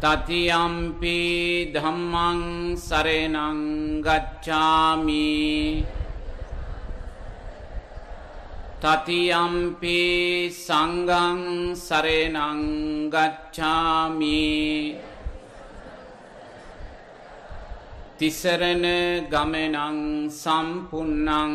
තතියම්පි ධම්මං සරණං ගච්ඡාමි තතියම්පි සංඝං සරණං ගච්ඡාමි තිසරණ ගමනං සම්පුන්නං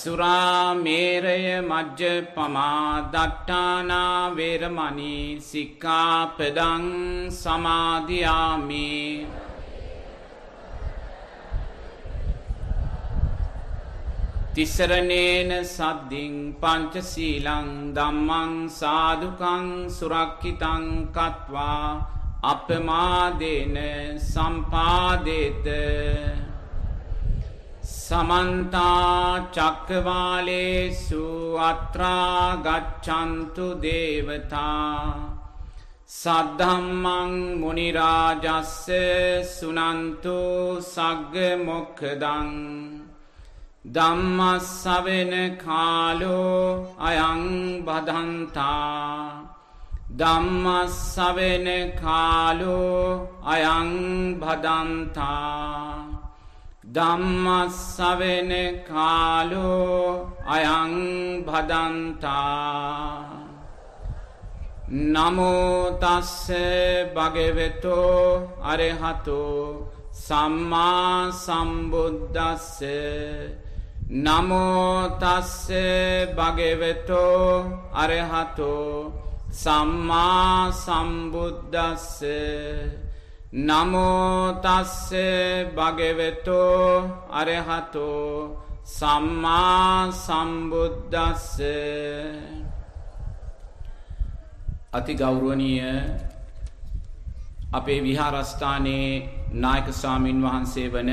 සුරාමේරය මජ්්‍ය පමා දට්ටානා වේරමණී සික්කාපදං සමාධයාමි තිසරණේන සද්ධින් පංචසීලං දම්මං සාධකං සුරක්කිතං කත්වා අපමාදේන සම්පාදේත. සමන්තා චක්කවාලේසු අත්‍රාගච්චන්තු දේවතා සද්ධම්මං මුනිරාජස්ස සුනන්තු සග්ග මොක්කදං ධම්මස්සවෙන කාලෝ අයං බදන්තා ධම්මස්සවෙන කාලෝ අයං බදන්තා ධම්මස්සවෙන කාලෝ අයං භදන්තා. නමෝතස්ස භගවෙතෝ අරහතෝ සම්මා සම්බුද්ධස්ස නමෝතස්ස භගවෙතෝ අරහතෝ සම්මා සම්බුද්ධස්ස නමෝතස්ස භගවෙතෝ අරහතෝ සම්මා සම්බුද්ධස්ස අති ගෞරුවනීය අපේ විහාරස්ථානයේ නායක ස්වාමින් වහන්සේ වන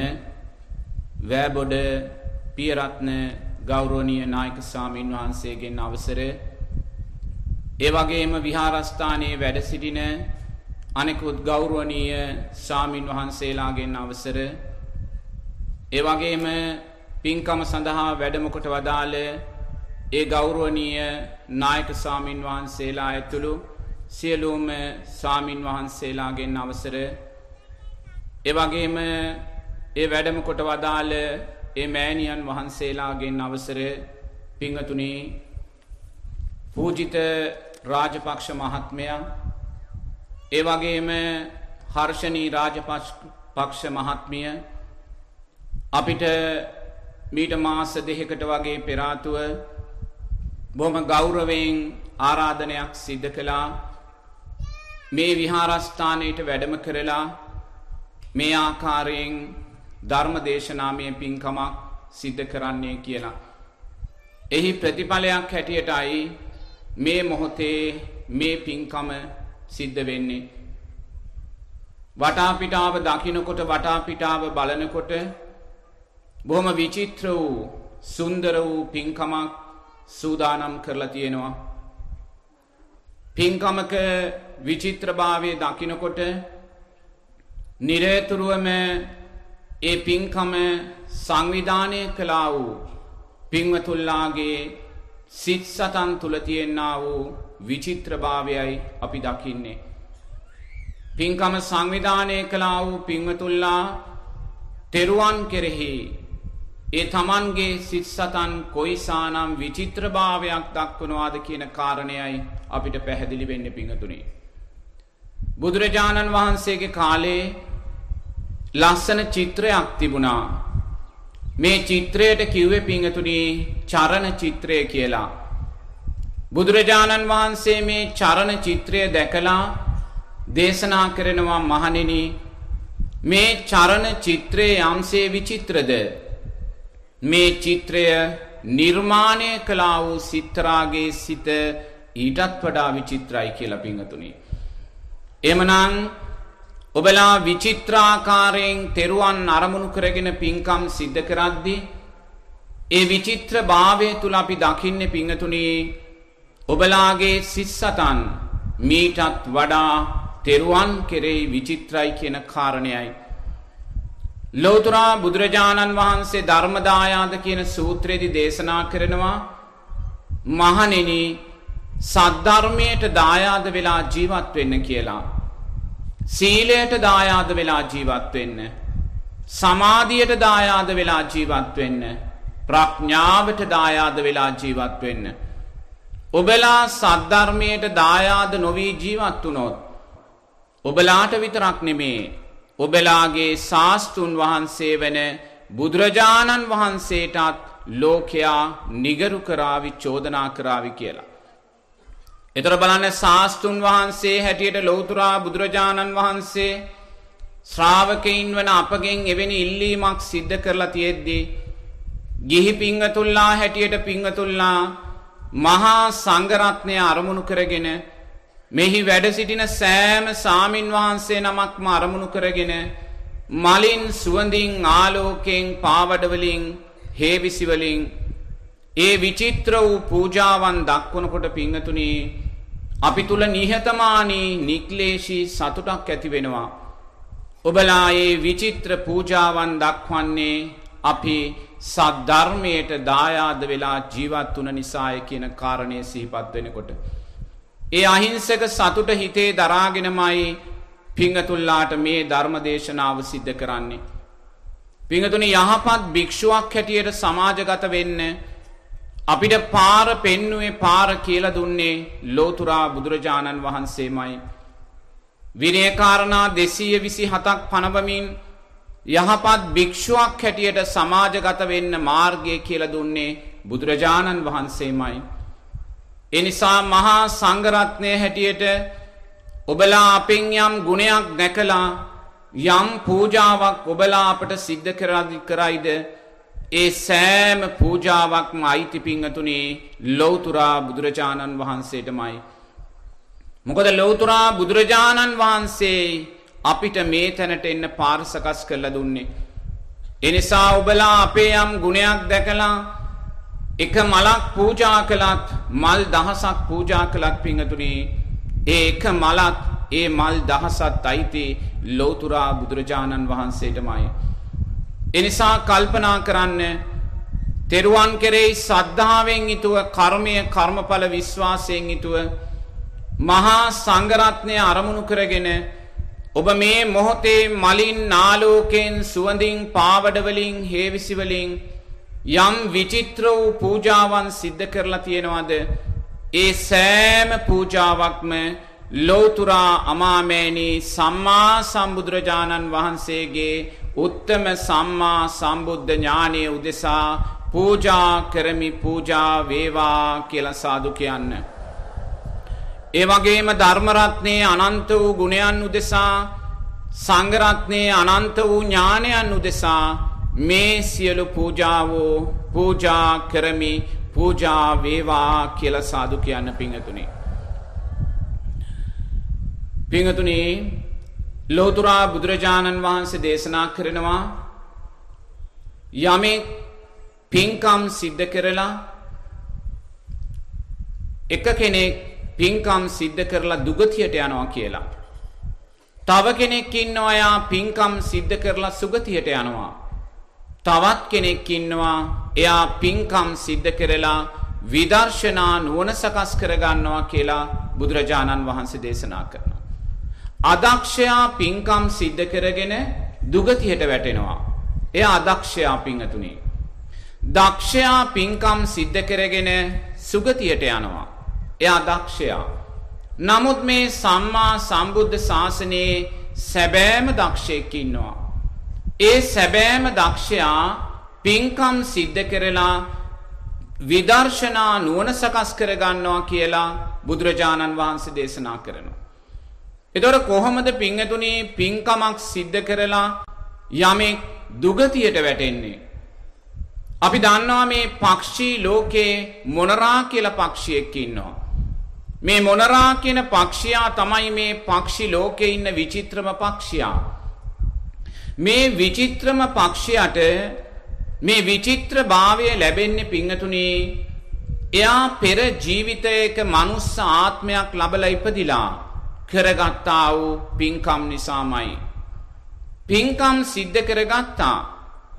වෑබොඩ පියරත්න ගෞරවනීය නායක ස්වාමින් වහන්සේගෙන් අවසර ඒ වගේම විහාරස්ථානයේ වැඩ සිටින අනෙකුත් ගෞරවනීය ස්වාමින් වහන්සේලාගෙන් අවසර. ඒ වගේම පින්කම සඳහා වැඩම කොට වදාළ ඒ ගෞරවනීය නායක ස්වාමින් වහන්සේලා ඇතුළු සියලුම ස්වාමින් වහන්සේලාගෙන් අවසර. ඒ වගේම ඒ වැඩම කොට වදාළ ඒ මෑණියන් වහන්සේලාගෙන් අවසර. පිංගතුනි පූජිත රාජපක්ෂ මහත්මයා ඒ වගේම හර්ෂණී රාජපක්ෂ මහත්මිය අපිට මීට මාස දෙකකට වගේ පෙර ආතුව බොහොම ගෞරවයෙන් ආරාධනයක් සිද්ධ කළා මේ විහාරස්ථානයට වැඩම කරලා මේ ආකාරයෙන් ධර්ම දේශනාමය පින්කමක් සිද්ධ කරන්නේ කියලා. එහි ප්‍රතිඵලයක් හැටියටයි මේ මොහොතේ මේ පින්කම සිද්ධ වෙන්නේ. වටා පිටාව දකින්නකොට වටා පිටාව බලනකොට බොහොම විචිත්‍ර වූ සුන්දර වූ පින්කමක් සූදානම් කරලා තියෙනවා. පින්කමක විචිත්‍රභාවය දකිනකොට නිරේතුරුවම ඒ පින්කම සංවිධානය කළා වූ පින්වතුල්ලාගේ සිත් සතන් තුළ තියෙන්නා වූ විචිත්‍රභාවයයි අපි දකින්නේ. පින්කම සංවිධානය කළා වූ පින්වතුල්ලා තෙරුවන් කෙරෙහි ඒ තමන්ගේ සිත් සතන් කොයිසානම් විචිත්‍රභාවයක් දක්වනවාද කියන කාරණයයි අපිට පැහැදිලි වෙන්න පිඟතුනේ. බුදුරජාණන් වහන්සේගේ කාලේ ලස්සන චිත්‍රයක් තිබුණා. මේ චිත්‍රයට කිව්වේ පිංගතුනි චරණ චිත්‍රය කියලා. බුදුරජාණන් වහන්සේ මේ චරණ චිත්‍රය දැකලා දේශනා කරනවා මහණෙනි මේ චරණ චිත්‍රයේ යම්සේ විචිත්‍රද මේ චිත්‍රය නිර්මාණය කළා වූ සිත්තරාගේ සිත ඊටත් වඩා විචිත්‍රයි කියලා පිංගතුනි. එමනම් ඔබලා විචිත්‍රාකාරයෙන් තෙරුවන් අරමුණු කරගෙන පින්කම් සිද්ධ කරද්දී ඒ විචිත්‍ර භාවය තුල අපි දකින්නේ පිංගතුනි ඔබලාගේ සිස්සතන් මීටත් වඩා තෙරුවන් කෙරෙහි විචිත්‍රයි කියන කාරණයයි ලෝතුරා බුදුරජාණන් වහන්සේ ධර්මදායාද කියන සූත්‍රයේදී දේශනා කරනවා මහණෙනි සද්ධර්මයට දායාද වෙලා ජීවත් වෙන්න කියලා සීලයට දායාද වෙලා ජීවත් වෙන්න. සමාධියට දායාද වෙලා ජීවත් වෙන්න. ප්‍රඥාවට දායාද වෙලා ජීවත් වෙන්න. ඔබලා සද්ධර්මයට දායාද නොවී ජීවත් වුණොත්. ඔබලාට විතරක් නෙමේ. ඔබලාගේ ශාස්තුන් වහන්සේ වන බුදුරජාණන් වහන්සේටත් ලෝකයා නිගරු කරාවි චෝදනා කරාවි කියලා. එතර බලන්න ශාස්තුන් වහන්සේ හැටියට ලෞතුරා බුදුරජාණන් වහන්සේ ශ්‍රාවකයින් වන අපගෙන් එවැනි ඉල්ලීමක් සිද්ධ කරලා තියෙද්දී ගිහි පිංගතුල්ලා හැටියට පිංගතුල්ලා මහා සංඝරත්නය අරමුණු කරගෙන මෙහි වැඩ සිටින සෑම සාමින් වහන්සේ නමක්ම අරමුණු කරගෙන මලින් සුවඳින් ආලෝකයෙන් පාවඩවලින් හේවිසිවලින් ඒ විචිත්‍ර වූ පූජාවන් දක්වනකොට පිංගතුනී අපි තුල නිහතමානී නික්ලේශී සතුටක් ඇති වෙනවා. ඔබලා ඒ විචිත්‍ර පූජාවන් දක්වන්නේ අපි සද්ධර්මයට දායාද වෙලා ජීවත් වුණ නිසාය කියන කාරණය සිහිපත් වෙනකොට. ඒ අහිංසක සතුට හිතේ දරාගෙනමයි පිංගතුල්ලාට මේ ධර්ම දේශනාව සිද්ධ කරන්නේ. පිංගතුනි යහපත් භික්ෂුවක් හැටියට සමාජගත වෙන්න අපිට පාර පෙන්නුවේ පාර කියලා දුන්නේ ලෝතුරා බුදුරජාණන් වහන්සේමයි. විනයකාරණා දෙසීය විසි හතක් පනවමින් යහපත් භික්ෂුවක් හැටියට සමාජගත වෙන්න මාර්ගය කියල දුන්නේ බුදුරජාණන් වහන්සේමයි. එනිසා මහා සංගරත්නය හැටියට ඔබලා අපෙන් යම් ගුණයක් නැකලා යම් පූජාවක් ඔබලා අපට සිද්ධ කරදි කරයිද ඒ සෑම පූජාවක්ම අයිති පිංහතුනේ ලොවතුරා බුදුරජාණන් වහන්සේටමයි. මොකද ලොවතුරා බුදුරජාණන් වහන්සේ අපිට මේ තැනට එන්න පාර්සකස් කරල දුන්නේ. එනිසා ඔබලා අපේ යම් ගුණයක් දැකලා එක මලක් පූජා කළත් මල් දහසක් පූජා කළත් පිංහතුනේ ඒ එක මලත් ඒ මල් දහසත් අයිති ලෝතුරා බුදුරජාණන් වහන්සේටමයි. එනිසා කල්පනා කරන්න තෙරුවන් කෙරෙහි සද්ධාවෙන් යුතුව කර්මය කර්මඵල විශ්වාසයෙන් යුතුව මහා සංඝරත්නය අරමුණු කරගෙන ඔබ මේ මොහොතේ මලින් නාලෝකයෙන් සුවඳින් පාවඩවලින් හේවිසිවලින් යම් විචිත්‍ර වූ පූජාවන් සිද්ධ කරලා තියෙනවද ඒ සෑම පූජාවක්ම ලෝතුරා අමාමෑණී සම්මා සම්බුදුරජාණන් වහන්සේගේ උත්තම සම්මා සම්බුද්ධ ඥානය උදෙසා පූජා කරමි පූජා වේවා කියලා සාදු කියන්න. ඒ වගේම ධර්මරත්නයේ අනන්ත වූ ගුණයන් උදෙසා සංඝරත්නයේ අනන්ත වූ ඥානයන් උදෙසා මේ සියලු පූජාවෝ පූජා කරමි පූජා වේවා කියලා සාදු කියන්න පිංගතුනි. පිංගතුනි ලෝතුරා බුදුරජාණන් වහන්සේ දේශනා කරනවා යමෙක් පින්කම් සිද්ධ කරලා එක කෙනෙක් පින්කම් සිද්ධ කරලා දුගතියට යනවා කියලා. තව කෙනෙක් ඉන්නවා යා පින්කම් සිද්ධ කරලා සුගතියට යනවා. තවත් කෙනෙක් ඉන්නවා එයා පින්කම් සිද්ධ කරලා විදර්ශනා නුවණ සකස් කරගන්නවා කියලා බුදුරජාණන් වහන්සේ දේශනා කරනවා. අදක්ෂයා පින්කම් සිද්ධ කරගෙන දුගතියට වැටෙනවා. එයා අදක්ෂයා පිංහතුනි. දක්ෂයා පින්කම් සිද්ධ කරගෙන සුගතියට යනවා. එයා දක්ෂයා. නමුත් මේ සම්මා සම්බුද්ධ ශාසනයේ සැබෑම දක්ෂයෙක් ඉන්නවා. ඒ සැබෑම දක්ෂයා පින්කම් සිද්ධ කරලා විදර්ශනා නුවණ සකස් කරගන්නවා කියලා බුදුරජාණන් වහන්සේ දේශනා කරනවා. එතකොට කොහොමද පින්තුණි පින්කමක් සිද්ධ කරලා යමෙක් දුගතියට වැටෙන්නේ? අපි දන්නවා මේ පක්ෂී ලෝකේ මොනරා කියලා පක්ෂියෙක් ඉන්නවා. මේ මොනරා කියන පක්ෂියා තමයි මේ පක්ෂි ලෝකේ ඉන්න විචිත්‍රම පක්ෂියා. මේ විචිත්‍රම පක්ෂියට මේ විචිත්‍ර භාවය ලැබෙන්නේ පිංහතුනි එයා පෙර ජීවිතයක මනුස්ස ආත්මයක් ලබලා ඉපදිලා කරගත්තා වූ පින්කම් නිසාමයි. පින්කම් සිද්ධ කරගත්තා.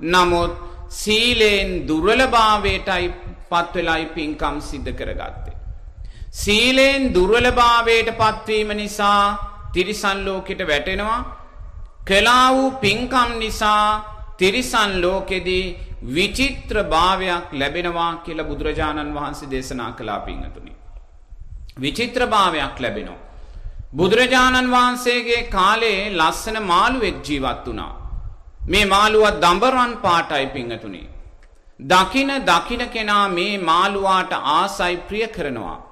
නමුත් සීලයෙන් දුර්වලභාවයටයි පත්වෙලායි පින්කම් සිද්ධ කරගත්තේ. සීලයෙන් දුර්වලභාවයට පත්වීම නිසා තිරිසන් ලෝකෙට වැටෙනවා. කලා වූ පින්කම් නිසා තිරිසන් ලෝකෙදී විචිත්‍ර භාවයක් ලැබෙනවා කියලා බුදුරජාණන් වහන්සේ දේශනා කළා පිංහතුනි. විචිත්‍ර භාවයක් ලැබෙනවා. බුදුරජාණන් වහන්සේගේ කාලේ ලස්සන මාළුවෙක් ජීවත් වුණා. මේ මාළුවා දඹරන් පාටයි පිංහතුනි. දකින දකින කෙනා මේ මාළුවාට ආසයි ප්‍රිය කරනවා.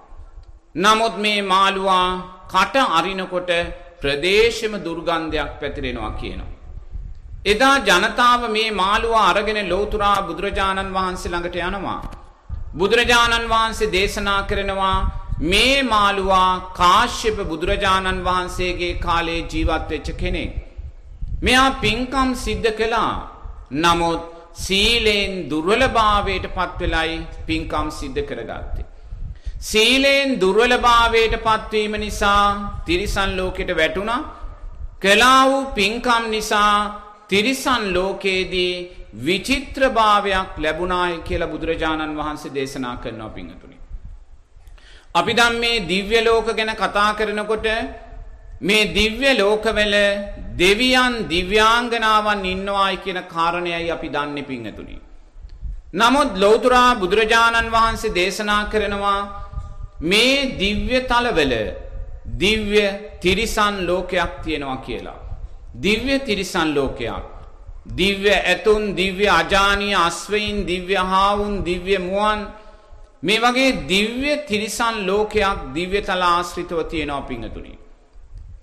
නමුත් මේ මාළුවා කට අරිනකොට ප්‍රදේශම දුර්ගන්ධයක් පැතිරෙනවා කියනවා. එදා ජනතාව මේ මාළුවා අරගෙන ලෝතුරා බුදුරජාණන් වහන්සේ ළඟට යනවා. බුදුරජාණන් වහන්සේ දේශනා කරනවා මේ මාළුවා කාශ්‍යප බුදුරජාණන් වහන්සේගේ කාලේ ජීවත් වෙච්ච කෙනෙක්. මෙයා පින්කම් සිද්ධ කළා. නමුත් සීලෙන් දුර්වලභාවයට පත් වෙලයි පින්කම් සිද්ධ කරගත්තේ. සීලෙන් දුර්වලභාවයට පත්වීම නිසා තිරිසන් ලෝකෙට වැටුණා. කළා වූ පින්කම් නිසා තිරිසන් ලෝකයේදී විචිත්‍රභාවයක් ලැබුණායි කියලා බුදුරජාණන් වහන්සේ දේශනා කරනවා පිංහතුනි. අපි දම් මේ දිව්‍ය ලෝක ගැන කතා කරනකොට මේ දිව්‍ය ලෝකවල දෙවියන් දිව්‍යාංගනාවන් ඉන්නවායි කියන කාරණයයි අපි දන්නේ පිංහතුනි. නමුත් ලෞතුරා බුදුරජාණන් වහන්සේ දේශනා කරනවා මේ දිව්‍ය තලවල දිව්‍ය තිරිසන් ලෝකයක් තියෙනවා කියලා. දිව්‍ය තිරිසන් ලෝකයක්. දිව්‍ය ඇතුන් දිව්‍ය අජානීය අස්වයින් දිව්‍ය හාවුන් දිව්‍ය මුවන් මේ වගේ දිව්‍ය තිරිසන් ලෝකයක් දිව්‍ය තල ආශ්‍රිතව තියෙනවා පිංහතුනි.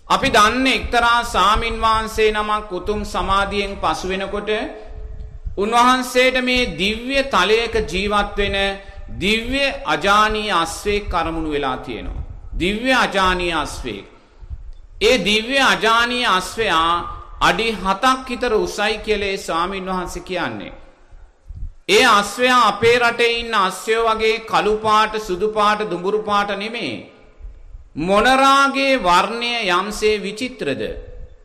අපි දන්න එක්තරා සාමින් වහන්සේ නමක් උතුම් සමාධියෙන් පසු වෙනකොට උන්වහන්සේට මේ දිව්‍ය තලයක ජීවත් වෙන දිව්‍ය අජානීය අස්වේක් කරමුණු වෙලා තියෙනවා. දිව්‍ය අජානීය අස්වේක්. ඒ දිව්‍ය අජානීය අස්වයා අඩි හතක් හිතර උසයි කියලේ ස්වාමීන් වහන්සේ කියන්නේ. ඒ අස්වයා අපේ රටේ ඉන්න අස්වයෝ වගේ කළුපාට සුදුපාට දුඹුරුපාට නෙමේ. මොනරාගේ වර්ණය යම්සේ විචිත්‍රද.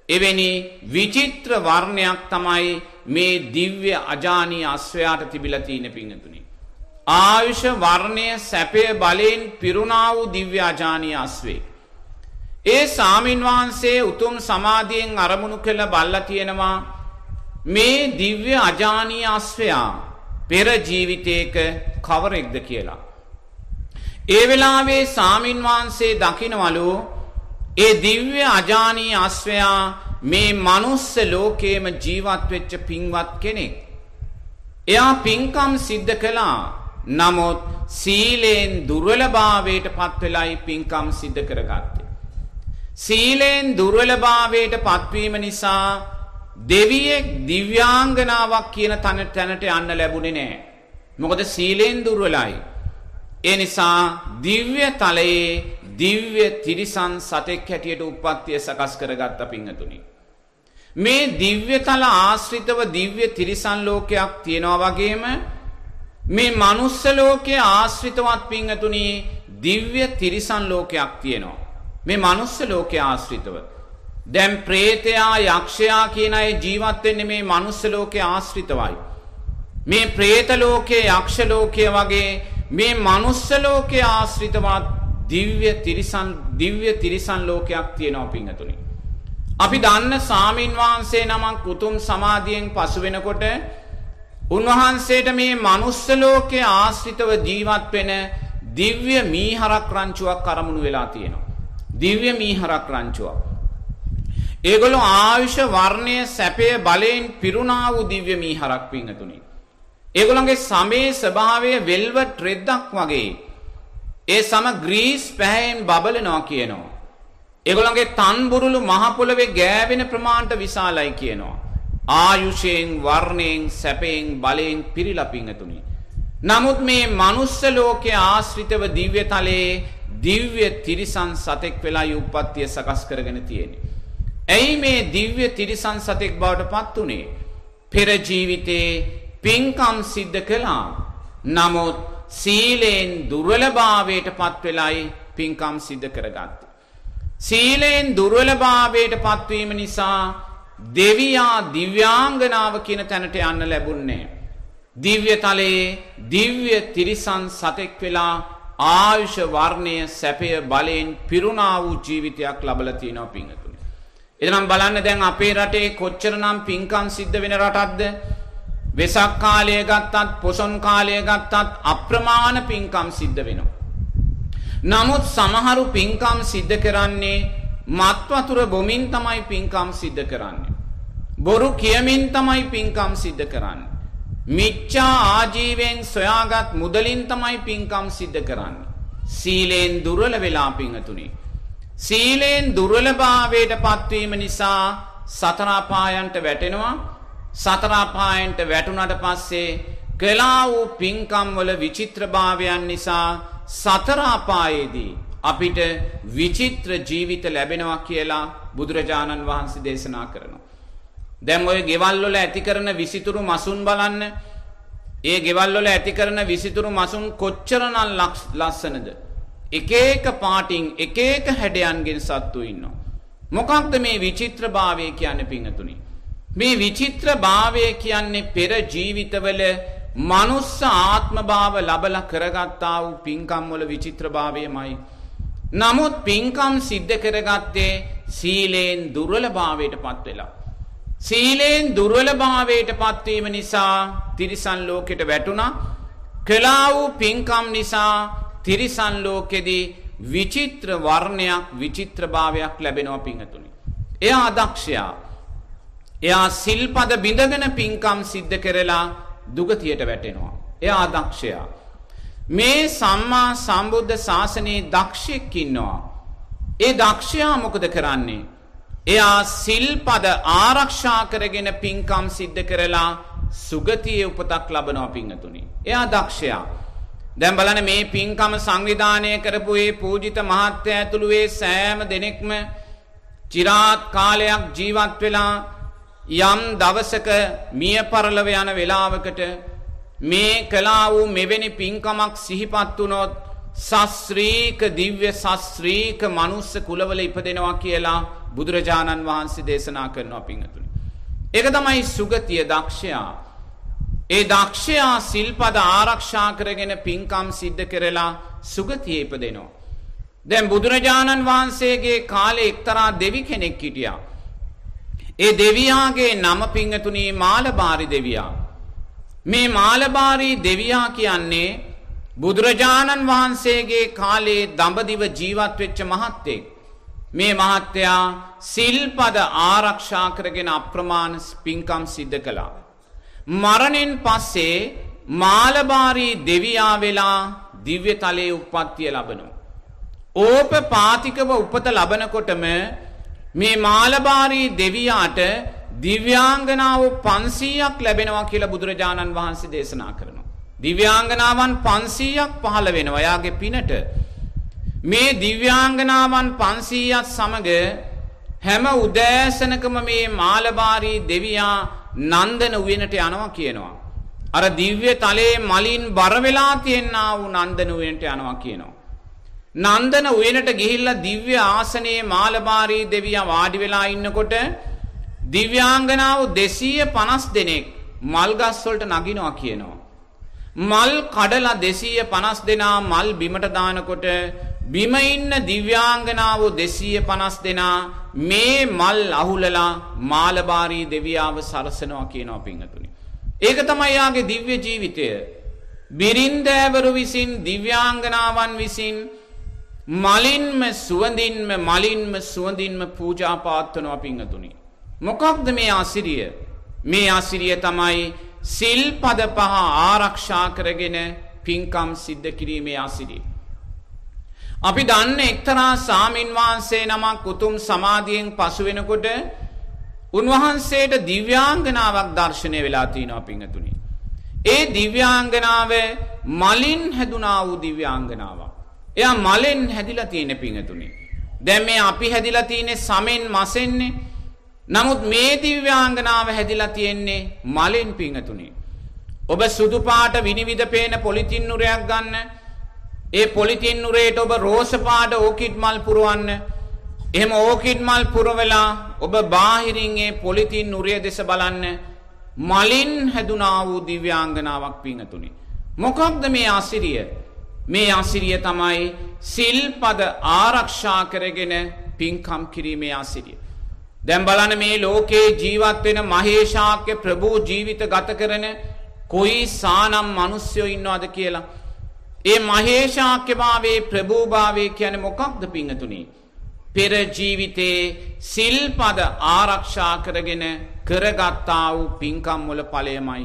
එවැනි විචිත්‍ර වර්ණයක් තමයි මේ දිව්‍ය අජානී අස්වයාට තිබිලතිීන පිංහතුනි. ආයුෂ වර්ණය සැපය බලයෙන් පිරුණා වූ දිව්‍ය අජානී අස්වේ. ඒ සාමීන් වහන්සේ උතුම් සමාධියෙන් අරමුණු කළ බල්ල තියෙනවා මේ දිව්‍ය අජානී අස්වයා පෙර ජීවිතයක කවරෙක්ද කියලා. ඒ වෙලාවේ සාමීන් වහන්සේ දකිනවලු ඒ දිව්‍ය අජානී අස්වයා මේ මනුස්ස ලෝකේම ජීවත් වෙච්ච පින්වත් කෙනෙක්. එයා පින්කම් සිද්ධ කළා. නමුත් සීලෙන් දුර්වලභාවයට පත් වෙලයි පින්කම් සිද්ධ කරගත්තේ. සීලෙන් දුර්වලභාවයට පත්වීම නිසා දෙවියෙක් දිව්‍යාංගනාවක් කියන තන තැනට යන්න ලැබුණේ නෑ. මොකද සීලෙන් දුර්වලයි. ඒ නිසා දිව්‍ය තලයේ දිව්‍ය තිරිසන් සතෙක් හැටියට උප්පත්තිය සකස් කරගත්ත පිංහතුනි. මේ දිව්‍යතල ආශ්‍රිතව දිව්‍ය තිරිසන් ලෝකයක් තියෙනවා වගේම මේ මනුස්ස ලෝකයේ ආශ්‍රිතවත් පිංගතුණී දිව්‍ය තිරිසන් ලෝකයක් තියෙනවා. මේ මනුස්ස ලෝකයේ ආශ්‍රිතව. දැන් പ്രേතයා යක්ෂයා කියන අය ජීවත් වෙන්නේ මේ මනුස්ස ලෝකයේ ආශ්‍රිතවයි. මේ പ്രേත ලෝකයේ යක්ෂ ලෝකයේ වගේ මේ මනුස්ස ලෝකයේ ආශ්‍රිතවත් දිව්‍ය තිරිසන් දිව්‍ය තිරිසන් ලෝකයක් තියෙනවා පිංගතුණී. අපි දන්න සාමින් වහන්සේ නමක් උතුම් සමාධියෙන් පසු වෙනකොට උන්වහන්සේට මේ මනුස්ස ලෝකයේ ආශ්‍රිතව ජීවත් වෙන දිව්‍ය මීහරක් රංචුවක් අරමුණු වෙලා තියෙනවා. දිව්‍ය මීහරක් රංචුවක්. ඒගොල්ලෝ ආයුෂ වර්ණය සැපය බලයෙන් පිරුණා වූ දිව්‍ය මීහරක් පිංගතුනි. ඒගොල්ලන්ගේ සමේ ස්වභාවය වෙල්වට් රෙද්දක් වගේ. ඒ සම ග්‍රීස් පැහැයෙන් බබලනවා කියනවා. ඒගොල්ලන්ගේ තන්බුරුළු මහ පොළවේ ගෑවෙන ප්‍රමාණයට විශාලයි කියනවා. ආයුෂයෙන් වර්ණයෙන් සැපයෙන් බලයෙන් පිරීලා පිංගතුනි. නමුත් මේ මනුස්ස ලෝකයේ ආශ්‍රිතව දිව්‍ය තලයේ දිව්‍ය තිරිසන් සතෙක් වෙලා උප්පත්තිය සකස් කරගෙන තියෙන්නේ. ඇයි මේ දිව්‍ය තිරිසන් සතෙක් බවට පත් උනේ? පෙර ජීවිතේ පින්කම් සිද්ධ කළා. නමුත් සීලෙන් දුර්වලභාවයට පත් වෙලයි පින්කම් සිද්ධ කරගත්තේ. සීලෙන් දුර්වලභාවයට පත්වීම නිසා දෙවියා දිව්‍යාංගනාව කියන තැනට යන්න ලැබුණේ. දිව්‍ය තලයේ දිව්‍ය තිරිසන් සතෙක් වෙලා ආයුෂ වර්ණය සැපය බලයෙන් පිරුණා වූ ජීවිතයක් ලබලා තියෙනවා පිංගතුනි. එදනම් බලන්න දැන් අපේ රටේ කොච්චරනම් පින්කම් සිද්ධ වෙන රටක්ද? වෙසක් කාලය ගත්තත් පොසොන් කාලය ගත්තත් අප්‍රමාණ පින්කම් සිද්ධ වෙනවා. නමුත් සමහරු පින්කම් සිද්ධ කරන්නේ මත් වතුර බොමින් තමයි පින්කම් සිද්ධ කරන්නේ. බොරු කියමින් තමයි පින්කම් සිද්ධ කරන්නේ. මිච්ඡා ආජීවයෙන් සොයාගත් මුදලින් තමයි පින්කම් සිද්ධ කරන්නේ. සීලෙන් දුර්වල වෙලා පිංහතුනි. සීලෙන් දුර්වලභාවයට පත්වීම නිසා සතර අපායන්ට වැටෙනවා. සතර අපායන්ට වැටුණට පස්සේ කළා වූ පින්කම් වල විචිත්‍රභාවයන් නිසා සතර අපායේදී අපිට විචිත්‍ර ජීවිත ලැබෙනවා කියලා බුදුරජාණන් වහන්සේ දේශනා කරනවා. දැන් ඔය ගෙවල් වල ඇති කරන විසිතුරු මසුන් බලන්න. ඒ ගෙවල් වල ඇති කරන විසිතුරු මසුන් කොච්චරනම් ලස්සනද? එක එක පාටින් එක එක හැඩයන්ගෙන් සත්තු ඉන්නවා. මොකක්ද මේ විචිත්‍රභාවය කියන්නේ පිංගතුනි? මේ විචිත්‍රභාවය කියන්නේ පෙර ජීවිතවල මනුස්ස ආත්මභාව ලබලා කරගත්තා වූ පින්කම් වල විචිත්‍රභාවයමයි. නමුත් පින්කම් සිද්ධ කරගත්තේ සීලෙන් දුර්වලභාවයට පත් වෙලා. සීලෙන් දුර්වලභාවයට පත්වීම නිසා තිරිසන් ලෝකෙට වැටුණා. කළා වූ පින්කම් නිසා තිරිසන් ලෝකෙදී විචිත්‍ර වර්ණයක් විචිත්‍රභාවයක් ලැබෙනවා පිංහතුනි. එයා අදක්ෂයා. එයා සිල්පද බිඳගෙන පින්කම් සිද්ධ කරලා දුගතියට වැටෙනවා. එයා දක්ෂයා. මේ සම්මා සම්බුද්ධ ශාසනයේ දක්ෂයෙක් ඉන්නවා. ඒ දක්ෂයා මොකද කරන්නේ? එයා සිල්පද ආරක්ෂා කරගෙන පින්කම් සිද්ධ කරලා සුගතියේ උපතක් ලබනවා පිංගතුනි. එයා දක්ෂයා. දැන් බලන්න මේ පින්කම සංවිධානය කරපු ඒ පූජිත මහත්ය ඇතුළු ඒ සෑම දෙනෙක්ම চিරාත් කාලයක් ජීවත් වෙලා යම් දවසක මිය පරලව යන වෙලාවකට මේ කලා වූ මෙවැනි පින්කමක් සිහිපත් වුණොත් සස්ත්‍රීක දිව්‍ය සස්ත්‍රීක මනුස්ස කුලවල ඉපදෙනවා කියලා බුදුරජාණන් වහන්සේ දේශනා කරනවා පිංහතුනි. එක තමයි සුගතිය දක්ෂයා. ඒ දක්ෂයා සිල්පද ආරක්ෂා කරගෙන පින්කම් සිද්ධ කරලා සුගතිය ඉපදෙනවා. දැන් බුදුරජාණන් වහන්සේගේ කාලේ එක්තරා දෙවි කෙනෙක් හිටියා. ඒ දෙවියාගේ නම පිංහතුනී මාලබාරි දෙවියා. මේ මාලබාරී දෙවියා කියන්නේ බුදුරජාණන් වහන්සේගේ කාලේ දඹදිව ජීවත් වෙච්ච මහත්තෙක්. මේ මහත්තයා සිල්පද ආරක්ෂා කරගෙන අප්‍රමාණ පින්කම් සිද්ධ කළා. මරණෙන් පස්සේ මාලබාරී දෙවියා වෙලා දිව්‍ය තලයේ උප්පත්තිය ලබනවා. ඕප පාතිකව උපත ලබනකොටම මේ මාලබාරී දෙවියාට දිව්‍යාංගනාව 500ක් ලැබෙනවා කියලා බුදුරජාණන් වහන්සේ දේශනා කරනවා. දිව්‍යාංගනාවන් 500ක් පහළ වෙනවා යාගේ පිනට. මේ දිව්‍යාංගනාවන් 500ත් සමග හැම උදෑසනකම මේ මාලබාරී දෙවියා නන්දන උයනට යනවා කියනවා. අර දිව්‍ය තලයේ මලින් බර වෙලා තියෙනා වූ නන්දන උයනට යනවා කියනවා. නන්දන උයනට ගිහිල්ලා දිව්‍ය ආසනයේ මාලබාරී දෙවියා වාඩි වෙලා ඉන්නකොට දිව්‍යාංගනාව 250 දෙනෙක් මල් ගස් වලට නගිනවා කියනවා. මල් කඩලා 250 දෙනා මල් බිමට දානකොට බිම ඉන්න දිව්‍යාංගනාව 250 දෙනා මේ මල් අහුලලා මාලබාරී දෙවියාව සරසනවා කියනවා පිංගතුනි. ඒක තමයි යාගේ දිව්‍ය ජීවිතය. බිරින්දෑවරු විසින් දිව්‍යාංගනාවන් විසින් මලින්ම සුවඳින්ම මලින්ම සුවඳින්ම පූජා පාත්වනවා පිංගතුනි. මොකක්ද මේ ආසිරිය? මේ ආසිරිය තමයි සිල්පද පහ ආරක්ෂා කරගෙන පින්කම් සිද්ධ කිරීමේ ආසිරිය. අපි දන්න එක්තරා සාමින් වහන්සේ නමක් උතුම් සමාධියෙන් පසු වෙනකොට උන්වහන්සේට දිව්‍යාංගනාවක් දර්ශනය වෙලා තියෙනවා පිංගතුනි. ඒ දිව්‍යාංගනාව මලින් හැදුනා වූ දිව්‍යාංගනාවක්. එයා මලෙන් හැදිලා තියෙන පිංගතුනි. දැන් මේ අපි හැදිලා තියෙන්නේ සමෙන් මසෙන්නේ. නමුත් මේ දිව්‍යාංගනාව හැදිලා තියෙන්නේ මලෙන් පිංගතුනි. ඔබ සුදු පාට විනිවිද පේන පොලිතින් නුරයක් ගන්න ඒ පොලිතින් නුරේට ඔබ රෝස පාට ඕකිඩ් මල් පුරවන්න. එහෙම ඕකිඩ් මල් පුරවලා ඔබ බාහිරින් ඒ පොලිතින් නුරය දෙස බලන්න. මලින් හැදුනා වූ දිව්‍යාංගනාවක් පිංගතුනි. මොකක්ද මේ ආසිරිය? මේ ආසිරිය තමයි සිල්පද ආරක්ෂා කරගෙන පින්කම් කිරීමේ ආසිරිය. දැන් බලන්න මේ ලෝකේ ජීවත් වෙන මහේශාක්‍ය ප්‍රභූ ජීවිත ගත කරන කොයි සානම් මිනිස්සුયો ඉන්නවද කියලා ඒ මහේශාක්‍යභාවයේ ප්‍රභූභාවය කියන්නේ මොකක්ද පිංගතුනි? පෙර ජීවිතේ සිල්පද ආරක්ෂා කරගෙන කරගත්තා වූ පින්කම් වල ඵලයමයි.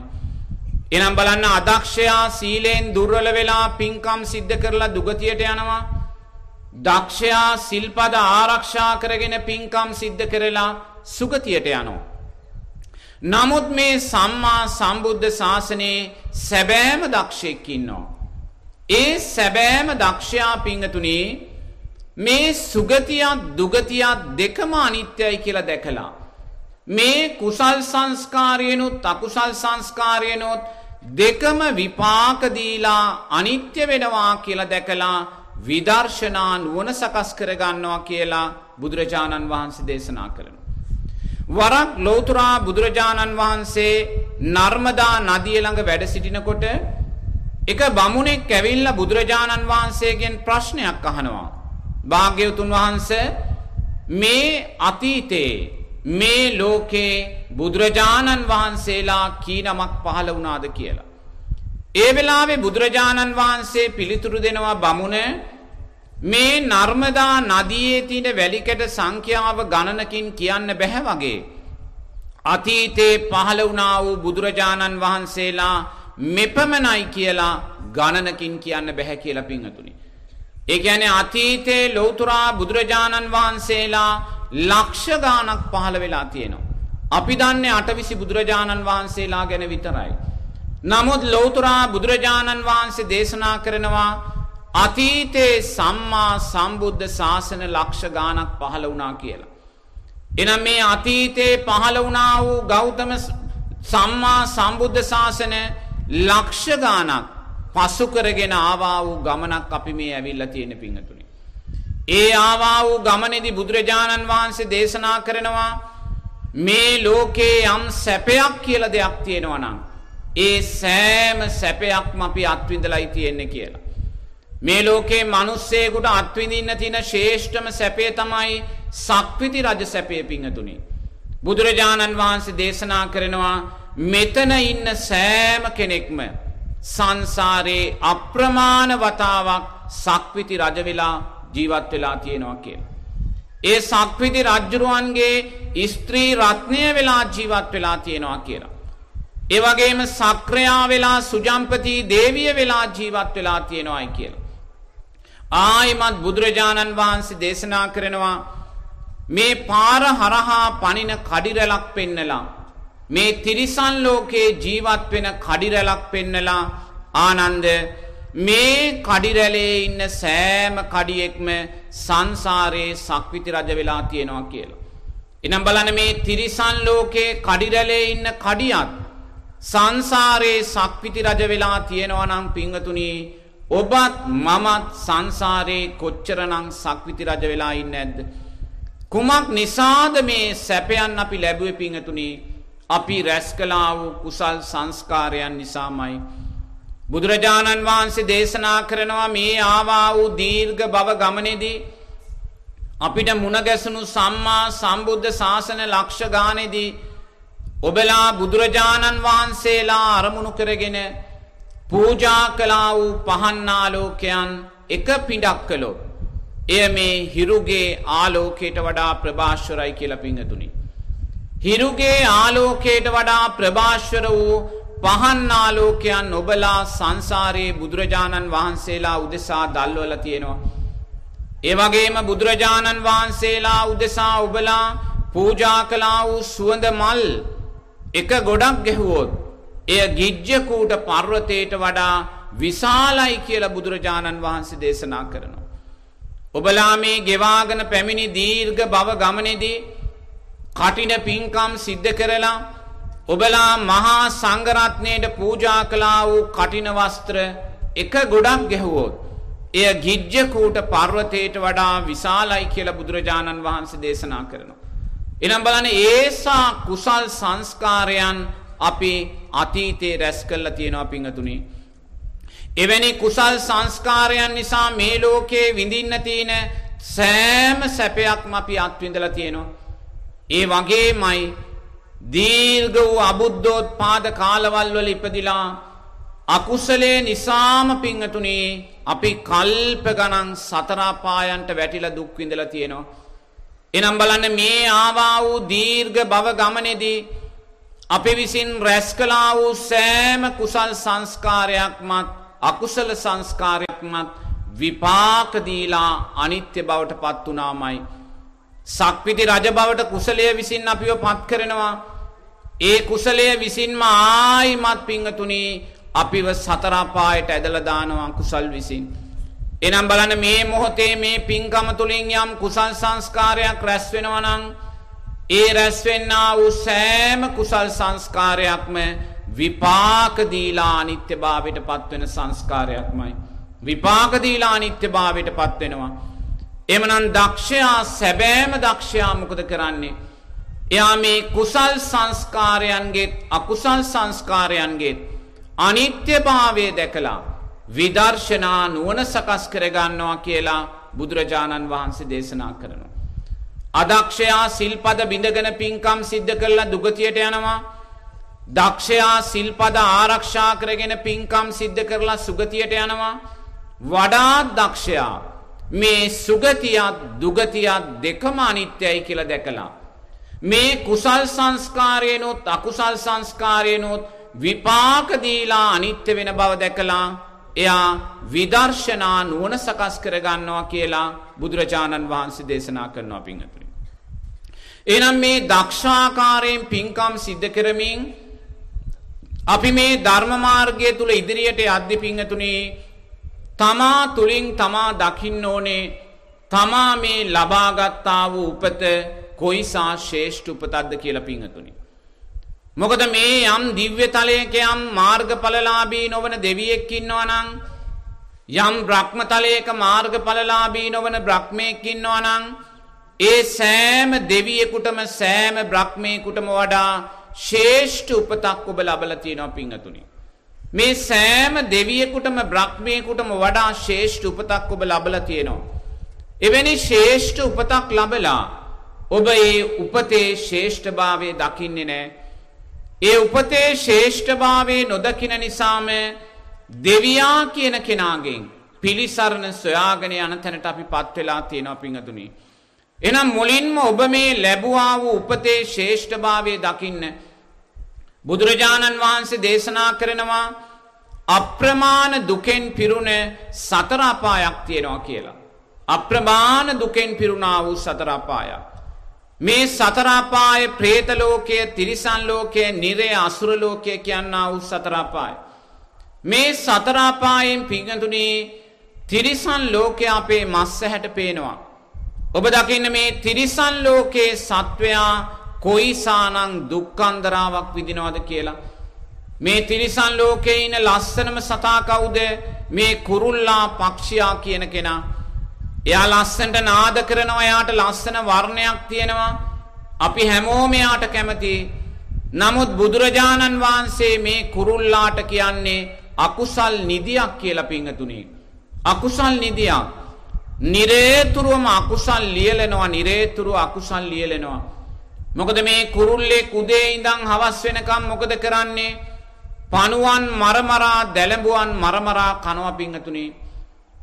එනම් බලන්න අදක්ෂයා සීලෙන් දුර්වල වෙලා පින්කම් සිද්ධ කරලා දුගතියට යනවා. දක්ෂයා සිල්පද ආරක්ෂා කරගෙන පින්කම් සිද්ධ කරලා සුගතියට යනවා. නමුත් මේ සම්මා සම්බුද්ධ ශාසනයේ සැබෑම දක්ෂයෙක් ඉන්නවා. ඒ සැබෑම දක්ෂයා පිංහතුනේ මේ සුගතියක් දුගතියක් දෙකම අනිත්‍යයි කියලා දැකලා. මේ කුසල් සංස්කාරයනුත් අකුසල් සංස්කාරයනොත් දෙකම විපාකදීලා අනිත්‍ය වෙනවා කියලා දැකලා විදර්ශනා නුවන සකස් කරගන්නවා කියලා බුදුරජාණන් වහන්සේ දේශනා කරන. වරක් ලෝතුරා බුදුරජාණන් වහන්සේ නර්මදා නදිය ළඟ වැඩ සිටිනකොට එක බමුණෙක් ඇවිල්ලා බුදුරජාණන් වහන්සේගෙන් ප්‍රශ්නයක් අහනවා. භාග්‍යවතුන් වහන්සේ මේ අතීතේ මේ ලෝකේ බුදුරජාණන් වහන්සේලා කී නමක් පහළ වුණාද කියලා. ඒ වෙලාවේ බුදුරජාණන් වහන්සේ පිළිතුරු දෙනවා බමුණ මේ නර්මදා නදියේ තියෙන වැලිකඩ සංඛ්‍යාව ගණනකින් කියන්න බැහැ වගේ. අතීතේ පහළ වුණා වූ බුදුරජාණන් වහන්සේලා මෙපමණයි කියලා ගණනකින් කියන්න බැහැ කියලා පිංහතුනි. ඒ කියන්නේ අතීතයේ ලෞතුරා බුදුරජාණන් වහන්සේලා ලක්ෂ ගානක් පහළ වෙලා තියෙනවා. අපි දන්නේ අටවිසි බුදුරජාණන් වහන්සේලා ගැන විතරයි. නමුත් ලෞතුරා බුදුරජාණන් වහන්සේ දේශනා කරනවා අතීතයේ සම්මා සම්බුද්ධ ශාසන ලක්ෂ ගානක් පහළ වුණා කියලා. එනම් මේ අතීතයේ පහළ වුණා වූ ගෞතම සම්මා සම්බුද්ධ ශාසන ලක්ෂ ගානක් පසු කරගෙන ආවා වූ ගමනක් අපි මේ ඇවිල්ලා තියෙන පිංගතුනි. ඒ ආවා වූ ගමනේදී බුදුරජාණන් වහන්සේ දේශනා කරනවා මේ ලෝකේ යම් සැපයක් කියලා දෙයක් තියෙනවා නම් ඒ සෑම සැපයක්ම අපි අත්විඳලායි තියෙන්නේ කියලා. මේ ලෝකේ මිනිස්සෙකුට අත්විඳින්න තියෙන ශ්‍රේෂ්ඨම සැපේ තමයි සක්විති රජ සැපේ පිංගතුනි. බුදුරජාණන් වහන්සේ දේශනා කරනවා මෙතන ඉන්න සෑම කෙනෙක්ම සංසාරේ අප්‍රමාණ වතාවක් සක්විති රජ වෙලා ජීවත් වෙලා තියෙනවා කියලා. ඒ සක්විති රජ්ජුරුවන්ගේ ස්ත්‍රී රත්නය වෙලා ජීවත් වෙලා තියෙනවා කියලා. ඒ වගේම සක්‍රයා වෙලා සුජම්පති දේවිය වෙලා ජීවත් වෙලා තියෙනවායි කියලා. ආයිමත් බුදුරජාණන් වහන්සේ දේශනා කරනවා මේ පාර හරහා පනින කඩිරැලක් පෙන්නලා මේ තිරිසන් ලෝකේ ජීවත් වෙන කඩිරැලක් පෙන්නලා ආනන්ද මේ කඩිරැලේ ඉන්න සෑම කඩියෙක්ම සංසාරයේ සක්විති රජ වෙලා තියෙනවා කියලා. එනම් බලන්න මේ තිරිසන් ලෝකේ කඩිරැලේ ඉන්න කඩියත් සංසාරේ සක්විති රජ වෙලා තියෙනවා නම් පිංගතුනි ඔබත් මමත් සංසාරේ කොච්චරනම් සක්විති රජ වෙලා ඉන්නේ නැද්ද? කුමක් නිසාද මේ සැපයන් අපි ලැබුවේ පිංගතුනි? අපි රැස් කළා වූ කුසල් සංස්කාරයන් නිසාමයි. බුදුරජාණන් වහන්සේ දේශනා කරනවා මේ ආවා වූ දීර්ඝ භව ගමනේදී අපිට මුණ ගැසුණු සම්මා සම්බුද්ධ ශාසන ලක්ෂ ගානේදී ඔබලා බුදුරජාණන් වහන්සේලා අරමුණු කරගෙන පූජා කළා වූ පහන් ආලෝකයන් එක පිටක් කළොත් එය මේ හිරුගේ ආලෝකයට වඩා ප්‍රභාස්වරයි කියලා පිංගතුනි. හිරුගේ ආලෝකයට වඩා ප්‍රභාස්වර වූ පහන් ආලෝකයන් ඔබලා සංසාරයේ බුදුරජාණන් වහන්සේලා උදෙසා දල්වලා තියෙනවා. ඒ වගේම බුදුරජාණන් වහන්සේලා උදෙසා ඔබලා පූජා කළා වූ සුවඳ මල් එක ගොඩක් ගැහුවොත් එය ගිජ්ජකූට පර්වතයට වඩා විශාලයි කියලා බුදුරජාණන් වහන්සේ දේශනා කරනවා. ඔබලා මේ ගෙවාගෙන පැමිණි දීර්ඝ භව ගමනේදී කටින පින්කම් සිද්ධ කරලා ඔබලා මහා සංඝරත්නයට පූජා කළා වූ කටින වස්ත්‍ර එක ගොඩක් ගැහුවොත් එය ගිජ්ජකූට පර්වතයට වඩා විශාලයි කියලා බුදුරජාණන් වහන්සේ දේශනා කරනවා. එනම් බලන්න ඒසා කුසල් සංස්කාරයන් අපි අතීතයේ රැස් කරලා තියෙනවා පිංගතුනි. එවැනි කුසල් සංස්කාරයන් නිසා මේ ලෝකේ විඳින්න තියෙන සෑම සැපයක්ම අපි අත්විඳලා තියෙනවා. ඒ වගේමයි දීර්ඝ වූ අබුද්ධෝත්පාද කාලවල් වල ඉපදිලා අකුසලේ නිසාම පිංගතුනි අපි කල්ප ගණන් සතර පායන්ට වැටිලා දුක් විඳලා තියෙනවා. එනම් බලන්න මේ ආවා වූ දීර්ඝ භව ගමනේදී අපි විසින් රැස් කළා වූ සෑම කුසල් සංස්කාරයක්මත් අකුසල සංස්කාරයක්මත් විපාක දීලා අනිත්‍ය බවට පත් වුණාමයි. සක්විති රජ බවට කුසලය විසින් අපිව පත් කරනවා. ඒ කුසලය විසින්ම ආයිමත් පිංගතුනි අපිව සතර පායට ඇදලා දානවා කුසල් විසින්. එනම් බලන්න මේ මොහොතේ මේ පින්කම තුලින් යම් කුසල් සංස්කාරයක් රැස් වෙනවා නම් ඒ රැස් වෙන්නා වූ සෑම කුසල් සංස්කාරයක්ම විපාක දීලා අනිත්‍යභාවයට පත්වෙන සංස්කාරයක්මයි. විපාක දීලා අනිත්‍යභාවයට පත් වෙනවා. එමනම් දක්ෂයා සැබෑම දක්ෂයා මොකද කරන්නේ? එයා මේ කුසල් සංස්කාරයන්ගේත් අකුසල් සංස්කාරයන්ගේත් අනිත්‍යභාවය දැකලා විදර්ශනා නුවණ සකස් කරගන්නවා කියලා බුදුරජාණන් වහන්සේ දේශනා කරනවා. අදක්ෂයා සිල්පද බිඳගෙන පින්කම් සිද්ධ කරලා දුගතියට යනවා. දක්ෂයා සිල්පද ආරක්ෂා කරගෙන පින්කම් සිද්ධ කරලා සුගතියට යනවා. වඩාත් දක්ෂයා මේ සුගතියත් දුගතියත් දෙකම අනිත්‍යයි කියලා දැකලා මේ කුසල් සංස්කාරයනොත් අකුසල් සංස්කාරයනොත් විපාක දීලා අනිත්‍ය වෙන බව දැකලා එයා විදර්ශනා නුවණ සකස් කරගන්නවා කියලා බුදුරජාණන් වහන්සේ දේශනා කරනවා පිංහතුනි. එනම් මේ දක්ෂාකාරයෙන් පින්කම් සිද්ධ කරමින් අපි මේ ධර්ම මාර්ගය තුල ඉදිරියට යද්දි පිංහතුනි තමා තුලින් තමා දකින්න ඕනේ තමා මේ ලබාගත්තා වූ උපත කොයිසා ශේෂ්ඨ උපතක්ද කියලා පිංහතුනි. මොකද මේ යම් දිව්‍ය තලයක යම් මාර්ගඵලලාභී නොවන දෙවියෙක් ඉන්නවා නම් යම් බ්‍රහ්ම තලයක මාර්ගඵලලාභී නොවන බ්‍රහ්මයෙක් ඉන්නවා නම් ඒ සෑම දෙවියෙකුටම සෑම බ්‍රහ්මයෙකුටම වඩා ශේෂ්ඨ උපතක් ඔබ ලබලා තියෙනවා පිංගතුනි. මේ සෑම දෙවියෙකුටම බ්‍රහ්මයෙකුටම වඩා ශේෂ්ඨ උපතක් ඔබ ලබලා තියෙනවා. එවැනි ශේෂ්ඨ උපතක් ලබලා ඔබ ඒ උපතේ ශේෂ්ඨභාවය දකින්නේ නැහැ. ඒ උපතේ ශේෂ්ඨභාවයේ නොදකින නිසාම දෙවියා කියන කෙනාගෙන් පිළිසරණ සොයාගෙන යන තැනට අපි පත් වෙලා තියෙනවා පිංගතුනි. එහෙනම් මුලින්ම ඔබ මේ ලැබුවා වූ උපතේ ශේෂ්ඨභාවය දකින්න බුදුරජාණන් වහන්සේ දේශනා කරනවා අප්‍රමාණ දුකෙන් පිරුණ සතර අපායක් තියෙනවා කියලා. අප්‍රමාණ දුකෙන් පිරුණා වූ සතර අපායක්. මේ සතරාපාය ප්‍රේත ලෝකය තිරිසන් ලෝකය නිරය අසුර ලෝකය කියන්නා වූ සතරාපාය. මේ සතරාපායෙන් පිංගතුනේ තිරිසන් ලෝකය අපේ මස්ස හැට පේනවා. ඔබ දකින්න මේ තිරිසන් ලෝකයේ සත්වයා කොයිසානං දුක්ඛන්දරාවක් විඳිනවද කියලා. මේ තිරිසන් ලෝකේ ඉන්න ලස්සනම සතා කවුද? මේ කුරුල්ලා පක්ෂියා කියන කෙනා. එයා ලස්සනට නාද කරනවා, එයාට ලස්සන වර්ණයක් තියෙනවා. අපි හැමෝම එයාට කැමතියි. නමුත් බුදුරජාණන් වහන්සේ මේ කුරුල්ලාට කියන්නේ අකුසල් නිදියක් කියලා පිංගතුනි. අකුසල් නිදියක්. නිරේතුරුවම අකුසල් ලියලෙනවා නිරේතුරුව අකුසල් ලියලෙනවා. මොකද මේ කුරුල්ලේ කුදේ ඉඳන් හවස් වෙනකම් මොකද කරන්නේ? පණුවන් මරමරා දැලඹුවන් මරමරා කනවා පිංගතුනි.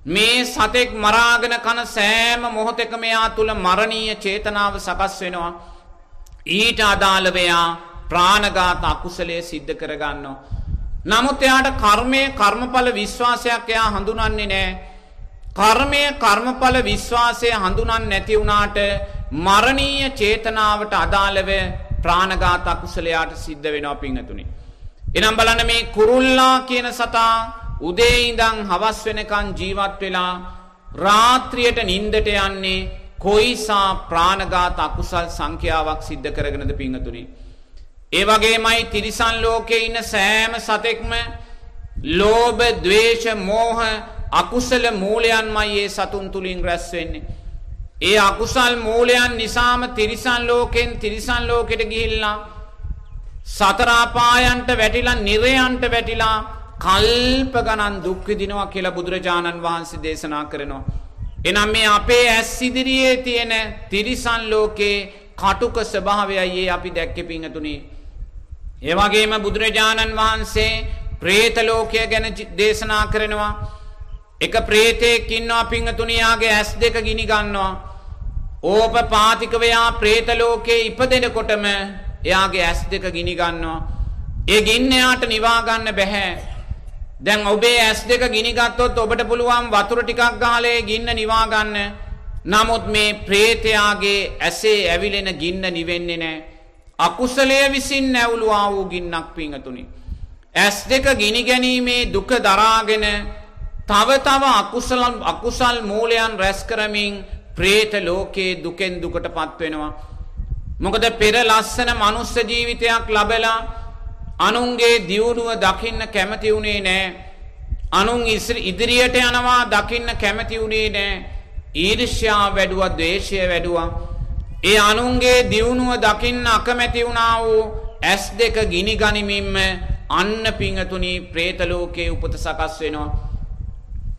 මේ සතෙක් මරාගෙන කන සෑම මොහොතකම එයා තුල මරණීය චේතනාව සකස් වෙනවා. ඊට අදාළව එයා ප්‍රාණඝාත අකුසලයේ සිද්ධ කරගන්නවා. නමුත් එයාට කර්මයේ කර්මඵල විශ්වාසයක් එයා හඳුනන්නේ නැහැ. කර්මය කර්මඵල විශ්වාසය හඳුනන්නේ නැති වුණාට මරණීය චේතනාවට අදාළව ප්‍රාණඝාත අකුසලයට සිද්ධ වෙනවා පිංගතුනි. එනම් බලන්න මේ කුරුල්ලා කියන සතා උදේ ඉඳන් හවස් වෙනකන් ජීවත් වෙලා රාත්‍රියට නිින්දට යන්නේ කොයිසා ප්‍රාණඝාත අකුසල් සංඛ්‍යාවක් සිද්ධ කරගෙනද පිංගතුනි. ඒ වගේමයි තිරිසන් ලෝකේ ඉන්න සෑම සතෙක්ම ලෝභ, ద్వේෂ, මෝහ අකුසල මූලයන්මයි ඒ සතුන් තුලින් රැස් වෙන්නේ. ඒ අකුසල් මූලයන් නිසාම තිරිසන් ලෝකෙන් තිරිසන් ලෝකෙට ගිහිල්ලා සතර අපායන්ට වැටිලා නිරයන්ට වැටිලා කල්ප ගණන් දුක් විඳිනවා කියලා බුදුරජාණන් වහන්සේ දේශනා කරනවා. එනම් මේ අපේ ඇස් ඉදිරියේ තියෙන තිරිසන් ලෝකේ කටුක ස්වභාවයයි අපි දැක්කේ පිංගතුනේ. ඒ වගේම බුදුරජාණන් වහන්සේ പ്രേත ලෝකය ගැන දේශනා කරනවා. එක പ്രേතෙක් ඉන්නවා පිංගතුණියාගේ ඇස් දෙක ගිනි ගන්නවා. ඕපපාතිකවයා പ്രേත ලෝකේ ඉපදෙනකොටම එයාගේ ඇස් දෙක ගිනි ගන්නවා. ඒ ගින්න යාට නිවා ගන්න බැහැ. දැන් ඔබේ ඇස් දෙක ගිනි ගත්තොත් ඔබට පුළුවන් වතුර ටිකක් ගාලේ ගින්න නිවා ගන්න. නමුත් මේ ප්‍රේතයාගේ ඇසේ ඇවිලෙන ගින්න නිවෙන්නේ නැහැ. අකුසලයේ විසින් නැවුලුවා වූ ගින්නක් පිංගතුනි. ඇස් දෙක ගිනි ගැනීමේ දුක දරාගෙන තව තව අකුසල අකුසල් මූලයන් රැස් කරමින් ප්‍රේත ලෝකයේ දුකෙන් දුකටපත් වෙනවා. මොකද පෙර ලස්සන මනුස්ස ජීවිතයක් ලැබලා අනුන්ගේ දියුණුව දකින්න කැමති වුණේ නෑ. අනුන් ඉදිරියට යනවා දකින්න කැමති වුණේ නෑ. ඊර්ෂ්‍යා වැඩුවා දේශය වැඩුවා. ඒ අනුන්ගේ දියුණුව දකින්න අකමැති වුණා වූ ඇස් දෙක ගිනි ගනිමින්ම අන්න පිංහතුනි ප්‍රේතලෝකයේ උපත සකස් වෙනවා.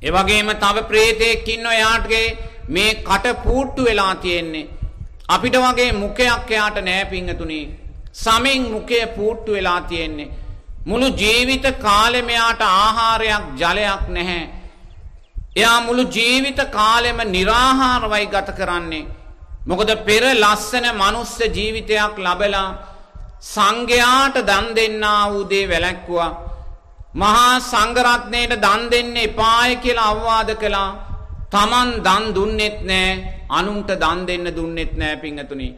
එවගේම තව ප්‍රේතයෙක්කින්න යාටගේ මේ කට පූට්ටු වෙලා තියෙන්නේ. අපිට වගේ මුකයක් එයාට නෑ පිංහතුනේ සමෙන් මුඛය පූට්ටු වෙලා තියෙන්නේ. මුළු ජීවිත කාලෙම එයාට ආහාරයක් ජලයක් නැහැ. එයා මුළු ජීවිත කාලෙම निराහාරවයි ගත කරන්නේ. මොකද පෙර ලස්සන මනුස්ස ජීවිතයක් ලැබලා සංඝයාට දන් දෙන්නා වූ දේ වැළැක්වුවා. මහා සංඝරත්නයට දන් දෙන්න එපාය කියලා අවවාද කළා. Taman දන් දුන්නෙත් නෑ, අනුන්ට දන් දෙන්න දුන්නෙත් නෑ පිංගතුනි.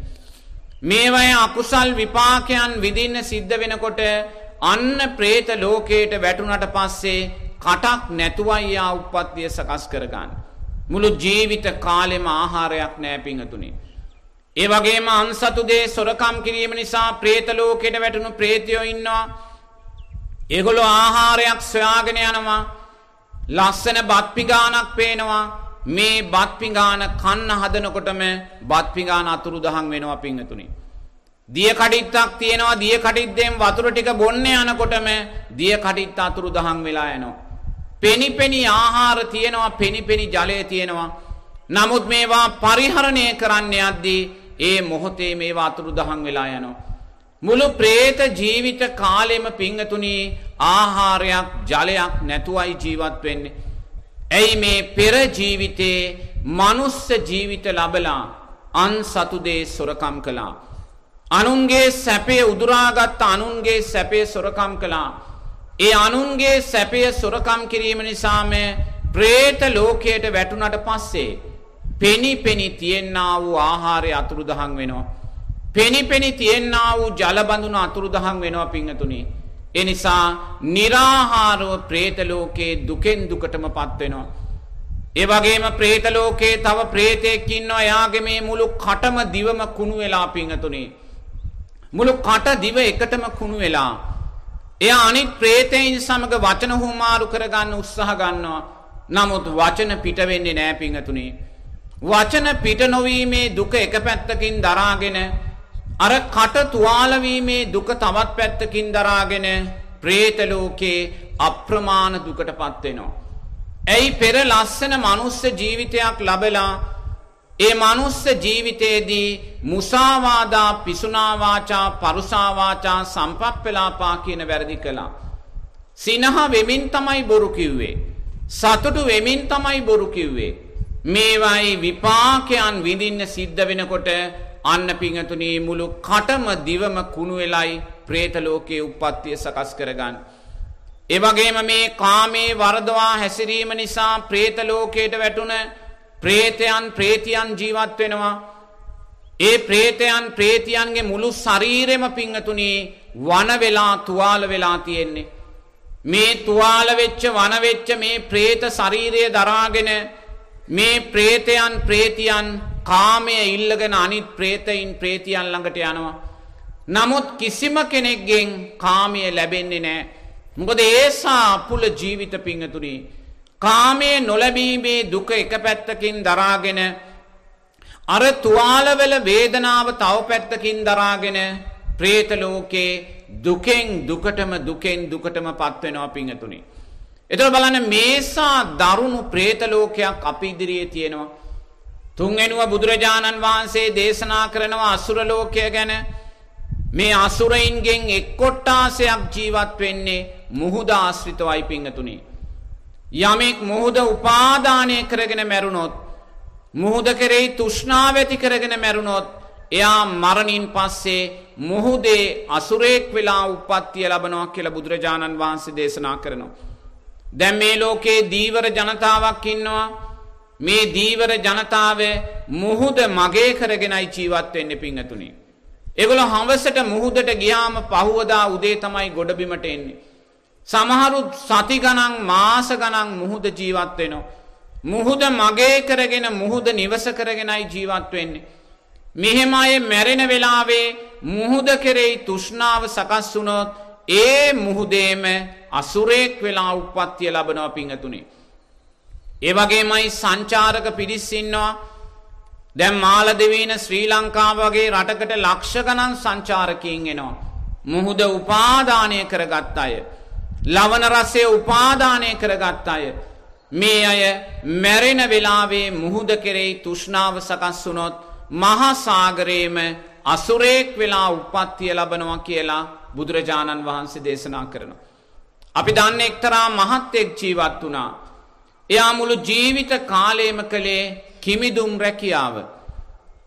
මේවය අකුසල් විපාකයන් විඳින්න සිද්ධ වෙනකොට අන්න പ്രേත ලෝකයට වැටුණට පස්සේ කටක් නැතුවයි යා උප්පත්තිය සකස් කරගන්න. මුළු ජීවිත කාලෙම ආහාරයක් නැහැ පිංගුතුනි. ඒ වගේම අන්සතු දේ සොරකම් කිරීම නිසා പ്രേත ලෝකයට වැටුණු പ്രേතයෝ ඉන්නවා. ඒගොල්ලෝ ආහාරයක් සොයාගෙන යනවා. ලස්සන බත් පිගානක් පේනවා. මේ බත් පිඟාන කන්න හදනකොටම බත් පිඟාන අතුරුදහන් වෙනවා පිංගතුනි. දිය කඩਿੱත්තක් තියෙනවා දිය කඩਿੱද්දෙන් වතුර ටික බොන්න යනකොටම දිය කඩਿੱත්ත අතුරුදහන් වෙලා යනවා. පෙනි පෙනි ආහාර තියෙනවා පෙනි පෙනි ජලය තියෙනවා. නමුත් මේවා පරිහරණය කරන්න යද්දී ඒ මොහොතේ මේවා අතුරුදහන් වෙලා යනවා. මුළු പ്രേත ජීවිත කාලෙම පිංගතුණී ආහාරයක් ජලයක් නැතුවයි ජීවත් වෙන්නේ. ඇයි මේ පෙර ජීවිතේ මනුස්ස ජීවිත ලබලා අන් සතු දේ සොරකම් කළා. අනුන්ගේ සැපේ උදුරාගත් අනුන්ගේ සැපේ සොරකම් කළා. ඒ අනුන්ගේ සැපය සොරකම් කිරීම නිසාම പ്രേත ලෝකයට වැටුණට පස්සේ පෙනි පෙනි තියෙන්නා වූ ආහාරය අතුරුදහන් වෙනවා. පෙනි පෙනි තියෙන්නා වූ ජල බඳුන අතුරුදහන් වෙනවා පිංගතුනි. ඒ නිසා निराහාරව പ്രേත ලෝකේ දුකෙන් දුකටම පත් වෙනවා. ඒ වගේම പ്രേත ලෝකේ තව പ്രേතෙක් ඉන්නවා. එයාගේ මේ මුළු කටම දිවම කුණු වෙලා පිංගතුනේ. මුළු කට දිව එකටම කුණු වෙලා. එයා අනිත් പ്രേතයන් සමග වචන හුමාරු කරගන්න උත්සාහ ගන්නවා. නමුත් වචන පිට වෙන්නේ නැහැ පිංගතුනේ. වචන පිට නොවීමේ දුක එක පැත්තකින් දරාගෙන අර කට තුවාල වීමේ දුක තවත් පැත්තකින් දරාගෙන പ്രേත ලෝකේ අප්‍රමාණ දුකටපත් වෙනවා. ඇයි පෙර ලස්සන මනුස්ස ජීවිතයක් ලබලා ඒ මනුස්ස ජීවිතයේදී මුසාවාදා පිසුනාවාචා පරුසාවාචා සම්පප්පලාපා කියන වැරදි කළා. සිනහ වෙමින් තමයි බොරු කිව්වේ. සතුටු වෙමින් තමයි බොරු කිව්වේ. මේවයි විපාකයන් විඳින්න සිද්ධ වෙනකොට අන්න පිංහතුනී මුළු කටම දිවම කුණු වෙලයි ප්‍රේත ලෝකයේ උප්පත්තිය සකස් කරගන්න. එවගේම මේ කාමේ වරදවා හැසිරීම නිසා ප්‍රේත ලෝකයට වැටුණ ප්‍රේතයන් ප්‍රේතියන් ජීවත් වෙනවා. ඒ ප්‍රේතයන් ප්‍රේතියන්ගේ මුළු ශරීරෙම පිංහතුනී වන වෙලා තුවාල වෙලා තියෙන්නේ. මේ තුවාල වෙච්ච වනවෙච්ච මේ ප්‍රේත ශරීරය දරාගෙන මේ ප්‍රේතයන් ප්‍රේතියන් කාමය ඉල්ලගෙන අනිත් ප්‍රේතයින් ප්‍රේතියන් ළඟට යනවා. නමුත් කිසිම කෙනෙක්ගෙන් කාමය ලැබෙන්නේ නෑ. මොකද ඒසා අපුල ජීවිත පිංහතුනී කාමයේ නොලැබීමේ දුක එක පැත්තකින් දරාගෙන අර තුවාලවල වේදනාව තව පැත්තකින් දරාගෙන ප්‍රේත ලෝකේ දුකෙන් දුකටම දුකෙන් දුකටම පත්වෙනවා පිංහතුනි. එතර බලන්න මේසා දරුණු ප්‍රේත ලෝකයක් අපි ඉදිරියේ තියෙනවා. තුන්වෙනුව බුදුරජාණන් වහන්සේ දේශනා කරනවා අසුර ලෝකය ගැන මේ අසුරයින්ගෙන් එක් කොට්ටාසයක් ජීවත් වෙන්නේ මුහුද ආශ්‍රිතවයි පිංහතුනි. යමෙක් මුහුද උපාදානය කරගෙන මැරුණොත් මුහුද කෙරෙහි තුෂ්ණාව ඇති කරගෙන මැරුණොත් එයා මරණින් පස්සේ මුහුදේ අසුරේක් වෙලා උප්පත්තිය ලබනවා කියලා බුදුරජාණන් වහන්සේ දේශනා කරනවා. දැන් මේ ලෝකේ දීවර ජනතාවක් ඉන්නවා. මේ දීවර ජනතාව මුහුද මගේ කරගෙනයි ජීවත් වෙන්නේ පිංගතුනි. ඒගොල්ලෝ හවසට මුහුදට ගියාම පහුවදා උදේ තමයි ගොඩබිමට එන්නේ. සමහරු සති ගණන් මාස ගණන් මුහුද ජීවත් වෙනවා. මුහුද මගේ කරගෙන මුහුද නිවස කරගෙනයි ජීවත් වෙන්නේ. මෙහෙම අය මැරෙන වෙලාවේ මුහුද කෙරෙහි තුෂ්ණාව සකස් වුණොත් ඒ මුහුදේම අසුරේක් වෙලා උප්පත්තිය ලබනවා පිංහතුනේ. ඒ වගේමයි සංචාරක පිරිස් ඉන්නවා. දැන් මාලදිවයින ශ්‍රී ලංකාව වගේ රටකට ලක්ෂ ගණන් සංචාරකයින් එනවා. මුහුද උපාදානය කරගත් අය. ලවන රසය උපාදානය කරගත් අය. මේ අය මැරෙන වෙලාවේ මුහුද කෙරෙහි තුෂ්ණාව සකස් වුනොත් මහාසාගරයේම අසුරේක් වෙලා උපත්තිය ලබනවා කියලා බුදුරජාණන් වහන්සේ දේශනා කරනවා. අපි දන්න එක්තරා මහත්තෙක් ජීවත් වුණා. එයා මුළු ජීවිත කාලයම කළේ කිමිදුම් රැකියාව.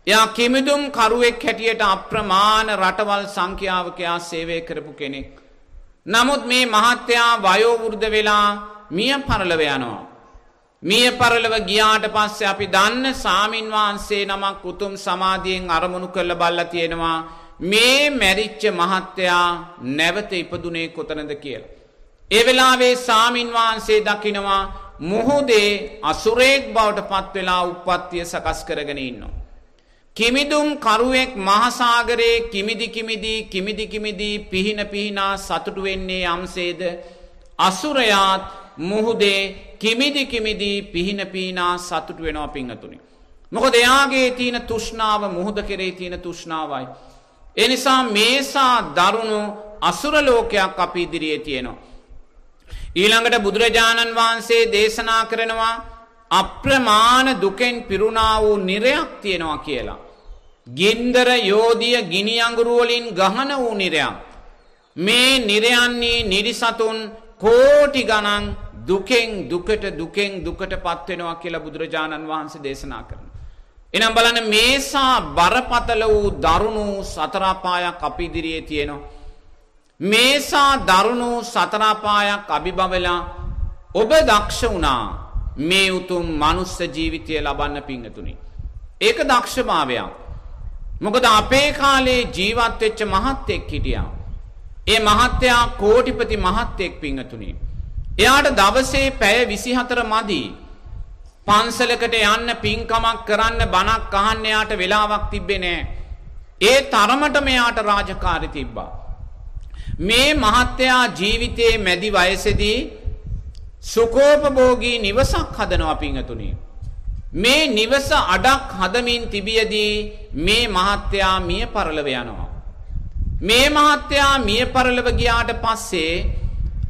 එයා කිමිදුම් කරුවෙක් හැටියට අප්‍රමාණ රටවල් සංඛ්‍යාවකයා සේවය කරපු කෙනෙක්. නමුත් මේ මහත්තයා වයෝවෘද්ධ වෙලා මිය පරලව යනවා. මිය පරලව ගියාට පස්සේ අපි දන්න සාමින් වහන්සේ නමක් උතුම් සමාධියෙන් අරමුණු කරල බල්ල තියෙනවා මේ මැරිච්ච මහත්තයා නැවත ඉපදුනේ කොතනද කියලා. ඒ වෙලාවේ සාමින් වහන්සේ දකිනවා මුහුදේ අසුරේක් බවට පත් වෙලා උප්පත්තිය සකස් කරගෙන ඉන්නවා. කිමිදුම් කරුවෙක් මහසාගරයේ කිමිදි කිමිදි කිමිදි කිමිදි පිහින පිහිනා සතුටු වෙන්නේ යම්සේද අසුරයාත් මුහුදේ කිමිදි කිමිදි පිහින පිහිනා සතුටු වෙනවා පිංහතුනි. මොකද එයාගේ තියෙන තුෂ්ණාව මුහුද කෙරේ තියෙන තුෂ්ණාවයි. එනිසා මේසා දරුණු අසුරලෝකයක් අපි ඉදිරියේ තියෙනවා. ඊළඟට බුදුරජාණන් වහන්සේ දේශනා කරනවා අප්‍රමාණ දුකෙන් පිරුණා වූ නිරයක් තියෙනවා කියලා. ගින්දර යෝධිය ගිනි අඟුරු වලින් ගහන වූ නිරයක්. මේ නිරයන්නේ නිරිසතුන් කෝටි ගණන් දුකෙන් දුකට දුකෙන් දුකට පත් වෙනවා කියලා බුදුරජාණන් වහන්සේ දේශනා කරනවා. එනම් බලන්න මේසා බරපතල වූ දරුණු සතරාපායක් අපි ඉදිරියේ තියෙනවා. මේසා දරුණු සතරාපායක් අභිබවලා ඔබ දක්ෂ වුණා මේ උතුම් මනුස්ස ජීවිතය ලබන්න පිංහතුනි. ඒක දක්ෂභාවයක්. මොකද අපේ කාලේ ජීවත් වෙච්ච මහත්තෙක් හිටියා. ඒ මහත්තයා කෝටිපති මහත්තෙක් පිංහතුනි. එයාට දවසේ පැය විසිහතර මදී. පන්සලකට යන්න පින්කමක් කරන්න බණක් අහන්න යාට වෙලාවක් තිබ්බේ නෑ. ඒ තරමට මෙයාට රාජකාරි තිබ්බා. මේ මහත්තයා ජීවිතයේ මැදි වයසේදී සුකෝපභෝගී නිවසක් හදනවා පිංහතුනි. මේ නිවස අඩක් හදමින් තිබියදී මේ මහත්තයා මිය පරලව යනවා. මේ මහත්තයා මිය පරලව ගියාට පස්සේ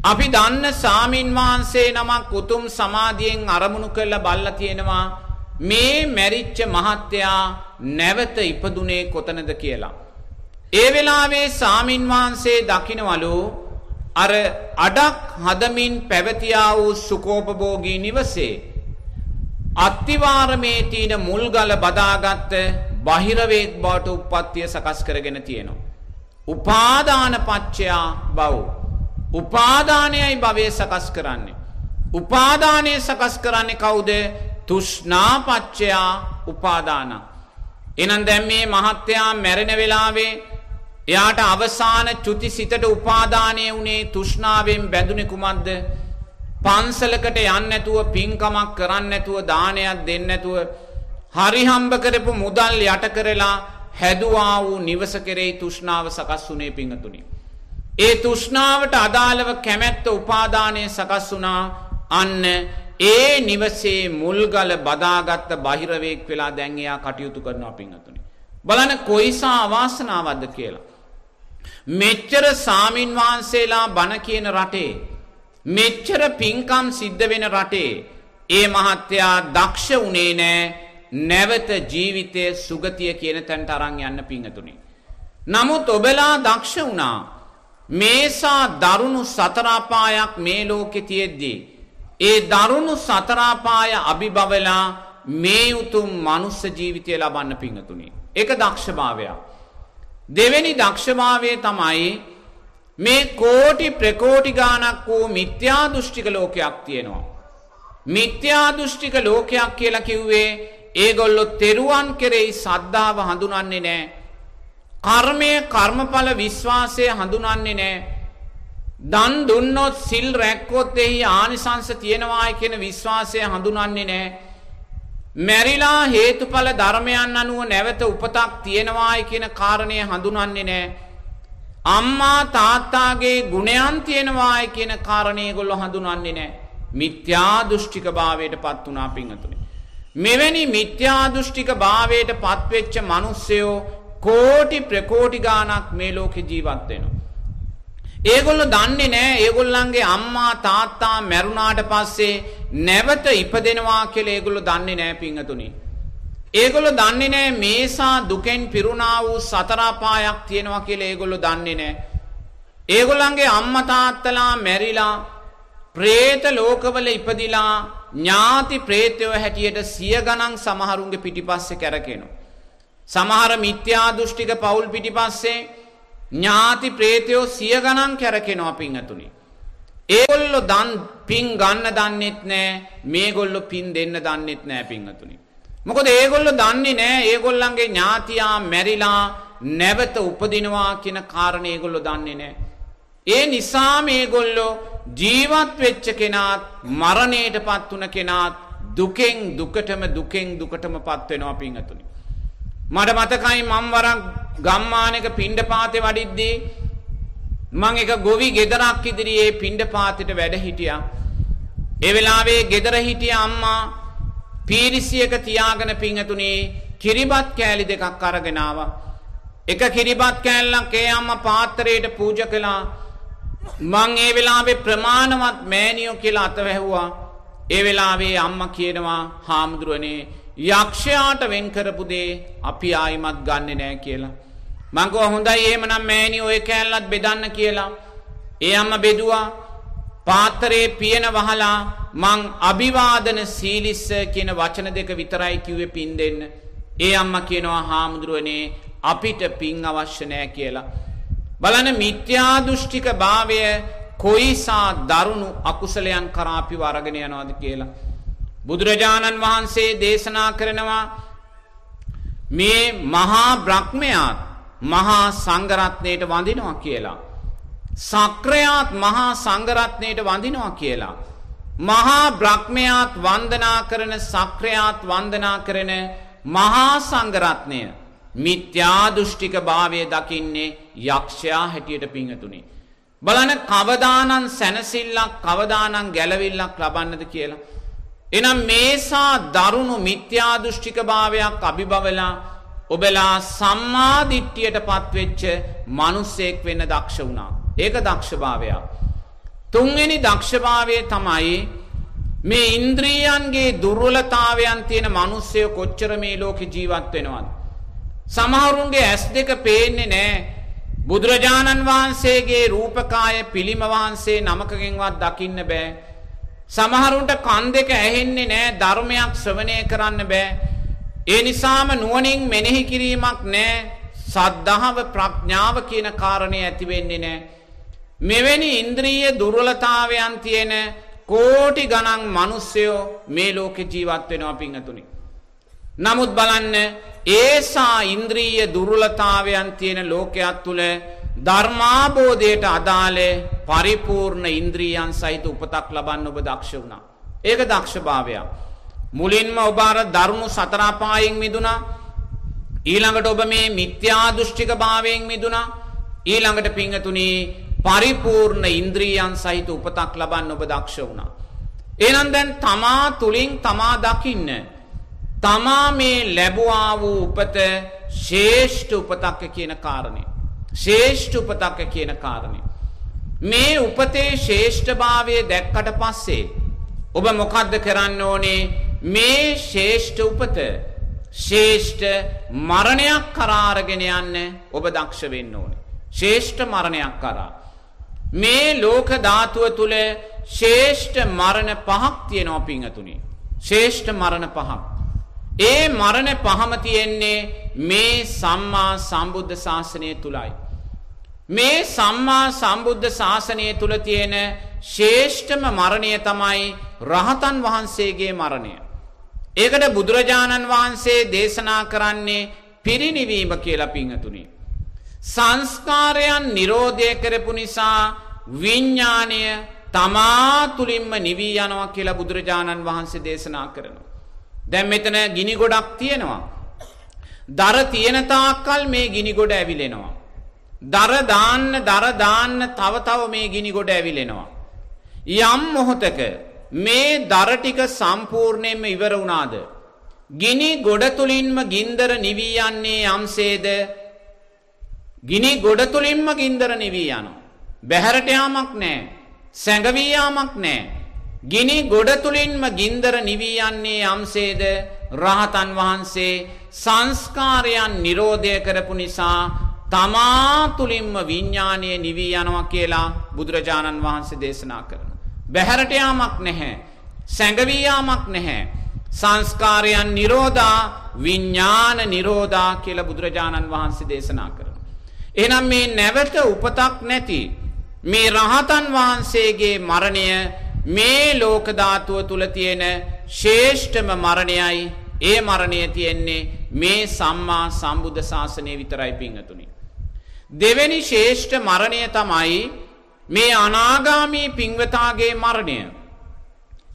අපි දන්න සාමීන් වහන්සේ නමක් උතුම් සමාධියෙන් අරමුණු කරලා බල්ලා තියෙනවා මේ මැරිච්ච මහත්තයා නැවත ඉපදුනේ කොතනද කියලා. ඒ වෙලාවේ සාමීන් වහන්සේ දකින්නවලු අර අඩක් හදමින් පැවතියා වූ සුකෝපභෝගී නිවසේ අත්තිවාරමේ තියෙන මුල්ගල බදාගත්ත බහිරවේක් බවට උප්පත්තිය සකස් කරගෙන තියෙනවා. උපාදාන පච්චයා බව් උපාදානයයි භවය සකස් කරන්නේ. උපාදානය සකස් කරන්නේ කවුද තුෂ්නාපච්චයා උපාදාන. එනන් දැම් මේ මහත්තයා මැරෙන වෙලාවේ එයාට අවසාන චුති සිතට උපාදානය වනේ තුෂ්නාවෙන් බැඳුනෙ කුමක්ද පන්සලකට යන්නැතුව පින්කමක් කරන්නැතුව දානයක් දෙන්නැතුව හරිහම්බ කරපු මුදල් යට කරලා හැදවා වූ නිවස කෙරෙයි තුෂ්නාව සකස් වනේ පිංහතුනිි. ඒ තුෂ්ණාවට අදාළව කැමැත්ත උපාදානය සකස් වුණා අන්න ඒ නිවසේ මුල්ගල බදාගත්ත බහිරවයෙක් වෙලා දැන් එයා කටයුතු කරනවා පින්වතුනි. බලන්න කොයිසා අවාසනාවක්ද කියලා. මෙච්චර සාමින් වහන්සේලා බණ කියන රටේ මෙච්චර පින්කම් සිද්ධ වෙන රටේ ඒ මහත්තයා දක්ෂ වුණේ නෑ නැවත ජීවිතය සුගතිය කියන තැන්ට අරන් යන්න පිංහතුනි. නමුත් ඔබලා දක්ෂ වුණා මේසා දරුණු සතරාපායක් මේ ලෝකෙ තියෙද්දී. ඒ දරුණු සතරාපාය අභිබවලා මේ උතුම් මනුස්ස ජීවිතය ලබන්න පිංහතුනි. එක දක්ෂභාවයක්. දෙවැනි දක්ෂභාවය තමයි මේ කෝටි ප්‍රකෝටි ගානක් වූ මිත්‍යා දෘෂ්ටික ලෝකයක් තියෙනවා. මිත්‍යා දෘෂ්ටික ලෝකයක් කියලා කිව්වේ ඒගොල්ලො තෙරුවන් කෙරෙයි සද්ධාව හඳුනන්නේ නෑ කර්මය කර්මඵල විශ්වාසය හඳුනන්නේ නෑ. දන් දුන්නොත් සිල් රැක්කොත් එහි ආනිසංස තියෙනවායි කියන විශ්වාසය හඳුනන්නේ නෑ. මැරිලා හේතුඵල ධර්මයන් අනුව නැවත උපතක් තියෙනවායි කියන කාරණය හඳුනන්නේ නෑ. අම්මා තාත්තාගේ ගුණයන් තියෙනවායි කියන කාරණය ගොල්ලො හඳුනන්නේ නෑ. මිත්‍යා දෘෂ්ටික භාවයට පත් වනා පිංහතුනි. මෙවැනි මිත්‍යා දෘෂ්ටික භාවයට පත්වෙච්ච මනුස්සයෝ කෝටි ප්‍රකෝටි ගානක් මේ ලෝකෙ ජීවත් වෙනවා. ඒගොල්ලෝ දන්නේ නැහැ ඒගොල්ලන්ගේ අම්මා තාත්තා මැරුණාට පස්සේ නැවත ඉපදෙනවා කියලා ඒගොල්ලෝ දන්නේ නැහැ පිංගතුනි. ඒගොල්ලෝ දන්නේ නැහැ මේසා දුකෙන් පිරුණා වූ සතර අපායක් තියෙනවා කියලා ඒගොල්ලෝ දන්නේ නැහැ. ඒගොල්ලන්ගේ අම්මා තාත්තලා මැරිලා പ്രേත ලෝකවල ඉපදිලා ඥාති ප්‍රේතයෝ හැටියට සිය ගණන් සමහරුන්ගේ පිටිපස්සේ කැරකෙනවා. සමහර මිත්‍යා දෘෂ්ටික පවුල් පිටිපස්සේ ඥාති ප්‍රේතයෝ සිය ගණන් කැරකෙනවා පිංහතුනි. ඒගොල්ලො දන් පින් ගන්න දන්නෙත් නෑ මේගොල්ලො පින් දෙන්න දන්නෙත් නෑ පිංහතුනි. මොකද ඒගොල්ලො දන්නේ නෑ ඒගොල්ලන්ගේ ඥාතියා මැරිලා නැවත උපදිනවා කියන කාරණ ඒගොල්ලො දන්නේ නෑ. ඒ නිසා මේගොල්ලෝ ජීවත් වෙච්ච කෙනාත් මරණයට පත් වන කෙනාත් දුකෙන් දුකටම දුකෙන් දුකටම පත්වෙනවා පිංහතුනි. මට මතකයි මං වරක් ගම්මානක පිණ්ඩ පාතේ වඩිද්දී මං එක ගොවි ගෙදරක් ඉදිරියේ පිණ්ඩ පාතෙට වැඩ හිටියා. ඒ වෙලාවේ ගෙදර හිටිය අම්මා පීරිසියක තියාගෙන පිංහතුනේ කිරිබත් කෑලි දෙකක් අරගෙන ආවා. එක කිරිබත් කෑල්ලක් ඒ අම්මා පාත්‍රයට පූජ කළා. මං ඒ වෙලාවේ ප්‍රමාණවත් මෑනියෝ කියලා අතවැහුවා. ඒ වෙලාවේ අම්මා කියනවා හාමුදුරනේ යක්ෂයාට වෙන් කරපු දේ අපි ආයිමත් ගන්නෙ නෑ කියලා. මං කිව්වා හොඳයි එහෙමනම් මෑණි ඔය කෑල්ලත් බෙදන්න කියලා. ඒ අම්මා බෙදුවා. පාත්‍රයේ පියන වහලා මං අභිවාදන සීලිස්ස කියන වචන දෙක විතරයි කිව්වේ පින් දෙන්න. ඒ අම්මා කියනවා හාමුදුරුවනේ අපිට පින් අවශ්‍ය නෑ කියලා. බලන්න මිත්‍යා දෘෂ්ටික භාවය කොයිසා දරුණු අකුසලයන් කරා අපිව අරගෙන යනවද කියලා. බුදුරජාණන් වහන්සේ දේශනා කරනවා මේ මහා බ්‍රහ්මයාත් මහා සංඝරත්නයට වඳිනවා කියලා. සක්‍රයාත් මහා සංඝරත්නයට වඳිනවා කියලා. මහා බ්‍රහ්මයාත් වන්දනා කරන සක්‍රයාත් වන්දනා කරන මහා සංඝරත්නය මිත්‍යා දෘෂ්ටික භාවය දකින්නේ යක්ෂයා හැටියට පිංහතුනි. බලන කවදානන් සැනසිල්ලක් කවදානන් ගැලවිල්ලක් ලබන්නද කියලා. එනම් මේසා දරුණු මිත්‍යා දෘෂ්ටික භාවයක් අභිබවලා ඔබලා සම්මාදිට්ටියට පත්වෙච්ච මනුස්සෙක් වෙන්න දක්ෂ වුණා. ඒක දක්ෂභාවයක්. තුන්වෙනි දක්ෂභාවය තමයි මේ ඉන්ද්‍රීයන්ගේ දුර්වලතාවයන් තියෙන මනුස්සය කොච්චර මේ ලෝකෙ ජීවත් වෙනවද. සමහරුන්ගේ ඇස් දෙක පේන්නේ නෑ බුදුරජාණන් වහන්සේගේ රූපකාය පිළිම වහන්සේ නමකගෙන්වත් දකින්න බෑ. සමහරුන්ට කන් දෙක ඇහෙන්නේ නෑ ධර්මයක් ශ්‍රවණය කරන්න බෑ. ඒ නිසාම නුවණින් මෙනෙහි කිරීමක් නෑ සද්ධාව ප්‍රඥාව කියන කාරණේ ඇති වෙන්නේ නෑ. මෙවැනි ඉන්ද්‍රිය දුර්වලතාවයන් තියෙන කෝටි ගණන් මිනිස්සයෝ මේ ලෝකේ ජීවත් වෙනවා පිංගතුනි. නමුත් බලන්න ඒසා ඉන්ද්‍රිය දුර්වලතාවයන් තියෙන ලෝකයක් තුල ධර්මාබෝධයට අදාළ පරිපූර්ණ ඉන්ද්‍රියයන් සහිත උපතක් ලබන්න ඔබ දක්ෂ වුණා. ඒක දක්ෂභාවයක්. මුලින්ම ඔබ අර දරුණු සතර අපායෙන් මිදුණා. ඊළඟට ඔබ මේ මිත්‍යා දෘෂ්ටික භාවයෙන් මිදුණා. ඊළඟට පිංගතුණී පරිපූර්ණ ඉන්ද්‍රියයන් සහිත උපතක් ලබන්න ඔබ දක්ෂ වුණා. එහෙනම් දැන් තමා තුලින් තමා දකින්න තමා මේ ලැබුවා වූ උපත ශේෂ්ඨ උපතක් කියන කාරණය. ශේෂ්ඨ උපතක් කියන කාරණය. මේ උපතේ ශේෂ්ඨභාවය දැක්කට පස්සේ ඔබ මොකද්ද කරන්න ඕනේ මේ ශේෂ්ඨ උපත ශේෂ්ඨ මරණයක් කරා අරගෙන යන්න ඔබ දක්ෂ වෙන්න ඕනේ. ශේෂ්ඨ මරණයක් කරා. මේ ලෝක ධාතුව තුල ශේෂ්ඨ මරණ පහක් තියෙනවා පිංගතුනි. ශේෂ්ඨ මරණ පහක්. ඒ මරණ පහම තියෙන්නේ මේ සම්මා සම්බුද්ධ ශාසනය තුලයි. මේ සම්මා සම්බුද්ධ ශාසනය තුල තියෙන ශේෂ්ඨම මරණය තමයි රහතන් වහන්සේගේ මරණය. ඒකට බුදුරජාණන් වහන්සේ දේශනා කරන්නේ පිරිනිවීම කියලා පිංහතුනි. සංස්කාරයන් නිරෝධය කරපු නිසා විඤ්ඥානය තමා තුළින්ම නිවී යනවා කියලා බුදුරජාණන් වහන්සේ දේශනා කරනවා. දැන් මෙතන ගිනි ගොඩක් තියෙනවා. දර තියෙන තාක්කල් මේ ගිනි ගොඩ ඇවිලෙනවා. දර දාන්න දර දාන්න තව තව මේ ගිනි ගොඩ ඇවිලෙනවා. යම් මොහොතක මේ දර ටික සම්පූර්ණයෙන්ම ඉවර වුණාද? ගිනි ගොඩ තුලින්ම ගින්දර නිවී යන්නේ යම්සේද? ගිනි ගොඩ තුලින්ම ගින්දර නිවී යනවා. බැහැරට යාමක් නැහැ. සැඟවී යාමක් නැහැ. ගිනි ගොඩ තුලින්ම ගින්දර නිවී යන්නේ යම්සේද රහතන් වහන්සේ සංස්කාරයන් නිරෝධය කරපු නිසා තමා තුලින්ම විඥානීය නිවී යනවා කියලා බුදුරජාණන් වහන්සේ දේශනා කරනවා. බහැරට යාමක් නැහැ. සැඟවී යාමක් නැහැ. සංස්කාරයන් නිරෝධා විඥාන නිරෝධා කියලා බුදුරජාණන් වහන්සේ දේශනා කරනවා. එහෙනම් මේ නැවත උපතක් නැති මේ රහතන් වහන්සේගේ මරණය මේ ලෝක ධාතුව තුල තියෙන ශ්‍රේෂ්ඨම මරණයයි ඒ මරණය තියෙන්නේ මේ සම්මා සම්බුද්ධ ශාසනය විතරයි පිංහතුනි. දෙවැනි ශේෂ්ඨ මරණය තමයි මේ අනාගාමී පිංවතාගේ මරණය.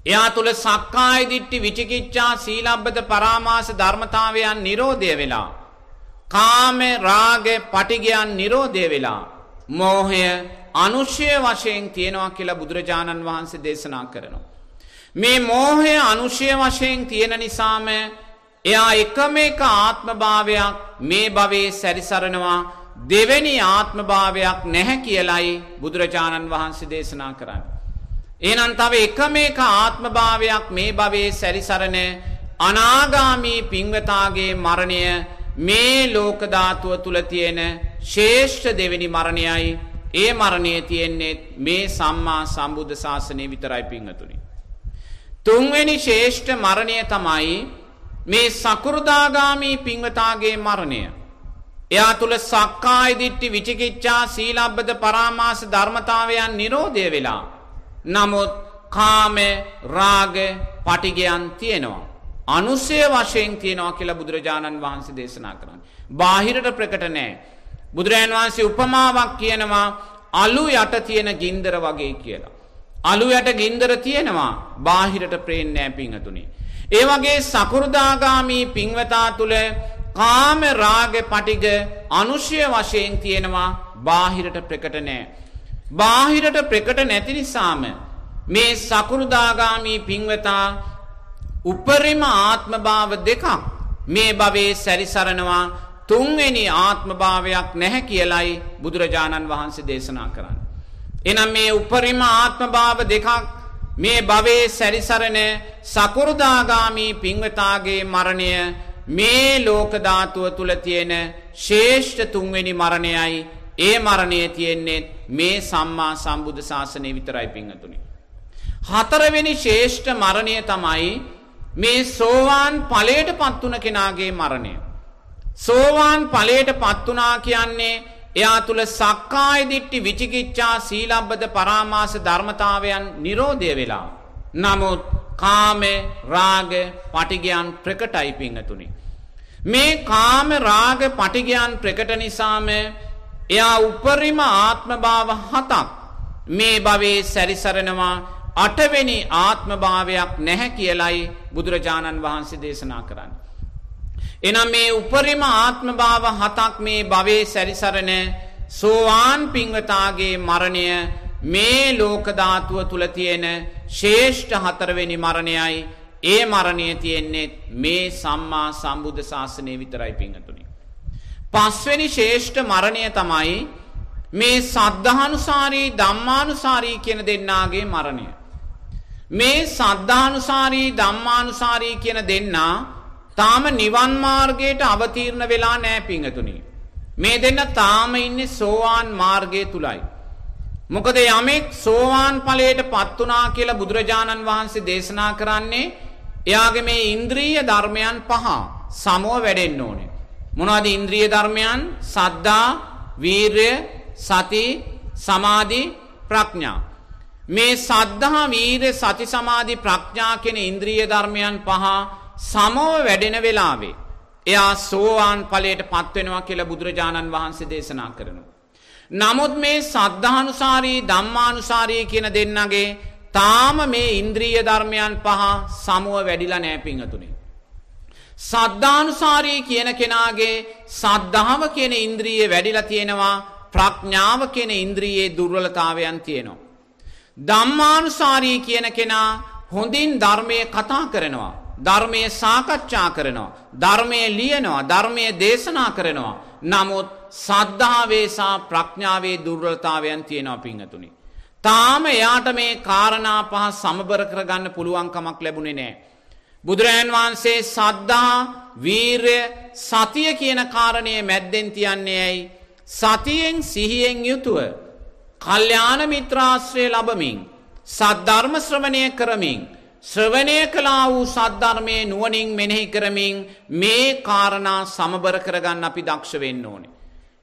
එයා තුළ සක්කාය දිට්ටි විචිකිච්ඡා සීලබ්බත පරාමාස ධර්මතාවයන් නිරෝධය වෙලා. කාම රාග පටිගයන් නිරෝධය වෙලා. මෝහය අනුෂ්‍ය වශයෙන් තියෙනවා කියලා බුදුරජාණන් වහන්සේ දේශනා කරනවා. මේ මෝහය අනුෂ්‍ය වශයෙන් තියෙන නිසාම එයා එකම එක ආත්මභාවයක් මේ භවයේ සැරිසරනවා දෙවැනි ආත්මභාවයක් නැහැ කියලයි බුදුරජාණන් වහන්සේ දේශනා කරන්නේ. එහෙනම් තව එකම එක ආත්මභාවයක් මේ භවයේ සැරිසරන අනාගාමී පින්වතාගේ මරණය මේ ලෝක ධාතුව තුල තියෙන ශේෂ්ඨ දෙවෙනි මරණයයි ඒ මරණය තියෙන්නේ මේ සම්මා සම්බුද්ධ ශාසනය විතරයි පිංහතුනි. තුන්වෙනි ශේෂ්ඨ මරණය තමයි මේ සකෘදාගාමී පිංවතාගේ මරණය. එයා තුළ සක්කාය දිට්ටි විචිකිච්ඡා සීලබ්බත පරාමාස ධර්මතාවයන් නිරෝධය වෙලා. නමුත් කාම රාග පටිගයන් තියෙනවා. අනුසය වශයෙන් තියෙනවා කියලා බුදුරජාණන් වහන්සේ දේශනා කරන්න. බාහිරට ප්‍රකට නෑ. බුදුරජාන් වහන්සේ උපමාවක් කියනවා අලු යට තියෙන ගින්දර වගේ කියලා. අලු යට ගින්දර තියෙනවා බාහිරට පේන්නේ නැහැ පිංගතුනි. ඒ වගේ සකු르දාගාමි පින්වතා තුල කාම රාග පටිග අනුශය වශයෙන් තියෙනවා බාහිරට ප්‍රකට නැහැ. බාහිරට ප්‍රකට නැති නිසාම මේ සකු르දාගාමි පින්වතා උපරිම ආත්මභාව දෙකක් මේ භවයේ සැරිසරනවා තුන්වෙනි ආත්මභාවයක් නැහැ කියලයි බුදුරජාණන් වහන්සේ දේශනා කරන්නේ. එනම් මේ උපරිම ආත්මභාව දෙකක් මේ භවයේ සැරිසරන සකු르දාගාමි පින්වතාගේ මරණය මේ ලෝක ධාතුව තුල තියෙන ශ්‍රේෂ්ඨ තුන්වෙනි මරණයයි ඒ මරණය තියෙන්නේ මේ සම්මා සම්බුද්ධ ශාසනය විතරයි පින්වතුනි. හතරවෙනි ශ්‍රේෂ්ඨ මරණය තමයි මේ සෝවාන් ඵලයට පත් වුණ කෙනාගේ මරණය. සෝවාන් ඵලයට පත් වුණා කියන්නේ එයා තුල සක්කාය දිට්ඨි විචිකිච්ඡා සීලබ්බත පරාමාස ධර්මතාවයන් නිරෝධය වෙලා. නමුත් කාම රාග පටිගයන් ප්‍රකටයි පිංගතුනි. මේ කාම රාග පටිගයන් ප්‍රකට නිසාම එයා උපරිම ආත්මභාව හතක් මේ භවයේ සැරිසරනවා අටවෙනි ආත්මභාවයක් නැහැ කියලයි බුදුරජාණන් වහන්සේ දේශනා කරන්නේ. එනම් මේ උපරිම ආත්මභාව හතක් මේ භවයේ සැරිසරන සෝවාන් පින්වතාගේ මරණය මේ ලෝක ධාතුව තුල තියෙන ශේෂ්ඨ හතරවෙනි මරණයයි ඒ මරණය තියෙන්නේ මේ සම්මා සම්බුද්ධ ශාසනය විතරයි පිංගතුනි. පස්වෙනි ශේෂ්ඨ මරණය තමයි මේ සද්ධානුසාරී ධම්මානුසාරී කියන දෙන්නාගේ මරණය. මේ සද්ධානුසාරී ධම්මානුසාරී කියන දෙන්නා තාම නිවන් මාර්ගයට අවතීර්ණ වෙලා නෑ පිංගතුනි. මේ දෙන්න තාම ඉන්නේ සෝවාන් මාර්ගය තුලයි. මොකද යමෙක් සෝවාන් ඵලයට පත් වුණා කියලා බුදුරජාණන් වහන්සේ දේශනා කරන්නේ එයාගේ මේ ඉන්ද්‍රිය ධර්මයන් පහ සමව වැඩෙන්න ඕනේ. මොනවද ඉන්ද්‍රිය ධර්මයන්? සද්දා, වීරය, සති, සමාධි, ප්‍රඥා. මේ සද්ධා, වීරය, සති, සමාධි, ප්‍රඥා කියන ඉන්ද්‍රිය ධර්මයන් පහ සමව වැඩෙන වෙලාවේ එයා සෝවාන් ඵලයට පත් වෙනවා කියලා බුදුරජාණන් වහන්සේ දේශනා කරනවා. නමුත් මේ සද්ධානුසාරී ධම්මානුසාරී කියන දෙන්නගේ තාම මේ ඉන්ද්‍රිය ධර්මයන් පහ සමුව වැඩිලා නෑ පිංහතුනේ. සද්ධානුසාරී කියන කෙනාගේ සද්ධාව කියන ඉන්ද්‍රිය වැඩිලා තියෙනවා ප්‍රඥාව කියන ඉන්ද්‍රියේ දුර්වලතාවයන් තියෙනවා. ධම්මානුසාරී කියන කෙනා හොඳින් ධර්මය කතා කරනවා. ධර්මයේ සාකච්ඡා කරනවා. ධර්මයේ ලියනවා. ධර්මයේ දේශනා කරනවා. නමුත් සද්ධාවේ සහ ප්‍රඥාවේ දුර්වලතාවයන් තියෙනවා පිංහතුනි. තාම එයාට මේ කාරණා පහ සමබර කරගන්න පුළුවන්කමක් ලැබුණේ නෑ. බුදුරජාන් වහන්සේ සද්ධා වීරය සතිය කියන කාරණය මැද්දෙන් තියන්නේ ඇයි. සතියෙන් සිහියෙන් යුතුව. කල්්‍යාන මිත්‍රාශ්‍රය ලබමින්. සද්ධර්ම ශ්‍රවණය කරමින්. ශ්‍රවණය කලා වූ සද්ධර්මය නුවනින් මෙනෙහි කරමින් මේ කාරණා සමබර කරගන්න අපි දක්ෂ වෙන්න ඕනේ.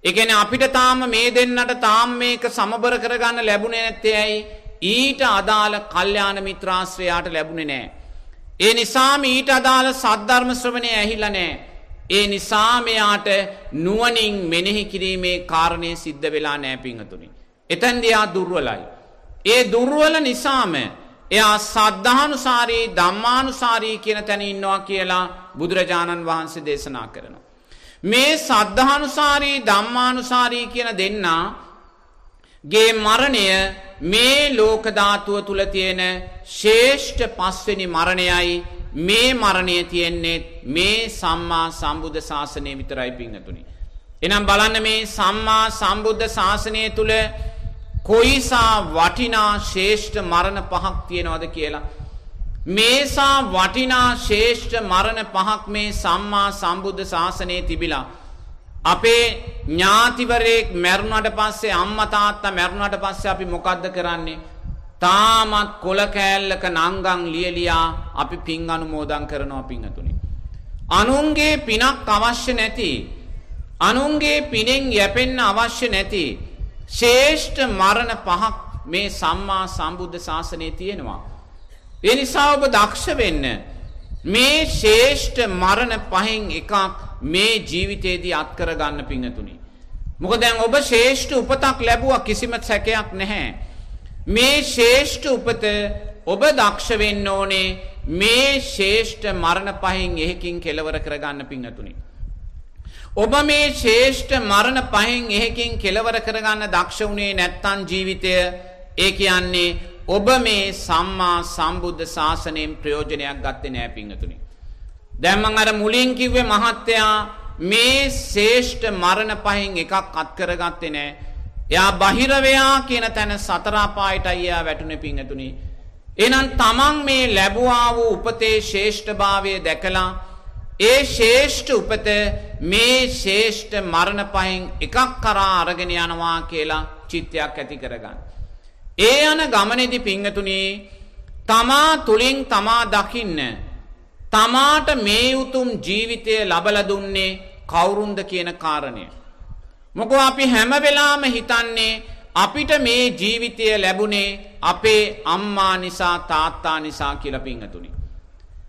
එකන අපිට තාම මේ දෙන්නට තාම් මේක සමබර කරගන්න ලැබුණේ නැත්තේ ඇයි ඊට අදාළ කල්්‍යාන මිත්‍රාශ්‍රයාට ලැබුණේ නෑ. ඒ නිසාම ඊට අදාළ සද්ධර්ම ශ්‍රවණය ඇහිල නෑ. ඒ නිසාමයාට නුවනින් මෙනෙහි කිරීමේ කාරණය සිද්ධ වෙලා නෑපිංහතුනි. එතැන්දයා දුර්වලයි. ඒ දුර්වල නිසාම එයා සද්ධානුසාරී ධම්මානුසාරී කියන තැන ඉන්නවා කියලා බුදුරජාණන් වහන්සේ දේශනා කරනවා. මේ සද්ධානුසාරී ධම්මානුසාරී කියන දෙන්නා ගේ මරණය මේ ලෝක ධාතුව තුල තියෙන ශේෂ්ඨ පස්වෙනි මරණයයි මේ මරණය තියෙන්නේ මේ සම්මා සම්බුද්ධ ශාසනය විතරයි පිංගතුනි. එනම් බලන්න මේ සම්මා සම්බුද්ධ ශාසනය තුල කොයිසා වටිනා ශේෂ්ඨ මරණ පහක් තියෙනවද කියලා. මේසා වටිනා ශේෂ්ඨ මරණ පහක් මේ සම්මා සම්බුද්ධ ශාසනයේ තිබිලා. අපේ ඥාතිවරයෙක් මැරුණට පස්සේ අම්මා තාත්තා මැරුණට පස්සේ අපි මොකද්ද කරන්නේ? තාමත් කොල කෑල්ලක නංගන් ලියලියා අපි පින් අනුමෝදන් කරනවා පිංහතුනි. අනුන්ගේ පිනක් අවශ්‍ය නැති. අනුන්ගේ පිනෙන් යැපෙන්න අවශ්‍ය නැති. ශේෂ්ඨ මරණ පහක් මේ සම්මා සම්බුද්ධ ශාසනයේ තියෙනවා. ඒ නිසා ඔබ දක්ෂ වෙන්න. මේ ශේෂ්ඨ මරණ පහෙන් එකක් මේ ජීවිතේදී අත්කර ගන්න පිංහතුනි. මොකද දැන් ඔබ ශේෂ්ඨ උපතක් ලැබුවා කිසිම සැකයක් නැහැ. මේ ශේෂ්ඨ උපත ඔබ දක්ෂ වෙන්න ඕනේ මේ ශේෂ්ඨ මරණ පහෙන් එහෙකින් කෙලවර කරගන්න පිංගතුනි. ඔබ මේ ශේෂ්ඨ මරණ පහෙන් එහෙකින් කෙලවර කරගන්න දක්ෂ වුණේ නැත්තම් ජීවිතය ඒ කියන්නේ ඔබ මේ සම්මා සම්බුද්ධ ශාසනයෙන් ප්‍රයෝජනයක් ගත්තේ නෑ පිංගතුනි. දැන් මම අර මුලින් කිව්වේ මහත්තයා මේ ශේෂ්ඨ මරණ පහෙන් එකක් අත් කරගත්තේ නෑ. එයා බහිරවයා කියන තැන සතර අපායටයි එයා වැටුනේ පිංගතුනි. එහෙනම් තමන් මේ ලැබුවා වූ උපතේ ශ්‍රේෂ්ඨභාවය දැකලා ඒ ශ්‍රේෂ්ඨ උපත මේ ශ්‍රේෂ්ඨ මරණ පහෙන් එකක් කරා අරගෙන යනවා කියලා චිත්තයක් ඇති කරගන්න. ඒ යන ගමනේදී පිංගතුනි තමා තුලින් තමා දකින්න තමාට මේ උතුම් ජීවිතය ලබලා දුන්නේ කවුරුන්ද කියන කාරණය. මොකෝ අපි හැම වෙලාවෙම හිතන්නේ අපිට මේ ජීවිතය ලැබුණේ අපේ අම්මා නිසා තාත්තා නිසා කියලා පිංගතුනි.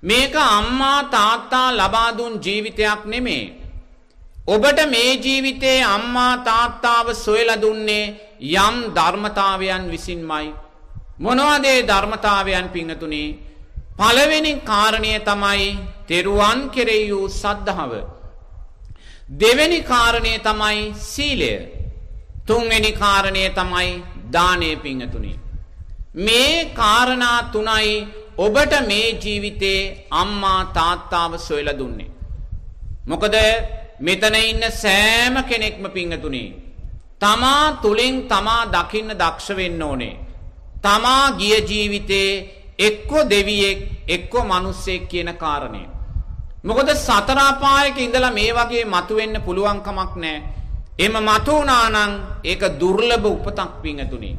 මේක අම්මා තාත්තා ලබා දුන් ජීවිතයක් නෙමේ. ඔබට මේ ජීවිතේ අම්මා තාත්තාව සොයලා දුන්නේ යම් ධර්මතාවයන් විසින්මයි. මොනවද ඒ ධර්මතාවයන් පිංගතුනි? පළවෙනි කාරණය තමයි තෙරුවන් කෙරෙහි වූ සද්ධාව. දෙවෙනි කාරණය තමයි සීලය. තුන්වෙනි කාරණය තමයි දානය පිංගතුනි. මේ කාරණා තුනයි ඔබට මේ ජීවිතේ අම්මා තාත්තාව සොයලා දුන්නේ. මොකද මෙතන ඉන්න සෑම කෙනෙක්ම පිංගතුනි තමා තුලින් තමා දකින්න දක්ෂ වෙන්න ඕනේ. තමා ගිය ජීවිතේ එක්ක දෙවියෙක් එක්ක මිනිස්සෙක් කියන කාරණය. මොකද සතර අපායක ඉඳලා මේ වගේ මතුවෙන්න පුළුවන් කමක් නැහැ. එම මතු වුණා නම් ඒක දුර්ලභ උපතක් පිංගතුනි.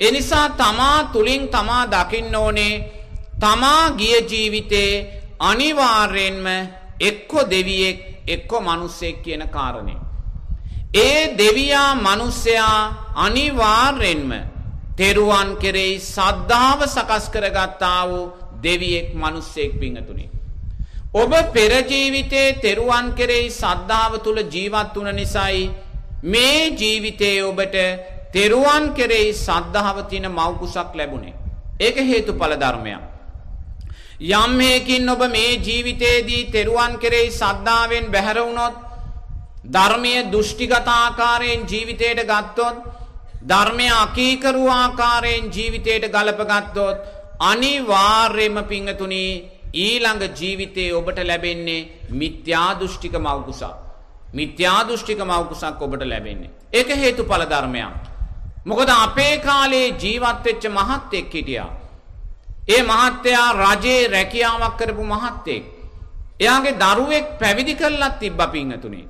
ඒ නිසා තමා තුලින් තමා දකින්න ඕනේ තමා ගිය ජීවිතේ අනිවාර්යෙන්ම එක්ක දෙවියෙක් එක්ක මිනිසෙක් කියන කාරණේ. ඒ දෙවියා මිනිසයා අනිවාර්යෙන්ම තෙරුවන් කෙරෙහි සද්ධාව සකස් කරගත්තා වූ දෙවියෙක් මිනිසෙක් පිංගතුනි. ඔබ පෙර ජීවිතේ තෙරුවන් කෙරෙහි සද්ධාව තුල ජීවත් වුණ නිසායි මේ ජීවිතේ ඔබට තෙරුවන් කෙරෙහි සද්ධාව තියෙන මව්කුසක් ලැබුණේ. ඒක හේතුඵල ධර්මයක්. යම් හේකින් ඔබ මේ ජීවිතේදී තෙරුවන් කෙරෙහි සද්ධාවෙන් බැහැර වුණොත් ධර්මයේ දෘෂ්ටිගත ආකාරයෙන් ජීවිතයට ගත්තොත් ධර්මය අකීකරු ආකාරයෙන් ජීවිතයට ගලප ගත්තොත් අනිවාර්යයෙන්ම පිංගතුණී ඊළඟ ජීවිතේ ඔබට ලැබෙන්නේ මිත්‍යා දෘෂ්ටික මව්කුසක්. මිත්‍යා දෘෂ්ටික මව්කුසක් ඔබට ලැබෙන්නේ. ඒක හේතුඵල ධර්මයක්. මොකද අපේ කාලේ ජීවත් වෙච්ච මහත්තයෙක් හිටියා. ඒ මහත්තයා රජේ රැකියාවක් කරපු මහත්තයෙක්. එයාගේ දරුවෙක් පැවිදි කරලත් තිබ්බා පිංගතුනේ.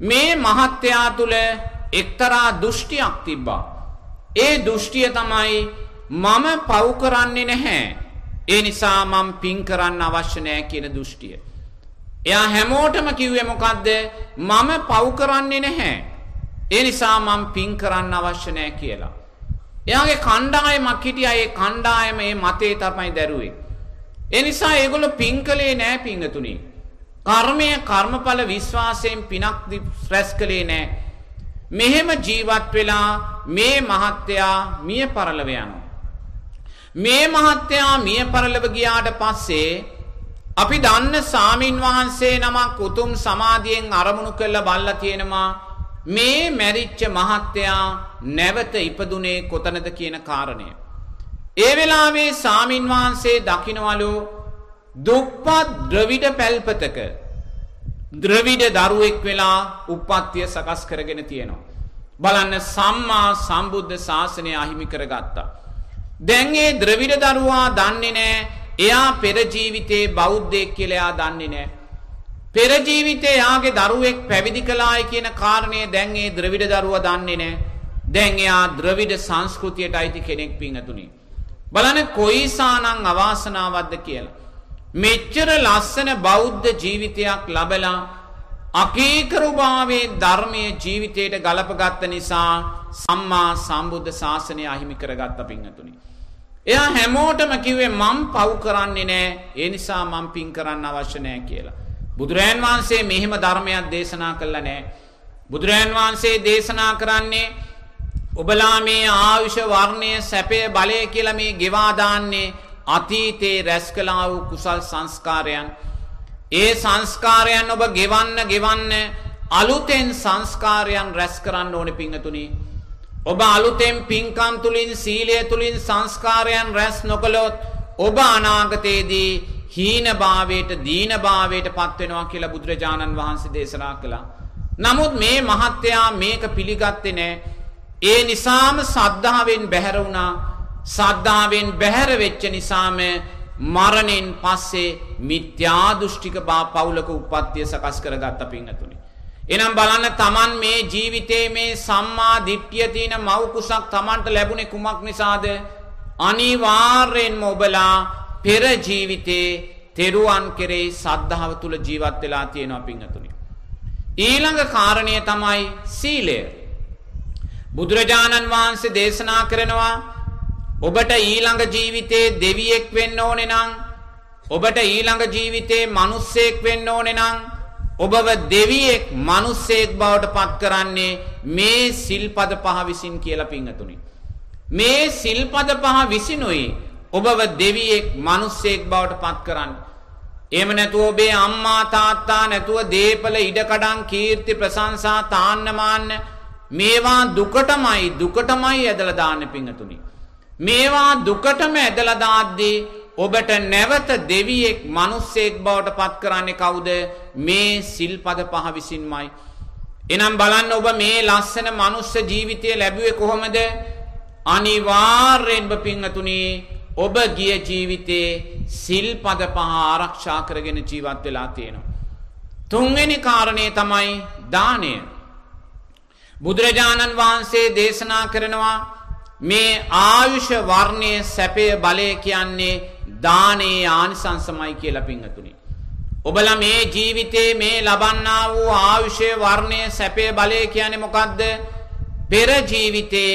මේ මහත්තයා තුල එක්තරා දෘෂ්ටියක් තිබ්බා. ඒ දෘෂ්ටිය තමයි මම පව් කරන්නේ නැහැ. ඒ නිසා මම පින් කරන්න අවශ්‍ය නැහැ කියන දෘෂ්ටිය. එයා හැමෝටම කිව්වේ මොකද්ද? මම පව් කරන්නේ නැහැ. ඒ නිසා මම පින් කරන්න අවශ්‍ය නැහැ කියලා. එයාගේ කණ්ඩායමක් හිටියා ඒ කණ්ඩායම මේ මතේ තමයි දැරුවේ. ඒ නිසා ඒගොල්ලෝ පින් කළේ නැහැ පිංගතුනි. කර්මය කර්මඵල විශ්වාසයෙන් පිනක් රැස් කළේ නැහැ. මෙහෙම ජීවත් වෙලා මේ මහත්තයා මිය පරලව යනවා. මේ මහත්තයා මිය පරලව ගියාට පස්සේ අපි දන්න සාමින් වහන්සේ නමක් උතුම් සමාධියෙන් අරමුණු කරලා බල්ලා තියෙනවා මේ මැරිච්ච මහත්තයා නැවත ඉපදුනේ කොතනද කියන කාරණය. ඒ වෙලාවේ සාමින් වහන්සේ දකින්නවලු දුප්පත් ද්‍රවිඩ පැල්පතක ද්‍රවිඩ දරුවෙක් වෙලා උප්පත්තිය සකස් කරගෙන තියෙනවා. බලන්න සම්මා සම්බුද්ධ ශාසනය අහිමි කරගත්තා. දැන් ඒ ද්‍රවිඩ දරුවා දන්නේ නැහැ. එයා පෙර ජීවිතේ බෞද්ධයෙක් කියලා එයා දන්නේ නැහැ. පෙර ජීවිතේ එයාගේ දරුවෙක් පැවිදි කළායි කියන කාරණය දැන් ඒ ද්‍රවිඩ දරුවා දන්නේ නැහැ. දැන් එයා ද්‍රවිඩ සංස්කෘතියට අයිති කෙනෙක් පිංගතුනි. බලන්න කොයිසානම් අවාසනාවක්ද කියලා. මෙච්චර ලස්සන බෞද්ධ ජීවිතයක් ලබලා අකීකරුභාවයේ ධර්මයේ ජීවිතයට ගලපගත්ත නිසා සම්මා සම්බුද්ධ ශාසනය අහිමි කරගත්ත පිංගතුනි. එයා හැමෝටම කිව්වේ මම පව් කරන්නේ නෑ ඒ නිසා මම පින් කරන්න අවශ්‍ය නෑ කියලා. බුදුරයන් වහන්සේ මෙහෙම ධර්මයක් දේශනා කළා නෑ. බුදුරයන් වහන්සේ දේශනා කරන්නේ ඔබලා මේ ආයුෂ වර්ණය සැපය බලය කියලා මේ ගෙවා දාන්නේ අතීතේ රැස් කළා වූ කුසල් සංස්කාරයන් ඒ සංස්කාරයන් ඔබ ගෙවන්න ගෙවන්න අලුතෙන් සංස්කාරයන් රැස් කරන්න ඕනේ පිංගතුනි ඔබ අලුතෙන් පින්කම් තුලින් සීලය තුලින් සංස්කාරයන් රැස් නොකළොත් ඔබ අනාගතයේදී හීනභාවයට දීනභාවයට පත් වෙනවා කියලා බුදුරජාණන් වහන්සේ දේශනා කළා. නමුත් මේ මහත්තයා මේක පිළිගත්තේ නැහැ. ඒ නිසාම සද්ධාවෙන් බැහැර වුණා. සද්ධාවෙන් බැහැර වෙච්ච නිසාම මරණයෙන් පස්සේ මිත්‍යා දෘෂ්ටික බා පවුලක උප්පත්තිය සකස් කරගත්ත පිංගතුනි. එනම් බලන්න තමන් මේ ජීවිතේ මේ සම්මා දිට්ඨිය තියෙන මව් කුසක් තමන්ට ලැබුණේ කුමක් නිසාද? අනිවාර්යෙන්ම ඔබලා පෙර ජීවිතේ තෙරුවන් කෙරෙහි සද්ධාව තුල ජීවත් වෙලා තියෙනවා පිංගතුනි. ඊළඟ කාරණය තමයි සීලය. බුදුරජාණන් වහන්සේ දේශනා කරනවා ඔබට ඊළඟ ජීවිතේ දෙවියෙක් වෙන්න ඕනේ නම් ඔබට ඊළඟ ජීවිතේ මිනිස්සෙක් වෙන්න ඕනේ නම් ඔබව දෙවියෙක් මිනිස්සෙක් බවට පත් කරන්නේ මේ සිල්පද පහ විසින් කියලා පිංගතුනි. මේ සිල්පද පහ විසිනුයි ඔබව දෙවියෙක් මිනිස්සෙක් බවට පත් කරන්නේ. එහෙම නැතුව ඔබේ අම්මා තාත්තා නැතුව දීපල ඉඩකඩම් කීර්ති ප්‍රශංසා තාන්න මාන්න මේවා දුකටමයි දුකටමයි ඇදලා දාන්න පිංගතුනි. මේවා දුකටම ඇදලා දාද්දී ඔබට නැවත දෙවියෙක් මිනිස්සෙක් බවට පත් කරන්නේ කවුද? මේ සිල්පද පහ විසින්මයි. එනම් බලන්න ඔබ මේ ලස්සන මනුස්ස ජීවිතය ලැබුවේ කොහොමද? අනිවාර්යෙන්ම පිංගතුනි ඔබ ගිය ජීවිතේ සිල්පද පහ ආරක්ෂා කරගෙන ජීවත් වෙලා තියෙනවා. තුන්වෙනි කාරණේ තමයි දානය. බුදුරජාණන් වහන්සේ දේශනා කරනවා මේ ආයුෂ වර්ණය සැපය බලය කියන්නේ දානයේ ආනිසංසමයි කියලා පිංහතුනි. ඔබල මේ ජීවිතේ මේ ලබන්නා වූ ආයුෂය වර්ණය සැපය බලය කියන මොකක්ද පෙර ජීවිතේ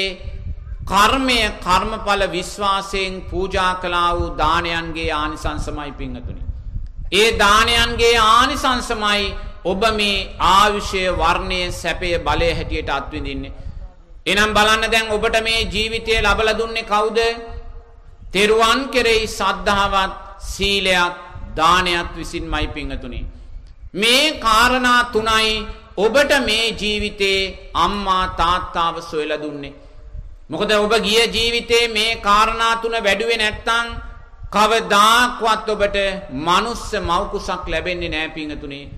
කර්මය කර්මඵල විශ්වාසයෙන් පූජා කලා වූ දානයන්ගේ ආනිසංසමයි පිංහතුනි. ඒ දානයන්ගේ ආනිසංසමයි ඔබ මේ ආවිෂය වර්ණය සැපය බලය හැටියට අත්විඳින්නේ. එනම් බලන්න දැන් ඔබට මේ ජීවිතය ලබල දුන්නේ කවුද? තෙරුවන් කෙරෙහි සද්ධාවත් සීලයක් දානයක් විසින්මයි පිංහතුනි. මේ කාරණා තුනයි ඔබට මේ ජීවිතේ අම්මා තාත්තාව සොයල දුන්නේ. මොකද ඔබ ගිය ජීවිතේ මේ කාරණා තුන වැඩුවේ නැත්තං කවදාක්වත් ඔබට මනුස්ස මවකුසක් ලැබෙන්නේ නෑ පිංහතුනේ.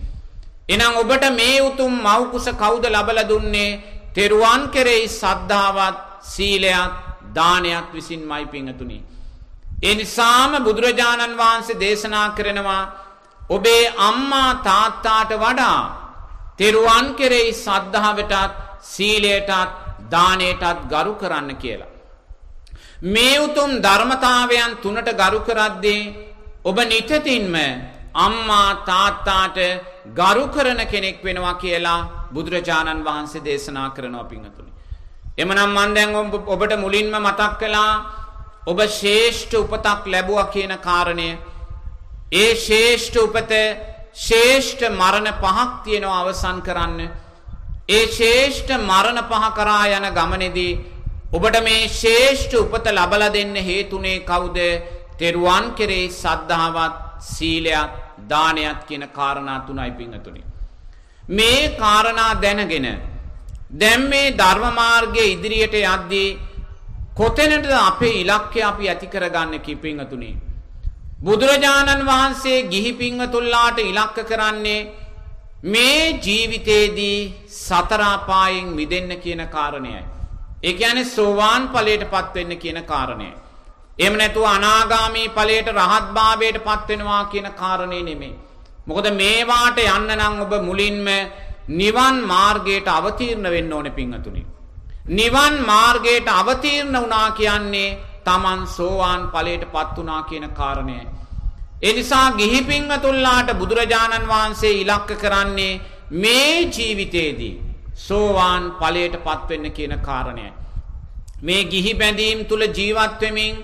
එනම් ඔබට මේ උතුම් මවකුස කවුද ලබල දුන්නේ තෙරුවන් කෙරෙහි සද්ධාවත් සීලයක් දානයක් විසින් මයි පිංහතුනි. එනිසාම බුදුරජාණන් වහන්සේ දේශනා කරනවා ඔබේ අම්මා තාත්තාට වඩා තෙරුවන් කෙරෙහි සද්ධාවටත් සීලයටත් දානයටත් ගරු කරන්න කියලා. මේ උතුම් ධර්මතාවයන් තුනට ගරු කරද්දී ඔබ නිතතින්ම අම්මා තාත්තාට ගරු කරන කෙනෙක් වෙනවා කියලා බුදුරජාණන් වහන්සේ දේශනා කරනවා පිංහතුනි. එමනම් මන් දැන් ඔබට මුලින්ම මතක් කළා ඔබ ශේෂ්ඨ උපතක් ලැබුවා කියන කාරණය ඒ ශේෂ්ඨ උපත ශේෂ්ඨ මරණ පහක් තියෙනවා අවසන් කරන්න ඒ ශේෂ්ඨ මරණ පහ කරා යන ගමනේදී ඔබට මේ ශේෂ්ඨ උපත ලබලා දෙන්න හේතුනේ කවුද? තෙරුවන් කෙරේ සද්ධාවත් සීලයක් දානයක් කියන කාරණා තුනයි පිංගතුනි. මේ කාරණා දැනගෙන දැන් මේ ධර්ම මාර්ගයේ ඉදිරියට යද්දී කොතැනටද අපේ ඉලක්කය අපි ඇති කරගන්න කිපිංගතුනි. බුදුරජාණන් වහන්සේ ගිහි පිංගතුල්ලාට ඉලක්ක කරන්නේ මේ ජීවිතේදී සතරාපායෙන් මිදෙන්න කියන කාරණයයි. ඒ කියන්නේ සෝවාන් ඵලයට පත් වෙන්න කියන කාරණයයි. එහෙම නැතුව අනාගාමී ඵලයට රහත් භාවයට පත් වෙනවා කියන කාරණේ නෙමෙයි. මොකද මේවාට යන්න නම් ඔබ මුලින්ම නිවන් මාර්ගයට අවතීර්ණ වෙන්න ඕනේ පින්වතුනි. නිවන් මාර්ගයට අවතීර්ණ වුණා කියන්නේ Taman සෝවාන් ඵලයට පත් වුණා කියන කාරණයයි. එනිසා ගිහි පින්වතුන්ලාට බුදුරජාණන් වහන්සේ ඉලක්ක කරන්නේ මේ ජීවිතේදී සෝවාන් ඵලයට පත්වෙන්න කියන කාරණයයි. මේ ගිහි බැඳීම් තුල ජීවත් වෙමින්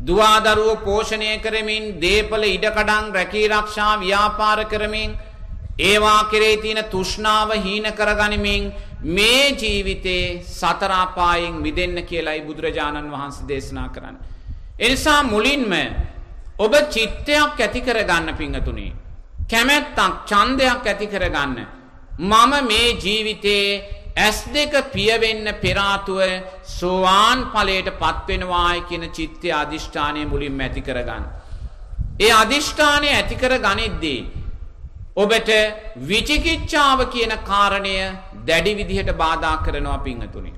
දුවාදරුව පෝෂණය කරමින් දීපල ඉඩකඩම් රැකී ආරක්ෂා ව්‍යාපාර කරමින් ඒවා කෙරේ තියෙන තෘෂ්ණාව හීන කරගනිමින් මේ ජීවිතේ සතර අපායෙන් මිදෙන්න කියලායි බුදුරජාණන් වහන්සේ දේශනා කරන්නේ. ඒ නිසා මුලින්ම ඔබ චිත්තයක් ඇති කරගන්න පිංගතුනේ. කැමැත්තක් ඡන්දයක් ඇති කරගන්න. මම මේ ජීවිතේ ඇස් දෙක පියවෙන්න පෙර ආතුව සෝවාන් ඵලයට පත්වෙනවායි කියන චිත්තය අදිෂ්ඨානය මුලින්ම ඇති කරගන්න. ඒ අදිෂ්ඨානය ඇති කර ගනිද්දී ඔබට විචිකිච්ඡාව කියන කාරණය දැඩි විදිහට බාධා කරනවා පිංහතුනි.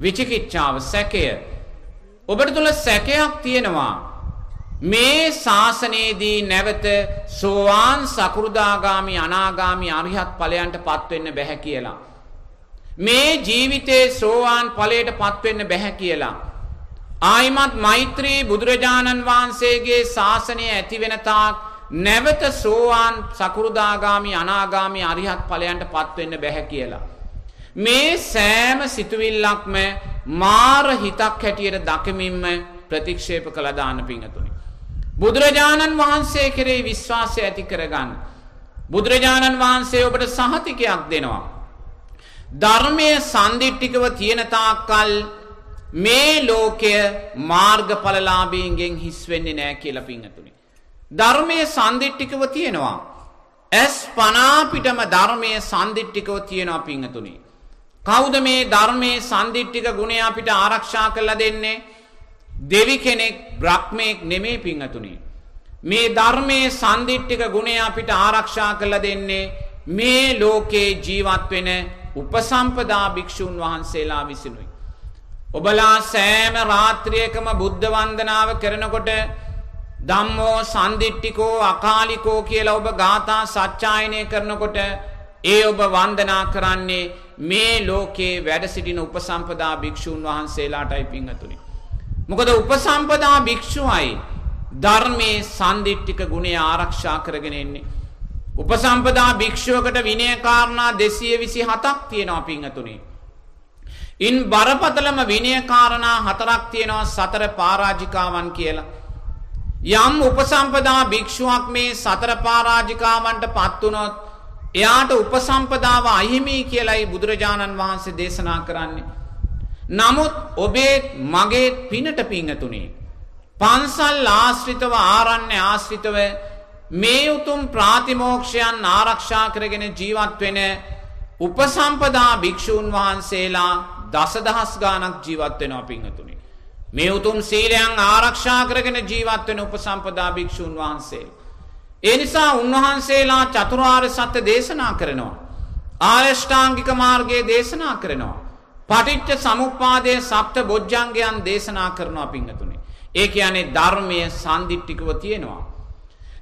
විචිකිච්ඡාව සැකය. ඔබට තුළ සැකයක් තියෙනවා. මේ ශාසනයේදී නැවත සෝවාන් සකෘදාගාමි අනාගාමි අරිහත් ඵලයන්ට පත්වෙන්න බැහැ කියලා. මේ ජීවිතේ සෝවාන් ඵලයට පත්වෙන්න බැහැ කියලා. ආයිමත් මෛත්‍රී බුදුරජාණන් වහන්සේගේ ශාසනය ඇති වෙන තාක් නැවත සෝවාන් සකෘදාගාමි අනාගාමි අරිහත් ඵලයන්ට පත්වෙන්න බැහැ කියලා. මේ සෑම සිතුවිල්ලක්ම මාර හිතක් හැටියට දකමින්ම ප්‍රතික්ෂේප කළ දාන පිංහතුනි. බුදුරජාණන් වහන්සේ කෙරෙහි විශ්වාසය ඇති කරගන්න. බුදුරජාණන් වහන්සේ ඔබට සහතිකයක් දෙනවා. ධර්මය සන්දිිට්ටිකව තියෙනතාකල් මේ ලෝකය මාර්ගඵලලාබීන්ගෙන් හිස්වෙන්නේ නෑ කියල පිංහතුනි. ධර්මය සන්දිිට්ටිකව තියෙනවා. ඇස් පනාපිටම ධර්මය සන්දිිට්ටිකව තියෙනවා පිංහතුනි. කෞද මේ ධර්මයේ සන්දිිට්ටික ගුණේ අපිට ආරක්ෂා කල්ල දෙන්නේ දෙවි කෙනෙක් බ්‍රහ්මයෙක් නෙමේ පිංහතුනි. මේ ධර්මයේ සන්දිිට්ටික ගුණේ අපිට ආරක්ෂා කල්ල දෙන්නේ මේ ලෝකයේ ජීවත් වෙන උපසම්පදා භික්‍ෂූන් වහන්සේලා විසිනුයි. ඔබලා සෑම රාත්‍රියකම බුද්ධ වන්දනාව කරනකොට ධම්මෝ සන්දිිට්ටිකෝ අකාලිකෝ කියලා ඔබ ගාථා සච්චායනය කරනකොට ඒ ඔබ වන්දනා කරන්නේ මේ ලෝකේ වැඩ සිටින උපසම්පදා භික්‍ෂූන් වහන්සේලාටයි පිංහතුනි. මොකද උපසම්පදා භික්‍ෂුවයි ධර්මයේ සන්දිිට්ටික ගුණේ ආරක්ෂා කරගෙන එන්නේ. උපසම්පදා භික්‍ෂුවකට විනයකාරණා දෙසිය විසි හතක් තියෙනවා පිංහතුනේ. ඉන් බරපතලම විනයකාරණා හතරක් තියෙනවා සතර පාරාජිකාවන් කියලා. යම් උපසම්පදා භික්ෂුවක් මේ සතර පාරාජිකාවන්ට පත්වනොත් එයාට උපසම්පදාව අහිමි කියලයි බුදුරජාණන් වහන්සේ දේශනා කරන්නේ. නමුත් ඔබේත් මගේත් පිනට පිංහතුනේ. පන්සල් ආශ්‍රිතව ආරණ්‍ය ආශ්‍රිතව මේ උතුම් ප්‍රාතිමෝක්ෂයන් ආරක්ෂා කරගෙන ජීවත් වෙන උපසම්පදා භික්‍ෂූන් වහන්සේලා දසදහස් ගානක් ජීවත් වෙනවා පිංහතුනි. මේ උතුම් සීලයන් ආරක්ෂා කරගෙන ජීවත් වෙන උපසම්පදා භික්ෂූන් වහන්සේ. ඒ නිසා උන්වහන්සේලා චතුරාර්ය සත්‍ය දේශනා කරනවා. ආර්යෂ්ඨාංගික මාර්ගයේ දේශනා කරනවා. පටිච්ච සමුප්පාදයේ සප්ත බොජ්ජංගයන් දේශනා කරනවා පිංහතුනි. ඒ කියන්නේ ධර්මය සන්දිිට්ටිකව තියෙනවා.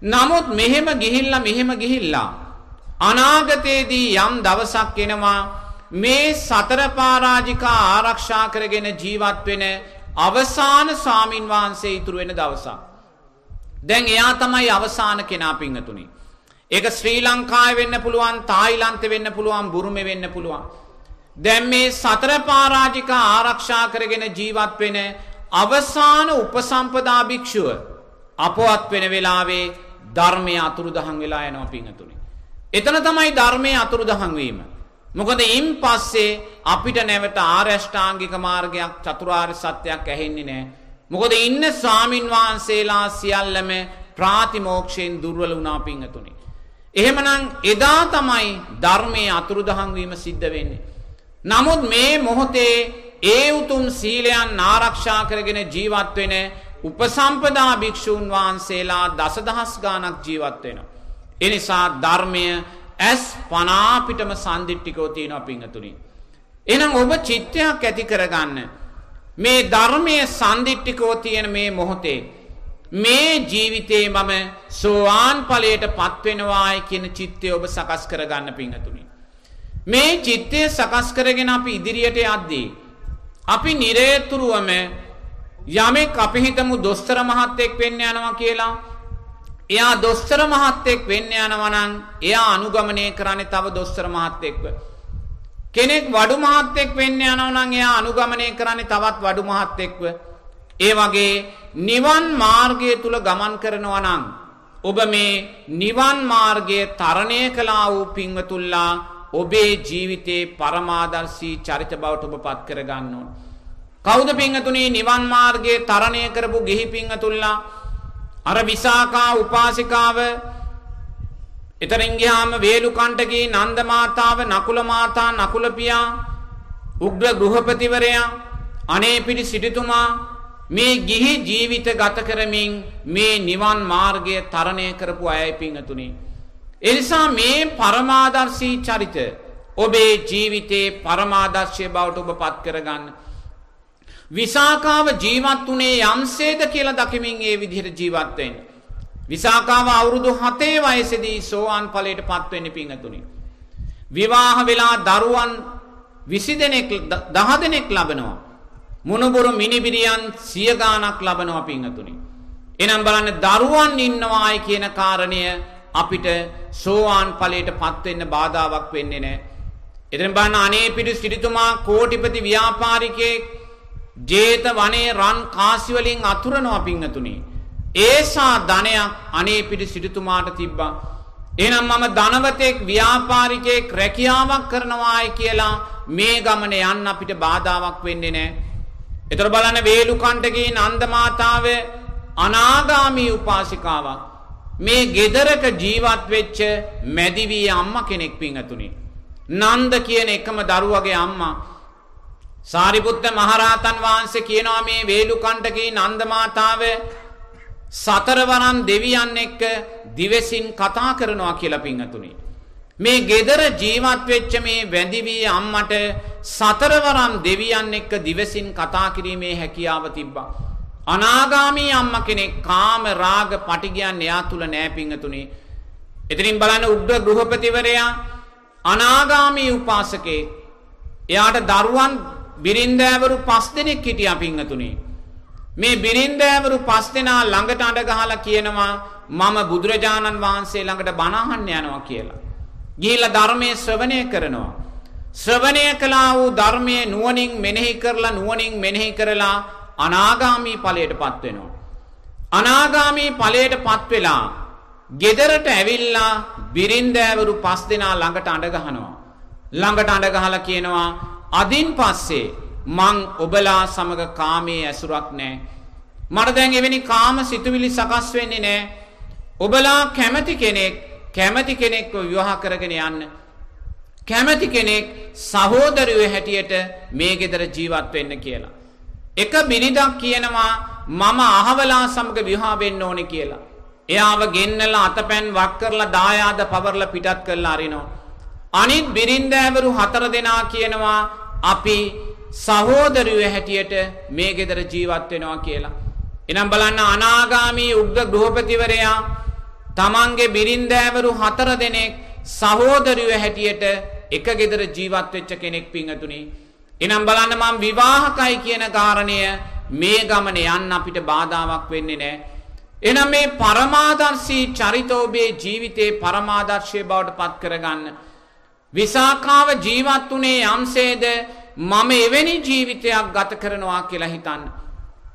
නමුත් මෙහෙම ගිහිල්ලා මෙහෙම ගිහිල්ලා අනාගතයේදී යම් දවසක් එනවා මේ සතර පාරාජිකා ආරක්ෂා කරගෙන ජීවත් වෙන අවසාන ස්වාමින් වහන්සේ ඉතුරු වෙන දවසක්. දැන් එයා තමයි අවසාන කෙනා පිංහතුනි. ඒක ශ්‍රී ලංකාය වෙන්න පුළුවන් තායිලන්ත වෙන්න පුළුවන් බුරුම වෙන්න පුළුවන්. දැන් මේ සතර පාරාජිකා ආරක්ෂා කරගෙන ජීවත් වෙන අවසාන උපසම්පදා භික්ෂුව අපවත් වෙන වෙලාවේ ධර්මය අතුරු දහන් වෙලා යනවා පිංහතුනි. එතන තමයි ධර්මය අතුරු දහන්වීම. මොකද ඉන් පස්සේ අපිට නැවත ආර්යෂ්ඨාංගික මාර්ගයක් චතුරාර්ය සත්‍යයක් ඇහෙන්නේ නෑ. මොකද ඉන්න ස්වාමින් වහන්සේලා සියල්ලම ප්‍රාතිමෝක්ෂයෙන් දුර්වල වුණා පිංහතුනි. එහෙමනම් එදා තමයි ධර්මයේ අතුරුදහන්වීම සිද්ධ වෙන්නේ. නමුත් මේ මොහොතේ ඒ උතුම් සීලයන් ආරක්ෂා කරගෙන ජීවත් වෙන උපසම්පදා භික්‍ෂූන් වහන්සේලා දසදහස් ගානක් ජීවත් වෙනවා. එනිසා ධර්මය ඇස් පනාපිටම සන්දිිට්ටිකෝ තියෙනවා පිංහතුනි. එනම් ඔබ චිත්තයක් ඇති කරගන්න. මේ ධර්මය සන්දිිට්ටිකෝ තියෙන මේ මොහොතේ. මේ ජීවිතේ මම සෝවාන් පලයට පත්වෙනවායි කියන චිත්තය ඔබ සකස් කරගන්න පිංහතුනි. මේ චිත්තය සකස් කරගෙන අපි ඉදිරියට යද්දී. අපි නිරේතුරුවම යමෙක් අපි හිතමු දොස්තර මහත්තෙක් වෙන්න යනවා කියලා එයා දොස්තර මහත්තෙක් වෙන්න යනවනං එයා අනුගමනය කරන්නේ තව දොස්තර මහත්තෙක්ව. කෙනෙක් වඩු මහත්තෙක් වෙන්න යනවනං එයා අනුගමනය කරන්නේ තවත් වඩු මහත්තෙක්ව. ඒ වගේ නිවන් මාර්ගය තුල ගමන් කරනවා නම් ඔබ මේ නිවන් මාර්ගය තරණය කළා වූ පින්වතුල්ලා ඔබේ ජීවිතේ පරමාදර්ශී චරිත බවට ඔබ පත් කරගන්න ඕන. කවුද පින්වතුනි නිවන් මාර්ගයේ තරණය කරපු ගිහි පින්වතුල්ලා අර විසාකා උපාසිකාව එතරින් ගියාම වේලුකණ්ඩගේ නන්ද මාතාව නකුල මාතා නකුල පියා උග්‍ර ගෘහපතිවරයා අනේපිඩි සිටුතුමා මේ ගිහි ජීවිත ගත කරමින් මේ නිවන් මාර්ගය තරණය කරපු අයයි පිංහතුනි. එනිසා මේ පරමාදර්ශී චරිත ඔබේ ජීවිතේ පරමාදර්ශය බවට ඔබ පත් කරගන්න. විසාකාව ජීවත් වනේ යම්සේද කියලා දකිමින් ඒ විදිහට ජීවත්වෙන්. විසාකාව අවුරුදු හතේ වයසදී සෝවාන් ඵලයට පත්වෙන්න පිංහතුනි. විවාහ වෙලා දරුවන් විසි දෙනෙක් දහ දෙනෙක් ලබනවා. මුණුබුරු මිනිබිරියන් සිය ගානක් ලබනවා පිංහතුනි. එනම් බලන්න දරුවන් ඉන්නවායි කියන කාරණය අපිට සෝවාන් ඵලයට පත්වෙන්න බාධාවක් වෙන්නේ නෑ. එතන බලන්න අනේ පිටු සිටිතුමා කෝටිපති ව්‍යාපාරිකයෙක් ජේත වනේ රන් කාසිවලින් අතුරනවා පිංහතුනි. ඒසා ධනයක් අනේ පිටි සිටුතුමාට තිබ්බා. එනම් මම ධනවතෙක් ව්‍යාපාරිකයෙක් රැකියාවක් කරනවායි කියලා මේ ගමන යන්න අපිට බාධාවක් වෙන්නේ නෑ. එතර බලන්න වේලුකණ්ඩගේ නන්දමාතාව අනාගාමී උපාසිකාවක්. මේ ගෙදරක ජීවත් වෙච්ච මැදිවී අම්ම කෙනෙක් පිංහතුනි. නන්ද කියන එකම දරුවගේ අම්මා. සාරිපුත්ත මහරහතන් වහන්සේ කියනවා මේ වේලුකණ්ඩගේ නන්දමාතාව සතරවරම් දෙවියන් එක්ක දිවසින් කතා කරනවා කියලා පිංහතුනි. මේ ගෙදර ජීවත් වෙච්ච මේ වැඳිවී අම්මට සතරවරම් දෙවියන් එක්ක දිවසින් කතා කිරීමේ හැකියාව තිබ්බා. අනාගාමී අම්ම කෙනෙක් කාම රාග පටිගයන් එයා තුළ නෑ පිංහතුනි. එතිරින් බලන්න උග්‍ර ගෘහපතිවරයා අනාගාමී උපාසකේ එයාට දරුවන් බිරින්දෑවරු පස් දෙනෙක් හිටියා පිංහතුනේ. මේ බිරින්දෑවරු පස් දෙනා ළඟට අඩගහලා කියනවා මම බුදුරජාණන් වහන්සේ ළඟට බණහන්න යනවා කියලා. ගිහිල්ලා ධර්මයේ ශ්‍රවණය කරනවා. ශ්‍රවණය කළා වූ ධර්මයේ නුවණින් මෙනෙහි කරලා නුවණින් මෙනෙහි කරලා අනාගාමී ඵලයටපත් වෙනවා. අනාගාමී ඵලයටපත් වෙලා ගෙදරට ඇවිල්ලා බිරින්දෑවරු පස් දෙනා ළඟට අඬ ගහනවා. ළඟට අඬ ගහලා කියනවා අදින් පස්සේ මං ඔබලා සමග කාමයේ ඇසුරක් නෑ. මට දැන් එවැනි කාම සිතුවිලි සකස් වෙන්නේ නෑ. ඔබලා කැමති කෙනෙක් කැමති කෙනෙක්ව විවාහ කරගෙන යන්න. කැමති කෙනෙක් සහෝදරයෝ හැටියට මේ ගෙදර ජීවත් වෙන්න කියලා. එක බිරිඳක් කියනවා මම අහවලා සමග විවාහ වෙන්න ඕනේ කියලා. එයාව ගෙන්නලා අතපැන් වක් කරලා දායාද පවර්ලා පිටත් කරලා අරිනවා. අනිත් බිරින්දෑවරු හතර දෙනා කියනවා අපි සහෝදරයෝ හැටියට මේ ගෙදර ජීවත් වෙනවා කියලා. එනම් බලන්න අනාගාමී උග්ග ගෘහපතිවරයා තමන්ගේ බිරින්දෑවරු හතර දෙනෙක් සහෝදරයෝ හැටියට එක ගෙදර ජීවත් වෙච්ච කෙනෙක් පිංහතුනි. එනම් බලන්න මම විවාහකයි කියන කාරණය මේ ගමන යන්න අපිට බාධාවක් වෙන්නේ නෑ. එනම් මේ පරමාදර්ශී චරිතෝබේ ජීවිතයේ පරමාදර්ශය බවට පත් කරගන්න. විසාකාව ජීවත් වනේ යම්සේද මම එවැනි ජීවිතයක් ගත කරනවා කියලා හිතන්න.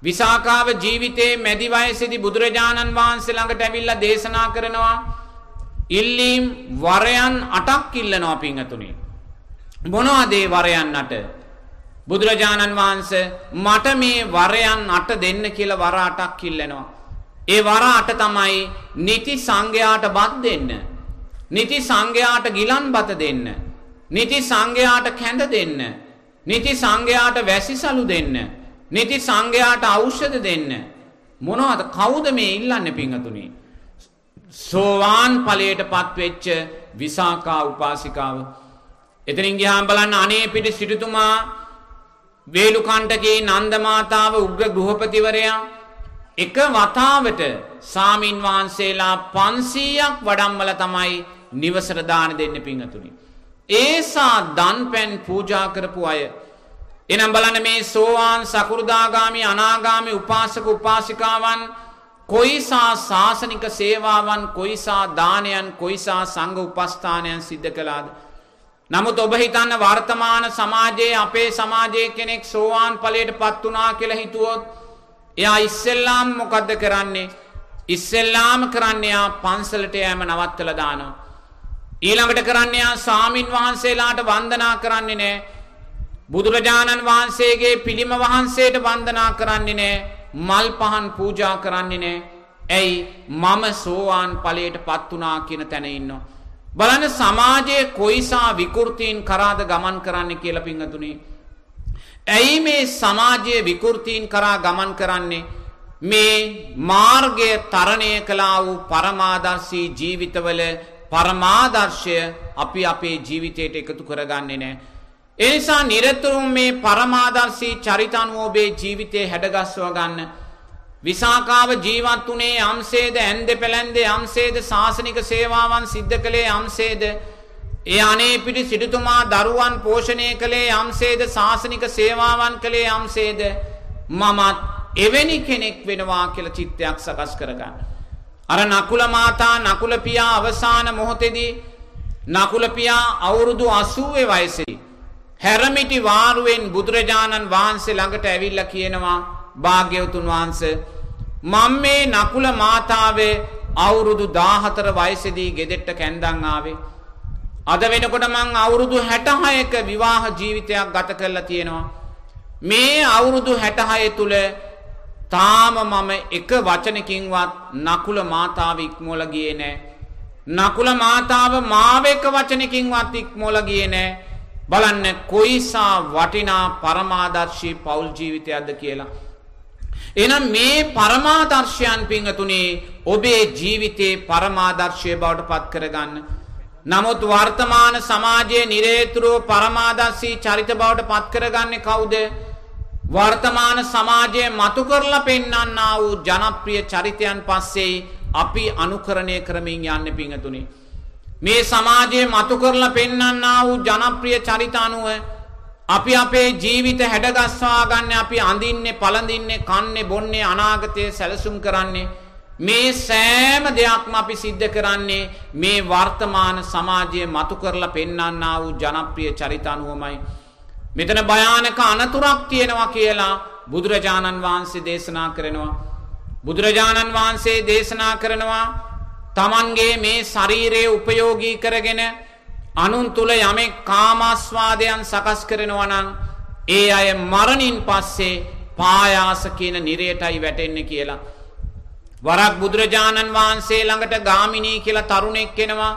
විසාකාව ජීවිතයේ මැදි වයසේදී බුදුරජාණන් වහන්සේ ළඟට ඇවිල්ලා දේශනා කරනවා ඉල්ලීම් වරයන් 8ක් ඉල්ලනවා පින්තුනි. මොනවද ඒ වරයන් 8? බුදුරජාණන් වහන්සේ මට මේ වරයන් 8 දෙන්න කියලා වර 8ක් ඉල්ලනවා. ඒ වර 8 තමයි නිති සංඝයාට බත් දෙන්න. නිති සංඝයාට ගිලන් බත දෙන්න. නිති සංඝයාට කැඳ දෙන්න. නිති සංඝයාට වැසිසලු දෙන්න. නිති සංඝයාට ඖෂධ දෙන්න. මොනවද කවුද මේ ඉල්ලන්නේ පිංගතුනි? සෝවාන් ඵලයට පත්වෙච්ච විසාකා උපාසිකාව. එතනින් ගියාම බලන්න අනේ පිටි සිටුතුමා වේලුකණ්ඩකේ නන්දමාතාව උග්‍ර ගෘහපතිවරයා එක වතාවට සාමින් වහන්සේලා 500ක් වඩම්මල තමයි නිවසට දාන දෙන්න පිංහතුනි. ඒසා දන් පැන් පූජා කරපු අය. එනම් බලන මේ සෝවාන් සකෘදාගාමි අනාගාමි උපාසක උපාසිකාවන් කොයිසා ශාසනික සේවාවන් කොයිසා දානයන් කොයිසා සංඝ උපස්ථානයන් සිද්ධ කළාද. නමුත් ඔබ හිතන්න වර්තමාන සමාජයේ අපේ සමාජයේ කෙනෙක් සෝවාන් ඵලයට පත් වුණා කියලා හිතුවොත් එයා ඉස්සෙල්ලාම් මොකද්ද කරන්නේ? ඉස්සෙල්ලාම කරන්නේ යා පන්සලට යෑම නවත්තලා දානවා. ඊළඟට කරන්නේ යා ස්වාමින් වහන්සේලාට වන්දනා කරන්නේ නැහැ. බුදුරජාණන් වහන්සේගේ පිළිම වහන්සේට වන්දනා කරන්නේ නැහැ. මල් පහන් පූජා කරන්නේ නැහැ. ඇයි මම සෝවාන් ඵලයට පත් වුණා කියන තැන ඉන්නවා. බලන්න සමාජයේ කොයිසා විකෘතීන් කරාද ගමන් කරන්න කියලා පිංගතුනි. ඇයි මේ සමාජයේ විකෘතීන් කරා ගමන් කරන්නේ? මේ මාර්ගය තරණය කළා වූ පරමාදර්ශී ජීවිතවල පරමාදර්ශය අපි අපේ ජීවිතයට එකතු කරගන්නේ නැහැ. ඒ නිසා නිරතුරුව මේ පරමාදර්ශී චරිත අනුව ඔබේ ජීවිතේ හැඩගස්ව ගන්න. විසාකාව ජීවත් වුණේ යම්සේද ඇන්ද පෙළැන්ද යම්සේද ශාසනික සේවාවන් සිද්ධ කළේ යම්සේද ඒ අනේ පිටි සිටුතුමා දරුවන් පෝෂණය කළේ යම්සේද ශාසනික සේවාවන් කළේ යම්සේද මමත් එවැනි කෙනෙක් වෙනවා කියලා චිත්තයක් සකස් කරගන්න. අර නකුල මාතා නකුල පියා අවසාන මොහොතේදී නකුල පියා අවුරුදු 80 වයසේ හැරමිටි වාරුවෙන් බුදුරජාණන් වහන්සේ ළඟට ඇවිල්ලා කියනවා භාග්‍යවතුන් වහන්සේ මම මේ නකුල මාතාවේ අවුරුදු 14 වයසේදී ගෙදෙට්ට කැන්දන් ආවේ. අද වෙනකොට මං අවුරුදු 66ක විවාහ ජීවිතයක් ගත කරලා තියෙනවා. මේ අවුරුදු 66 තුල තාම මම එක වචනකින්වත් නකුල මාතාව ඉක්මවලා ගියේ නෑ. නකුල මාතාව මාව එක වචනකින්වත් ඉක්මවලා ගියේ නෑ. බලන්න කොයිසා වටිනා පරමාදර්ශී පෞල් ජීවිතයක්ද කියලා. එනම් මේ පරමාදර්ශයන් පිංහතුනේ ඔබේ ජීවිතේ පරමාදර්ශය බවට පත් කරගන්න. නමුත් වර්තමාන සමාජයේ නිරේතුරුව පරමාදර්ශී චරිත බවට පත් කරගන්නේ කවුද? වර්තමාන සමාජයේ මතු කරලා පෙන්වන්නා වූ ජනප්‍රිය චරිතයන් පස්සේ අපි අනුකරණය කරමින් යන්නේ පිංහතුනේ. මේ සමාජයේ මතු කරලා පෙන්වන්නා වූ ජනප්‍රිය චරිත අනුව අපි අපේ ජීවිත හැඩගස්වා ගන්න අපි අඳින්නේ පළඳින්නේ කන්නේ බොන්නේ අනාගතයේ සැලසුම් කරන්නේ මේ සෑම දෙයක්ම අපි සිද්ධ කරන්නේ මේ වර්තමාන සමාජයේ මතු කරලා පෙන්වන්නා වූ ජනප්‍රිය චරිත අනුවමයි මෙතන භයානක අනතුරක් තියෙනවා කියලා බුදුරජාණන් වහන්සේ දේශනා කරනවා. බුදුරජාණන් වහන්සේ දේශනා කරනවා තමන්ගේ මේ ශරීරයේ උපයෝගී කරගෙන අනුන් තුල යමෙක් කාමාස්වාදයන් සකස් කරනවා නම් ඒ අය මරණින් පස්සේ පායාස කියන නිරයටයි වැටෙන්නේ කියලා. වරක් බුදුරජාණන් වහන්සේ ළඟට ගාමිණී කියලා තරුණෙක් එනවා.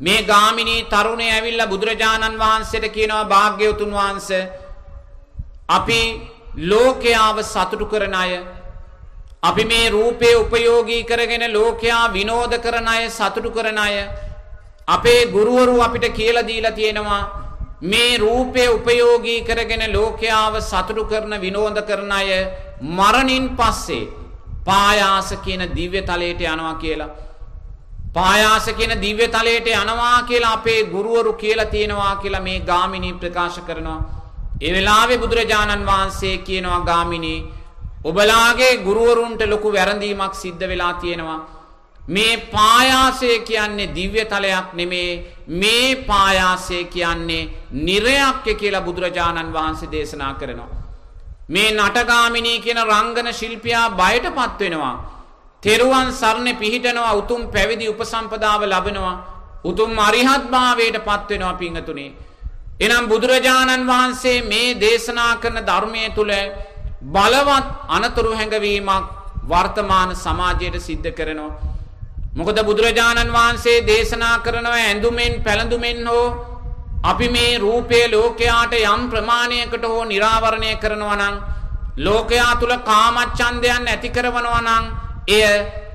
මේ ගාමිණී තරුණය ඇවිල්ලා බුදුරජාණන් වහන්සේට කියනවා භාග්‍යවතුන් වහන්සේ අපි ලෝකයාව සතුටු කරන අය අපි මේ රූපේ උපයෝගී කරගෙන ලෝකයා විනෝද කරන අය සතුටු කරන අය අපේ ගුරුවරු අපිට කියලා දීලා තියෙනවා මේ රූපය උපයෝගී කරගෙන ලෝකයාව සතුටු කරන විනෝද කරන අය මරණින් පස්සේ පායාස කියන දිව්‍ය තලයට යනවා කියලා. පායාස කියන දිව්‍ය තලයට යනවා කියලා අපේ ගුරුවරු කියලා තියෙනවා කියලා මේ ගාමිණී ප්‍රකාශ කරනවා. ඒ වෙලාවේ බුදුරජාණන් වහන්සේ කියනවා ගාමිණී ඔබලාගේ ගුරුවරුන්ට ලොකු වැරදීමක් සිද්ධ වෙලා තියෙනවා. මේ පායාසය කියන්නේ දිව්‍ය තලයක් නෙමේ මේ පායාසය කියන්නේ නිරයක්ය කියලා බුදුරජාණන් වහන්සේ දේශනා කරනවා. මේ නටගාමිනී කියන රංගන ශිල්පියා බයට පත් වෙනවා. තෙරුවන් සරණ පිහිටනවා උතුම් පැවිදි උපසම්පදාව ලබනවා. උතුම් අරිහත් භාවයට පත් වෙනවා පිංගතුනේ. එනම් බුදුරජාණන් වහන්සේ මේ දේශනා කරන ධර්මයේ තුල බලවත් අනතුරු හැඟවීමක් වර්තමාන සමාජයට සිද්ධ කරනවා. මොකද බුදුරජාණන් වහන්සේ දේශනා කරනව ඇඳුමෙන් පැළඳුමෙන් හෝ අපි මේ රූපය ලෝකයාට යම් ප්‍රමාණයකට හෝ නිරාවරණය කරනවා නම් ලෝකයා තුල කාමච්ඡන්දයන් ඇති කරනවා නම් එය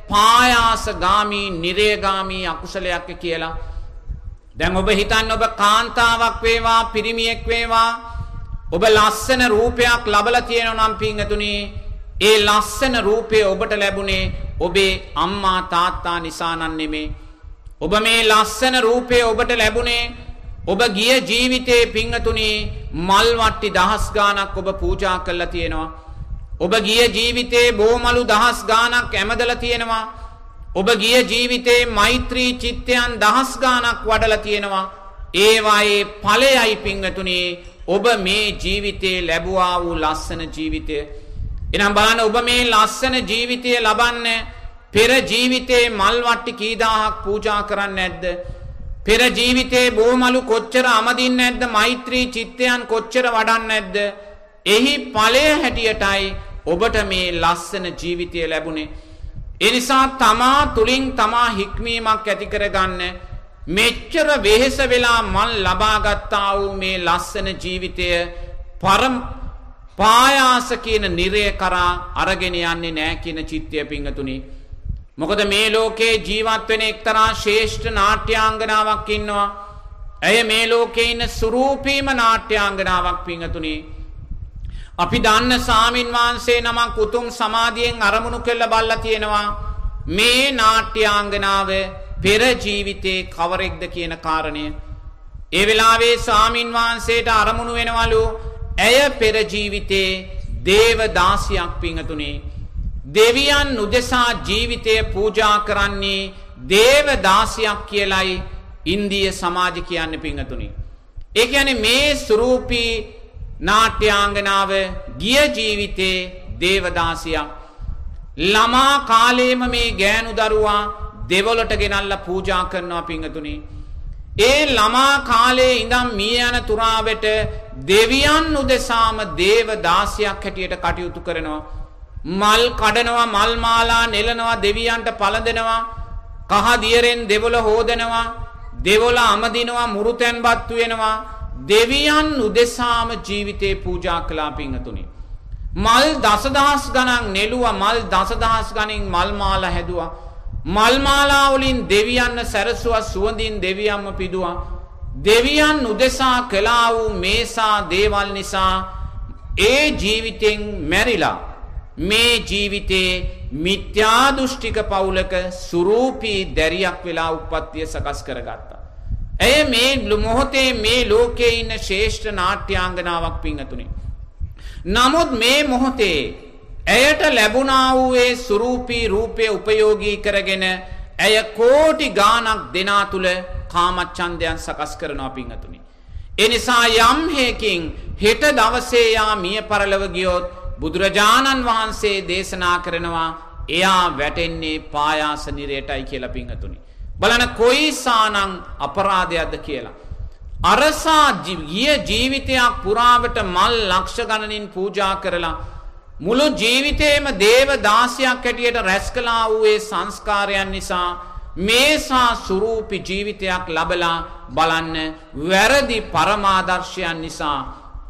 පායාසගාමී නිරේගාමී අකුසලයක් කියලා. දැන් ඔබ හිතන්න ඔබ කාන්තාවක් වේවා පිරිමියෙක් වේවා ඔබ ලස්සන රූපයක් ලබලා තියෙනවා නම් පින්තුණි ඒ ලස්සන රූපය ඔබට ලැබුණේ ඔබේ අම්මා තාත්තා නිසා නම් නෙමේ. ඔබ මේ ලස්සන රූපය ඔබට ලැබුණේ ඔබ ගිය ජීවිතේ පිංගතුණී මල් වට්ටි දහස් ගාණක් ඔබ පූජා කළා තියෙනවා. ඔබ ගිය ජීවිතේ බෝමලු දහස් ගාණක් ඇමදලා තියෙනවා. ඔබ ගිය ජීවිතේ මෛත්‍රී චිත්තයන් දහස් ගාණක් වඩලා තියෙනවා. ඒවායේ ඵලයයි පිංගතුණී ඔබ මේ ජීවිතේ ලැබුවා වූ ලස්සන ජීවිතය එනම් බලන්න ඔබ මේ ලස්සන ජීවිතය ලබන්න පෙර ජීවිතේ මල් වට්ටි කී දහහක් පූජා කරන්නේ නැද්ද? පෙර ජීවිතේ බෝමලු කොච්චර අමදින්නේ නැද්ද? මෛත්‍රී චිත්තයන් කොච්චර වඩන්නේ නැද්ද? එහි ඵලය හැටියටයි ඔබට මේ ලස්සන ජීවිතය ලැබුණේ. ඒ නිසා තමා තුලින් තමා හික්මීමක් ඇති කරගන්න මෙච්චර වෙහෙස වෙලා මල් ලබා ගත්තා වූ මේ ලස්සන ජීවිතය පරම පායාස කියන නිරය කරා අරගෙන යන්නේ නැහැ කියන චිත්තය පිංගතුනි. මොකද මේ ලෝකේ ජීවත් වෙන එක්තරා ශ්‍රේෂ්ඨ නාට්‍යාංගනාවක් ඉන්නවා. ඇය මේ ලෝකේ ඉන්න සුරූපීම නාට්‍යාංගනාවක් පිංගතුනි. අපි දන්න සාමින් වහන්සේ නමක් උතුම් සමාධියෙන් අරමුණු කෙල්ල බල්ලා තියෙනවා. මේ නාට්‍යාංගනාව පෙර ජීවිතේ කවරෙක්ද කියන කාරණය. ඒ වෙලාවේ සාමින් වහන්සේට අරමුණු වෙනවලු ඇය පෙර ජීවිතේ දේව දාසියක් පිංගතුනේ. දෙවියන් උදෙසා ජීවිතය පූජා කරන්නේ දේව දාසියක් කියලයි ඉන්දිය සමාජ කියන්න පිංගතුනි. ඒ කියන්නේ මේ ස්වරූපී නාට්‍යාංගනාව ගිය ජීවිතේ දේවදාසියක් ළමා කාලේම මේ ගෑනු දරුවා දෙවොලට ගෙනල්ලා පූජා කරනවා පිංගතුනි. ඒ ළමා කාලේ ඉඳන් මිය යන තුරාවට දෙවියන් උදෙසාම දේව දාසියක් හැටියට කටයුතු කරනවා. මල් කඩනවා මල් මාලා නෙලනවා දෙවියන්ට පළඳෙනවා කහ දියරෙන් දෙවොල හෝදනවා දෙවොල අමදිනවා මුරුතැන්පත්තු වෙනවා දෙවියන් උදෙසාම ජීවිතේ පූජා කළා පිංහතුනි. මල් දසදහස් ගණන් නෙළුව මල් දසදහස් ගණින් මල් මාලා හැදුවා. මල් මාලාවලින් දෙවියන්න සැරසුවා සුවඳින් දෙවියන්ම පිදුවා. දෙවියන් උදෙසා කළා වූ මේසා දේවල් නිසා ඒ ජීවිතෙන් මැරිලා මේ ජීවිතේ මිත්‍යාදෘෂ්ටික පවුලක සුරූපී දැරියක් වෙලා උප්පත්තිය සකස් කරගත්තා. ඇය මේ මොහොතේ මේ ලෝකයේ ඉන්න ශේෂ්ඨ නාට්‍යාංගනාවක් පිංහතුනි. නමුත් මේ මොහොතේ ඇයට ලැබුණා වූ ඒ සුරූපී රූපය උපයෝගී කරගෙන ඇය කෝටි ගානක් දෙනා තුළ කාමච්ඡන්දයන් සකස් කරනවා පිංහතුනි. එනිසා යම් හේකින් හෙට දවසේ යා මිය පරලව ගියොත් බුදුරජාණන් වහන්සේ දේශනා කරනවා එයා වැටෙන්නේ පායාස නිරයටයි කියලා පිංහතුනි. බලන කොයිසානං අපරාධයක්ද කියලා. අරසා ගිය ජීවිතයක් පුරාවට මල් ලක්ෂ ගණනින් පූජා කරලා මුළු ජීවිතේම දේව දාසයක් හැටියට රැස් කළා වූ ඒ සංස්කාරයන් නිසා මේසා සුරූපි ජීවිතයක් ලබලා බලන්න වැරදි පරමාදර්ශයන් නිසා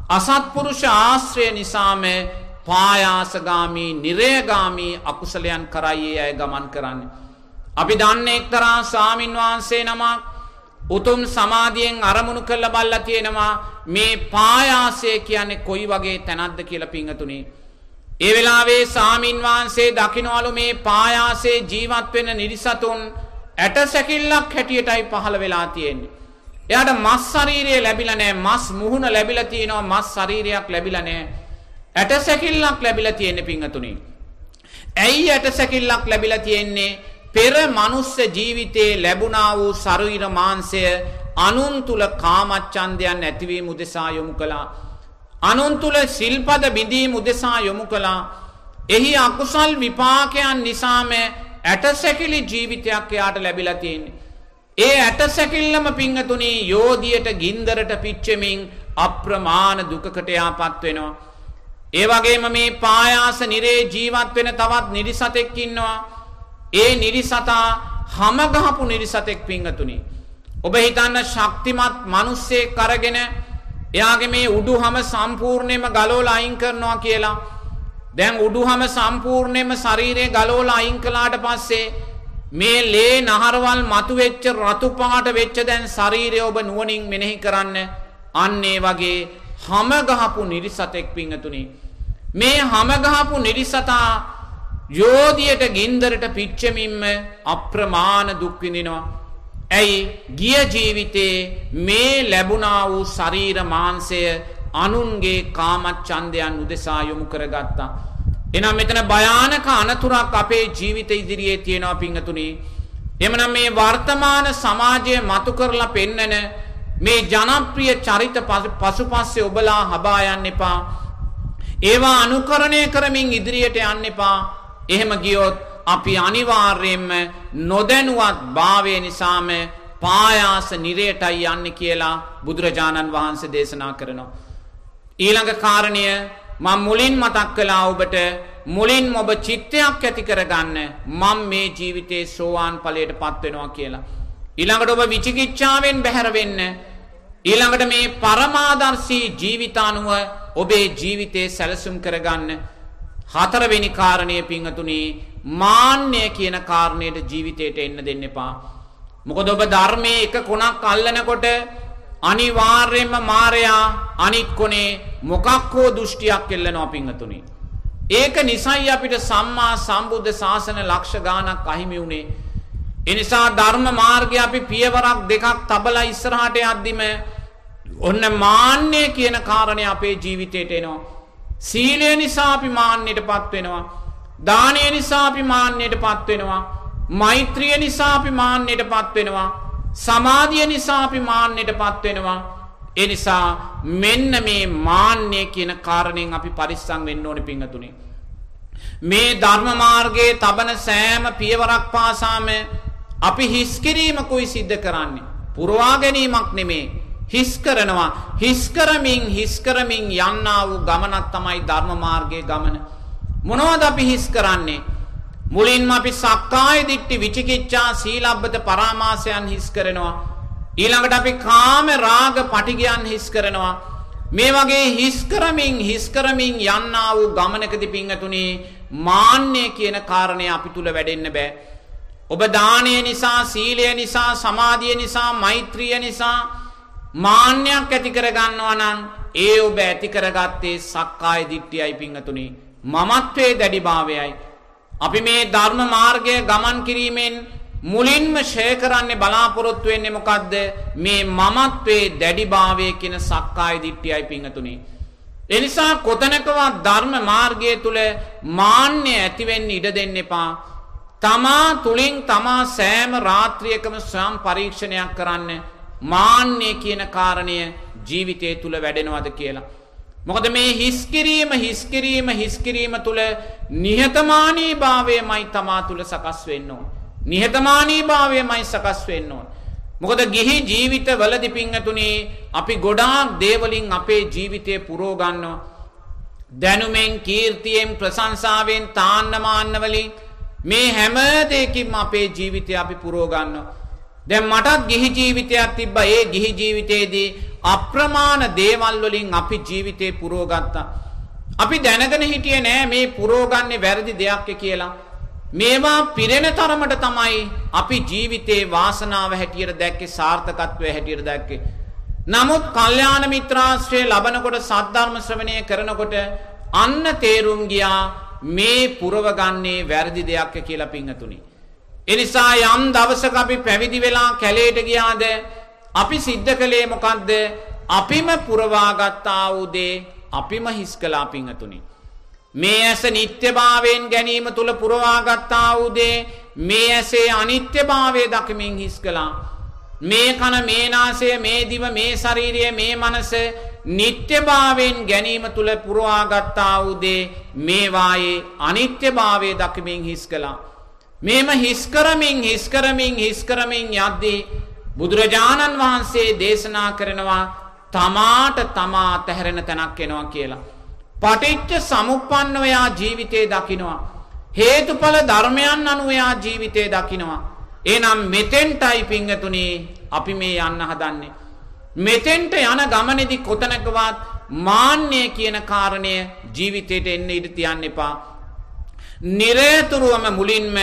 අසත්පුරුෂ ආශ්‍රය නිසාම පායාසගාමී නිරයගාමී අකුසලයන් කරයි අය ගමන් කරන්නේ අපි දන්න එක්තරා ස්වාමින් වහන්සේ නමක් උතුම් සමාධියෙන් අරමුණු කරල බල්ල තියෙනවා මේ පායාසය කියන්නේ කොයි වගේ තැනක්ද කියලා පිංහතුනේ. ඒ වෙලාවේ සාමීන් වහන්සේ දකිනවලු මේ පායාසේ ජීවත් වෙන නිරිසතුන් ඇට සැකිල්ලක් හැටියටයි පහළ වෙලා තියෙන්නේ. එයාට මස් ශරීරය ලැබිලා නැහැ මස් මුහුණ ලැබිලා තියෙනවා මස් ශරීරයක් ලැබිලා නැහැ. ඇට සැකිල්ලක් ලැබිලා තියෙන්නේ පිංහතුනේ. ඇයි ඇට සැකිල්ලක් ලැබිලා තියෙන්නේ පෙර මනුස්ස ජීවිතයේ ලැබුණා වූ ශරීර මාංශය අනුන් තුල කාමච්ඡන්දයන් ඇතිවීම උදෙසා යොමු කළා. අනුන් තුල සිල්පද බිඳීම උදෙසා යොමු කළා. එහි අකුසල් විපාකයන් නිසාම ඇටසැකිලි ජීවිතයක් එයාට ලැබිලා තියෙන්නේ. ඒ ඇටසැකිල්ලම පිංගතුණි යෝධියට ගින්දරට පිච්චෙමින් අප්‍රමාණ දුකකට යාපත් වෙනවා. ඒ වගේම මේ පායාස නිරේ ජීවත් වෙන තවත් නිරිසතෙක් ඉන්නවා. ඒ නිරිසතා හමගහපු නිරිසතෙක් පිංහතුනි. ඔබ හිතන්න ශක්තිමත් මනුස්සේ කරගෙන එයාගේ මේ උඩුහම සම්පූර්ණයම ගලෝල අයින් කරනවා කියලා. දැන් උඩුහම සම්පූර්ණයම ශරීරය ගලෝල අයින් කලාට පස්සේ මේ ලේ නහරවල් මතු වෙච්ච රතු පහට වෙච්ච දැන් ශරීරය ඔබ නුවණින් මෙනෙහි කරන්න අන්නේ වගේ හමගහපු නිරිසතෙක් පිංහතුනි. මේ හමගහපු නිරිසතා යෝධියට ගින්දරට පිච්චමින්ම අප්‍රමාණ දුක්විඳිනවා. ඇයි ගිය ජීවිතේ මේ ලැබුණා වූ ශරීර මාංසය අනුන්ගේ කාමච්චන්දයන් උදෙසා යොමු කරගත්තා. එනම් මෙතන භයානක අනතුරක් අපේ ජීවිත ඉදිරියේ තියෙනවා පිංහතුනි. එමනම් මේ වර්තමාන සමාජය මතු කරලා පෙන්නන මේ ජනප්‍රිය චරිත පසුපස්සේ ඔබලා හබා යන්න එපා. ඒවා අනුකරණය කරමින් ඉදිරියට යන්න එපා. එහෙම ගියොත් අපි අනිවාර්යයෙන්ම නොදැනුවත් භාවය නිසාම පායාස නිරයටයි යන්නේ කියලා බුදුරජාණන් වහන්සේ දේශනා කරනවා. ඊළඟ කාරණය මම මුලින් මතක් කළා ඔබට මුලින් ඔබ චිත්තයක් ඇති කරගන්න මම මේ ජීවිතේ සෝවාන් ඵලයට පත් වෙනවා කියලා. ඊළඟට ඔබ විචිකිච්ඡාවෙන් බැහැර වෙන්න. ඊළඟට මේ පරමාදර්ශී ජීවිතානුව ඔබේ ජීවිතේ සැලසුම් කරගන්න. හතරවෙනි කාරණය පිංහතුනි මාන්‍ය කියන කාරණයට ජීවිතයට එන්න දෙන්න එපා. මොකද ඔබ ධර්මය එක කොනක් අල්ලනකොට අනිවාර්යෙන්ම මාරයා අනිත් කොනේ මොකක් හෝ දෘෂ්ටියක් එල්ලනවා පිංහතුනි. ඒක නිසයි අපිට සම්මා සම්බුද්ධ ශාසන ලක්ෂ ගානක් අහිමි වුණේ. එනිසා ධර්ම මාර්ගය අපි පියවරක් දෙකක් තබලා ඉස්සරහට යද්දිම ඔන්න මාන්‍ය කියන කාරණය අපේ ජීවිතයට එනවා. සීලය නිසා අපි මාන්‍යයට පත් වෙනවා. දානය නිසා අපි මාන්‍යයට පත් වෙනවා. මෛත්‍රිය නිසා අපි මාන්‍යයට පත් වෙනවා. සමාධිය නිසා අපි මාන්‍යයට පත් වෙනවා. එනිසා මෙන්න මේ මාන්‍ය කියන කාරණයෙන් අපි පරිස්සම් වෙන්න ඕනේ පිංගතුනේ. මේ ධර්ම මාර්ගයේ තබන සෑම පියවරක් පාසාම අපි හිස් කිරීමකුයි සිද්ධ කරන්නේ. පුරවා ගැනීමක් නෙමේ. හිස් කරනවා. හිස් කරමින් හිස් කරමින් යන්නා වූ ගමනක් තමයි ධර්ම මාර්ගයේ ගමන. මොනවද අපි හිස් කරන්නේ? මුලින්ම අපි සක්කාය දිට්ඨි විචිකිච්ඡා සීලබ්බත පරාමාසයන් හිස් කරනවා. ඊළඟට අපි කාම රාග පටිගයන් හිස් කරනවා. මේ වගේ හිස් කරමින් හිස් කරමින් යන්නා වූ ගමනකදී පිංගතුනි මාන්නය කියන කාරණය අපි තුල වැඩෙන්න බෑ. ඔබ දානය නිසා සීලය නිසා සමාධිය නිසා මෛත්‍රිය නිසා මාන්‍යයක් ඇති කරගන්නවා නම් ඒ ඔබ ඇති කරගත්තේ සක්කාය දිට්ඨියයි පිංගතුනි මමත්වයේ දැඩිභාවයයි අපි මේ ධර්ම මාර්ගය ගමන් කිරීමෙන් මුලින්ම ෂය කරන්නේ බලාපොරොත්තු වෙන්නේ මොකද්ද? මේ මමත්වයේ දැඩිභාවය කියන සක්කාය දිට්ඨියයි පිංගතුනි එනිසා කොතනකවත් ධර්ම මාර්ගය තුල මාන්නය ඇති වෙන්න ඉඩ දෙන්න එපා. තමා තුලින් තමා සෑම රාත්‍රියකම ස්වයං පරීක්ෂණයක් කරන්න මාන්නය කියන කාරණය ජීවිතය තුල වැඩෙනවද කියලා. මොකද මේ හිස්කිරීම හිස්කිරීම හිස්කිරීම තුල නිහතමානී භාවයමයි තමා තුල සකස් වෙන්න ඕන. නිහතමානී භාවයමයි සකස් වෙන්න ඕන. මොකද ගිහි ජීවිත වලදි පිංහතුනේ අපි ගොඩාක් දේවලින් අපේ ජීවිතය පුරෝ ගන්නවා. දැනුමෙන් කීර්තියෙන් ප්‍රශංසාවෙන් තාන්නමාන්නවලින් මේ හැම දෙයකින්ම අපේ ජීවිතය අපි පුරෝගන්නවා. දැන් මටත් ගිහි ජීවිතයක් තිබ්බා. ඒ ගිහි ජීවිතයේදී අප්‍රමාණ දේවල් වලින් අපි ජීවිතේ පුරෝගත්තා. අපි දැනගෙන හිටියේ නෑ මේ පුරෝගන්නේ වැරදි දෙයක් කියලා. මේවා පිරෙන තරමට තමයි අපි ජීවිතේ වාසනාව හැටියට දැක්කේ සාර්ථකත්වය හැටියට දැක්කේ. නමුත් කල්යාණ මිත්‍රාශ්‍රය ලබනකොට සද්ධර්ම ශ්‍රවණය කරනකොට අන්න තේරුම් ගියා මේ පුරවගන්නේ වැරදි දෙයක් කියලා පිංහතුනි. එනිසා යම් දවසක අපි පැවිදි වෙලා කැලේට ගියාද අපි සිද්ධ කළේ මොකක්ද අපිම පුරවාගත්තා වූදේ අපිම හිස් කලා පිංහතුනි. මේ ඇස නිත්‍යභාවයෙන් ගැනීම තුළ පුරවාගත්තා වූදේ මේ ඇසේ අනිත්‍යභාවය දකිමින් හිස් කලා. මේ කන මේනාසය මේ දිව මේ ශරීරය මේ මනස නිත්‍යභාවයෙන් ගැනීම තුළ පුරවාගත්තා වූදේ මේවායේ අනිත්‍යභාවය දකිමින් හිස් කලා. මේම හිස්කරමින් හිස්කරමින් හිස්කරමින් යද්දී බුදුරජාණන් වහන්සේ දේශනා කරනවා තමාට තමා තැහැරෙන තැනක් එනවා කියලා. පටිච්ච සමුප්පන්නවයා ජීවිතේ දකිනවා. හේතුඵල ධර්මයන් අනුවයා ජීවිතේ දකිනවා. එනම් මෙතෙන්ටයි පිංගතුනේ අපි මේ යන්න හදන්නේ. මෙතෙන්ට යන ගමනේදි කොතනකවත් මාන්නය කියන කාරණය ජීවිතයට එන්න ඉඩ තියන්න එපා. නිරේතුරුවම මුලින්ම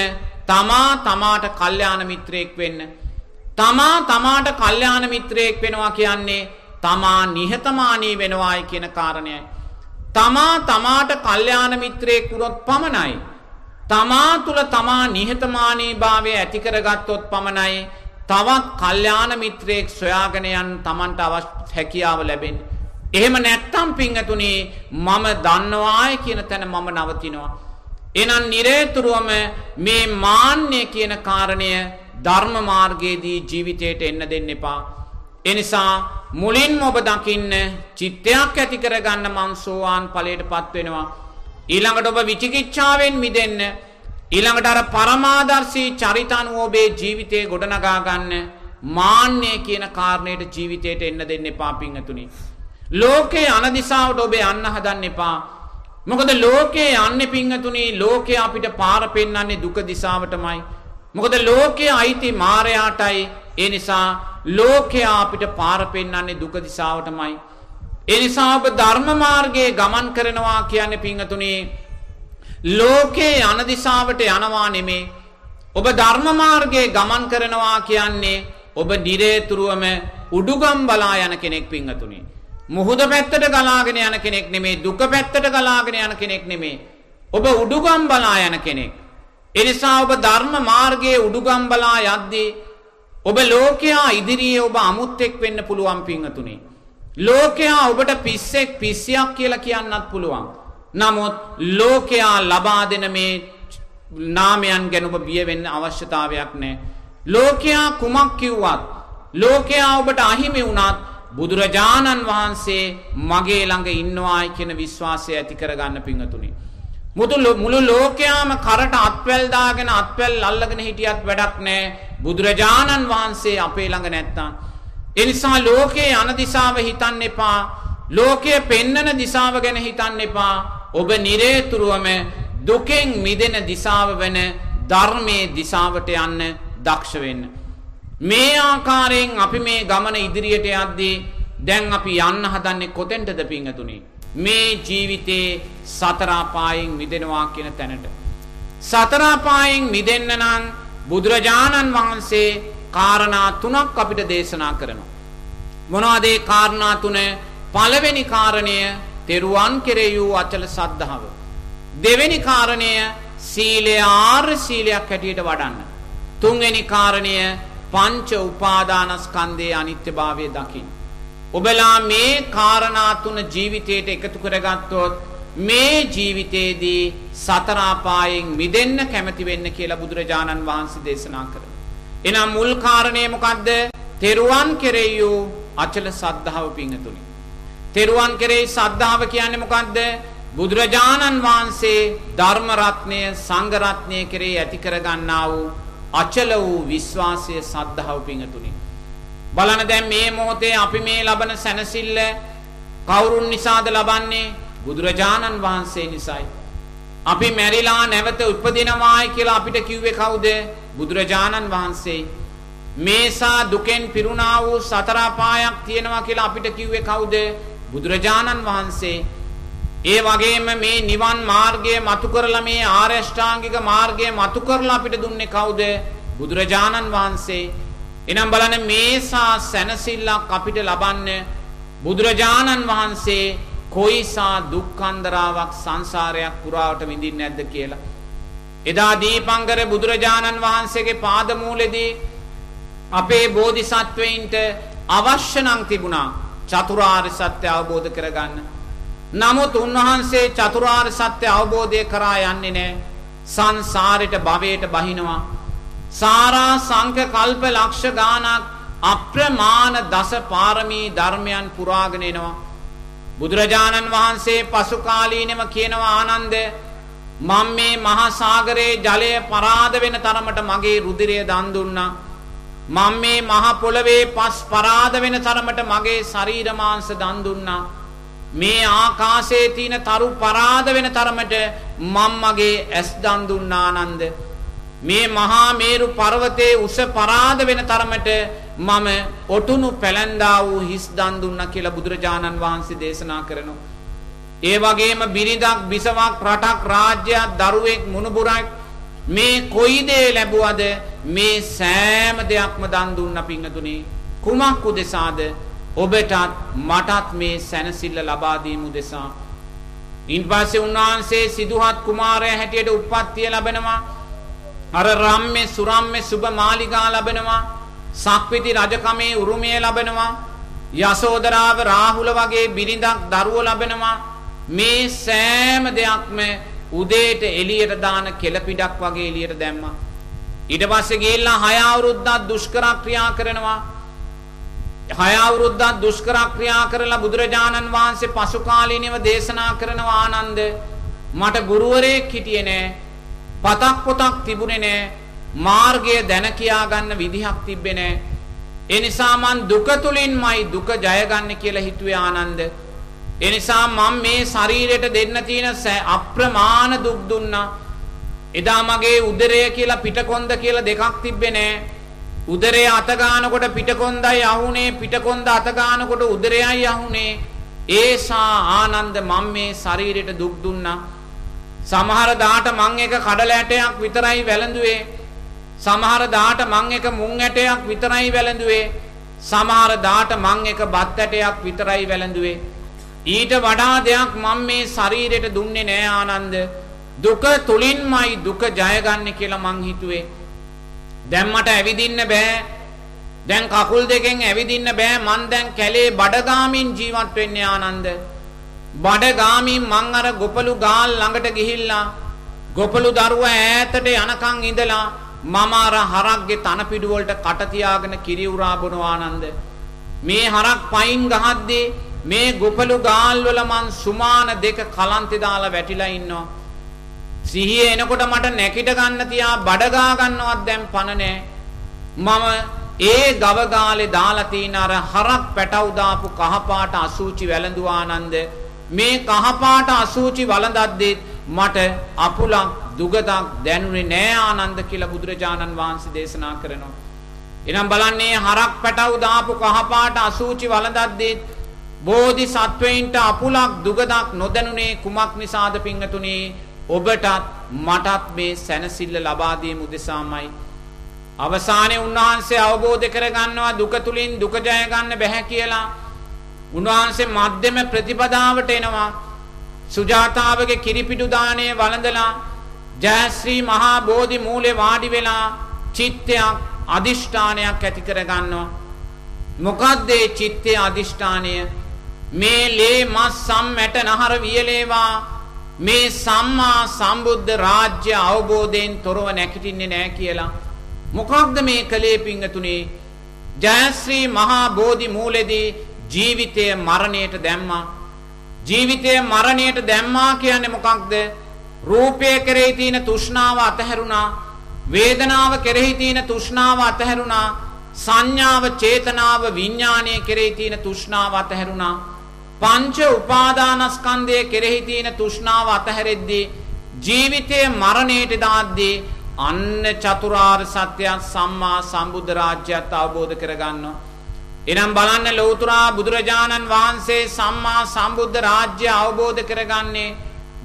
තමා තමාට කල්යාණ මිත්‍රයෙක් වෙන්න. තමා තමාට කල්යාණ මිත්‍රයෙක් වෙනවා කියන්නේ තමා නිහතමානී වෙනවායි කියන කාරණයයි. තමා තමාට කල්යාණ මිත්‍රයෙක් වුණොත් පමණයි. තමා තුළ තමා නිහතමානී භාවය ඇති කරගත්තොත් පමණයි තවත් කල්යාණ මිත්‍රයෙක් සොයාගෙන යන්න Tamanට අවශ්‍ය හැකියාව ලැබෙන්නේ. එහෙම නැත්තම් පිංගතුනේ මම දන්නවාය කියන තැන මම නවතිනවා. එහෙනම් නිරේතුරුවම මේ මාන්නය කියන කාරණය ධර්ම මාර්ගයේදී ජීවිතයට එන්න දෙන්න එපා. එනිසා මුලින්ම ඔබ දකින්න චිත්තයක් ඇති කරගන්න මං සෝවාන් ඵලයටපත් වෙනවා. ඊළඟට ඔබ විචිකිච්ඡාවෙන් මිදෙන්න ඊළඟට අර පරමාදර්ශී චරිතානුව ඔබේ ජීවිතේ ගොඩනගා ගන්න මාන්නය කියන කාරණයට ජීවිතයට එන්න දෙන්න එපා පිංගතුනි. ලෝකේ අනදිසාවට ඔබේ යන්න හදන්න එපා. මොකද ලෝකේ යන්නේ පිංගතුනි ලෝකේ අපිට පාර පෙන්වන්නේ දුක දිසාවටමයි. මොකද ලෝකයේ අයිති මාරයාටයි ඒ නිසා ලෝකයා අපිට පාර පෙන්වන්නේ දුක දිසාවටමයි. ඒ නිසා ඔබ ධර්ම මාර්ගයේ ගමන් කරනවා කියන්නේ පිංගතුනි ලෝකේ යන දිසාවට යනවා නෙමේ. ඔබ ධර්ම මාර්ගයේ ගමන් කරනවා කියන්නේ ඔබ නිරේතුරුවම උඩුගම් බලා යන කෙනෙක් පිංගතුනි. මුහුද පැත්තට ගලාගෙන යන කෙනෙක් නෙමේ දුක පැත්තට ගලාගෙන යන කෙනෙක් නෙමේ. ඔබ උඩුගම් බලා යන කෙනෙක්. එනිසා ඔබ ධර්ම මාර්ගයේ උඩුගම් බලා යද්දී ඔබ ලෝකයා ඉදිරියේ ඔබ අමුත්තෙක් වෙන්න පුළුවන් පිංහතුනේ. ලෝකයා ඔබට පිස්සෙක් පිස්සියක් කියලා කියන්නත් පුළුවන්. නමුත් ලෝකයා ලබා දෙන මේ නාමයන් ගැන ඔබ බියවෙන්න අවශ්‍යතාවයක් නෑ. ලෝකයා කුමක් කිව්වත් ලෝකයා ඔබට අහිමි වුණත් බුදුරජාණන් වහන්සේ මගේ ළඟ ඉන්නවායි කියන විශ්වාසය ඇති කරගන්න පිංහතුනි. මුළු ලෝකයාම කරට අත්වැල් දාගෙන අත්වැල් අල්ලගෙන හිටියත් වැඩක් නෑ බුදුරජාණන් වහන්සේ අපේ ළඟ නැත්තා. එනිසා ලෝකයේ යන දිසාව හිතන්න එපා ලෝකය පෙන්නන දිසාව ගැන හිතන්න එපා ඔබ නිරේතුරුවම දුකෙන් මිදෙන දිසාව වෙන ධර්මයේ දිසාවට යන්න දක්ෂ වෙන්න. මේ ආකාරයෙන් අපි මේ ගමන ඉදිරියට යද්දී දැන් අපි යන්න හදන්නේ කොතෙන්ටද පිංගතුනි? මේ ජීවිතේ සතරාපායෙන් මිදෙනවා කියන තැනට. සතරාපායෙන් මිදෙන්න නම් බුදුරජාණන් වහන්සේ කාරණා තුනක් අපිට දේශනා කරනවා. මොනවාදේ කාරණා තුන පළවෙනි කාරණය තෙරුවන් කෙරෙහි වූ අචල සද්ධාව. දෙවෙනි කාරණය සීලය ආර්ය සීලයක් හැටියට වඩන්න. තුන්වෙනි කාරණය පංච උපාදානස්කන්ධයේ අනිත්‍යභාවය දකින්න. ඔබලා මේ කාරණා තුන ජීවිතයට එකතු කරගත්තොත් මේ ජීවිතේදී සතර අපායෙන් මිදෙන්න කැමති වෙන්න කියලා බුදුරජාණන් වහන්සේ දේශනා කරනවා. එහෙනම් මුල් කාරණය මොකද්ද? තෙරුවන් කෙරෙහි වූ අචල සද්ධාව පිංගතුනි. තෙරුවන් කෙරෙහි සද්ධාව කියන්නේ මොකද්ද? බුදුරජාණන් වහන්සේ ධර්ම රත්නය සංඝ රත්නය කෙරෙහි ඇති කරගන්නා වූ අචල වූ විශ්වාසය සද්ධාව පිංගතුනි. බලන දැන් මේ මොහොතේ අපි මේ ලබන සැනසෙල්ල කවුරුන් නිසාද ලබන්නේ? බුදුරජාණන් වහන්සේ නිසායි. අපි මැරිලා නැවත උපදිනවායි කියලා අපිට කිව්වේ කවුද? බුදුරජාණන් වහන්සේ. මේසා දුකෙන් පිරුණා වූ සතර අපායක් තියෙනවා කියලා අපිට කිව්වේ කවුද? බුදුරජාණන් වහන්සේ. ඒ වගේම මේ නිවන් මාර්ගය මතු කරලා මේ ආර්ය අෂ්ටාංගික මාර්ගය මතු කරලා අපිට දුන්නේ කවුද? බුදුරජාණන් වහන්සේ. එනම් බලන්න මේසා සැනසෙල්ලක් අපිට ලබන්න බුදුරජාණන් වහන්සේ කොයිසා දුක්ඛන්දරාවක් සංසාරයක් පුරාවට විඳින්නේ නැද්ද කියලා. එදා දීපංකර බුදුරජාණන් වහන්සේගේ පාදමූලෙදී අපේ බෝධිසත්වයින්ට අවශ්‍ය නම් තිබුණා චතුරාර්ය සත්‍ය අවබෝධ කරගන්න. නමුත් උන්වහන්සේ චතුරාර්ය සත්‍ය අවබෝධය කරා යන්නේ නැහැ. සංසාරෙට භවයට බහිනවා. සාරා සංඛ කල්ප ලක්ෂ ගාණක් අප්‍රමාණ දස පාරමී ධර්මයන් පුරාගෙන එනවා. බුදුරජාණන් වහන්සේ පසු කාලීනව කියනවා ආනන්ද මම මේ මහා සාගරයේ ජලය පරාද වෙන තරමට මගේ රුධිරය දන් දුන්නා. මම මේ මහ පොළවේ පස් පරාද වෙන තරමට මගේ ශරීර මාංශ දන් දුන්නා. මේ ආකාශයේ තියෙන තරු පරාද වෙන තරමට මම මගේ ඇස් දන් දුන්නා ආනන්ද. මේ මහා මේරු පර්වතයේ උස පරාද වෙන තරමට මම ඔටුනු පැලැන්දා වූ හිස් දන් දුන්නා කියලා බුදුරජාණන් වහන්සේ දේශනා කරනවා. ඒ වගේම බිරිඳක් බිසවක් රටක් රාජ්‍යයක් දරුවෙක් මුණුබුරක් මේ කොයි දේ ලැබුවද මේ සෑම දෙයක්ම දන් දුන්න පිංගතුනේ කුමක් උදෙසාද? ඔබටත් මටත් මේ සැනසෙල්ල ලබා දීම උදෙසා. ඉන්පස්සේ උන්වහන්සේ සිදුහත් කුමාරයා හැටියට උප්පත්තිය ලැබෙනවා. අර රම්මේ සුරම්මේ සුබ මාලිගා ලැබෙනවා. සක්විති රජකමේ උරුමය ලැබෙනවා. යසෝදරාව රාහුල වගේ බිරිඳක් දරුවෝ ලැබෙනවා. මේ සෑම දෙයක්ම උදේට එළියට දාන කෙලපිඩක් වගේ එළියට දැම්මා. ඊට පස්සේ ගිහිල්ලා හය අවුරුද්දක් දුෂ්කර ක්‍රියා කරනවා. හය අවුරුද්දක් දුෂ්කර ක්‍රියා කරලා බුදුරජාණන් වහන්සේ පසු කාලීනව දේශනා කරනවා ආනන්ද මට ගුරුවරයෙක් හිටියේ නෑ. පතක් පොතක් තිබුණේ නෑ. මාර්ගය දැන කියා ගන්න විදිහක් තිබ්බේ නෑ. ඒ නිසා මං දුක තුලින්මයි දුක ජයගන්නේ කියලා හිතුවේ ආනන්ද. ඒ නිසා මම මේ ශරීරයට දෙන්න තියෙන අප්‍රමාණ දුක් දුන්නා. එදා මගේ උදරය කියලා පිටකොන්ද කියලා දෙකක් තිබ්බේ නෑ. උදරය අත ගන්නකොට පිටකොන්දයි අහුනේ පිටකොන්ද අත ගන්නකොට උදරයයි අහුනේ. ඒසා ආනන්ද මම මේ ශරීරයට දුක් දුන්නා. සමහර දාට මං එක කඩල ඇටයක් විතරයි වැළඳුවේ. සමහර දාට මං එක මුං ඇටයක් විතරයි වැළඳුවේ. සමහර දාට මං එක බත් ඇටයක් විතරයි වැළඳුවේ. ඊට වඩා දෙයක් මම මේ ශරීරයට දුන්නේ නෑ ආනන්ද. දුක තුලින්මයි දුක ජයගන්නේ කියලා මං හිතුවේ. දැන් මට ඇවිදින්න බෑ. දැන් කකුල් දෙකෙන් ඇවිදින්න බෑ. මං දැන් කැලේ බඩගාමින් ජීවත් වෙන්නේ ආනන්ද. බඩගාමින් මං අර ගොපලු ගාල් ළඟට ගිහිල්ලා ගොපලු දරුවා ඈතට යනකන් ඉඳලා මම අර හරක්ගේ තන පිඩු වලට කට තියාගෙන කිරි උරා බොනවා ආනන්ද. මේ හරක් පයින් ගහද්දී මේ ගොපලු ගාල් වල මං සුමාන දෙක කලන්තේ දාලා වැටිලා ඉන්නවා. සිහිය එනකොට මට නැකිට ගන්න තියා බඩගා ගන්නවත් දැන් පණ නෑ. මම ඒ ගව ගාලේ දාලා තියෙන අර හරක් පැටවු දාපු කහපාට අසූචි වැළඳු ආනන්ද මේ කහපාට අසූචි වළඳද්දී මට අපුලක් දුගදක් දැනුනේ නෑ ආනන්ද කියලා බුදුරජාණන් වහන්සේ දේශනා කරනවා. එනම් බලන්නේ හරක් පැටවු දාපු කහපාට අසූචි වළඳද්දී බෝධි සත්වයින්ට අපුලක් දුගදක් නොදැනුනේ කුමක් නිසාද පිංගතුනේ ඔබටත් මටත් මේ සැනසිල්ල ලබා දීම උදෙසාමයි. අවසානයේ උන්වහන්සේ අවබෝධ කරගන්නවා දුක තුලින් දුක ජය ගන්න බැහැ කියලා. උන්වහන්සේ මධ්‍යම ප්‍රතිපදාවට එනවා. සුජාතාවගේ කිරිපිටු දාණය වළඳලා ජයශ්‍රී මහා බෝධි මූලේ වාඩි වෙලා චිත්තයක් අදිෂ්ඨානයක් ඇති කරගන්නවා. මොකද්ද ඒ චිත්තේ අදිෂ්ඨානය? මේ ලේ මස් සම් මැට නහර වියලේවා මේ සම්මා සම්බුද්ධ රාජ්‍ය අවබෝධයෙන් තොරව නැගිටින්නේ නැහැ කියලා. මොකක්ද මේ කලේ පිංගතුනේ? ජයශ්‍රී මහා බෝධි මූලෙදී ජීවිතය මරණයට දැම්මා. ජීවිතය මරණයට දැම්මා කියන්නේ මොකක්ද? රූපය කෙරෙහි තියෙන තෘෂ්ණාව අතහැරුණා. වේදනාව කෙරෙහි තියෙන තෘෂ්ණාව අතහැරුණා. සංඥාව, චේතනාව, විඥානය කෙරෙහි තියෙන තෘෂ්ණාව අතහැරුණා. පංච උපාදානස්කන්ධය කෙරෙහි තියෙන තෘෂ්ණාව අතහැරෙද්දී ජීවිතයේ මරණයට දාද්දී අන්න චතුරාර්ය සත්‍ය සම්මා සම්බුද්ධ රාජ්‍යයත් අවබෝධ කරගන්නවා. එනම් බලන්න ලෞතුරා බුදුරජාණන් වහන්සේ සම්මා සම්බුද්ධ රාජ්‍ය අවබෝධ කරගන්නේ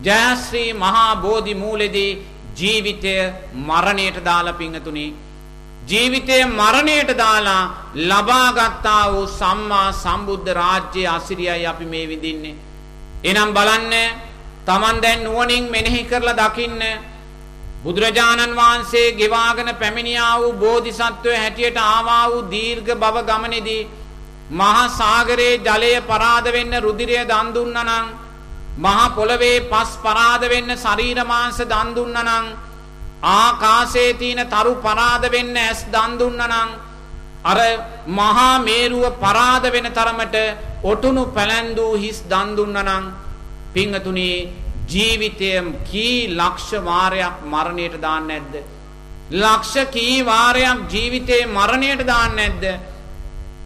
ජයශ්‍රී මහා බෝධි මූලෙදී ජීවිතය මරණයට දාලා පිංගතුණී ජීවිතය මරණයට දාලා ලබාගත්තා වූ සම්මා සම්බුද්ධ රාජ්‍යයේ අසිරියයි අපි මේ විඳින්නේ. එනම් බලන්න Taman දැන් නුවණින් මෙනෙහි කරලා දකින්න බුදුරජාණන් වහන්සේ ගෙවාගෙන පැමිණියා වූ බෝධිසත්වය හැටියට ආවා වූ දීර්ඝ භව ගමනේදී මහා සාගරයේ ජලය පරාද වෙන්න රුධිරය දන් දුන්නා නම් මහා පොළවේ පස් පරාද වෙන්න ශරීර මාංශ දන් දුන්නා නම් ආකාශයේ තියෙන තරු පරාද වෙන්න ඇස් දන් දුන්නා අර මහා මේරුව පරාද වෙන තරමට ඔටුනු පැලැන්දූ හිස් දන් දුන්නා නම් පිංගතුනි ජීවිතය කී ලක්ෂ වාරයක් මරණයට දාන්නේ නැද්ද? ලක්ෂ කී වාරයක් ජීවිතේ මරණයට දාන්නේ නැද්ද?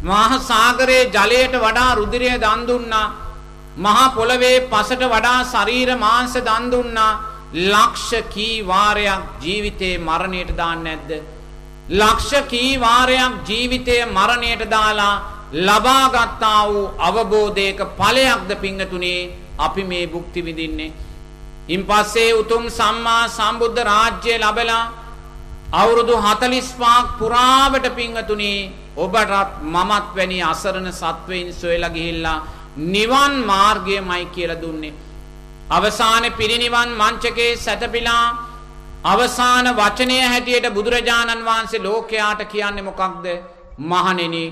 මහා සාගරයේ ජලයට වඩා රුධිරය දන් දුන්නා. මහා පොළවේ පසට වඩා ශරීර මාංශ දන් දුන්නා. ලක්ෂ කී වාරයක් ජීවිතේ මරණයට දාන්නේ නැද්ද? ලක්ෂ කී වාරයක් ජීවිතය මරණයට දාලා ලබා ගත්තා වූ අවබෝධයක ඵලයක්ද පිංගතුනේ අපි මේ භුක්ති විඳින්නේ. ඉන්පස්සේ උතුම් සම්මා සම්බුද්ධ රාජ්‍ය ලැබලා අවුරුදු 45ක් පුරාවට පිංගතුනේ ඔබටත් මමත් වැනි අසරණ සත්වයින් සොයලා ගිහිල්ලා නිවන් මාර්ගයමයි කියලා දුන්නේ. අවසාන පිරිනිවන් මංචකේ සැතපීලා අවසාන වචනය හැටියට බුදුරජාණන් වහන්සේ ලෝකයාට කියන්නේ මොකක්ද? මහණෙනි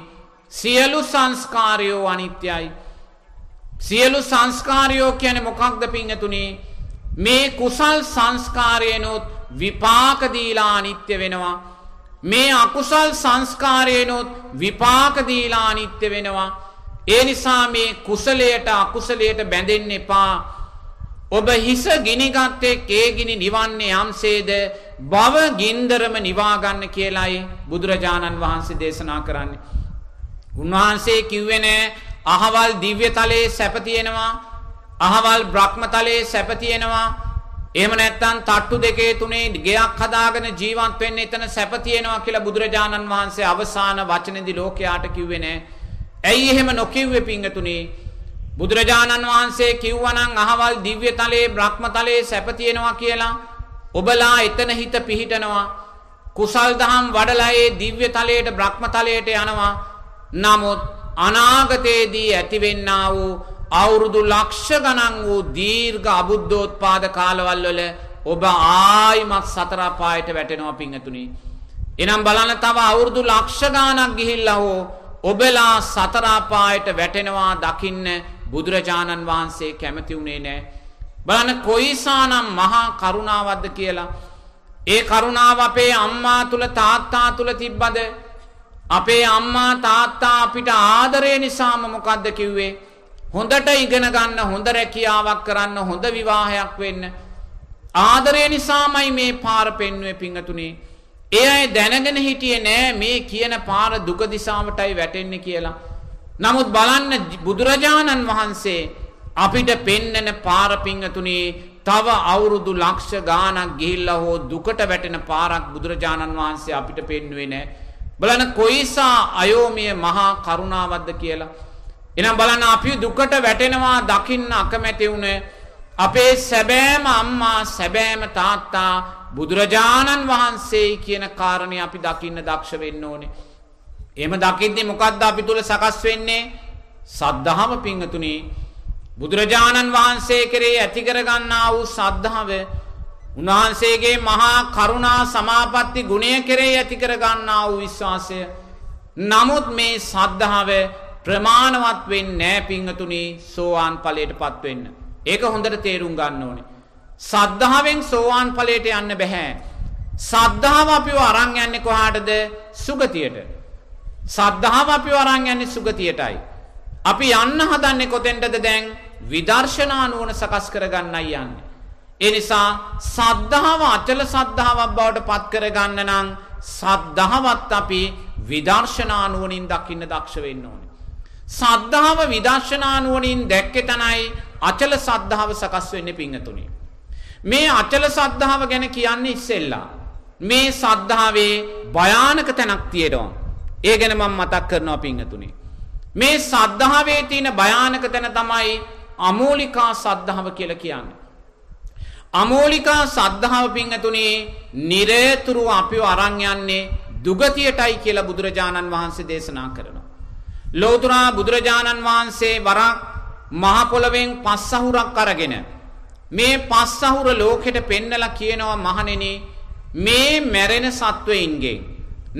සියලු සංස්කාරයෝ අනිත්‍යයි. සියලු සංස්කාරයෝ කියන්නේ මොකක්ද පින්තුනි? මේ කුසල් සංස්කාරයනොත් විපාක දීලා අනිත්‍ය වෙනවා. මේ අකුසල් සංස්කාරයනොත් විපාක දීලා අනිත්‍ය වෙනවා. ඒ නිසා මේ කුසලයට අකුසලයට බැඳෙන්න එපා. ඔබ හිස ගිනිගත්තේ කේගිනි නිවන්නේ යම්සේද බව ගින්දරම නිවාගන්න කියලායි බුදුරජාණන් වහන්සේ දේශනා කරන්නේ. උන්වහන්සේ කිව්වේ නෑ අහවල් දිව්‍ය තලයේ සැප තියෙනවා අහවල් බ්‍රහ්ම තලයේ සැප තියෙනවා එහෙම නැත්නම් තට්ටු දෙකේ තුනේ ගෙයක් හදාගෙන ජීවත් වෙන්න එතන සැප තියෙනවා කියලා බුදුරජාණන් වහන්සේ අවසාන වචනේදී ලෝකයාට කිව්වේ නෑ. ඇයි එහෙම නොකිව්වේ පිංගතුනි? බුදුරජාණන් වහන්සේ කිව්වනම් අහවල් දිව්‍ය තලයේ බ්‍රහ්ම තලයේ සැප තියෙනවා කියලා ඔබලා එතන හිත පිහිටනවා. කුසල් දහම් වඩලා ඒ දිව්‍ය තලයට බ්‍රහ්ම තලයට යනවා. නමුත් අනාගතයේදී ඇතිවෙන්නා වූ අවුරුදු ලක්ෂ ගණන් වූ දීර්ඝ අබුද්ධෝත්පාද කාලවල් වල ඔබ ආයිමත් සතර අපායට වැටෙනවා පිංගතුනි. එනම් බලන්න තව අවුරුදු ලක්ෂ ගාණක් ගිහිල්ලා හෝ ඔබලා සතර අපායට වැටෙනවා දකින්න බුදුරජාණන් වහන්සේ කැමති වුණේ නැහැ. බලන්න කොයිසානම් මහා කරුණාවක්ද කියලා. ඒ කරුණාව අපේ අම්මා තුල තාත්තා තුල තිබ්බද? අපේ අම්මා තාත්තා අපිට ආදරය නිසාම මොකද්ද කිව්වේ? හොඳට ඉගෙන ගන්න හොඳ රැකියාවක් කරන්න හොඳ විවාහයක් වෙන්න. ආදරය නිසාමයි මේ පාර පෙන්වුවේ පිංගතුනේ. ඒ අය දැනගෙන හිටියේ නෑ මේ කියන පාර දුක දිසාවටයි වැටෙන්නේ කියලා. නමුත් බලන්න බුදුරජාණන් වහන්සේ අපිට පෙන්නන පාර පිංගතුනේ තව අවුරුදු ලක්ෂ ගාණක් ගිහිල්ලා හෝ දුකට වැටෙන පාරක් බුදුරජාණන් වහන්සේ අපිට පෙන්වුවේ නෑ. බලන්න කොයිසා අයෝමය මහා කරුණාවක්ද කියලා. එනම් බලන්න අපි දුකට වැටෙනවා දකින්න අකමැති වුණ අපේ සැබෑම අම්මා සැබෑම තාත්තා බුදුරජාණන් වහන්සේ කියන කාරණය අපි දකින්න දක්ෂ වෙන්න ඕනේ. එම දකිද්දි මොකක්ද අපි තුළ සකස් වෙන්නේ? සද්ධහම පිංහතුනි බුදුරජාණන් වහන්සේ කරේ ඇතිකරගන්නා වූ සද්ධාව උන්වහන්සේගේ මහා කරුණා සමාපatti ගුණය කරේ ඇතිකරගන්නා වූ විශ්වාසය. නමුත් මේ සද්ධාව ප්‍රමාණවත් වෙන්නේ නැහැ පිංගතුනි සෝවාන් ඵලයට පත් වෙන්න. ඒක හොඳට තේරුම් ගන්න ඕනේ. සද්ධාවෙන් සෝවාන් ඵලයට යන්න බෑ. සද්ධාව අපිව අරන් යන්නේ කොහාටද? සුගතියට. සද්ධාව අපිව අරන් යන්නේ සුගතියටයි. අපි යන්න හදන්නේ කොතෙන්ටද දැන්? විදර්ශනා නුවණ සකස් කරගන්නයි යන්නේ. ඒ නිසා සද්ධාව අචල සද්ධාවක් බවට පත් කරගන්න නම් සද්ධාවත් අපි විදර්ශනා නුවණින් දකින්න දක්ෂ වෙන්න ඕනේ. සද්ධාව විදර්ශනා නුවණින් දැක්කේ තනයි අචල සද්ධාව සකස් වෙන්නේ පිංගතුනි. මේ අචල සද්ධාව ගැන කියන්නේ ඉස්සෙල්ලා. මේ සද්ධාවේ භයානක තැනක් තියෙනවා. ඒ ගැන මම මතක් කරනවා පිංගතුනි. මේ සද්ධාවේ තියෙන භයානක තැන තමයි අමෝලිකා සද්ධාව කියලා කියන්නේ. අමෝලිකා සද්ධාව පිංගතුනි නිරේතුරු අපිව අරන් යන්නේ දුගතියටයි කියලා බුදුරජාණන් වහන්සේ දේශනා කරනවා. ලෝතුරා බුදුරජාණන් වහන්සේ වරක් මහපොළවෙන් පස්සහුරක් අරගෙන මේ පස්සහුර ලෝකෙට පෙන්නලා කියනවා මහණෙනි මේ මැරෙන සත්වයින්ගෙන්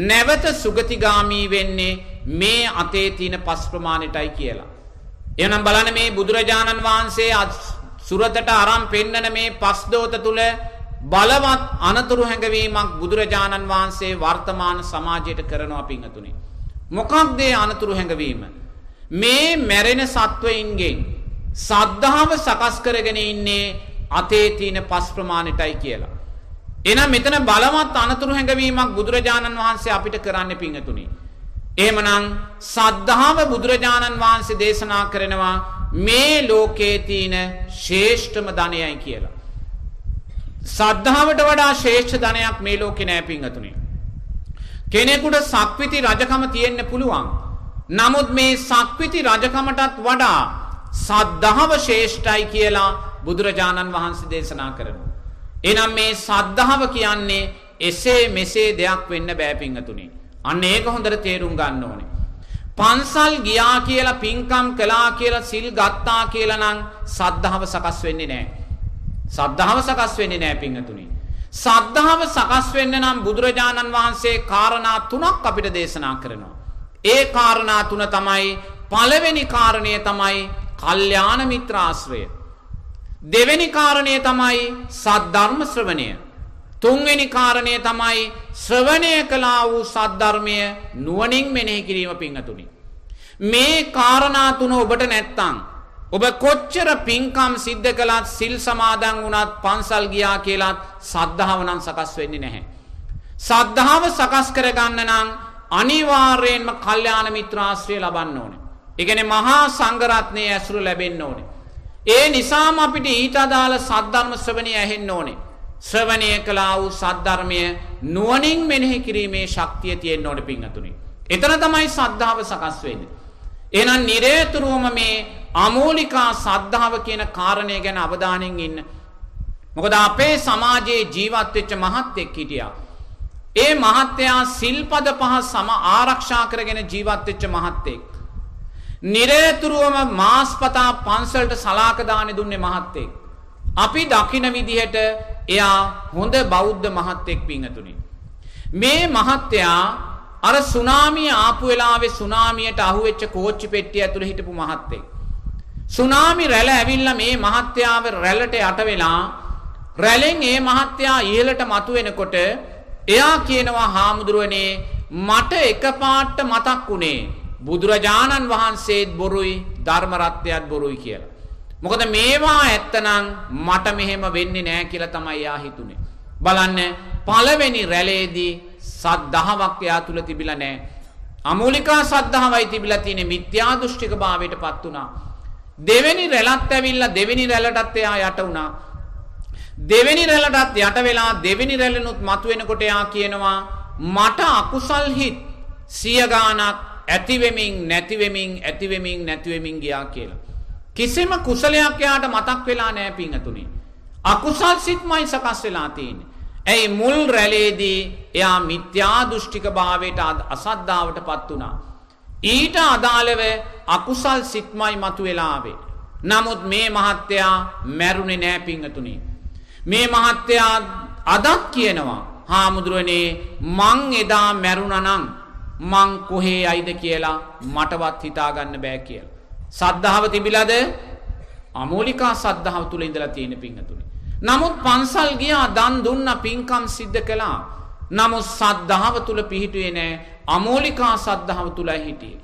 නැවත සුගතිගාමී වෙන්නේ මේ අතේ තියෙන පස් ප්‍රමාණයටයි කියලා. එහෙනම් බලන්න මේ බුදුරජාණන් වහන්සේ සුරතට අරන් පෙන්නන මේ පස් දෝත තුල බලවත් අනතුරු හැඟවීමක් බුදුරජාණන් වහන්සේ වර්තමාන සමාජයට කරනවා පිංගතුනේ. මොකක්ද ඒ අනතුරු හැඟවීම? මේ මැරෙන සත්වයින්ගෙන් සද්ධාව සකස් කරගෙන ඉන්නේ අතේ තියෙන පස් ප්‍රමාණයටයි කියලා. එහෙනම් මෙතන බලවත් අනතුරු හැඟවීමක් බුදුරජාණන් වහන්සේ අපිට කරන්න පිංගතුනි. එහෙමනම් සද්ධාව බුදුරජාණන් වහන්සේ දේශනා කරනවා මේ ලෝකේ තියෙන ශ්‍රේෂ්ඨම ධනයයි කියලා. සද්ධාවට වඩා ශ්‍රේෂ්ඨ ධනයක් මේ ලෝකේ නෑ පිංගතුනි. කෙනෙකුට සක්විති රජකම තියෙන්න පුළුවන්. නමුත් මේ සක්විති රජකමටත් වඩා සද්ධාව ශේෂ්ඨයි කියලා බුදුරජාණන් වහන්සේ දේශනා කරනවා. එනම් මේ සද්ධාව කියන්නේ එසේ මෙසේ දෙයක් වෙන්න බෑ පිංගතුනි. අන්න ඒක හොඳට තේරුම් ගන්න ඕනේ. පන්සල් ගියා කියලා පින්කම් කළා කියලා සිල් ගත්තා කියලා නම් සද්ධාව සකස් වෙන්නේ නැහැ. සද්ධාව සකස් වෙන්නේ නැහැ පිංගතුනි. සද්ධාව සකස් වෙන්න නම් බුදුරජාණන් වහන්සේ කාරණා තුනක් අපිට දේශනා කරනවා. ඒ කාරණා තුන තමයි පළවෙනි කාරණය තමයි කල්යාණ මිත්‍රාශ්‍රය. දෙවෙනි කාරණය තමයි සද්ධර්ම ශ්‍රවණය. තුන්වෙනි කාරණය තමයි ශ්‍රවණය කළා වූ සද්ධර්මය නුවණින් මෙනෙහි කිරීම පිංගතුනි. මේ කාරණා තුන ඔබට නැත්තම් ඔබ කොච්චර පින්කම් සිද්ධ කළත් සිල් සමාදන් වුණත් පන්සල් ගියා කියලත් සද්ධාව නම් සකස් වෙන්නේ නැහැ. සද්ධාව සකස් කරගන්න නම් අනිවාර්යයෙන්ම කල්යාණ මිත්‍රාශ්‍රය ලබන්න ඕනේ. ඒ කියන්නේ මහා සංඝරත්නයේ ඇසුර ලැබෙන්න ඕනේ. ඒ නිසාම අපිට ඊට අදාළ සද්ධර්ම ශ්‍රවණය ඇහෙන්න ඕනේ. ශ්‍රවණය කළා වූ සද්ධර්මය නුවණින් මෙනෙහි කිරීමේ ශක්තිය තියෙන්න ඕනේ පින්වතුනි. එතන තමයි සද්ධාව සකස් වෙන්නේ. එහෙනම් නිරේතුරුවම මේ අමූලිකා සද්ධාව කියන කාරණය ගැන අවධානයෙන් ඉන්න. මොකද අපේ සමාජයේ ජීවත් වෙච්ච මහත්ෙක් හිටියා. ඒ මහත්තයා සිල්පද පහ සම ආරක්ෂා කරගෙන ජීවත් වෙච්ච මහත්තෙක්. නිරේතුරුවම මාස්පතා පන්සලට සලාක දානෙ දුන්නේ මහත්තෙක්. අපි දකින විදිහට එයා හොඳ බෞද්ධ මහත්තෙක් පිංහතුනි. මේ මහත්තයා අර සුනාමිය ආපු වෙලාවේ සුනාමියට අහුවෙච්ච කෝච්චි පෙට්ටිය ඇතුළේ හිටපු මහත්තෙක්. සුනාමි රැළ ඇවිල්ලා මේ මහත්තයාව රැළට යට වෙලා රැළෙන් ඒ මහත්තයා ඉහළට මතුවෙනකොට එයා කියනවා හාමුදුරුවනේ මට එකපාරට මතක් වුණේ බුදුරජාණන් වහන්සේත් බොරුයි ධර්මරත්නයත් බොරුයි කියලා. මොකද මේවා ඇත්තනම් මට මෙහෙම වෙන්නේ නෑ කියලා තමයි එයා හිතුනේ. බලන්න පළවෙනි රැළේදී සද්ධාාවක් එයා තුල තිබිලා නෑ. අමූලිකා සද්ධාවයි තිබිලා තියෙන්නේ මිත්‍යා දෘෂ්ටික භාවයට පත් වුණා. දෙවෙනි රැළත් ඇවිල්ලා දෙවෙනි රැළටත් එයා යට වුණා. දෙවෙනි රැළටත් යට වෙලා දෙවෙනි රැළනුත් මතුවෙනකොට එයා කියනවා මට අකුසල් හිත් සිය ගාණක් ඇති වෙමින් නැති වෙමින් ඇති වෙමින් නැති වෙමින් ගියා කියලා. කිසිම කුසලයක් එයාට මතක් වෙලා නැහැ පිංගතුනි. අකුසල් සිත්මයි සකස් වෙලා තියෙන්නේ. ඇයි මුල් රැළේදී එයා මිත්‍යා දෘෂ්ටික භාවයට අසද්ධාවට පත් වුණා. ඊට අදාළව අකුසල් සිත්මයි මතු වෙලාවේ. නමුත් මේ මහත්තයා මැරුණේ නෑ පිංහතුනි. මේ මහත්තයා අදත් කියනවා හාමුදුරුවනේ මං එදා මැරුණනං මං කොහේ අයිද කියලා මටවත් හිතාගන්න බෑ කියල. සද්ධාව තිබිලද අමෝලිකා සද්ධාව තුළ ඉඳලා තියෙන පිංහතුනි. නමුත් පන්සල් ගියා දන් දුන්න පින්කම් සිද්ධ කළා. නමුත් සද්ධාව තුළ පිහිටුවේ නෑ අමෝලිකා සද්ධාව තුළයි හිටියේ.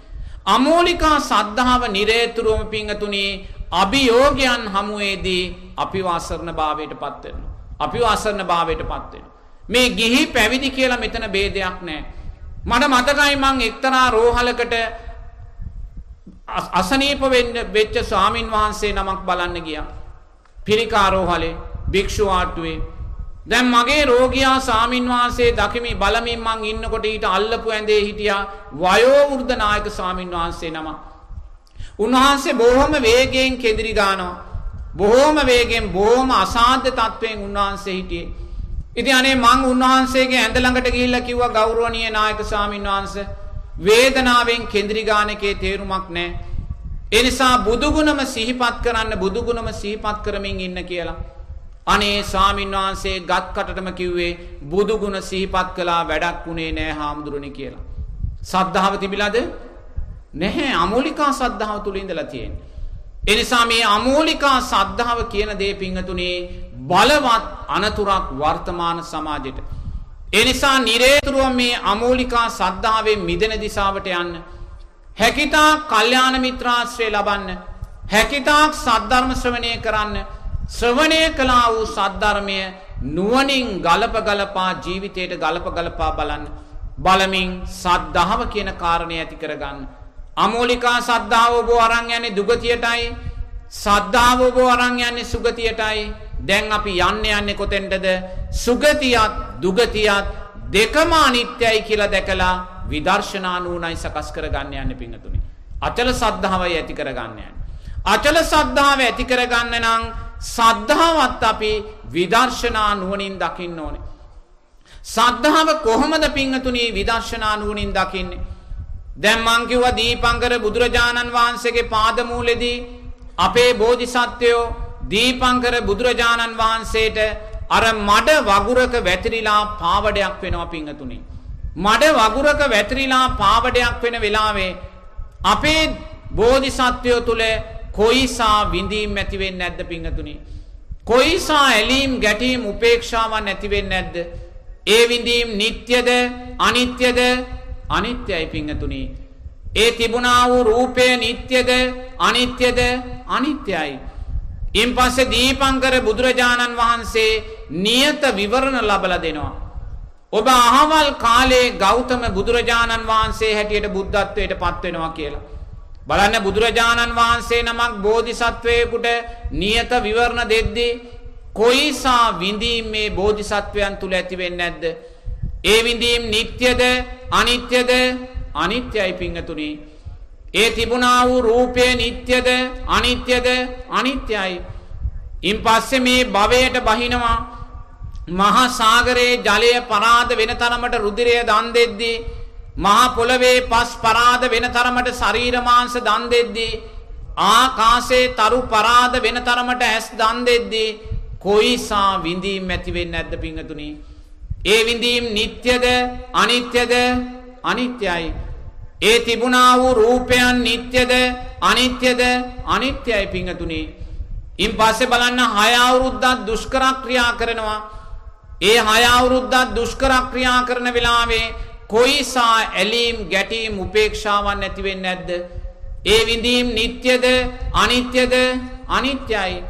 අමෝලිකා සද්ධාව නිරේතුරුවම පිංහතුනේ අභියෝගයන් හමුවේදී අපි වාසරණ භාවයට පත්වෙන්න. අපි වාසරණ භාවයට පත්වෙන. මේ ගිහි පැවිදි කියලා මෙතන බේදයක් නෑ. මට මතකයි මං එක්තරා රෝහලකට අසනීප වෙන්න වෙච්ච ස්වාමින් වහන්සේ නමක් බලන්න ගියා. පිරිකාරෝහලේ භික්ෂුවාට්ටුවේ දැන් මගේ රෝගියා සාමින් වහන්සේ දකිමි බලමින් මං ඉන්නකොට ඊට අල්ලපු ඇඳේ හිටියා වයෝවෘද්ධ නායක ස්වාමින් වහන්සේ නම. උන්වහන්සේ බොහොම වේගයෙන් කෙදිරි ගානවා. බොහෝම වේගෙන් බොහොම අසාධ්‍ය තත්වයෙන් උන්වහන්සේ හිටියේ. ඉතින් අනේ මං උන්වහන්සේගේ ඇඳ ළඟට ගිහිල්ලා කිව්වා ගෞරවනීය නායක ස්වාමින් වහන්සේ වේදනාවෙන් කෙන්ද්‍රි ගානකේ තේරුමක් නැහැ. ඒ නිසා බුදුගුණම සිහිපත් කරන්න බුදුගුණම සිහිපත් කරමින් ඉන්න කියලා. අනේ ස්වාමින් වහන්සේ ගත් කටටම කිව්වේ බුදුගුණ සිහිපත් කළා වැඩක් වුණේ නෑ හාමුදුරනි කියලා. සද්ධාව තිබිලාද? නැහැ අමූලිකා සද්ධාව තුල ඉඳලා තියෙන්නේ. ඒ නිසා මේ අමූලිකා සද්ධාව කියන දේ පිංගතුනේ බලවත් අනතුරක් වර්තමාන සමාජෙට. ඒ නිසා නිරේතුරුව මේ අමූලිකා සද්ධාවෙන් මිදෙන දිශාවට යන්න. හැකිතාක් කල්යාණ මිත්‍රාශ්‍රය ලබන්න. හැකිතාක් සද්ධර්ම ශ්‍රවණය කරන්න. ශ්‍රවණය කළා වූ සද්ධර්මය නුවණින් ගලප ගලපා ජීවිතයට ගලප ගලපා බලන්න. බලමින් සද්ධාව කියන කාරණය ඇති කරගන්න. අමෝලිකා සද්ධාව ඔබ අරන් යන්නේ දුගතියටයි. සද්ධාව ඔබ අරන් යන්නේ සුගතියටයි. දැන් අපි යන්න යන්නේ කොතෙන්ටද? සුගතියත් දුගතියත් දෙකම අනිත්‍යයි කියලා දැකලා විදර්ශනා නුවණයි සකස් කරගන්න යන්නේ පිංගතුනි. අචල සද්ධාවයි ඇති කරගන්න යන්නේ. අචල සද්ධාව ඇති කරගන්න නම් සද්ධාවත් අපි විදර්ශනා නුවණින් දකින්න ඕනේ. සද්ධාව කොහොමද පිංහතුනී විදර්ශනා නුවණින් දකින්නේ? දැන් මං කිව්වා දීපංකර බුදුරජාණන් වහන්සේගේ පාදමූලෙදී අපේ බෝධිසත්වයෝ දීපංකර බුදුරජාණන් වහන්සේට අර මඩ වගුරක වැතිරිලා පාවඩයක් වෙනවා පිංහතුනි. මඩ වගුරක වැතිරිලා පාවඩයක් වෙන වෙලාවේ අපේ බෝධිසත්වයෝ තුළ කොයිසා විඳීම් ඇතිවෙන් නැද්ද පිංහතුනි. කොයිසා ඇලීම් ගැටීම් උපේක්ෂාවන් ඇතිවෙන් නැද්ද. ඒ විඳීම් නිත්‍යද අනිත්‍යද අනිත්‍යයි පිංහතුනි. ඒ තිබුණා වූ රූපය නිට්ටයද අනිත්‍යද අනිත්‍යයි. ඉන් පස්සේ දීපංකර බුදුරජාණන් වහන්සේ නියත විවරණ ලබලා දෙනවා. ඔබ අහවල් කාලේ ගෞතම බුදුරජාණන් වහන්සේ හැටියට බුද්ධත්වයට පත් වෙනවා කියලා. බලන්න බුදුරජාණන් වහන්සේ නමක් බෝධිසත්වයෙකුට නියත විවරණ දෙද්දී කොයිසා විඳීම් මේ බෝධිසත්වයන් තුල ඇති වෙන්නේ නැද්ද? ඒ විඳීම් නිට්ටයද අනිත්‍යද අනිත්‍යයි පිංගතුනි. ඒ තිබුණා වූ රූපය නිට්ටයද අනිත්‍යද අනිත්‍යයි. ඉන් පස්සේ මේ භවයට බහිනවා මහා සාගරයේ ජලය පරාද වෙන තරමට රුධිරය දන් දෙද්දී මහා පොළවේ පස් පරාද වෙන තරමට ශරීර මාංශ දන් දෙද්දී ආකාශයේ තරු පරාද වෙන තරමට ඇස් දන් දෙද්දී කොයිසා විඳීම් ඇති වෙන්නේ නැද්ද පිංගතුනි? ඒ විඳීම් නිට්ටයද අනිත්‍යද අනිත්‍යයි. ඒ තිබුණා වූ රූපයන් නිට්ටයද අනිත්‍යද අනිත්‍යයි පිංගතුනි. ඉන් පස්සේ බලන්න හය අවුරුද්දක් දුෂ්කර ක්‍රියා කරනවා. ඒ හය අවුරුද්දක් දුෂ්කර ක්‍රියා කරන වෙලාවේ කොයිසා ඇලීම් ගැටීම් උපේක්ෂාවන් ඇති වෙන්නේ නැද්ද? ඒ විඳීම් නිට්ටයද අනිත්‍යද අනිත්‍යයි.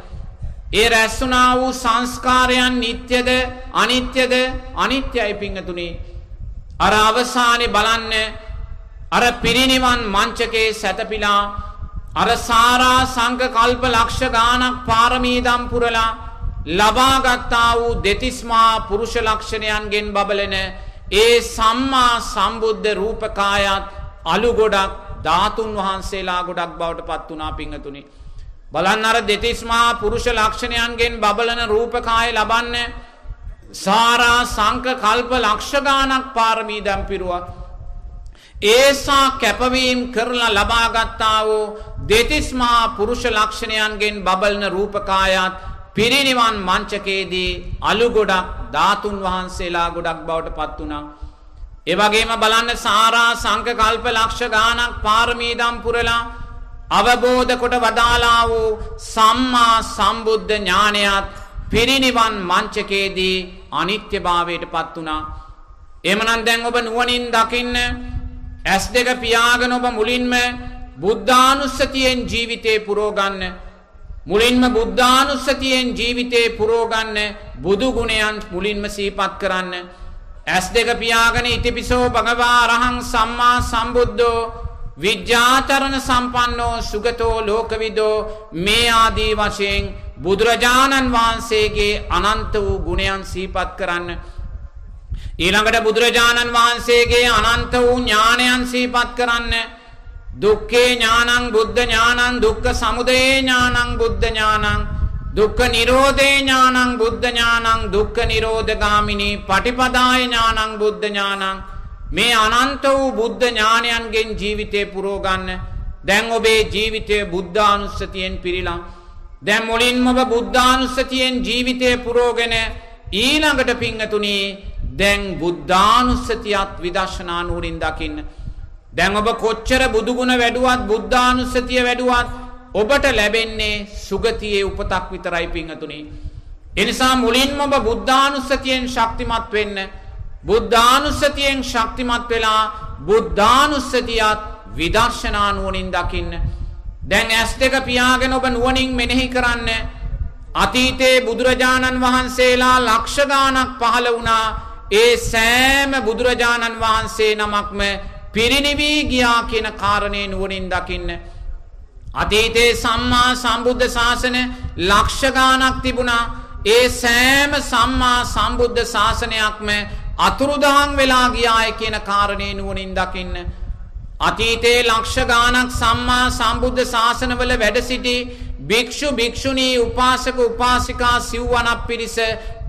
ඒ රැස්වුනා වූ සංස්කාරයන් නිට්ටයද අනිත්‍යද අනිත්‍යයි පිංගතුනි. අර අවසානයේ බලන්න අර පිරිනිවන් මංචකේ සැතපීලා අර සාරා සංඝ කල්ප ලක්ෂ ගානක් පාරමී දම් පුරලා ලබාගත්තා වූ දෙතිස්මා පුරුෂ ලක්ෂණයන්ගෙන් බබලෙන ඒ සම්මා සම්බුද්ධ රූපකායත් අලු ගොඩක් ධාතුන් වහන්සේලා ගොඩක් බවට පත් වුණා පිංගතුනි. බලන්න අර දෙතිස්මා පුරුෂ ලක්ෂණයන්ගෙන් බබලන රූපකාය ලබන්න සාරා සංක කල්ප ලක්ෂ ගානක් පාරමී දම් පිරුවා. ඒසා කැපවීම් කරලා ලබාගත්තා වූ දෙතිස්මා පුරුෂ ලක්ෂණයන්ගෙන් බබලන රූපකායත් පිරිනිවන් මංචකයේදී අලු ගොඩක් ධාතුන් වහන්සේලා ගොඩක් බවට පත් වුණා. ඒ වගේම බලන්න සාරා සංක කල්ප ලක්ෂ ගානක් පාරමී දම් පුරලා අවබෝධ කොට වදාලා වූ සම්මා සම්බුද්ධ ඥානයත් පිරිනිවන් මංචකයේදී අනිත්‍යභාවයට පත් වුණා. එමනම් දැන් ඔබ නුවණින් දකින්න ඇස් දෙක පියාගෙන ඔබ මුලින්ම බුද්ධානුස්සතියෙන් ජීවිතේ පුරෝගන්න මුලින්ම බුද්ධානුස්සතියෙන් ජීවිතේ පුරෝගන්න බුදු ගුණයන් මුලින්ම සිහිපත් කරන්න. ඇස් දෙක පියාගෙන ඉතිපිසෝ භගවා රහං සම්මා සම්බුද්ධෝ විද්‍යාචරණ සම්පන්නෝ සුගතෝ ලෝකවිදෝ මේ ආදී වශයෙන් බුදුරජාණන් වහන්සේගේ අනන්ත වූ ගුණයන් සිහිපත් කරන්න. ඊළඟට බුදුරජාණන් වහන්සේගේ අනන්ත වූ ඥානයන් සිහිපත් කරන්න. දුක්ඛේ ඥානං බුද්ධ ඥානං දුක්ඛ සමුදය ඥානං බුද්ධ ඥානං දුක්ඛ නිරෝධේ ඥානං බුද්ධ ඥානං දුක්ඛ නිරෝධගාමිනී පටිපදාය ඥානං බුද්ධ ඥානං. මේ අනන්ත වූ බුද්ධ ඥානයන්ගෙන් ජීවිතේ පුරෝගන්න දැන් ඔබේ ජීවිතය බුද්ධානුස්සතියෙන් පිරීලා. දැන් මුලින්ම ඔබ බුද්ධානුස්සතියෙන් ජීවිතේ පුරෝගෙන ඊළඟට පිංගතුණි දැන් බුද්ධානුස්සතියත් විදර්ශනා නුවණින් දකින්න. දැන් ඔබ කොච්චර බුදුගුණ වැඩුවත් බුද්ධානුස්සතිය වැඩුවත් ඔබට ලැබෙන්නේ සුගතියේ උපතක් විතරයි පිංගතුණි එනිසා මුලින්ම ඔබ බුද්ධානුස්සතියෙන් ශක්තිමත් වෙන්න බුද්ධානුස්සතියෙන් ශක්තිමත් වෙලා බුද්ධානුස්සතියත් විදර්ශනා නුවණින් දකින්න. දැන් ඇස් දෙක පියාගෙන ඔබ නුවණින් මෙනෙහි කරන්න. අතීතයේ බුදුරජාණන් වහන්සේලා ලක්ෂ ගාණක් පහළ වුණා. ඒ සෑම බුදුරජාණන් වහන්සේ නමක්ම පිරිනිවී ගියා කියන කාරණේ නුවණින් දකින්න. අතීතයේ සම්මා සම්බුද්ධ ශාසන ලක්ෂ ගාණක් තිබුණා. ඒ සෑම සම්මා සම්බුද්ධ ශාසනයක්ම අතුරුදහන් වෙලා ගියාය කියන කාරණේ නුවණින් දකින්න. අතීතයේ ලක්ෂ ගානක් සම්මා සම්බුද්ධ ශාසනවල වැඩ සිටි භික්ෂු භික්ෂුණී උපාසක උපාසිකා සිව්වනක් පිරිස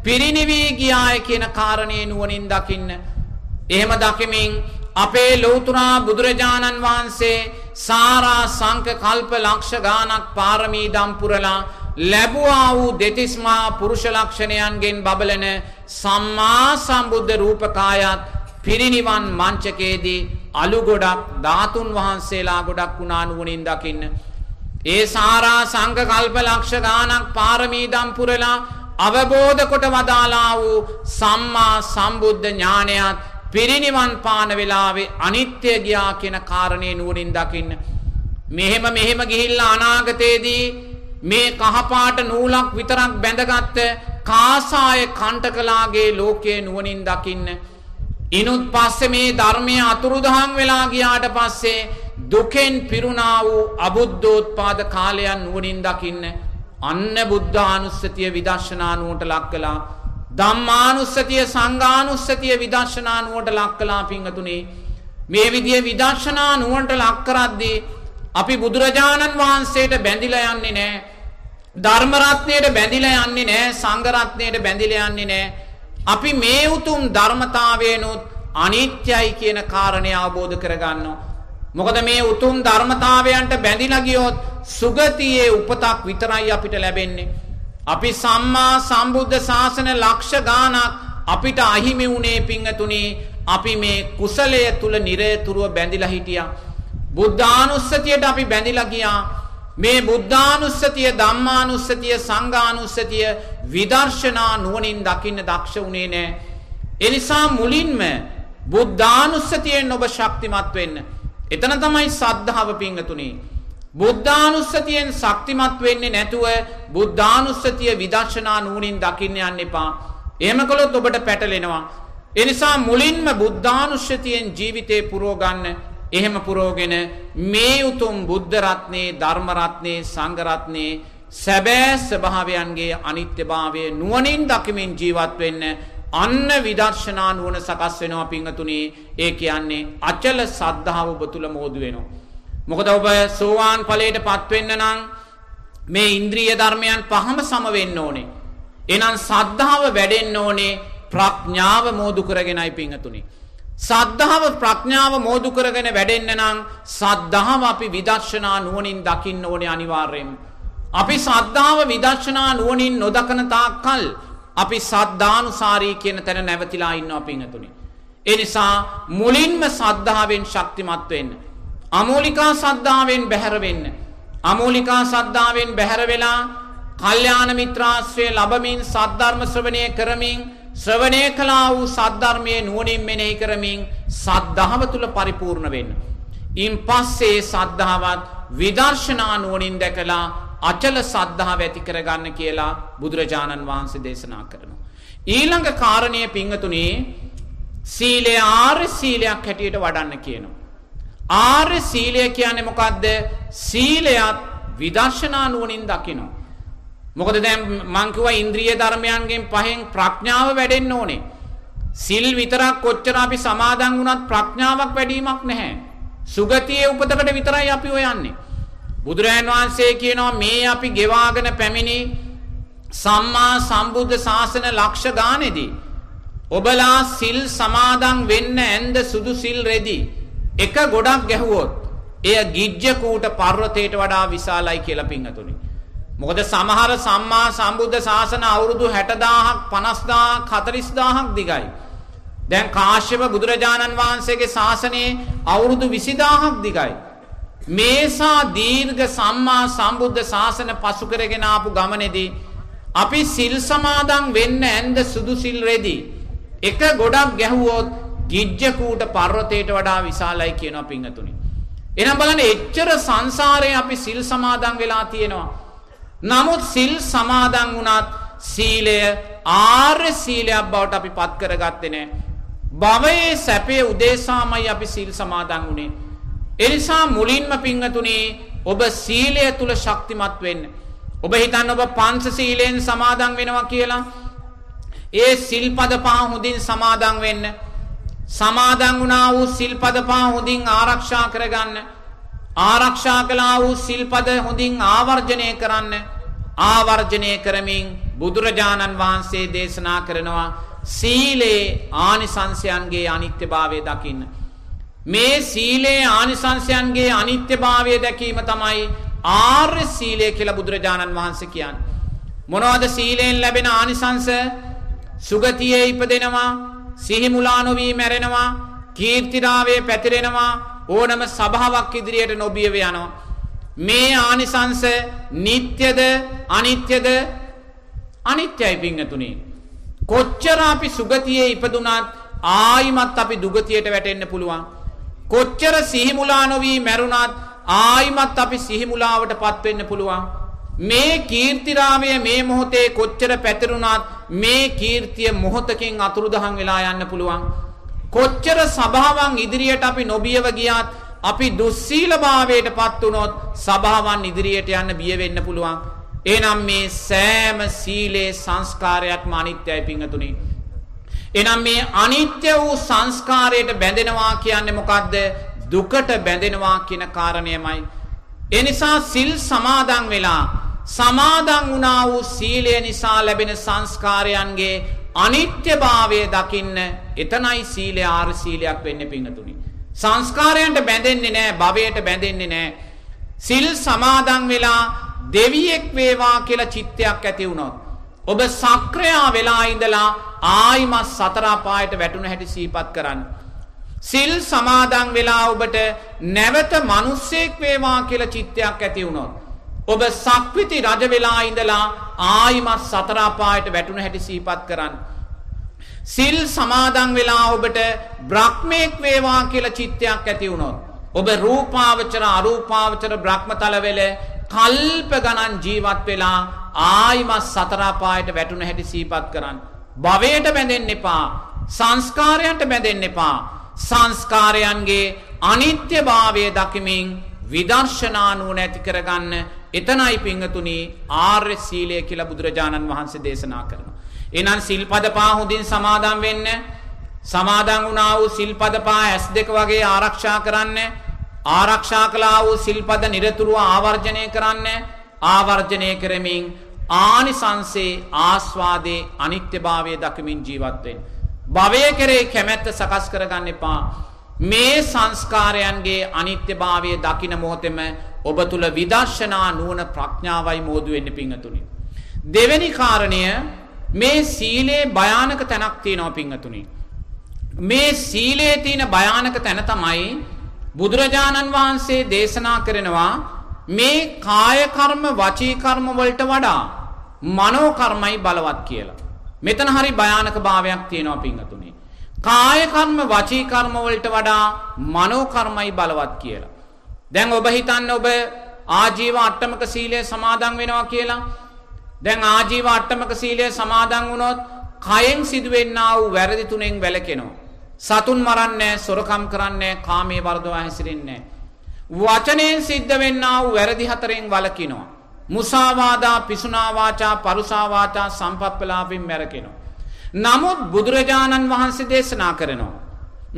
පිරිනිවී ගියාය කියන කාරණේ නුවණින් දකින්න. එහෙම දකිමින් අපේ ලෞතුරා බුදුරජාණන් වහන්සේ සාරා සංක කල්ප ලක්ෂ ගානක් පාරමී දම් පුරලා ලැබුවා වූ දෙතිස්මා පුරුෂ ලක්ෂණයන්ගෙන් බබලන සම්මා සම්බුද්ධ රූපකායත් පිරිනිවන් මංචකයේදී අලු ගොඩක් ධාතුන් වහන්සේලා ගොඩක් වුණා නුවණින් දකින්න. ඒ සාරා සංඝ කල්ප ලක්ෂ ගානක් පාරමී දම් පුරලා අවබෝධ කොට වදාලා වූ සම්මා සම්බුද්ධ ඥානයත් පිරිනිවන් පාන වෙලාවේ අනිත්‍ය ගියා කියන කාරණේ නුවණින් දකින්න. මෙහෙම මෙහෙම ගිහිල්ලා අනාගතයේදී මේ කහපාට නූලක් විතරක් බැඳගත්ත කාසාය කණ්ටකලාගේ ලෝකයේ නුවණින් දකින්න. ඉනුත් පස්සේ මේ ධර්මය අතුරුදහන් වෙලා ගියාට පස්සේ දුකෙන් පිරුණා වූ අබුද්ධෝත්පාද කාලයන් නුවණින් දකින්න. අන්න බුද්ධානුස්සතිය විදර්ශනා නුවණට ලක් කළා. ධම්මානුස්සතිය සංඝානුස්සතිය විදර්ශනා නුවණට ලක් කළා පිංගතුනේ. මේ විදිය විදර්ශනා නුවණට ලක් කරද්දී අපි බුදුරජාණන් වහන්සේට බැඳිලා යන්නේ නැහැ. ධර්ම රත්නයට බැඳිලා යන්නේ නැහැ. සංඝ රත්නයට බැඳිලා යන්නේ නැහැ. අපි මේ උතුම් ධර්මතාවයනොත් අනිත්‍යයි කියන කාරණය අවබෝධ කරගන්නවා. මොකද මේ උතුම් ධර්මතාවයන්ට බැඳිලා ගියොත් සුගතියේ උපතක් විතරයි අපිට ලැබෙන්නේ. අපි සම්මා සම්බුද්ධ ශාසන ලක්ෂ ගානක් අපිට අහිමි වුණේ පිංගතුණි අපි මේ කුසලය තුල නිරතුරුව බැඳිලා හිටියා. බුද්ධානුස්සතියට අපි බැඳිලා ගියා. මේ බුද්ධානුස්සතිය ධම්මානුස්සතිය සංඝානුස්සතිය විදර්ශනා නුවණින් දකින්න දක්ෂ වුණේ නැහැ. ඒ නිසා මුලින්ම බුද්ධානුස්සතියෙන් ඔබ ශක්තිමත් වෙන්න. එතන තමයි සද්ධාව පිංගතුනේ. බුද්ධානුස්සතියෙන් ශක්තිමත් වෙන්නේ නැතුව බුද්ධානුස්සතිය විදර්ශනා නුවණින් දකින්න යන්න එපා. එහෙම කළොත් ඔබට පැටලෙනවා. ඒ නිසා මුලින්ම බුද්ධානුස්සතියෙන් ජීවිතේ පුරව ගන්න. එහෙම පුරවගෙන මේ උතුම් බුද්ධ රත්නේ ධර්ම රත්නේ සංඝ රත්නේ සැබෑ ස්වභාවයන්ගේ අනිත්‍යභාවය නුවණින් දකිමින් ජීවත් වෙන්න අන්න විදර්ශනා නුවණ සකස් වෙනවා පිංගතුනි ඒ කියන්නේ අචල සද්ධාව ඔබ තුල මෝදු වෙනවා මොකද ඔබ සෝවාන් ඵලයට පත් වෙන්න නම් මේ ඉන්ද්‍රිය ධර්මයන් පහම සම වෙන්න ඕනේ එහෙනම් සද්ධාව වැඩෙන්න ඕනේ ප්‍රඥාව මෝදු කරගෙනයි පිංගතුනි සද්ධාව ප්‍රඥාව මෝදු කරගෙන වැඩෙන්න නම් සද්ධාව අපි විදර්ශනා නුවණින් දකින්න ඕනේ අනිවාර්යයෙන්ම. අපි සද්ධාව විදර්ශනා නුවණින් නොදකන තාක්කල් අපි සද්ධානුසාරී කියන තැන නැවතිලා ඉන්නවා පිංගතුනි. ඒ නිසා මුලින්ම සද්ධාවෙන් ශක්තිමත් වෙන්න. අමූලිකා සද්ධාවෙන් බැහැර වෙන්න. අමූලිකා සද්ධාවෙන් බැහැර වෙලා කල්යාණ මිත්‍රාශ්‍රය ලැබමින් සද්ධර්ම ශ්‍රවණය කරමින් ශ්‍රවණය කළා වූ සද්ධර්මයේ නුවණින් මෙනෙහි කරමින් සද්ධාව තුල පරිපූර්ණ වෙන්න. ඉන් පස්සේ සද්ධාවත් විදර්ශනා නුවණින් දැකලා අචල සද්ධාව ඇති කරගන්න කියලා බුදුරජාණන් වහන්සේ දේශනා කරනවා. ඊළඟ කාරණය පිංගතුනේ සීලය ආර්ය සීලයක් හැටියට වඩන්න කියනවා. ආර්ය සීලය කියන්නේ මොකද්ද? සීලයත් විදර්ශනා නුවණින් දකිනවා. මොකද දැන් මං කිව්වා ඉන්ද්‍රිය ධර්මයන්ගෙන් පහෙන් ප්‍රඥාව වැඩෙන්න ඕනේ. සිල් විතරක් කොච්චර අපි සමාදන් වුණත් ප්‍රඥාවක් වැඩිවීමක් නැහැ. සුගතියේ උපතකට විතරයි අපි හොයන්නේ. බුදුරජාන් වහන්සේ කියනවා මේ අපි ගෙවාගෙන පැමිණි සම්මා සම්බුද්ධ ශාසන ලක්ෂ ගානේදී ඔබලා සිල් සමාදන් වෙන්න ඇඳ සුදු සිල් රෙදි එක ගොඩක් ගැහුවොත් එය ගිජ්ජකූට පර්වතයට වඩා විශාලයි කියලා පිංහතුනි. මොකද සමහර සම්මා සම්බුද්ධ ශාසන අවුරුදු 60000ක් 50000ක් 40000ක් දිගයි. දැන් කාශ්‍යප බුදුරජාණන් වහන්සේගේ ශාසනයේ අවුරුදු 20000ක් දිගයි. මේසා දීර්ඝ සම්මා සම්බුද්ධ ශාසන පසු කරගෙන ආපු ගමනේදී අපි සිල් සමාදන් වෙන්න ඇඳ සුදු සිල් රෙදි එක ගොඩක් ගැහුවොත් ගිජ්ජකූට පර්වතයට වඩා විශාලයි කියනවා පිංගතුනි. එහෙනම් බලන්න එච්චර සංසාරේ අපි සිල් සමාදන් වෙලා තියෙනවා. නමුත් සිල් සමාදන් වුණත් සීලය ආර්ය සීලයක් බවට අපි පත් කරගත්තේ නැහැ. භවයේ සැපේ උදේසාමයි අපි සිල් සමාදන් වුණේ. එනිසා මුලින්ම පිංගතුනේ ඔබ සීලය තුල ශක්තිමත් වෙන්න. ඔබ හිතන්න ඔබ පංච සීලයෙන් සමාදන් වෙනවා කියලා. ඒ සිල්පද පහ හොඳින් සමාදන් වෙන්න. සමාදන් වුණා වූ සිල්පද පහ හොඳින් ආරක්ෂා කරගන්න. ආරක්ෂා කළා වූ සිල්පද හොඳින් ආවර්ජනය කරන්න. ආවර්ජනය කරමින් බුදුරජාණන් වහන්සේ දේශනා කරනවා සීලේ ආනිසංසයන්ගේ අනිත්‍යභාවය දකින්න. මේ සීලේ ආනිසංසයන්ගේ අනිත්‍යභාවය දැකීම තමයි ආර්ය සීලය කියලා බුදුරජාණන් වහන්සේ කියන්නේ. මොනවද සීලයෙන් ලැබෙන ආනිසංස? සුගතියේ ඉපදෙනවා, සිහි මුලා නොවි මැරෙනවා, කීර්තිරාවේ පැතිරෙනවා, ඕනම සභාවක් ඉදිරියට නොබියව යනවා. මේ ආනිසංස නිට්ටයද අනිත්‍යද? අනිත්‍යයි පිංගතුනි. කොච්චර අපි සුගතියේ ඉපදුනත් ආයිමත් අපි දුගතියට වැටෙන්න පුළුවන්. කොච්චර සිහිමුලා නොවී මැරුණත් ආයිමත් අපි සිහිමුලාවට පත් වෙන්න පුළුවන්. මේ කීර්තිරාමය මේ මොහොතේ කොච්චර පැතිරුණත් මේ කීර්තිය මොහොතකින් අතුරුදහන් වෙලා යන්න පුළුවන්. කොච්චර සභාවන් ඉදිරියට අපි නොබියව ගියත් අපි දුස්සීලභාවයට පත් වුණොත් සභාවන් ඉදිරියට යන්න බිය වෙන්න පුළුවන්. එනම් මේ සෑම සීලේ සංස්කාරයක්ම අනිත්‍යයි පිංහතුනි. එනම් මේ අනිත්‍ය වූ සංස්කාරයට බැඳෙනවා කියන්නේ මොකක්ද දුකට බැඳෙනවා කියන කාරණයමයි. එනිසා සිල් සමාදන් වෙලා සමාදන් වුණා වූ සීලය නිසා ලැබෙන සංස්කාරයන්ගේ අනිත්‍යභාවය දකින්න එතනයි සීලය ආර් සීලයක් වෙන්න පිංහතුනි. සංස්කාරයන්ට බැඳෙන්නේ නෑ භවයට බැඳෙන්නේ නෑ. සිල් සමාදන් වෙලා දෙවියෙක් වේවා කියලා චිත්තයක් ඇති වුණොත්. ඔබ සක්‍රයා වෙලා ඉඳලා ආයිමත් සතරාපායට වැටුණ හැටි සීපත් කරන්න. සිල් සමාදන් වෙලා ඔබට නැවත මනුස්සෙක් වේවා කියලා චිත්තයක් ඇති වුණොත්. ඔබ සක්විති රජ වෙලා ඉඳලා ආයිමත් සතරාපායට වැටුණ හැටි සීපත් කරන්න. සිල් සමාදන් වෙලා ඔබට බ්‍රහ්මයෙක් වේවා කියලා චිත්තයක් ඇති වුණොත්. ඔබ රූපාවචර අරූපාවචර බ්‍රහ්මතලවෙල කල්ප ගණන් ජීවත් වෙලා ආයිමත් සතරාපායට වැටුණ හැටි සීපත් කරන්න. භවයට බැඳෙන්න එපා. සංස්කාරයන්ට බැඳෙන්න එපා. සංස්කාරයන්ගේ අනිත්‍යභාවය දකිමින් විදර්ශනා නුවණ ඇති කරගන්න එතනයි පිංගතුනි ආර්ය සීලය කියලා බුදුරජාණන් වහන්සේ දේශනා කරනවා. එහෙනම් සිල්පද පහ හොඳින් සමාදන් වෙන්න. සමාදන් වුණා වූ සිල්පද පහ ඇස් දෙක වගේ ආරක්ෂා කරන්න. ආරක්ෂා කළා වූ සිල්පද নিরතුරුව ආවර්ජනය කරන්න. ආවර්ජනය කරමින් ආනිසංසේ ආස්වාදේ අනිත්‍යභාවය දකිමින් ජීවත් වෙන්න. භවය කෙරේ කැමැත්ත සකස් කරගන්න එපා. මේ සංස්කාරයන්ගේ අනිත්‍යභාවය දකින මොහොතෙම ඔබ තුළ විදර්ශනා නුවණ ප්‍රඥාවයි මෝදු වෙන්න පිංගතුනි. දෙවෙනි කාරණය මේ සීලේ භයානක තැනක් තියෙනවා පිංගතුනි. මේ සීලේ තියෙන භයානක තැන තමයි බුදුරජාණන් වහන්සේ දේශනා කරනවා මේ කාය කර්ම වචී කර්ම වලට වඩා මනෝ කර්මයි බලවත් කියලා. මෙතන හරි භයානක භාවයක් තියෙනවා පිංගතුනි. කාය කර්ම වචී කර්ම වලට වඩා මනෝ කර්මයි බලවත් කියලා. දැන් ඔබ හිතන්න ඔබ ආජීව අට්ටමක සීලය සමාදන් වෙනවා කියලා. දැන් ආජීව අට්ටමක සීලය සමාදන් වුණොත් කයෙන් සිදුවෙන්නා වූ වැරදි තුනෙන් වැළකෙනවා. සතුන් මරන්නේ සොරකම් කරන්නේ කාමයේ වර්ධවා හැසිරෙන්නේ වචනයෙන් සිද්ධ වෙන්නා වූ වැරදි හතරෙන් වළකිනවා. මුසාවාදා පිසුනා වාචා පරුසා වාචා සම්පප්පලාපින් මැරකෙනවා. නමුත් බුදුරජාණන් වහන්සේ දේශනා කරනවා.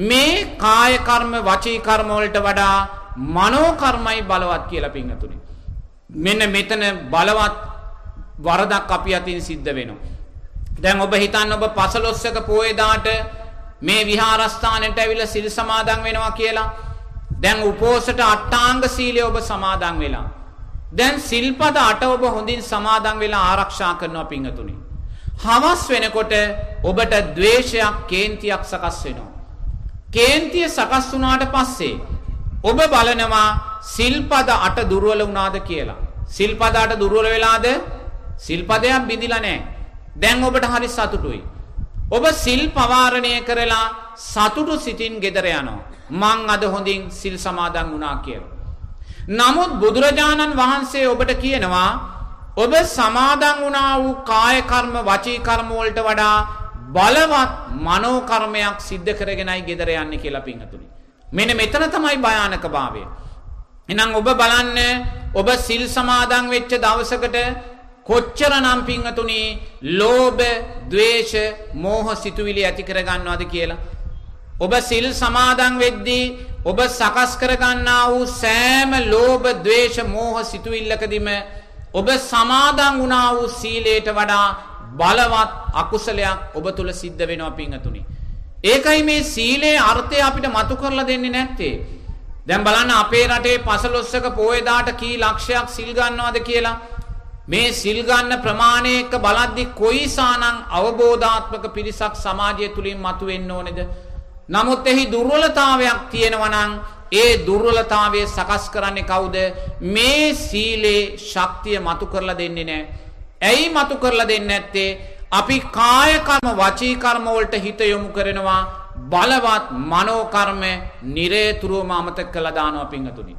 මේ කාය කර්ම වචී කර්ම වලට වඩා මනෝ කර්මයි බලවත් කියලා පිංගතුනි. මෙන්න මෙතන බලවත් වරදක් අපි අතින් සිද්ධ වෙනවා. දැන් ඔබ හිතන්න ඔබ පසළොස්වක පෝය දාට මේ විහාරස්ථානයට ඇවිල්ලා සිල් සමාදන් වෙනවා කියලා. දැන් උපෝසට අට්ටාංග සීලය ඔබ සමාදන් වෙලා. දැන් සිල්පද අට ඔබ හොඳින් සමාදන් වෙලා ආරක්ෂා කරනවා පිංගතුනි. හවස් වෙනකොට ඔබට ද්වේෂයක් කේන්තියක් සකස් වෙනවා. කේන්තිය සකස් වුණාට පස්සේ ඔබ බලනවා සිල්පද අට දුර්වල වුණාද කියලා. සිල්පද අට දුර්වල වෙලාද? සිල්පදයක් බිඳිලා නැහැ. දැන් ඔබට හරි සතුටුයි. ඔබ සිල් පවාරණය කරලා සතුටු සිතින් ගෙදර යනවා. මං අද හොඳින් සිල් සමාදන් වුණා කියලා. නමුත් බුදුරජාණන් වහන්සේ ඔබට කියනවා ඔබ සමාදන් වුණා වූ කාය කර්ම වචී කර්ම වලට වඩා බලවත් මනෝ කර්මයක් සිද්ධ කරගෙනයි ගෙදර යන්නේ කියලා පින්තුනි. මෙන්න මෙතන තමයි භයානක භාවය. එහෙනම් ඔබ බලන්න ඔබ සිල් සමාදන් වෙච්ච දවසකට කොච්චර නම් පින්තුනි ලෝභ, ద్వේෂ, මෝහ සිතුවිලි ඇති කරගන්නවද කියලා. ඔබ සිල් සමාදන් වෙද්දී ඔබ සකස් කරගන්නා වූ සෑම ලෝභ, ద్వේෂ, මෝහ සිතුවිල්ලකදීම ඔබ සමාදන් වුණා වූ සීලයට වඩා බලවත් අකුසලයක් ඔබ තුල සිද්ධ වෙනවා පින්තුනි. ඒකයි මේ සීලේ අර්ථය අපිට මතු කරලා දෙන්නේ නැත්තේ. දැන් බලන්න අපේ රටේ පසළොස්වක පෝයදාට කී ලක්ෂයක් සිල් ගන්නවද කියලා. මේ සිල් ගන්න ප්‍රමාණය එක්ක බලද්දි කොයිසානම් අවබෝධාත්මක පිරිසක් සමාජය තුලින් මතුවෙන්න ඕනේද? නමුත් එහි දුර්වලතාවයක් තියෙනවා නම් ඒ දුර්වලතාවය සකස් කරන්නේ කවුද? මේ සීලේ ශක්තිය මතු කරලා දෙන්නේ නැහැ. ඇයි මතු කරලා දෙන්නේ නැත්තේ? අපි කාය කර්ම වචී කර්ම වලට හිත යොමු කරනවා බලවත් මනෝ කර්ම නිරේතුරුවම අමතක කළා දානවා පිංගතුනි.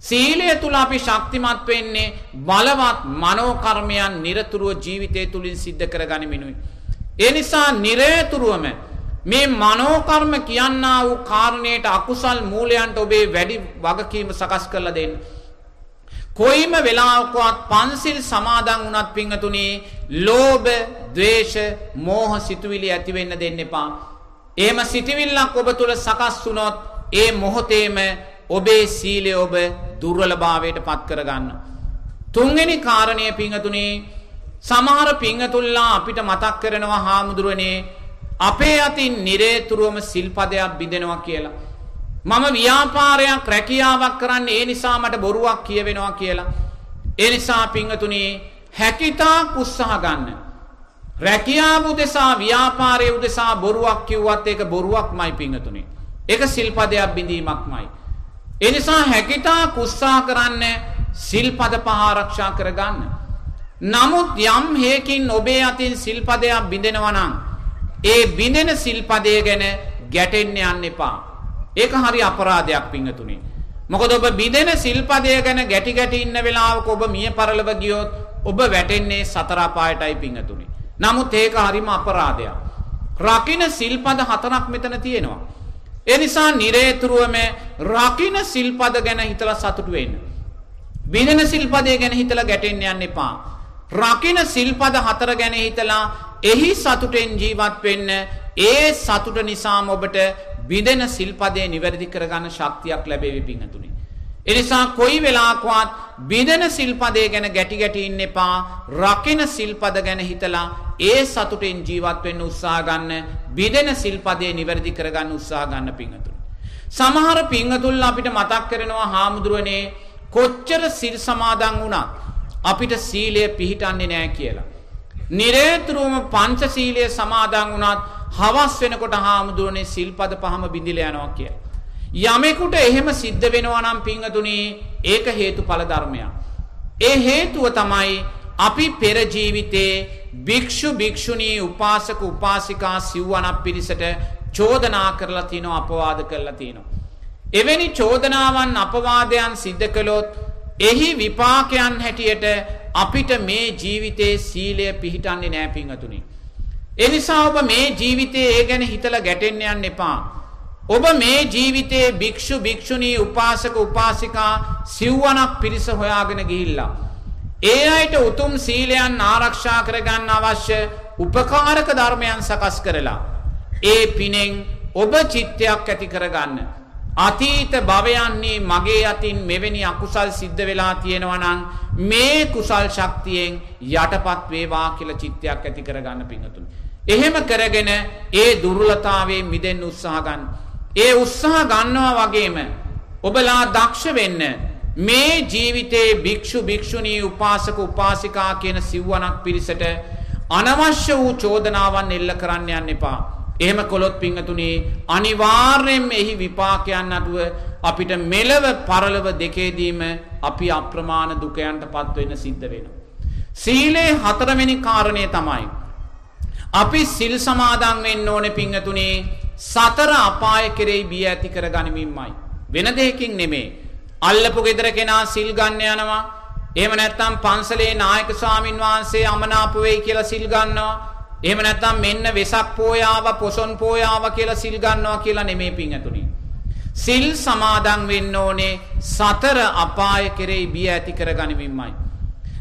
සීලය තුල අපි ශක්තිමත් වෙන්නේ බලවත් මනෝ කර්මයන් නිරතුරුව ජීවිතය තුලින් සිද්ධ කරගනිමිනුයි. ඒ නිසා නිරේතුරුවම මේ මනෝකර්ම කියන්නා වූ කාරණයට අකුසල් මූලයන්ට ඔබේ වැඩි වගකීම සකස් කරලා දෙන්න. කොයිම වෙලාවකවත් පන්සිල් සමාදන් වුණත් පිංහතුනේ ලෝභ, ද්වේෂ, මෝහ සිතුවිලි ඇති වෙන්න දෙන්න එපා. එහෙම සිතවිල්ලක් ඔබ තුල සකස් වුණොත් ඒ මොහොතේම ඔබේ සීලය ඔබ දුර්වලභාවයට පත් කරගන්න. තුන්වෙනි කාරණය පිංහතුනේ සමහර පිංහතුල්ලා අපිට මතක් කරනවා හාමුදුරුවනේ අපේ අතින් නිරේතුරුවම සිල්පදයක් බිඳෙනවා කියලා. මම ව්‍යාපාරයක් රැකියාවක් කරන්න ඒ නිසා මට බොරුවක් කියවෙනවා කියලා. ඒ නිසා පිංහතුනේ හැකිතා උත්සාහ ගන්න. රැකියාව උදෙසා ව්‍යාපාරය උදෙසා බොරුවක් කිව්වත් ඒක බොරුවක් මයි පිංහතුනේ. එක සිල්පදයක් බිඳීමක්මයි. එනිසා හැකිතා කුස්සා කරන්න සිල්පද පහාරක්ෂා කරගන්න. නමුත් යම් හේකින් ඔබේ අතින් සිල්පදයක් බිඳෙනවනම් ඒ බිඳෙන සිල්පදය ගැන ගැටෙන්න යන්න එපා. ඒක හරි අපරාධයක් පිංහතුනේ. මොකද ඔබ බිඳෙන සිල්පදය ගැන ගැටි ගැටි ඉන්න වෙලාවක ඔබ මිය පරලව ගියොත් ඔබ වැටෙන්නේ සතරාපායටයි පිංහතුනේ. නමුත් ඒක හරිම අපරාධයක්. රකින සිල්පද හතරක් මෙතන තියෙනවා. එනිසා නිරේතුරුවම රකින සිල්පද ගැන හිතලා සතුටු වෙන්න. බිඳෙන සිල්පදය ගැන හිතලා ගැටෙන්න යන්න එපා. රකින සිල්පද හතර ගැන හිතලා එහි සතුටෙන් ජීවත් වෙන්න ඒ සතුට නිසාම ඔබට බිඳෙන සිල්පදය නිවැරදි කරගන්න ශක්තියක් ලැබේවි පිංහතුනි. එනිසා කොයි වෙලාකවත් බිඳෙන සිල්පදේ ගැන ගැටි ගැටි ඉන්න එපා රකින සිල්පද ගැන හිතලා ඒ සතුටෙන් ජීවත් වෙන්න උත්සාහ ගන්න බිඳෙන සිල්පදේ නිවැරදි කරගන්න උත්සාහ ගන්න පිංහතුනි. සමහර පිංහතුල් අපිට මතක් කරනවා හාමුදුරුවනේ කොච්චර සිල් සමාදන් වුණා අපිට සීලය පිහිටන්නේ නෑ කියලා. නිරේතුරුවම පංචසීලය සමාදන් වුණත් හවස් වෙනකොට හාමුදුරුවනේ සිල්පද පහම බිඳිලා යනවා කියලා. යමෙකුට එහෙම සිද්ධ වෙනවා නම් පිංගතුණී ඒක හේතුඵල ධර්මයක්. ඒ හේතුව තමයි අපි පෙර ජීවිතේ භික්ෂු භික්ෂුණී උපාසක උපාසිකා සිව්වනක් පිරිසට චෝදනා කරලා තිනවා අපවාද කරලා තිනවා. එවැනි චෝදනාවන් අපවාදයන් සිද්ධ කළොත් එහි විපාකයන් හැටියට අපිට මේ ජීවිතේ සීලය පිහිටන්නේ නෑ පිංහතුනි. එනිසා ඔබ මේ ජීවිතේ ඒ ගැන හිතල ගැටෙන්න යන්න එපා. ඔබ මේ ජීවිතයේ භික්ෂු භික්ෂුණී උපාසක උපාසිකා සිව්වනක් පිරිස හොයාගෙන ගිහිල්ලා. ඒ අයට උතුම් සීලයන් ආරක්ෂා කරගන්න අවශ්‍ය උපකාරක ධර්මයන් සකස් කරලා. ඒ පිනෙන් ඔබ චිත්තයක් ඇති කරගන්න. අතීත භවයන්නේ මගේ අතින් මෙවැනි අකුසල් සිද්ධ වෙලා තියෙනවා නම් මේ කුසල් ශක්තියෙන් යටපත් වේවා කියලා චිත්තයක් ඇති කරගන්න පිංගතුනි. එහෙම කරගෙන ඒ දුර්වලතාවයෙන් මිදෙන්න උත්සාහ ගන්න. ඒ උත්සාහ ගන්නවා වගේම ඔබලා දක්ෂ වෙන්න මේ ජීවිතේ භික්ෂු භික්ෂුණී උපාසක උපාසිකා කියන සිව්වනක් පිරිසට අනවශ්‍ය වූ චෝදනාවන් එල්ල කරන්න යන්න එපා. එහෙම කොළොත් පිංහතුනේ අනිවාර්යෙන් එහි විපාකයන් අඩුව අපිට මෙලව පරලව දෙකේදීම අපි අප්‍රමාණ දුකයන්ට පත්වෙන්න සිද්ධ වෙන. සීලේ හතරවෙනි කාරණය තමයි. අපි සිල් සමාදන් වෙන්න ඕන පිංහතුනේ සතර අපාය කෙරෙහි බිය ඇති කර ගනිමින්මයි. වෙන දෙයකින් නෙමේ. අල්ලපු ගෙදර කෙනා සිල් ගන්න යනවා. එහෙම නැත්නම් පන්සලේ නායක ස්වාමින් වහන්සේ අමනාප වෙයි කියලා සිල් ගන්නවා. එහෙම නැත්නම් මෙන්න වෙසක් පෝයාව පොසොන් පෝයාව කියලා සිල් ගන්නවා කියලා නෙමේ පිංගතුනි. සිල් සමාදන් වෙන්න ඕනේ සතර අපාය කෙරෙහි බිය ඇති කර ගනිමින්මයි.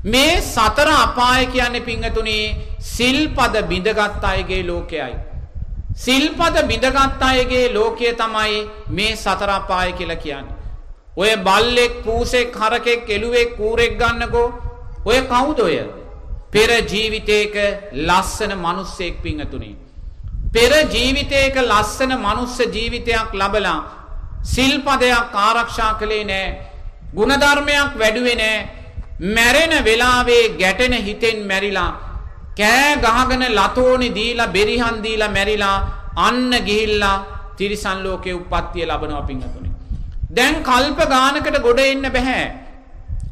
මේ සතර අපාය කියන්නේ පිංගතුනි සිල්පද බිඳගත් අයගේ ලෝකයයි. සිල්පද බිඳගත් අයගේ ලෝකය තමයි මේ සතර අපාය කියලා කියන්නේ. ඔය බල්ලෙක් පූසෙක් හරකෙක් එළුවෙක් කූරෙක් ගන්නකෝ ඔය කවුද ඔය? පෙර ජීවිතයක ලස්සන මනුස්සයෙක් පිංහතුනේ. පෙර ජීවිතයක ලස්සන මනුස්ස ජීවිතයක් ලබලා සිල්පදයක් ආරක්ෂා කළේ නෑ ගුණධර්මයක් වැඩුවේ නෑ මැරෙන වෙලාවේ ගැටෙන හිතෙන් මැරිලා කෑ ගහගෙන ලතෝනි දීලා බෙරිහන් දීලා මැරිලා අන්න ගිහිල්ලා තිරිසන් ලෝකයේ උප්පත්තිය ලබනවා පිංහතුනේ. දැන් කල්ප ගානකට ගොඩ එන්න බැහැ.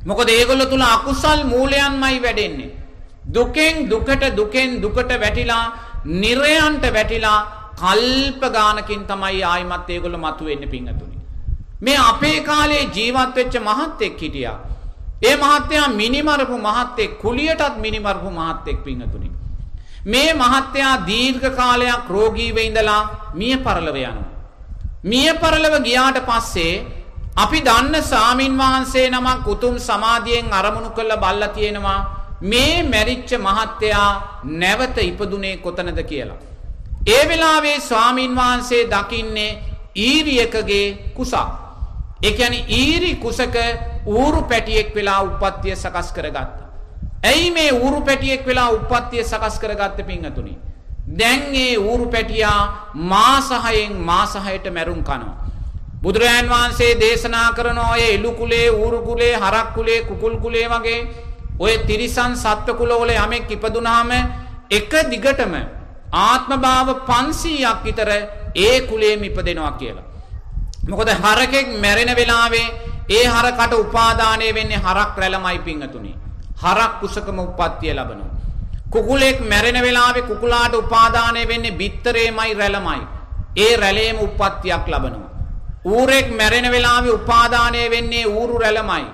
මොකද ඒගොල්ලෝ තුල අකුසල් මූලයන්මයි වැඩෙන්නේ. දුකෙන් දුකට දුකෙන් දුකට වැටිලා නිරයන්ට වැටිලා කල්ප ගානකින් තමයි ආයිමත් ඒගොල්ලෝ මතුවෙන්නේ පිංගතුනි. මේ අපේ කාලේ ජීවත් වෙච්ච මහත්තෙක් හිටියා. ඒ මහත්තයා මිනිමරපු මහත්තෙක් කුලියටත් මිනිමරපු මහත්තෙක් පිංගතුනි. මේ මහත්තයා දීර්ඝ කාලයක් රෝගීව ඉඳලා මිය පරලව යනවා. මිය පරලව ගියාට පස්සේ අපි දන්න සාමින් වහන්සේ නමක් උතුම් සමාධියෙන් අරමුණු කළ බල්ලා තියෙනවා මේ මැරිච්ච මහත්තයා නැවත ඉපදුනේ කොතනද කියලා. ඒ වෙලාවේ ස්වාමින් වහන්සේ දකින්නේ ඊරියකගේ කුසක්. ඒ කියන්නේ ඊරි කුසක ඌරු පැටියෙක් වෙලා උප්පත්තිය සකස් කරගත්තා. ඇයි මේ ඌරු පැටියෙක් වෙලා උප්පත්තිය සකස් කරගත්තේ පින්වතුනි? දැන් ඒ ඌරු පැටියා මාස 6න් මාස 6ට මැරුම් කනවා. බුදුරජාන් වහන්සේ දේශනා කරන ඔය එළු කුලේ ඌරු කුලේ හරක් කුලේ කුකුල් කුලේ වගේ ඔය තිරිසන් සත්ව කුලවල යමෙක් ඉපදුනාම එක දිගටම ආත්ම භාව 500ක් විතර ඒ කුලේම ඉපදෙනවා කියලා. මොකද හරකෙක් මැරෙන වෙලාවේ ඒ හරකට උපාදානය වෙන්නේ හරක් රැළමයි පිංගතුනි. හරක් කුසකම උප්පත්තිය ලබනවා. කුකුලෙක් මැරෙන වෙලාවේ කුකුලාට උපාදානය වෙන්නේ බිත්තරේමයි රැළමයි. ඒ රැළේම උප්පත්තියක් ලබනවා. ඌරෙක් මැරෙන වෙලාවේ උපාදානය වෙන්නේ ඌරු රැළමයි.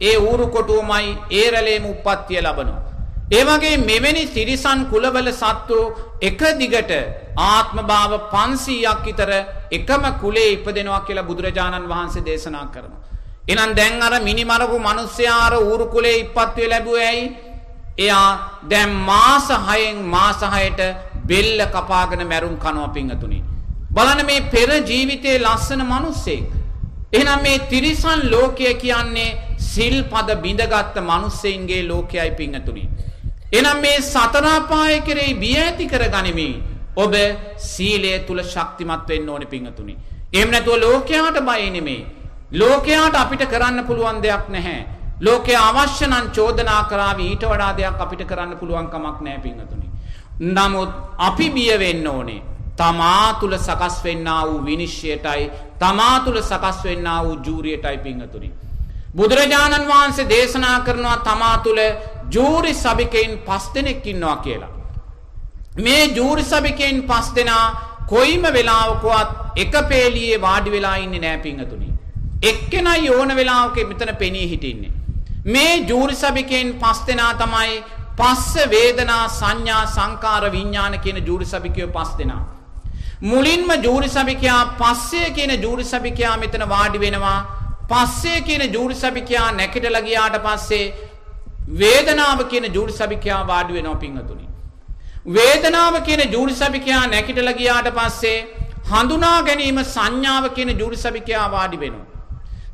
ඒ ඌරු කොටුවමයි ඒ රැළේම උප්පත්තිය ලබනවා. ඒ වගේ මෙවැනි තිරිසන් කුලවල සත්තු එක දිගට ආත්ම භාව 500ක් විතර එකම කුලේ ඉපදෙනවා කියලා බුදුරජාණන් වහන්සේ දේශනා කරනවා. එහෙනම් දැන් අර මිනිමරපු මිනිස්සයා අර ඌරු කුලේ ඉපත්වේ ලැබුවේ ඇයි? එයා දැන් මාස 6න් මාස 6ට බෙල්ල කපාගෙන මැරුම් කනවා පිංගතුනි. බලන්න මේ පෙර ජීවිතයේ ලස්සන මිනිස්සෙක්. එහෙනම් මේ තිරිසන් ලෝකය කියන්නේ සිල්පද බිඳගත්ත මිනිස්සෙයින්ගේ ලෝකයයි පිංගතුනි. එහෙනම් මේ සතර අපාය කෙරෙහි බිය ඇති කර ගනිමින් ඔබ සීලය තුල ශක්තිමත් වෙන්න ඕනේ පිංගතුනි. එහෙම නැතුව ලෝකයාට බය නෙමෙයි. ලෝකයාට අපිට කරන්න පුළුවන් දෙයක් නැහැ. ලෝකයේ අවශ්‍ය නම් චෝදනා කරાવી ඊට වඩා දෙයක් අපිට කරන්න පුළුවන් කමක් නැහැ පිංගතුනි. නමුත් අපි බිය වෙන්න ඕනේ. තමා තුල සකස් වෙන්නා වූ විනිශ්චයටයි තමා තුල සකස් වෙන්නා වූ ජූරියටයි පිංගතුනි. බුදුරජාණන් වහන්සේ දේශනා කරනවා තමා තුල ජූරි සභිකයින් පස් දෙනෙක් ඉන්නවා කියලා. මේ ජූරි සභිකයින් පස් දෙනා කොයිම වෙලාවකවත් එක පේලියේ වාඩි වෙලා ඉන්නේ නෑ පිංගතුනි. එක්කෙනයි ඕන වෙලාවක මෙතන පෙනී හිටින්නේ. මේ ජූරි සභිකයින් පස් දෙනා තමයි පස්ස වේදනා සංඥා සංකාර විඥාන කියන ජූරි සභිකයෝ පස් දෙනා. මුලින්ම ජූරි සභිකයා පස්සේ කියන ජූරි සභිකයා මෙතන වාඩි වෙනවා. පස්සේ කියන ජූරි සභිකයා නැකිටලා ගියාට පස්සේ වේදනාව කියන ජූරි සභිකයා වාඩි වෙනවා පිංගතුනි. වේදනාව කියන ජූරි සභිකයා නැකිටලා ගියාට පස්සේ හඳුනා ගැනීම සංඥාව කියන ජූරි සභිකයා වාඩි වෙනවා.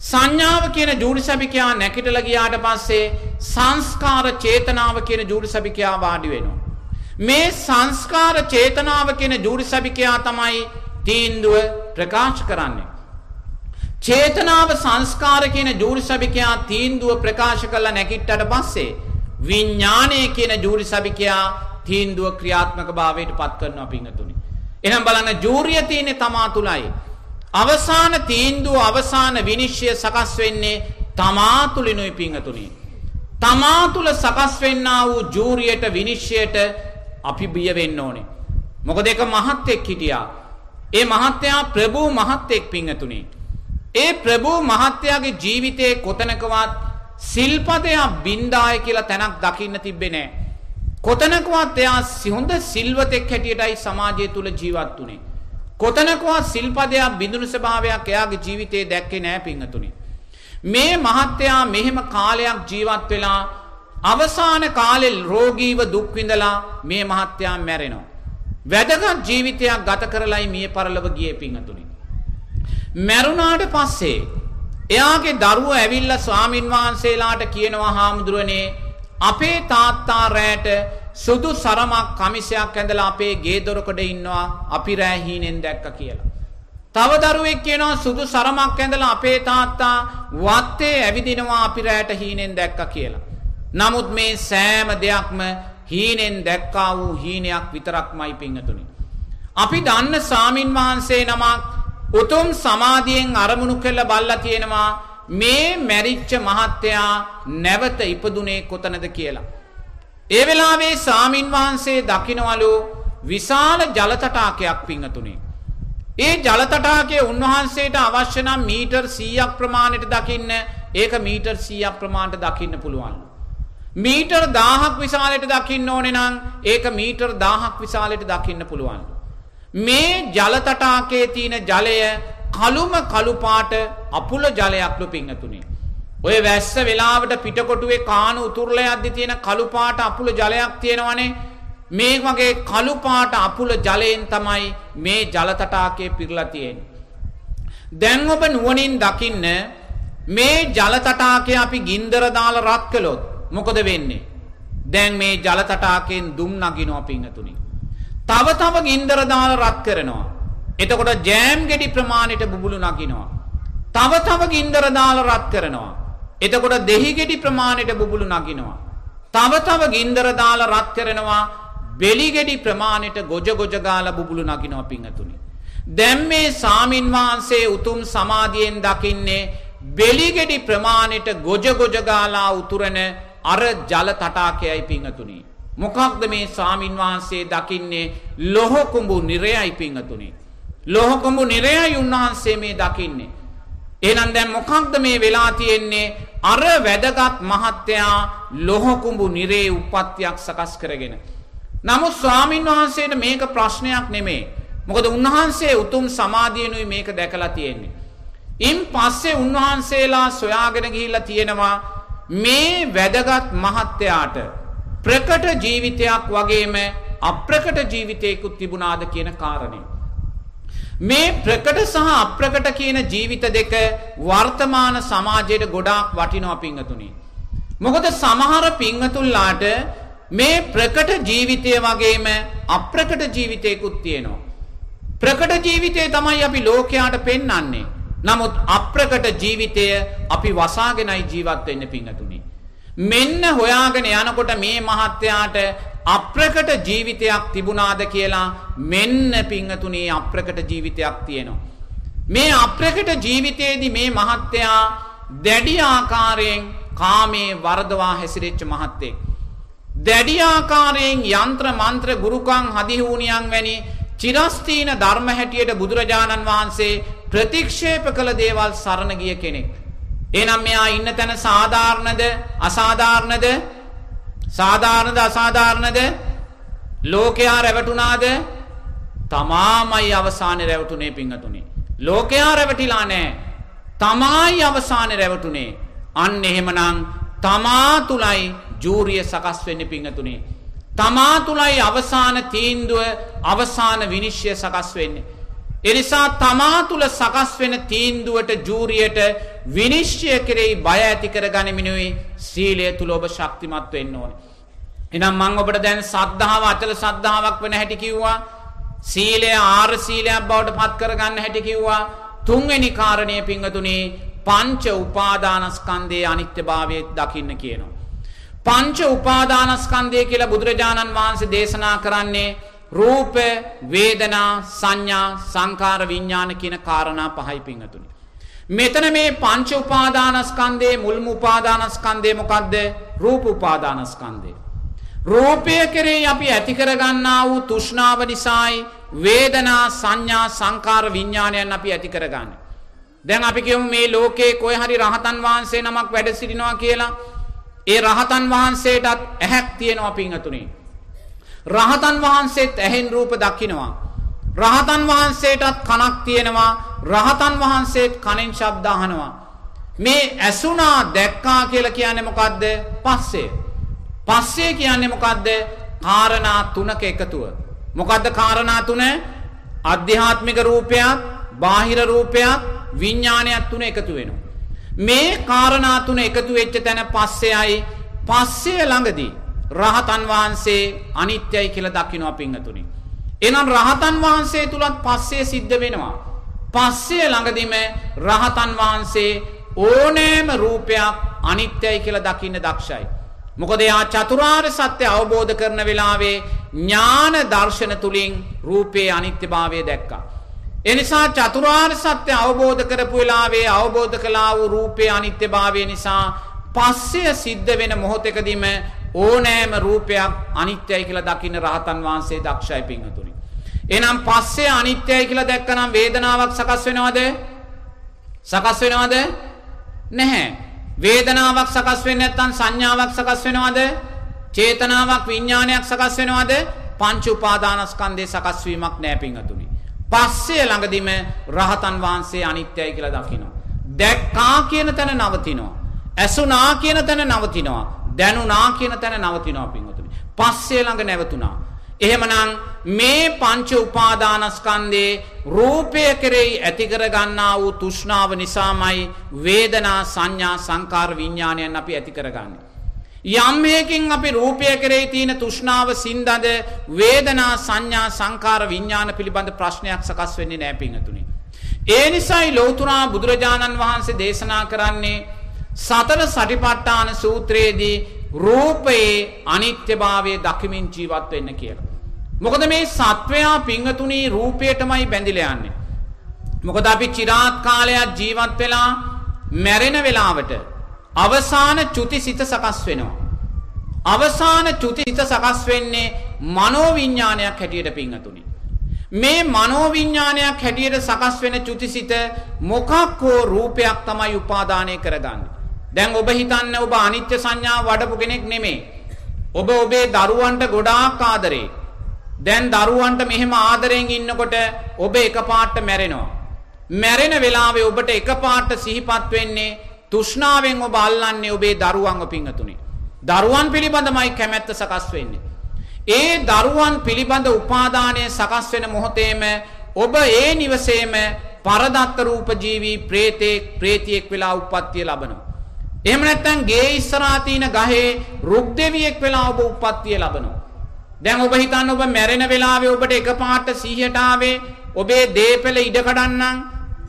සංඥාව කියන ජූරි සභිකයා නැකිටලා ගියාට පස්සේ සංස්කාර චේතනාව කියන ජූරි සභිකයා වාඩි වෙනවා. මේ සංස්කාර චේතනාව කියන ජූරි සභිකයා තමයි තීන්දුව ප්‍රකාශ කරන්නේ. චේතනාව සංස්කාර කියන ජූරි සභිකයා තීන්දුව ප්‍රකාශ කළා නැගිට්ටට පස්සේ විඥානය කියන ජූරි සභිකයා තීන්දුව ක්‍රියාත්මක භාවයට පත් කරනවා පිංගතුනි. එහෙනම් බලන්න ජූරිය තියෙන්නේ තමා තුලයි. අවසාන තීන්දුව අවසාන විනිශ්චය සකස් වෙන්නේ තමා තුලිනුයි පිංගතුනි. තමා තුල සකස් වෙන්නා වූ ජූරියට විනිශ්චයට අපි බිය වෙන්න ඕනේ. මොකද ඒක මහත්ෙක් හිටියා. ඒ මහත්තයා ප්‍රභූ මහත්ෙක් පිංගතුනි. ඒ ප්‍රභූ මහත්තයාගේ ජීවිතයේ කොතනකවත් සිල්පදයක් බින්දාය කියලා තැනක් දකින්න තිබ්බේ නෑ. කොතනකවත් එයා හොඳ සිල්වතෙක් හැටියටයි සමාජය තුල ජීවත් වුනේ. කොතනකවත් සිල්පදයක් බිඳුණු ස්වභාවයක් එයාගේ ජීවිතේ දැක්කේ නෑ පිංගතුනි. මේ මහත්තයා මෙහෙම කාලයක් ජීවත් වෙලා අවසාන කාලේ රෝගීව දුක් විඳලා මේ මහත්තයා මැරෙනවා. වැදගත් ජීවිතයක් ගත කරලයි මිය පරලොව ගියේ පිංගතුනි. මැරුණාට පස්සේ එයාගේ දරුවෝ ඇවිල්ලා ස්වාමින් වහන්සේලාට කියනවා හාමුදුරනේ අපේ තාත්තා රැට සුදු සරමක් කමිසයක් ඇඳලා අපේ ගේ දොරකඩ ඉන්නවා අපි රෑ හීනෙන් දැක්ක කියලා. තව දරුවෙක් කියනවා සුදු සරමක් ඇඳලා අපේ තාත්තා වත්තේ ඇවිදිනවා අපි රෑට හීනෙන් දැක්ක කියලා. නමුත් මේ සෑම දෙයක්ම හීනෙන් දැක්කා වූ හීනයක් විතරක්මයි පිංගතුනි. අපි දන්න සාමින් වහන්සේ නමක් උතුම් සමාධියෙන් අරමුණු කළ බල්ලා තියෙනවා මේ මැරිච්ච මහත්තයා නැවත ඉපදුනේ කොතනද කියලා. ඒ වෙලාවේ සාමින් වහන්සේ දකින්නවලු විශාල ජල තටාකයක් පිංගතුනේ. ඒ ජල තටාකය උන්වහන්සේට අවශ්‍ය නම් මීටර් 100ක් ප්‍රමාණයට දකින්න ඒක මීටර් 100ක් ප්‍රමාණයට දකින්න පුළුවන්ලු. මීටර් 1000ක් විශාලයට දකින්න ඕනේ නම් ඒක මීටර් 1000ක් විශාලයට දකින්න පුළුවන්ලු. මේ ජල තටාකයේ තියෙන ජලය කළුම කළු පාට අපුල ජලයක්ලු පිංගතුනේ. ඔය වැස්ස වෙලාවට පිටකොටුවේ කාන උතුරලා යද්දි තියෙන කළු පාට අපුල ජලයක් තියෙනවනේ. මේ වගේ කළු පාට අපුල ජලයෙන් තමයි මේ ජල තටාකය පිරලා තියෙන්නේ. දැන් ඔබ නුවණින් දකින්න මේ ජල තටාකය අපි ගින්දර දාලා රත් කළොත් මොකද වෙන්නේ? දැන් මේ ජල තටාකයෙන් දුම් නගිනවා පිංගතුනි. තව තව ගින්දර දාලා රත් කරනවා. එතකොට ජෑම් ගෙඩි ප්‍රමාණයට බුබුලු නගිනවා. තව තව ගින්දර දාලා රත් කරනවා. එතකොට දෙහි ගෙඩි ප්‍රමාණයට බුබුලු නගිනවා. තව තව ගින්දර දාලා රත් කරනවා. බෙලි ගෙඩි ප්‍රමාණයට ගොජ ගොජ ගාලා බුබුලු නගිනවා පිංගතුනි. දැන් මේ සාමින් වහන්සේ උතුම් සමාධියෙන් දකින්නේ බෙලි ගෙඩි ප්‍රමාණයට ගොජ ගොජ ගාලා උතුරන අර ජල තටාකයයි පිංගතුනි. මොකක්ද මේ සාමින් වහන්සේ දකින්නේ ලොහ කුඹු නිරයයි පිංගතුනි. ලොහ කුඹු නිරයයි උන්වහන්සේ මේ දකින්නේ. එහෙනම් දැන් මොකක්ද මේ වෙලා තියෙන්නේ අර වැදගත් මහත්තයා ලොහකුඹු නිරේ උප්පත්තියක් සකස් කරගෙන. නමුත් ස්වාමින් වහන්සේට මේක ප්‍රශ්නයක් නෙමේ. මොකද උන්වහන්සේ උතුම් සමාධියනුයි මේක දැකලා තියෙන්නේ. ඉන් පස්සේ උන්වහන්සේලා සොයාගෙන ගිහිල්ලා තියෙනවා මේ වැදගත් මහත්තයාට ප්‍රකට ජීවිතයක් වගේම අප්‍රකට ජීවිතයකුත් තිබුණාද කියන කාරණය. මේ ප්‍රකට සහ අප්‍රකට කියන ජීවිත දෙක වර්තමාන සමාජයට ගොඩාක් වටිනවා පිංගතුනි. මොකද සමහර පිංගතුල්ලාට මේ ප්‍රකට ජීවිතය වගේම අප්‍රකට ජීවිතයකුත් තියෙනවා. ප්‍රකට ජීවිතය තමයි අපි ලෝකයාට පෙන්වන්නේ. නමුත් අප්‍රකට ජීවිතය අපි වසාගෙනයි ජීවත් වෙන්න පිංගතුනි. මෙන්න හොයාගෙන යනකොට මේ මහත්තයාට අප්‍රකට ජීවිතයක් තිබුණාද කියලා මෙන්න පිංහතුනේ අප්‍රකට ජීවිතයක් තියෙනවා. මේ අප්‍රකට ජීවිතයේදී මේ මහත්තයා දැඩි ආකාරයෙන් කාමේ වර්ධවා හැසිරෙච්ච මහත්තයෙක්. දැඩි ආකාරයෙන් යන්ත්‍ර මන්ත්‍ර ගුරුකම් හදිහූනියන් වැනි චිරස්තීන ධර්ම හැටියට බුදුරජාණන් වහන්සේ ප්‍රතික්ෂේප කළ දේවල් සරණ ගිය කෙනෙක්. එහෙනම් මෙයා ඉන්න තැන සාධාරණද අසාධාරණද? සාධාරණද අසාධාරණද? ලෝකයා රැවටුණාද? තමාමයි අවසානයේ රැවටුනේ පිංගතුනේ ලෝකයා රැවටිලා නැහැ තමායි අවසානයේ රැවටුනේ. අන්න එහෙමනම් තමා තුලයි ජූරිය සකස් වෙන්නේ පිංගතුනේ තමා තුලයි අවසාන තීන්දුව අවසාන විනිශ්චය සකස් වෙන්නේ. එනිසා තමා තුළ සකස් වෙන තීන්දුවට ජූරියට විනිශ්චය කෙරෙහි බය ඇති කර ගනිමිනුයි සීලය තුළ ඔබ ශක්තිමත් වෙන්න ඕනේ. එනම් මං ඔබට දැන් සද්ධාව අචල සද්ධාාවක් වෙන හැටි කිව්වා. සීලය ආර සීලයක් බවට පත් කරගන්න හැටි කිව්වා. තුන්වෙනි කාරණය පිංගතුනේ පංච උපාදානස්කන්දයේ අනිත්‍යභාවය දකින්න කියනවා. පංච උපාදානස්කන්දය කියලා බුදුරජාණන් වහන්සේ දේශනා කරන්නේ රූප වේදනා සංඥා සංකාර විඤ්ඥාන කියන කාරණා පහයි පිංහතුනි. මෙතන මේ පංච උපාදානස්කන්දේ මුල්ම උපාදානස්කන්දේ මොකක්ද රූප උපාදානස්කන්දේ. රූපය කරේ අපි ඇතිකරගන්නා වූ තුෂ්නාව නිසායි වේදනා සංඥා සංකාර විඤ්ඥානයන් අපි ඇති කරගන්න. දැන් අපි කියමු මේ ලෝකයේ කොය හරි රහතන් වහන්සේ නමක් වැඩ සිටිනවා කියලා ඒ රහතන් වහන්සේටත් ඇහැක් තියෙනවා පිංහතුනේ රහතන් වහන්සේත් ඇහෙන් රූප දකිනවා. රහතන් වහන්සේටත් කනක් තියෙනවා රහතන් වහන්සේත් කනෙන් ශබ්ද අහනවා. මේ ඇසුනා දැක්කා කියලා කියන්නේ මොකද්ද? පස්සේ. පස්සේ කියන්නේ මොකද්ද? කාරණා තුනක එකතුව. මොකද්ද කාරණා තුන? අධ්‍යාත්මික රූපයක්, බාහිර රූපයක්, විඥානයක් තුන එකතු වෙනවා. මේ කාරණා තුන එකතු වෙච්ච තැන පස්සෙයි පස්සේ ළඟදී රහතන් වහන්සේ අනිත්‍යයි කියලා දකිනවා පිංගතුනි. එහෙනම් රහතන් වහන්සේ තුලත් පස්සේ සිද්ධ වෙනවා. පස්සේ ළඟදිම රහතන් වහන්සේ ඕනෑම රූපයක් අනිත්‍යයි කියලා දකින්න දක්ෂයි. මොකද එයා චතුරාර්ය සත්‍ය අවබෝධ කරන වෙලාවේ ඥාන දර්ශන තුලින් රූපේ අනිත්‍යභාවය දැක්කා. එනිසා චතුරාර්ය සත්‍ය අවබෝධ කරපු වෙලාවේ අවබෝධ කළා වූ රූපේ අනිත්‍යභාවය නිසා පස්සය සිද්ධ වෙන මොහොතකදීම ඕනෑම රූපයක් අනිත්‍යයි කියලා දකින්න රහතන් වහන්සේ දක්ෂයි පිංහතුනි. එනම් පස්සේ අනිත්‍යයි කියලා දැක්කනම් වේදනාවක් සකස් වෙනවද? සකස් වෙනවද? නැහැ. වේදනාවක් සකස් වෙන්නේ නැත්නම් සංඥාවක් සකස් වෙනවද? චේතනාවක් විඥානයක් සකස් වෙනවද? පංච උපාදානස්කන්ධේ සකස් වීමක් නැහැ පිංහතුනි. පස්සේ ළඟදිම රහතන් වහන්සේ අනිත්‍යයි කියලා දකිනවා. දැක්කා කියන තැන නවතිනවා. ඇසුනා කියන තැන නවතිනවා. දැනුනා කියන තැන නවතිනවා පිංහතුනි. පස්සේ ළඟ නැවතුනා. එහෙමනම් මේ පංච උපාදානස්කන්ධේ රූපය කෙරෙහි ඇති කරගන්නා වූ තෘෂ්ණාව නිසාමයි වේදනා සංඥා සංකාර විඥානයන් අපි ඇති කරගන්නේ. යම් හේකින් අපි රූපය කෙරෙහි තියෙන තෘෂ්ණාව සින්දද වේදනා සංඥා සංකාර විඥාන පිළිබඳ ප්‍රශ්නයක් සකස් වෙන්නේ නැහැ පිංහතුනි. ඒ නිසායි ලෞතුරා බුදුරජාණන් වහන්සේ දේශනා කරන්නේ සතර සටිපට්ඨාන සූත්‍රයේදී රූපයේ අනිත්‍යභාවය දකිමින් ජීවත් වෙන්න කියලා. මොකද මේ සත්වයා පිංහතුනී රූපයටමයි බැඳිලා යන්නේ. මොකද අපි චිරාත් කාලයක් ජීවත් වෙලා මැරෙන වෙලාවට අවසාන චුති සිත සකස් වෙනවා. අවසාන චුති සිත සකස් වෙන්නේ මනෝවිඤ්ඥානයක් හැටියට පිංහතුනි. මේ මනෝවිඤ්ඥානයක් හැටියට සකස් වෙන චුතිසිත මොකක් හෝ රූපයක් තමයි උපාදානය කරගන්න. දැන් ඔබ හිතන්න ඔබ අනිත්‍ය සංඥා වඩපු කෙනෙක් නෙමේ. ඔබ ඔබේ දරුවන්ට ගොඩාක් ආදරේ. දැන් දරුවන්ට මෙහෙම ආදරයෙන් ඉන්නකොට ඔබ එක පාට්ට මැරෙනවා. මැරෙන වෙලාවේ ඔබට එක පාට්ට සිහිපත් වෙන්නේ තුෂ්ණාවෙන් ඔබ අල්ලන්නේ ඔබේ දරුවන්ව පිංහතුනේ. දරුවන් පිළිබඳමයි කැමැත්ත සකස් වෙන්නේ. ඒ දරුවන් පිළිබඳ උපාදානය සකස් වෙන මොහොතේම ඔබ ඒ නිවසේම පරදත්ත රූපජීවී ප්‍රේතෙක් ප්‍රේතියෙක් වෙලා උප්පත්තිය ලබනවා. එහෙම නැත්නම් ගේ ඉස්සරහා තියෙන ගහේ රුක් දෙවියෙක් වෙලා ඔබ උප්පත්තිය ලබනවා. දැන් ඔබ හිතන්න ඔබ මැරෙන වෙලාවේ ඔබට එකපාරට සිහියට ආවේ ඔබේ දීපල ඉඩ කඩන්නම්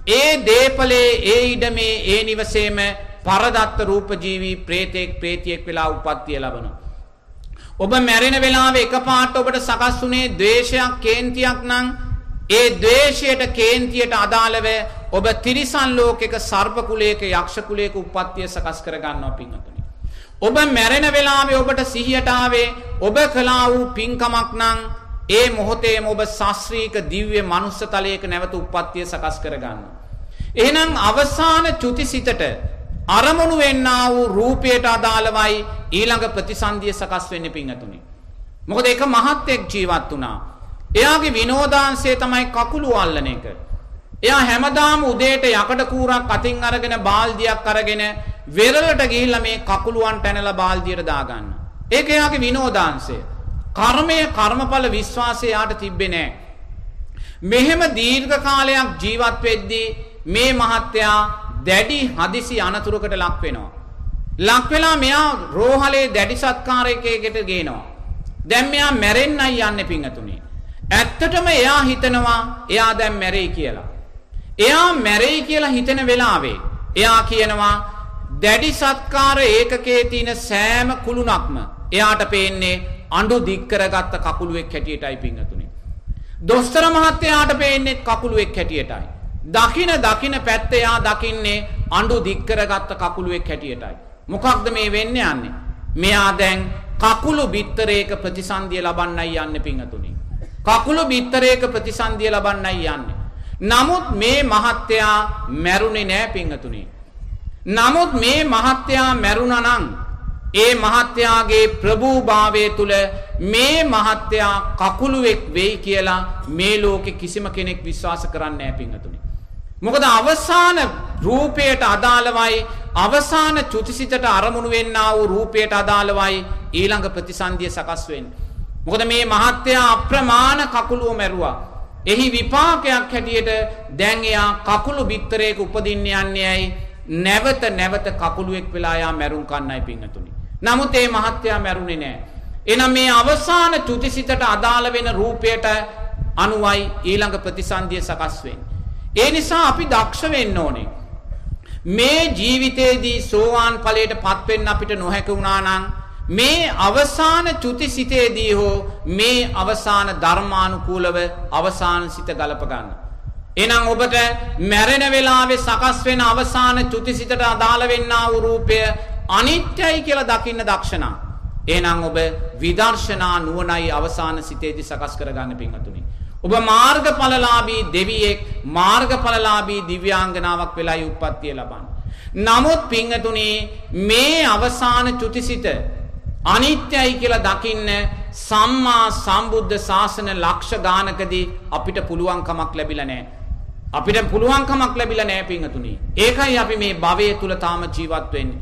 ඒ දේපලේ ඒ ඉඩමේ ඒ නිවසේම පරදත්ත රූපජීවී ප්‍රේතෙක් ප්‍රේතියෙක් වෙලා උපත්තිය ලබනවා. ඔබ මැරෙන වෙලාවේ එකපාරට ඔබට සකස් වුණේ ද්වේෂයක් කේන්තියක් නම් ඒ ද්වේෂයට කේන්තියට අදාළව ඔබ තිරිසන් ලෝකයක සර්ප කුලයක යක්ෂ කුලයක උප්පත්තිය සකස් කර ගන්නවා පින්වතුනි. ඔබ මැරෙන වෙලාවේ ඔබට සිහියට ආවේ ඔබ කළා වූ පින්කමක් නම් ඒ මොහොතේම ඔබ ශාස්ත්‍රීක දිව්‍ය මනුස්ස තලයක නැවත උප්පත්තිය සකස් කරගන්න. එහෙනම් අවසාන චුතිසිතට අරමුණු වෙන්නා වූ රූපයට අදාළවයි ඊළඟ ප්‍රතිසන්දිය සකස් වෙන්නේ පිංගතුනි. මොකද ඒක මහත්ෙක් ජීවත් වුණා. එයාගේ විනෝදාංශය තමයි කකුළු අල්ලන එක. එයා හැමදාම උදේට යකඩ කූරක් අතින් අරගෙන බාල්දියක් අරගෙන වෙරළට ගිහිල්ලා මේ කකුළුවන් පැනලා බාල්දියට දාගන්න. ඒක එයාගේ විනෝදාංශය. කර්මය කර්මඵල විශ්වාසය යාට තිබ්බේ නෑ. මෙහෙම දීර්ඝ කාලයක් ජීවත් වෙද්දී මේ මහත්තයා දැඩි හදිසි අනතුරකට ලක් වෙනවා. ලක් වෙලා මෙයා රෝහලේ දැඩි සත්කාරයකයකට ගේනවා. දැන් මෙයා මැරෙන්නයි යන්නේ පිංගතුනි. ඇත්තටම එයා හිතනවා එයා දැන් මැරෙයි කියලා. එයා මැරෙයි කියලා හිතන වෙලාවේ එයා කියනවා දැඩි සත්කාර ඒකකයේ තියෙන සෑම කුළුණක්ම එයාට පේන්නේ අඬු දික් කරගත්ත කකුලුවෙක් හැටියටයි පිංගතුනි. දොස්තර මහත්තයාට පේන්නේ කකුලුවෙක් හැටියටයි. දකින දකින පැත්ත එයා දකින්නේ අඬු දික් කරගත්ත කකුලුවෙක් හැටියටයි. මොකක්ද මේ වෙන්නේ යන්නේ? මෙයා දැන් කකුළු බිත්තරයක ප්‍රතිසන්දිය ලබන්නයි යන්නේ පිංගතුනි. කකුළු බිත්තරයක ප්‍රතිසන්දිය ලබන්නයි යන්නේ. නමුත් මේ මහත්තයා මැරුණේ නෑ පිංගතුනි. නමුත් මේ මහත්තයා මැරුණා නම් ඒ මහත්තයාගේ ප්‍රභූභාවය තුළ මේ මහත්තයා කකුළුවෙක් වෙයි කියලා මේ ලෝකෙ කිසිම කෙනෙක් විශ්වාස කරන්න නෑ පිංහතුනි. මොකද අවසාන රූපයට අදාළවයි අවසාන චුතිසිතට අරමුණු වෙන්න වූ රූපයට අදාළවයි ඊළඟ ප්‍රතිසන්දිය සකස් වෙන්නේ. මොකද මේ මහත්තයා අප්‍රමාණ කකුළුව මැරුවා. එහි විපාකයක් හැටියට දැන් එයා කකුළු බිත්තරයක උපදින්න යන්නේ ඇයි නැවත නැවත කකුළුවෙක් වෙලා යා මැරුම් කන්නයි පිංහතුනි. නමුත් ඒ මහත්තයා මැරුණේ නෑ. එනම් මේ අවසාන චුතිසිතට අදාළ වෙන රූපයට අනුවයි ඊළඟ ප්‍රතිසන්දිය සකස් වෙන්නේ. ඒ නිසා අපි දක්ෂ වෙන්න ඕනේ. මේ ජීවිතේදී සෝවාන් ඵලයට පත්වෙන්න අපිට නොහැකි වුණා නම් මේ අවසාන චුතිසිතේදී හෝ මේ අවසාන ධර්මානුකූලව අවසාන සිත ගලප ගන්න. එහෙනම් ඔබට මැරෙන වෙලාවේ සකස් වෙන අවසාන චුතිසිතට අදාළ වෙන්නා වූ රූපය අනිත්‍යයි කියලා දකින්න දක්ෂණා. එහෙනම් ඔබ විදර්ශනා නුවණයි අවසාන සිතේදී සකස් කරගන්න පින්වතුනි. ඔබ මාර්ගඵලලාභී දෙවියෙක් මාර්ගඵලලාභී දිව්‍යාංගනාවක් වෙලායි උප්පත්තිය ලබන්නේ. නමුත් පින්වතුනි මේ අවසාන චුතිසිත අනිත්‍යයි කියලා දකින්න සම්මා සම්බුද්ධ ශාසන ලක්ෂ ගානකදී අපිට පුළුවන්කමක් ලැබිලා නැහැ. අපිට පුළුවන්කමක් ලැබිලා නැහැ පින්වතුනි. ඒකයි අපි මේ භවයේ තුල තාම ජීවත් වෙන්නේ.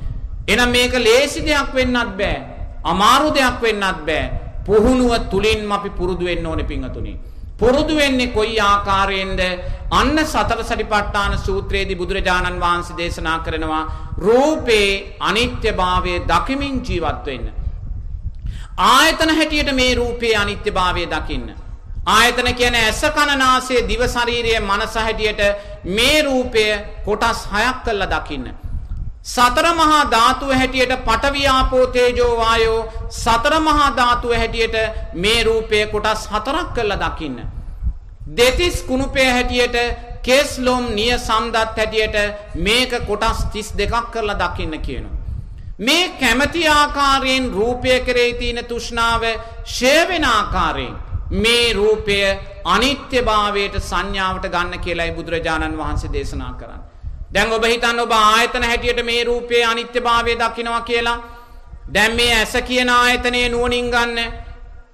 එහෙනම් මේක ලේසි දෙයක් වෙන්නත් බෑ. අමාරු දෙයක් වෙන්නත් බෑ. පුහුණුව තුලින්ම අපි පුරුදු වෙන්න ඕනේ පින්වතුනි. පුරුදු වෙන්නේ කොයි ආකාරයෙන්ද අන්න සතර සටිපට්ඨාන සූත්‍රයේදී බුදුරජාණන් වහන්සේ දේශනා කරනවා රූපේ අනිත්‍යභාවය දකිමින් ජීවත් වෙන්න. ආයතන හැටියට මේ රූපේ අනිත්‍යභාවය දකින්න. ආයතන කියන්නේ ඇස කන නාසය දිව ශරීරය මනස හැටියට මේ රූපය කොටස් හයක් කරලා දකින්න. සතර මහා ධාතුව හැටියට පඨවි ආපෝ තේජෝ වායෝ සතර මහා ධාතුව හැටියට මේ රූපය කොටස් හතරක් කරලා දකින්න. දෙතිස් කුණුපය හැටියට කේස් ලොම් නිය සම්දත් හැටියට මේක කොටස් 32ක් කරලා දකින්න කියනවා. මේ කැමැති ආකාරයෙන් රූපය කෙරෙහි තියෙන තෘෂ්ණාව ෂය වෙන ආකාරයෙන් මේ රූපය අනිත්‍යභාවයට සංඥාවට ගන්න කියලායි බුදුරජාණන් වහන්සේ දේශනා කරන්නේ. දැන් ඔබ හිතන්න ඔබ ආයතන හැටියට මේ රූපයේ අනිත්‍යභාවය දකිනවා කියලා. දැන් මේ ඇස කියන ආයතනයේ නුවණින් ගන්න.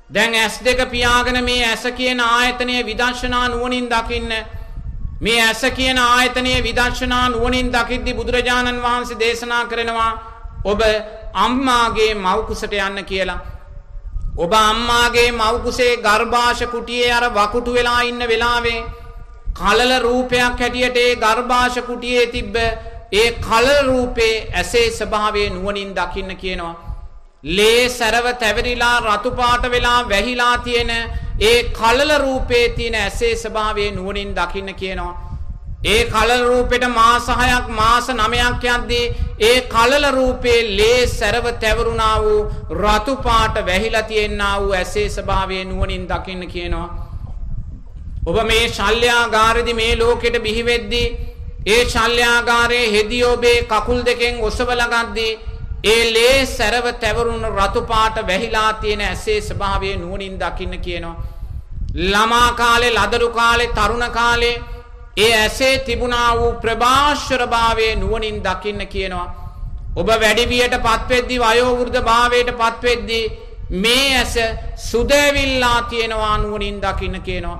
දැන් ඇස් දෙක පියාගෙන මේ ඇස කියන ආයතනයේ විදර්ශනා නුවණින් දකින්න. මේ ඇස කියන ආයතනයේ විදර්ශනා නුවණින් දකිද්දි බුදුරජාණන් වහන්සේ දේශනා කරනවා ඔබ අම්මාගේ මව්කුසට යන්න කියලා. ඔබ අම්මාගේ මව්කුසේ ගර්භාෂ කුටියේ අර වකුටු වෙලා ඉන්න වෙලාවේ කලල රූපයක් හැටියට ඒ ගර්භාෂ කුටියේ තිබ්බ ඒ කලල රූපේ ඇසේ ස්වභාවය නුවණින් දකින්න කියනවා. ලේ සැරව තැවරිලා රතු පාට වෙලා වැහිලා තියෙන ඒ කලල රූපේ තියෙන ඇසේ ස්වභාවය නුවණින් දකින්න කියනවා. ඒ කලල රූපෙට මාස 6ක් මාස 9ක් යද්දී ඒ කලල රූපේ ලේ සැරව තැවරුණා වූ රතු පාට වැහිලා තියෙනා වූ ඇසේ ස්වභාවය නුවණින් දකින්න කියනවා. ඔබ මේ ශල්‍යාගාරෙදි මේ ලෝකෙට බිහි වෙද්දී ඒ ශල්‍යාගාරයේ හෙදී ඔබේ කකුල් දෙකෙන් ඔසවලා ගද්දී ඒ ලේ සැරව තැවරුණු රතු පාට වැහිලා තියෙන ඇසේ ස්වභාවය නුවණින් දකින්න කියනවා. ළමා කාලේ ලදරු කාලේ තරුණ කාලේ ඒ ඇසේ තිබුණා වූ ප්‍රභාෂරභාවය නුවණින් දකින්න කියනවා. ඔබ වැඩිවියට පත්වෙද්දි වයෝවෘද්ධ භාවයට පත්වෙද්දි මේ ඇස සුදැවිල්ලා තියෙනවා නුවණින් දකින්න කියනවා.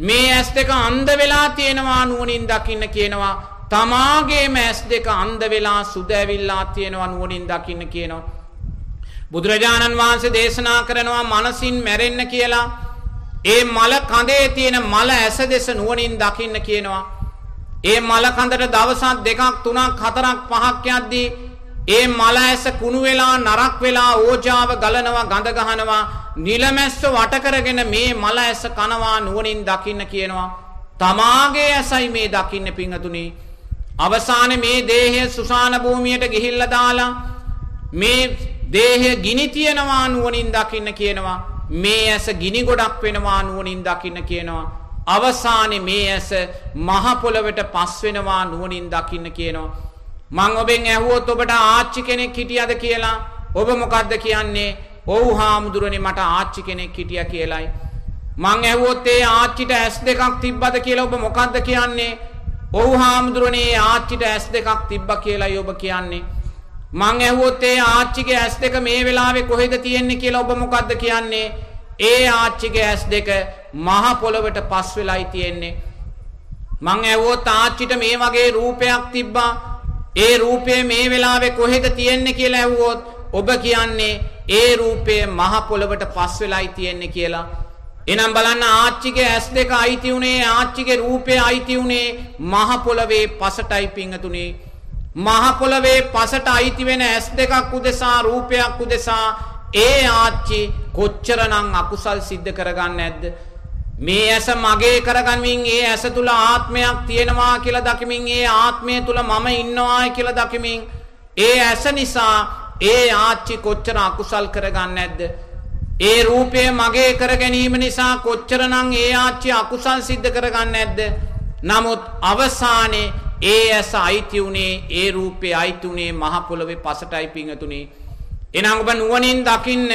මේ ඇස් දෙක අන්ධ වෙලා තියෙනවා නුවණින් දකින්න කියනවා. තමාගේම ඇස් දෙක අන්ධ වෙලා සුදැවිල්ලා තියෙනවා නුවණින් දකින්න කියනවා. බුදුරජාණන් වහන්සේ දේශනා කරනවා මනසින් මැරෙන්න කියලා. ඒ මල කඳේ තියෙන මල ඇස දෙස නුවණින් දකින්න කියනවා. ඒ මල කඳට දවසක් දෙකක් තුනක් හතරක් පහක් යද්දී ඒ මල ඇස කුණු වෙලා නරක් වෙලා ඕජාව ගලනවා ගඳ ගහනවා නිලමැස්ස වට කරගෙන මේ මල ඇස කනවා නුවණින් දකින්න කියනවා. තමාගේ ඇසයි මේ දකින්න පිංගතුනි. අවසානයේ මේ දේහය සුසාන භූමියට ගිහිල්ලා දාලා මේ දේහය ගිනි තියනවා නුවණින් දකින්න කියනවා. මේ ඇස ගිනි ගොඩක් වෙනවා නුවණින් දකින්න කියනවා. අවසානයේ මේ ඇස මහ පොළවට පස් වෙනවා නුවණින් දකින්න කියනවා. මං ඔබෙන් ඇහුවොත් ඔබට ආච්චි කෙනෙක් හිටියද කියලා ඔබ මොකද්ද කියන්නේ? ඔව් හාමුදුරනේ මට ආච්චි කෙනෙක් හිටියා කියලයි. මං ඇහුවොත් ඒ ආච්චිට ඇස් දෙකක් තිබ්බද කියලා ඔබ මොකද්ද කියන්නේ? ඔව් හාමුදුරනේ ආච්චිට ඇස් දෙකක් තිබ්බා කියලායි ඔබ කියන්නේ. මං ඇහුවොත් ඒ ආච්චිගේ ඇස් දෙක මේ වෙලාවේ කොහෙද තියෙන්නේ කියලා ඔබ මොකද්ද කියන්නේ? ඒ ආච්චිගේ ඇස් දෙක මහ පොළවට පස් වෙලයි තියෙන්නේ. මං ඇහුවොත් ආච්චිට මේ වගේ රූපයක් තිබ්බා. ඒ රූපය මේ වෙලාවේ කොහෙද තියෙන්නේ කියලා ඇහුවොත් ඔබ කියන්නේ ඒ රූපය මහ පොළවට පස් වෙලයි තියෙන්නේ කියලා. එනම් බලන්න ආච්චිගේ ඇස් දෙක අයිති උනේ ආච්චිගේ රූපය අයිති උනේ මහ පොළවේ පසටයි පිංගතුනේ. මහ පොළවේ පසට අයිති වෙන ඇස් දෙකක් උදෙසා රූපයක් උදෙසා ඒ ආච්චි කොච්චරනම් අකුසල් සිද්ධ කරගන්න නැද්ද? මේ ඇස මගේ කරගන්මින් ඒ ඇස තුල ආත්මයක් තියෙනවා කියලා දකිමින් ඒ ආත්මය තුල මම ඉන්නවායි කියලා දකිමින් ඒ ඇස නිසා ඒ ආච්චි කොච්චර අකුසල් කරගන්නේ නැද්ද? ඒ රූපය මගේ කර ගැනීම නිසා කොච්චරනම් ඒ ආච්චි අකුසල් සිද්ධ කරගන්නේ නැද්ද? නමුත් අවසානයේ ඒ ඇස අයිති උනේ ඒ රූපේ අයිති උනේ මහ පොළවේ පසටයි පිංගතුනේ. එහෙනම් ඔබ නුවණින් දකින්න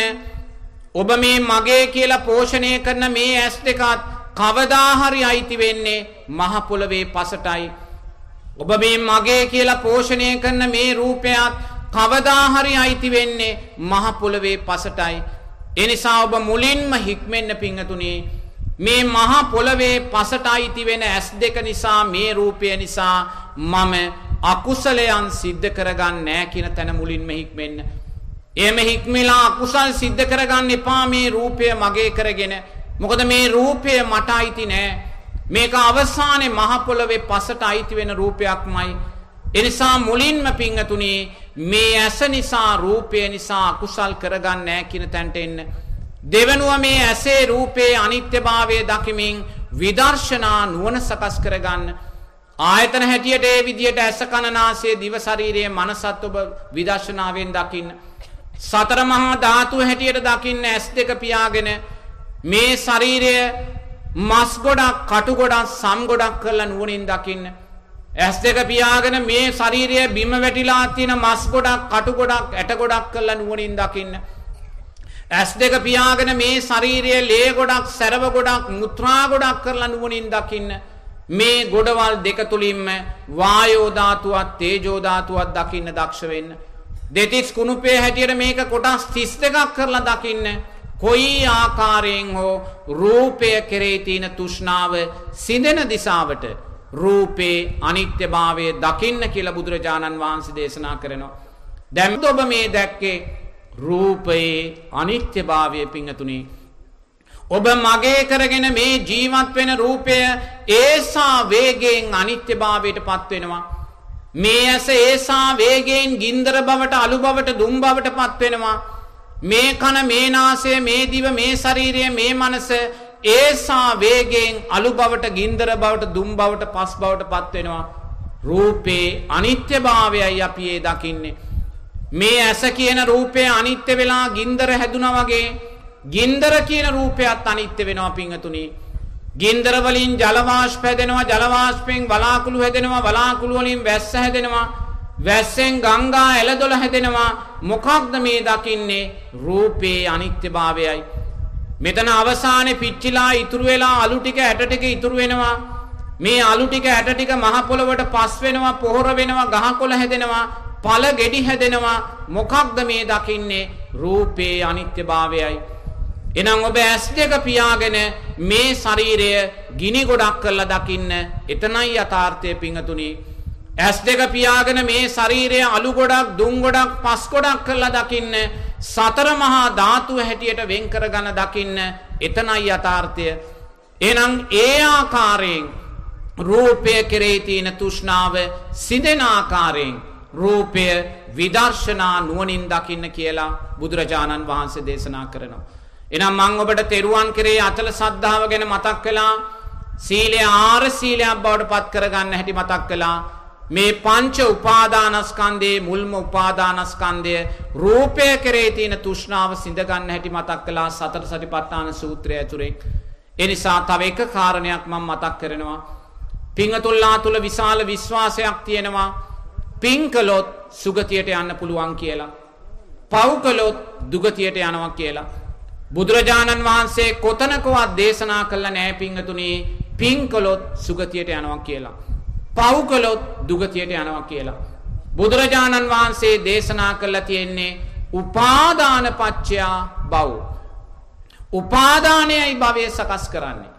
ඔබ මේ මගේ කියලා පෝෂණය කරන මේ ඇස් දෙකත් කවදා හරි අයිති වෙන්නේ මහ පොළවේ පසටයි. ඔබ මේ මගේ කියලා පෝෂණය කරන මේ රූපයත් කවදා හරි අයිති වෙන්නේ මහ පොළවේ පසටයි. ඒ නිසා ඔබ මුලින්ම හික්මෙන්න පිංගතුනේ මේ මහ පොළවේ පසට අයිති වෙන ඇස් දෙක නිසා මේ රූපය නිසා මම අකුසලයන් සිද්ධ කරගන්නේ නැහැ කියන තැන මුලින්ම හික්මෙන්න. එහෙම හික්මලා අකුසල් සිද්ධ කරගන්න එපා මේ රූපය මගේ කරගෙන. මොකද මේ රූපය මට අයිති නෑ. මේක අවසානයේ මහ පොළවේ පසට අයිති වෙන රූපයක්මයි. එනිසා මුලින්ම පිංගතුනි මේ ඇස නිසා රූපය නිසා අකුසල් කරගන්න නෑ කියන තැනට එන්න. දෙවනුව මේ ඇසේ රූපේ අනිත්‍යභාවය දකිමින් විදර්ශනා නුවණ සකස් කරගන්න. ආයතන හැටියට ඒ විදියට ඇස කන නාසය දිව ශරීරයේ මනසත් ඔබ විදර්ශනාවෙන් දකින්න. සතර මහා ධාතු හැටියට දකින්න ඇස් දෙක පියාගෙන මේ ශරීරය මස් ගොඩක් කටු ගොඩක් සම් ගොඩක් කරලා නුවණින් දකින්න ඇස් දෙක පියාගෙන මේ ශරීරය බිම වැටිලා තියෙන මස් ගොඩක් කටු ගොඩක් ඇට ගොඩක් කරලා නුවණින් දකින්න ඇස් දෙක පියාගෙන මේ ශරීරයේ ලේ ගොඩක් සැරව ගොඩක් මුත්‍රා ගොඩක් කරලා නුවණින් දකින්න. මේ ගොඩවල් දෙක තුලින්ම වායෝ ධාතුවත් තේජෝ ධාතුවත් දකින්න දක්ෂ වෙන්න. දෙතිස් කුණුපේ හැටියට මේක කොටස් 32ක් කරලා දකින්න. කොයි ආකාරයෙන් හෝ රූපය කෙරෙහි තියෙන තෘෂ්ණාව සිඳෙන දිශාවට රූපේ අනිත්‍යභාවය දකින්න කියලා බුදුරජාණන් වහන්සේ දේශනා කරනවා. දැන් ඔබ මේ දැක්කේ රූපයේ අනිත්‍යභාවය පිංගතුනි. ඔබ මගේ කරගෙන මේ ජීවත් වෙන රූපය ඒසා වේගයෙන් අනිත්‍යභාවයට පත් වෙනවා. මේ ඇස ඒසා වේගයෙන් ගින්දර බවට අලු බවට දුම් බවට පත් වෙනවා. මේ කන මේ නාසය මේ දිව මේ ශරීරය මේ මනස ඒසා වේගයෙන් අලු බවට ගින්දර බවට දුම් බවට පස් බවට පත් වෙනවා. රූපේ අනිත්‍යභාවයයි අපි ඒ දකින්නේ. මේ ඇස කියන රූපය අනිත්‍ය වෙලා ගින්දර හැදුනා වගේ ගින්දර කියන රූපයත් අනිත්‍ය වෙනවා පිංගතුණී. ගින්දර වලින් ජල වාෂ්ප හැදෙනවා ජල වාෂ්පෙන් වලාකුළු හැදෙනවා වලාකුළු වලින් වැස්ස හැදෙනවා වැස්සෙන් ගංගා එළදොල හැදෙනවා. මොකක්ද මේ දකින්නේ? රූපේ අනිත්‍යභාවයයි. මෙතන අවසානයේ පිච්චිලා ඉතුරු වෙලා අලු ටික ඇට ටික ඉතුරු වෙනවා. මේ අලු ටික ඇට ටික මහ පොළවට පස් වෙනවා පොහොර වෙනවා ගහකොළ හැදෙනවා. පළ ගෙඩි හැදෙනවා මොකක්ද මේ දකින්නේ රූපේ අනිත්‍යභාවයයි එනම් ඔබ ඇස් දෙක පියාගෙන මේ ශරීරය ගිනි ගොඩක් කරලා දකින්න එතනයි යථාර්ථය පිංහතුනි. ඇස් දෙක පියාගෙන මේ ශරීරය අලු ගොඩක් දුම් ගොඩක් පස් ගොඩක් කරලා දකින්න සතර මහා ධාතුව හැටියට වෙන් කරගන දකින්න එතනයි යථාර්ථය. එනම් ඒ ආකාරයෙන් රූපය කෙරේ තියෙන තෘෂ්ණාව සිදෙන ආකාරයෙන් රූපය විදර්ශනා නුවණින් දකින්න කියලා බුදුරජාණන් වහන්සේ දේශනා කරනවා. එනම් මං ඔබට තෙරුවන් කෙරේ අතල සද්ධාව ගැන මතක් කළා. සීලය ආර සීලයක් බවට පත් කරගන්න හැටි මතක් කළා. මේ පංච උපාදානස්කන්දයේ මුල්ම උපාදානස්කන්දය රූපය කරේ තියෙන තෘෂ්ණාව සිඳ ගන්න හැටි මතක් කළා සතර සතිපට්ඨාන සූත්‍රය ඇතුලේ ඒ නිසා තව එක කාරණයක් මම මතක් කරනවා. පිංගතුල්ලා තුල විශාල විශ්වාසයක් තියෙනවා. පිං කළොත් සුගතියට යන්න පුළුවන් කියලා පව් කළොත් දුගතියට යනවා කියලා බුදුරජාණන් වහන්සේ කොතනකවත් දේශනා කළ නෑ පිංහතුනේ පින් කළොත් සුගතියට යනවා කියලා. පව් කළොත් දුගතියට යනවා කියලා. බුදුරජාණන් වහන්සේ දේශනා කළ තියෙන්නේ උපාදාන පච්චයා බව්. උපාදානයයි භවය සකස් කරන්නේ.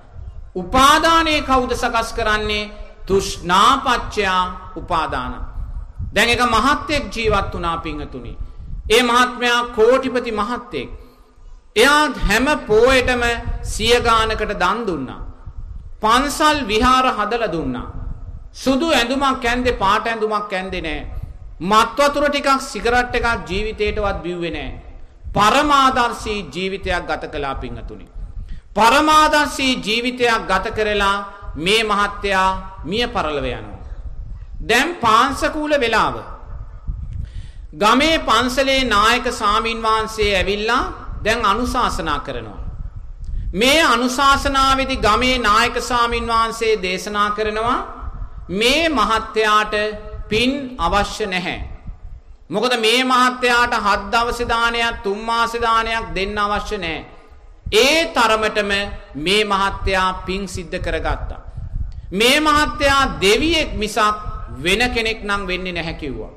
උපාදානය කවුද සකස් කරන්නේ තුෂ්නාපච්චයා උපාදාන. දැන් එක මහත්තයෙක් ජීවත් වනා පිංහතුනි. ඒ මහත්මයා කෝටිපති මහත්තෙක්. එයා හැම පෝයටම සිය ගානකට දන් දුන්නා. පන්සල් විහාර හදලා දුන්නා. සුදු ඇඳුමක් ඇන්දේ පාට ඇඳුමක් ඇන්දේ නෑ. මත් වතුර ටිකක් සිගරට් එකක් ජීවිතේටවත් බිව්වේ නෑ. පරමාදර්ශී ජීවිතයක් ගත කළා පිංගතුනි. පරමාදර්ශී ජීවිතයක් ගත කරලා මේ මහත්තයා මිය පරලව යනවා. දැන් පාංශකූල වෙලාව. ගමේ පන්සලේ නායක සාමීන් වහන්සේ ඇවිල්ලා දැන් අනුශාසනා කරනවා. මේ අනුශාසනාවේදී ගමේ නායක ස්වාමින් වහන්සේ දේශනා කරනවා මේ මහත්තයාට පින් අවශ්‍ය නැහැ. මොකද මේ මහත්තයාට හත් දවසේ දානයක් තුන් මාසේ දානයක් දෙන්න අවශ්‍ය නැහැ. ඒ තරමටම මේ මහත්තයා පිං සිද්ධ කරගත්තා. මේ මහත්තයා දෙවියෙක් මිසක් වෙන කෙනෙක් නම් වෙන්නේ නැහැ කිව්වා.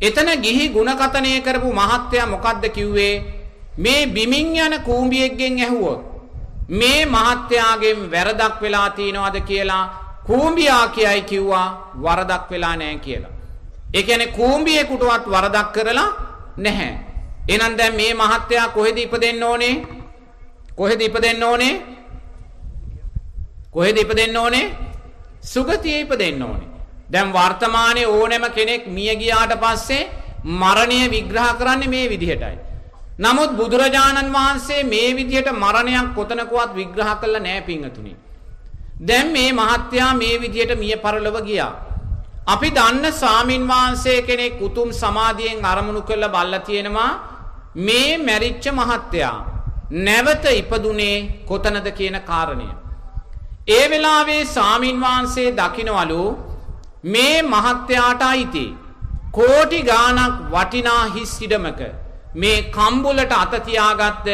එතන ගිහි ಗುಣකතනය කරපු මහත්තයා මොකද්ද කිව්වේ? මේ බිමින් යන කූඹියෙක්ගෙන් ඇහුවොත් මේ මහත්තයාගෙන් වැරදක් වෙලා තියනවද කියලා කූඹියා කියයි කිව්වා වරදක් වෙලා නැහැ කියලා. ඒ කියන්නේ කූඹියෙකුටවත් වරදක් කරලා නැහැ. එහෙනම් දැන් මේ මහත්තයා කොහෙද ඉපදෙන්න ඕනේ? කොහෙද ඉපදෙන්න ඕනේ? කොහෙද ඉපදෙන්න ඕනේ? සුගතියේ ඉපදෙන්න ඕනේ. දැන් වර්තමානයේ ඕනෑම කෙනෙක් මිය ගියාට පස්සේ මරණය විග්‍රහ කරන්නේ මේ විදිහටයි. නමුත් බුදුරජාණන් වහන්සේ මේ විදිහට මරණයක් කොතනකවත් විග්‍රහ කළා නෑ පිංගතුනි. දැන් මේ මහත්තයා මේ විදිහට මිය පරලොව ගියා. අපි දන්න ස්වාමින් වහන්සේ කෙනෙක් උතුම් සමාධියෙන් අරමුණු කරලා බල්ලා තියෙනවා මේ මැරිච්ච මහත්තයා නැවත ඉපදුනේ කොතනද කියන කාරණය. ඒ වෙලාවේ ස්වාමින් වහන්සේ දකින්නවලු මේ මහත්තයාට අයිති කෝටි ගාණක් වටිනා හිස් ඉඩමක මේ කම්බුලට අත තියාගත්ත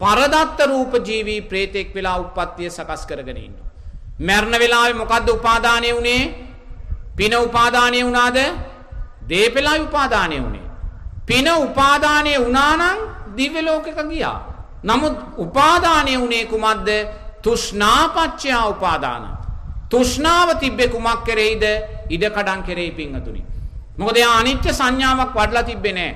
පරදත්ත රූප ජීවී ප්‍රේතෙක් වෙලා උප්පත්තිය සකස් කරගෙන ඉන්නවා. මරණ වෙලාවේ මොකද්ද උපාදානය වුනේ? පින උපාදානය වුණාද? දීපෙලයි උපාදානය වුනේ. පින උපාදානය වුණා නම් දිව්‍ය ලෝකෙක ගියා. නමුත් උපාදානය වුනේ කුමක්ද? තුෂ්ණාපච්චය උපාදාන. තුෂ්ණාව තිබ්බේ කුමක් කෙරෙයිද? ඉඩකඩම් කෙරෙහි පිංගතුනි. මොකද එයා අනිත්‍ය සංඥාවක් වඩලා තිබ්බේ නෑ.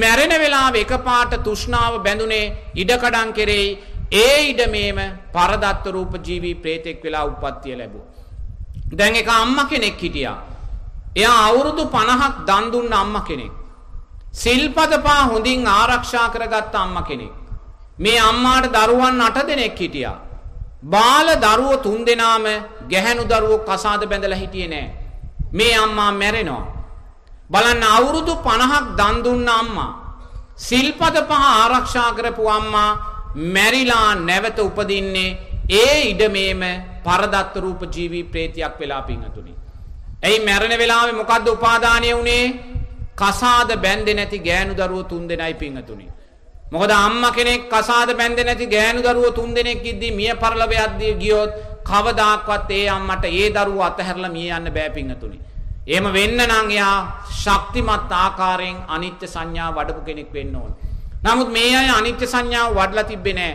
මැරෙන වෙලාව එකපාරට තෘෂ්ණාව බැඳුනේ ඉඩකඩම් කෙරෙහි ඒ ඉඩමේම පරදත්ත රූප ජීවී ප්‍රේතෙක් වෙලා උප්පත්තිය ලැබුවා. දැන් එක අම්මා කෙනෙක් හිටියා. එයා අවුරුදු 50ක් දන් දුන්න අම්මා කෙනෙක්. සිල්පද පහ හොඳින් ආරක්ෂා කරගත්ත අම්මා කෙනෙක්. මේ අම්මාට දරුවන් 8 දෙනෙක් හිටියා. බාල දරුවෝ තුන් දෙනාම ගැහැණු දරුවෝ කසාද බැඳලා හිටියේ නෑ. මේ අම්මා මැරෙනවා. බලන්න අවුරුදු 50ක් දන් දුන්න අම්මා සිල්පද පහ ආරක්ෂා කරපු අම්මා මැරිලා නැවත උපදින්නේ ඒ ඉඩමේම පරදත්ත රූප ජීවී ප්‍රේතියක් වෙලා පිංගතුනි. ඇයි මැරෙන වෙලාවේ මොකද්ද උපාදානය වුනේ? කසාද බැන්දේ නැති ගෑනු දරුවෝ තුන් දෙනයි පිංගතුනි. මොකද අම්මා කෙනෙක් කසාද බැන්දේ නැති ගෑනු දරුවෝ තුන් දෙනෙක් ඉද්දි මිය පරලවයක්දී ගියොත් කවදාක්වත් ඒ අම්මට ඒ දරුවා අතහැරලා මිය යන්න බෑ පිංගතුනි. එහෙම වෙන්න නම් එයා ශක්තිමත් ආකාරයෙන් අනිත්‍ය සංඥා වඩපු කෙනෙක් වෙන්න ඕන. නමුත් මේ අය අනිත්‍ය සංඥාව වඩලා තිබ්බේ නෑ.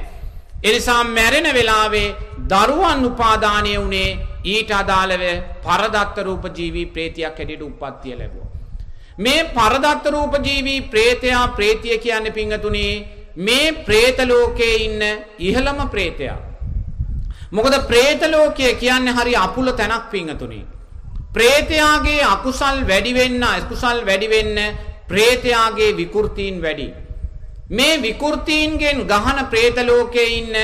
ඒ නිසා මැරෙන වෙලාවේ දරුවන් උපාදානය වුණේ ඊට අදාළව පරදත්ත රූප ජීවි ප්‍රේතියක් හැටියට උප්පත්තිය ලැබුවා. මේ පරදත්ත රූප ජීවි ප්‍රේතයා ප්‍රේතිය කියන්නේ පිංගතුනි මේ ප්‍රේත ලෝකයේ ඉන්න ඉහළම ප්‍රේතයා. මොකද പ്രേත ලෝකය කියන්නේ හරි අපුල තැනක් පිංගතුනි. പ്രേතයාගේ අකුසල් වැඩි වෙන්න, අකුසල් වැඩි වෙන්න പ്രേතයාගේ විකෘතීන් වැඩි. මේ විකෘතීන්ගෙන් ගහන പ്രേත ලෝකයේ ඉන්න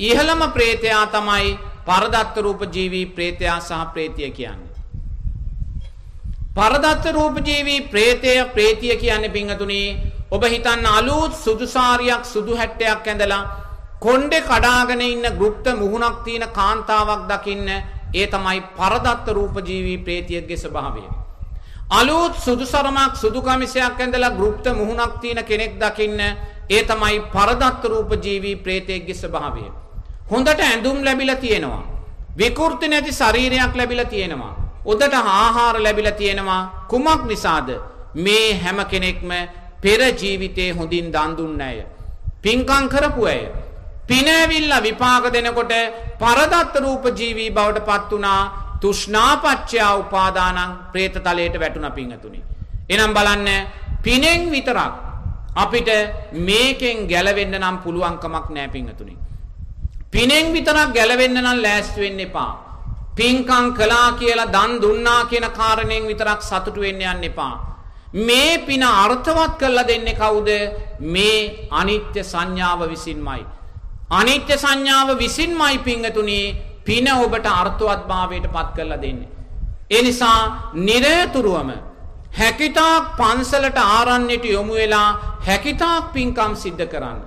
ඉහළම പ്രേතයා තමයි පරදත්ත රූප ජීවී പ്രേතයා සහ പ്രേතිය කියන්නේ. පරදත්ත රූපජීවී ප්‍රේතය ප්‍රේතිය කියන්නේ පිංහතුනී ඔබ හිතන්න අලුත් සුදුසාරියක් සුදු හැට්ටයක් ඇඳලා කොණ්ඩේ කඩාගෙන ඉන්න ගුප්ත මුහුණක් තියෙන කාන්තාවක් දකින්න ඒ තමයි පරදත්ත රූප ජීවී ප්‍රේතියගේ ස්වභාවය. අලුත් සුදු සරමක් සුදු කමිසයක් ඇඳලා ගුප්ත මුහුණක් තියෙන කෙනෙක් දකින්න ඒ තමයි පරදත්ත රූප ජීවී ප්‍රේතයෙක්ගේ ස්වභාවය. හොඳට ඇඳුම් ලැබිලා තියෙනවා. විකෘති නැති ශරීරයක් ලැබිලා තියෙනවා. උදට ආහාර ලැබිලා තියෙනවා. කුමක් නිසාද? මේ හැම කෙනෙක්ම පෙර ජීවිතේ හොඳින් දන් දුන්න අය. පින්කම් කරපු අය. පින ඇවිල්ලා විපාක දෙනකොට පරදත්ත රූප ජීවී බවට පත් වුණා. තුෂ්ණාපච්චයා උපාදානං പ്രേත තලයට වැටුණා පිංගතුනි. එනම් බලන්න පිනෙන් විතරක් අපිට මේකෙන් ගැලවෙන්න නම් පුළුවන්කමක් නෑ පිංගතුනි. පිනෙන් විතරක් ගැලවෙන්න නම් ලෑස්ති වෙන්න එපා. පින්කම් කළා කියලා දන් දුන්නා කියන කාරණයෙන් විතරක් සතුටු වෙන්න යන්න එපා. මේ පින අර්ථවත් කරලා දෙන්නේ කවුද? මේ අනිත්‍ය සංඥාව විසින්මයි. අනිත්‍ය සංඥාව විසින්මයි පිංගතුනි පින ඔබට අර්ථවත් භාවයට පත් කරලා දෙන්නේ. ඒ නිසා නිරතුරුවම හැකිතාක් පන්සලට ආරණ්‍යට යොමු වෙලා හැකිතාක් පින්කම් සිද්ධ කරන්න.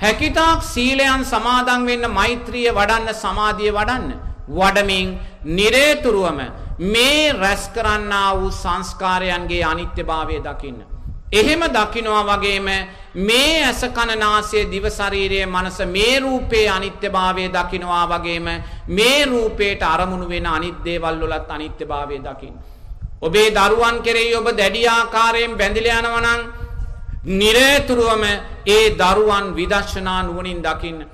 හැකිතාක් සීලයන් සමාදන් වෙන්න මෛත්‍රිය වඩන්න සමාධිය වඩන්න. වඩමින් නිරේතුරුවම මේ රැස් කරන්නා වූ සංස්කාරයන්ගේ අනිත්‍යභාවය දකින්න. එහෙම දකිනවා වගේම මේ ඇස කන නාසය දිව ශරීරය මනස මේ රූපේ අනිත්‍යභාවය දකිනවා වගේම මේ රූපේට අරමුණු වෙන අනිත් දේවල් වලත් අනිත්‍යභාවය දකින්න. ඔබේ දරුවන් කෙරෙහි ඔබ දැඩි ආකාරයෙන් බැඳිලා යනවා නම් නිරේතුරුවම ඒ දරුවන් විදර්ශනා නුවණින් දකින්න.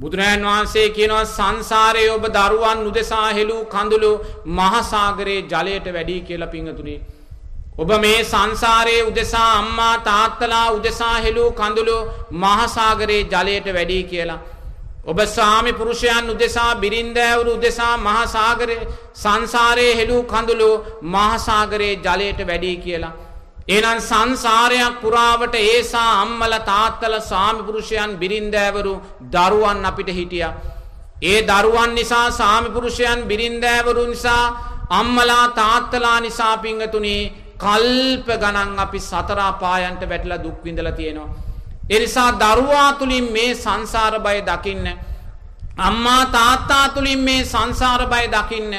බුදුරජාන් වහන්සේ කියනවා සංසාරයේ ඔබ දරුවන් උදෙසා හෙළූ කඳුළු මහසાગරයේ ජලයට වැඩි කියලා පිංගතුනේ. ඔබ මේ සංසාරයේ උදෙසා අම්මා තාත්තලා උදෙසා හෙළූ කඳුළු මහසાગරයේ ජලයට වැඩි කියලා. ඔබ ස්වාමි පුරුෂයන් උදෙසා බිරින්දෑවරු උදෙසා මහසાગරයේ සංසාරයේ හෙළූ කඳුළු මහසાગරයේ ජලයට වැඩි කියලා. එහෙනම් සංසාරයක් පුරාවට ඒසා අම්මල තාත්තල ස්වාමි පුරුෂයන් බිරින්දෑවරු දරුවන් අපිට හිටියා. ඒ දරුවන් නිසා සාමි පුරුෂයන් බිරින්දෑවරු නිසා අම්මලා තාත්තලා නිසා පිංගතුණී කල්ප ගණන් අපි සතර අපායන්ට වැටලා දුක් විඳලා තියෙනවා. ඒ නිසා දරුවා තුලින් මේ සංසාර බය දකින්න අම්මා තාත්තා තුලින් මේ සංසාර බය දකින්න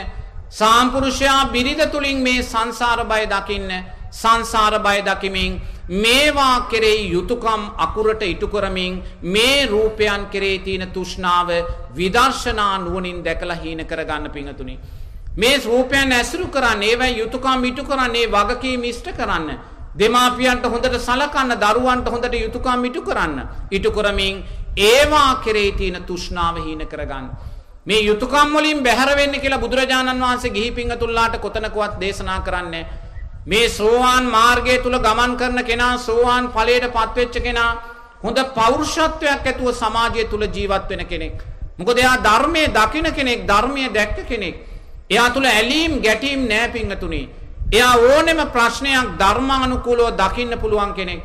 සාම්පුරුෂයා බිරිඳ තුලින් මේ සංසාර බය දකින්න සංසාර බය දකිමින් මේවා කෙරෙහි යුතුයකම් අකුරට ඉටු කරමින් මේ රූපයන් කෙරෙහි තියෙන තෘෂ්ණාව විදර්ශනා නුවණින් දැකලා හීන කරගන්න පිංතුනි මේ රූපයන් ඇසුරු කරන්න ඒවයි යුතුයකම් ඉටු කරන්න ඒ වගකීම් ඉෂ්ට කරන්න දෙමාපියන්ට හොඳට සලකන්න දරුවන්ට හොඳට යුතුයකම් ඉටු කරන්න ඉටු කරමින් ඒවා කෙරෙහි තියෙන තෘෂ්ණාව හීන කරගන්න මේ යුතුයකම් වලින් බැහැර වෙන්න කියලා බුදුරජාණන් වහන්සේ ගිහි පිංගතුල්ලාට කොතනකවත් දේශනා කරන්නේ මේ සෝවාන් මාර්ගය තුල ගමන් කරන කෙනා සෝවාන් ඵලයට පත්වෙච්ච කෙනා හොඳ පෞරුෂත්වයක් ඇතුව සමාජය තුල ජීවත් වෙන කෙනෙක්. මොකද එයා ධර්මයේ දකින කෙනෙක්, ධර්මයේ දැක්ක කෙනෙක්. එයා තුල ඇලීම් ගැටීම් නෑ පිංගතුනි. එයා ඕනෙම ප්‍රශ්නයක් ධර්මානුකූලව දකින්න පුළුවන් කෙනෙක්.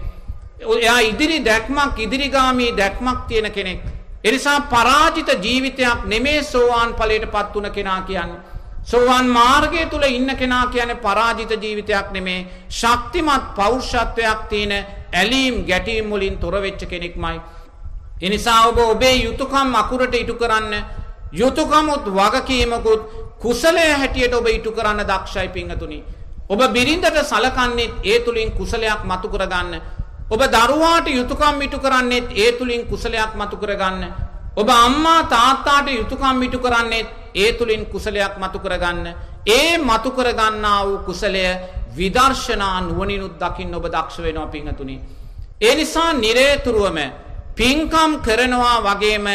එයා ඉදිරි දැක්මක් ඉදිරිගාමී දැක්මක් තියෙන කෙනෙක්. එනිසා පරාජිත ජීවිතයක් නෙමේ සෝවාන් ඵලයටපත් වුණ කෙනා කියන්නේ. සෝවාන් මාර්ගය තුල ඉන්න කෙනා කියන්නේ පරාජිත ජීවිතයක් නෙමේ ශක්තිමත් පෞරුෂත්වයක් තියෙන ඇලීම් ගැටීම් වලින් තොර වෙච්ච කෙනෙක්මයි. එනිසා ඔබ ඔබේ යුතුයකම් අකුරට ඉටු කරන්න යුතුයකමුත් වගකීමකුත් කුසලයේ හැටියට ඔබ ඉටු කරන්න දක්ෂයි පිංගතුනි. ඔබ බිරිඳට සලකන්නේත් ඒ තුලින් කුසලයක් මතු කරගන්න. ඔබ දරුවාට යුතුයකම් ඉටු කරන්නේත් ඒ තුලින් කුසලයක් මතු කරගන්න. ඔබ අම්මා තාත්තාට යුතුයකම් ඉටු කරන්නේත් ඒ තුලින් කුසලයක් මතු කරගන්න. ඒ මතු කරගන්නා වූ කුසලය විදර්ශනා නුවණිනුත් දකින්න ඔබ දක්ෂ වෙනවා පිංගතුනි. ඒ නිසා නිරේතුරුවම පින්කම් කරනවා වගේම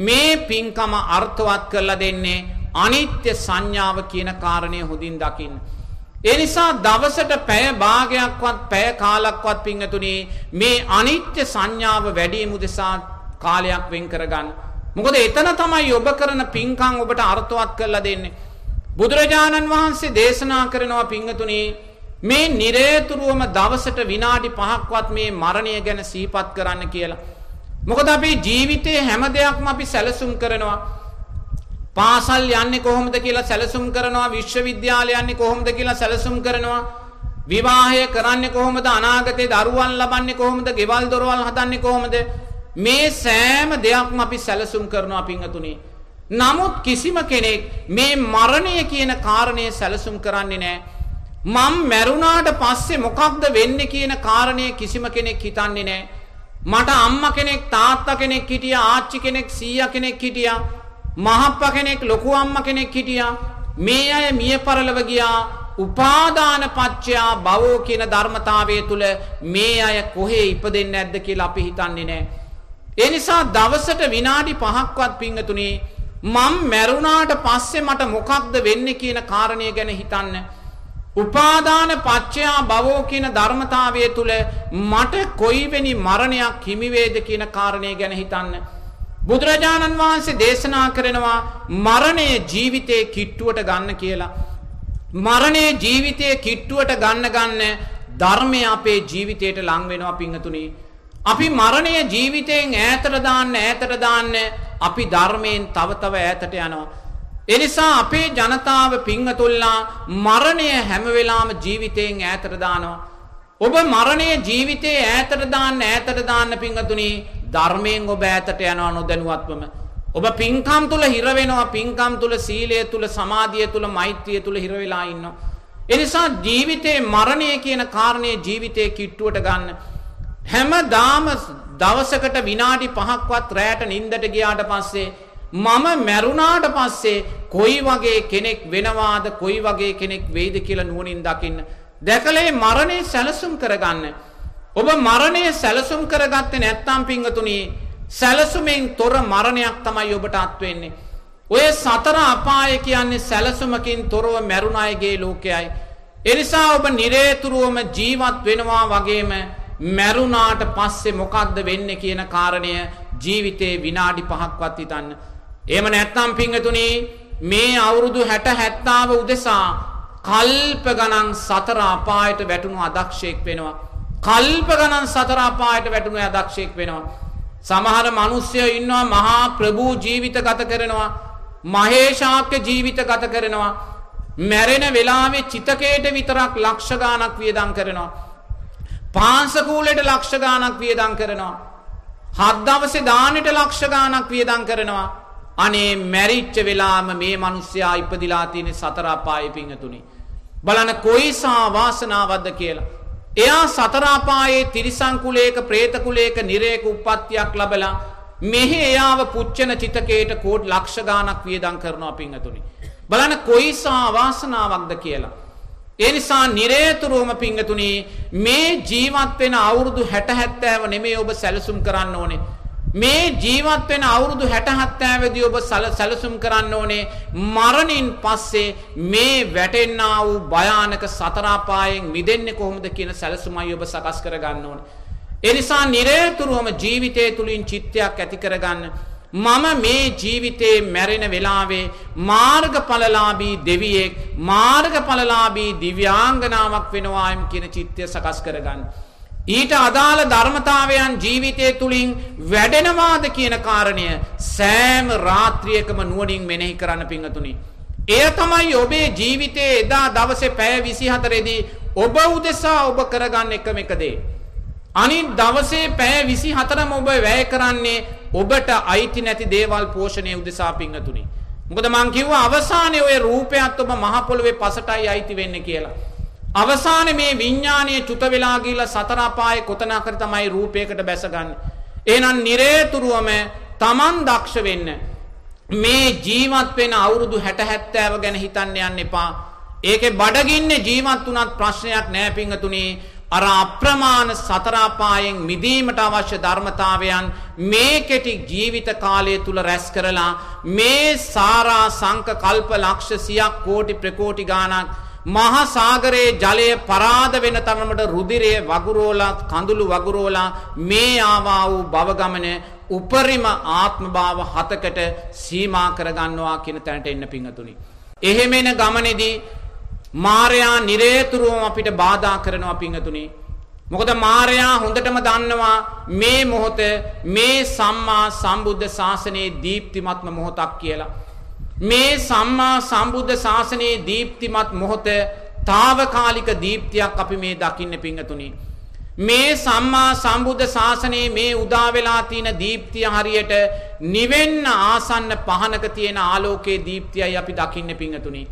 මේ පින්කම අර්ථවත් කරලා දෙන්නේ අනිත්‍ය සංඥාව කියන කාරණය හොඳින් දකින්න. ඒ නිසා දවසට පැය භාගයක්වත් පැය කාලක්වත් පිංගතුනි මේ අනිත්‍ය සංඥාව වැඩිම උදෙසා කාලයක් වෙන් කරගන්න. මොකද එතන තමයි ඔබ කරන පින්කම් ඔබට අර්ථවත් කරලා දෙන්නේ. බුදුරජාණන් වහන්සේ දේශනා කරනවා පිංගතුනි මේ නිරේතුරුවම දවසට විනාඩි 5ක්වත් මේ මරණය ගැන සිහිපත් කරන්න කියලා. මොකද අපේ ජීවිතයේ හැම දෙයක්ම අපි සැලසුම් කරනවා. පාසල් යන්නේ කොහොමද කියලා සැලසුම් කරනවා විශ්වවිද්‍යාලය යන්නේ කොහොමද කියලා සැලසුම් කරනවා විවාහය කරන්නේ කොහොමද අනාගතේ දරුවන් ලබන්නේ කොහොමද ගෙවල් දොරවල් හදන්නේ කොහොමද? මේ සෑම දෙයක්ම අපි සැලසුම් කරනවා පිංගතුනි නමුත් කිසිම කෙනෙක් මේ මරණය කියන කාරණය සැලසුම් කරන්නේ නැහැ. මම මැරුණාට පස්සේ මොකක්ද වෙන්නේ කියන කාරණය කිසිම කෙනෙක් හිතන්නේ නැහැ. මට අම්මා කෙනෙක් තාත්තා කෙනෙක් හිටියා ආච්චි කෙනෙක් සීයා කෙනෙක් හිටියා මහප්ප කෙනෙක් ලොකු අම්ම කෙනෙක් හිටියා. මේ අය මිය පරලව ගියා. උපාදාන පච්චයා භවෝ කියන ධර්මතාවය තුල මේ අය කොහේ ඉපදෙන්නේ නැද්ද කියලා අපි හිතන්නේ නැහැ. ඒ නිසා දවසට විනාඩි 5ක්වත් පිංගතුනි මම මැරුණාට පස්සේ මට මොකක්ද වෙන්නේ කියන කාරණය ගැන හිතන්න. උපාදාන පච්චයා භවෝ කියන ධර්මතාවය තුල මට කොයිවෙනි මරණයක් හිමි වේද කියන කාරණය ගැන හිතන්න. බුදුරජාණන් වහන්සේ දේශනා කරනවා මරණය ජීවිතයේ කිට්ටුවට ගන්න කියලා. මරණය ජීවිතයේ කිට්ටුවට ගන්න ගන්න ධර්මය අපේ ජීවිතයට ලං වෙනවා පිංහතුනි. අපි මරණය ජීවිතයෙන් ඈතට දාන්න ඈතට දාන්න අපි ධර්මයෙන් තව තව ඈතට යනවා. එනිසා අපේ ජනතාව පිංහතුල්ලා මරණය හැමවෙලාම ජීවිතයෙන් ඈතට දානවා. ඔබ මරණය ජීවිතයේ ඈතට දාන්න ඈතට දාන්න පිංහතුනි ධර්මයෙන් ඔබ ඈතට යනවා නොදැනුවත්වම. ඔබ පින්කම් තුල හිර වෙනවා පින්කම් තුල සීලය තුල සමාධිය තුල මෛත්‍රිය තුල හිර වෙලා ඉන්නවා. එනිසා ජීවිතේ මරණය කියන කාරණය ජීවිතේ කිට්ටුවට ගන්න. හැමදාම දවසකට විනාඩි 5ක්වත් රැයට නිින්දට ගියාට පස්සේ මම මැරුණාට පස්සේ කොයි වගේ කෙනෙක් වෙනවාද කොයි වගේ කෙනෙක් වෙයිද කියලා නුවණින් දකින්න. දැකලේ මරණය සැලසුම් කරගන්න. ඔබ මරණය සැලසුම් කරගත්තේ නැත්නම් පිංගතුණි සැලසුමෙන් තොර මරණයක් තමයි ඔබට අත්වෙන්නේ. ඔය සතර අපාය කියන්නේ සැලසුමකින් තොරව මැරුණ අයගේ ලෝකයයි. එනිසා ඔබ නිරේතුරුවම ජීවත් වෙනවා වගේම මැරුණාට පස්සේ මොකක්ද වෙන්නේ කියන කාරණය ජීවිතේ විනාඩි 5ක්වත් හිතන්න. එහෙම නැත්නම් පිංගතුණි මේ අවුරුදු 60 70 උදෙසා කල්ප ගණන් සතර අපායට වැටුණු අදක්ෂයෙක් වෙනවා. කල්ප ගණන් සතර අපායට වැටුණු අදක්ෂයෙක් වෙනවා. සමහර මිනිස්සුයෝ ඉන්නවා මහා ප්‍රභූ ජීවිත ගත කරනවා. මහේෂාක්‍ය ජීවිත ගත කරනවා. මැරෙන වෙලාවේ චිතකයට විතරක් ලක්ෂ ගාණක් වියදම් කරනවා. පාංශකූලයට ලක්ෂ ගාණක් වියදම් කරනවා. හත් දවසේ දානෙට ලක්ෂ ගාණක් වියදම් කරනවා. අනේ මැරිච්ච වෙලාම මේ මිනිස්සයා ඉපදිලා තියෙන සතර අපායේ පිංගතුනි. බලන්න කොයිසා වාසනාවක්ද කියලා. එයා සතර අපායේ තිරිසන් කුලයක പ്രേත කුලයක නිරේක උප්පත්තියක් ලැබලා මෙහි එයාව පුච්චන චිතකයට කෝට් ලක්ෂ ගාණක් වියදම් කරනවා පිංගතුනි. බලන්න කොයිසා වාසනාවක්ද කියලා. ඒ නිසා නිරේතුරුවම පිංගතුනි මේ ජීවත් වෙන අවුරුදු 60 70 නෙමෙයි ඔබ සැලසුම් කරන්න ඕනේ. මේ ජීවත් වෙන අවුරුදු 60 70 ඔබ සැලසුම් කරන්න ඕනේ මරණින් පස්සේ මේ වැටෙන්නා වූ භයානක සතර අපායෙන් මිදෙන්නේ කොහොමද කියන සැලසුමයි ඔබ සකස් කර ගන්න ඕනේ. ඒ නිසා නිරේතුරුවම ජීවිතය තුලින් චිත්තයක් ඇති කරගන්න මම මේ ජීවිතේ මැරෙන වෙලාවේ මාර්ගඵලලාභී දෙවියෙක් මාර්ගඵලලාභී දිව්‍යාංගනාවක් වෙනවායම් කියන චිත්තය සකස් කරගන්න. ඊට අදාළ ධර්මතාවයන් ජීවිතය තුළින් වැඩෙනවාද කියන කාරණය සෑම රාත්‍රියකම නුවණින් මෙනෙහි කරන්න පිංගතුනි. එය තමයි ඔබේ ජීවිතයේ එදා දවසේ පැය 24 දී ඔබ උදෙසා ඔබ කරගන්න එකම එක දේ. අනිත් දවසේ පැය 24ම ඔබ වැය කරන්නේ ඔබට අයිති නැති දේවල් පෝෂණය උදෙසා පිංගතුනි. මොකද මං කිව්වා අවසානයේ ওই රූපයත් ඔබ මහ පොළවේ පසටයි අයිති වෙන්නේ කියලා. අවසානයේ මේ විඥානීය චුත වෙලා ගිහිල්ලා සතර අපායේ කොතනකර තමයි රූපයකට බැසගන්නේ. එහෙනම් නිරේතුරුවම Taman දක්ෂ වෙන්න. මේ ජීවත් වෙන අවුරුදු 60 70 ගැන හිතන්න යන්න එපා. ඒකේ බඩගින්නේ ජීවත් වුණත් ප්‍රශ්නයක් නෑ පිංගතුනි. අර අප්‍රමාණ සතරාපායෙන් මිදීමට අවශ්‍ය ධර්මතාවයන් මේ කෙටි ජීවිත කාලය තුල රැස් කරලා මේ සාරා සංක කල්ප ලක්ෂ සියක් කෝටි ප්‍රකෝටි ගාණක් මහා සාගරයේ ජලය පරාද වෙන තරමට රුධිරය වගුරෝලා කඳුළු වගුරෝලා මේ ආවා වූ භව ගමන උපරිම ආත්ම භාව හතකට සීමා කරගන්නවා කියන තැනට එන්න පිංගතුනි. එහෙම එන ගමනේදී මාරයා නිරේතුරුවම අපිට බාධා කරනවා පිංහතුනි. මොකද මාරයා හොඳටම දන්නවා මේ මොහොත මේ සම්මා සම්බුද්ධ ශාසනයේ දීප්තිමත්ම මොහොතක් කියලා. මේ සම්මා සම්බුද්ධ ශාසනයේ දීප්තිමත් මොහොත తాවකාලික දීප්තියක් අපි මේ දකින්න පිංහතුනි. මේ සම්මා සම්බුද්ධ ශාසනයේ මේ උදා වෙලා තියෙන දීප්තිය හරියට නිවෙන්න ආසන්න පහනක තියෙන ආලෝකයේ දීප්තියයි අපි දකින්න පිංහතුනි.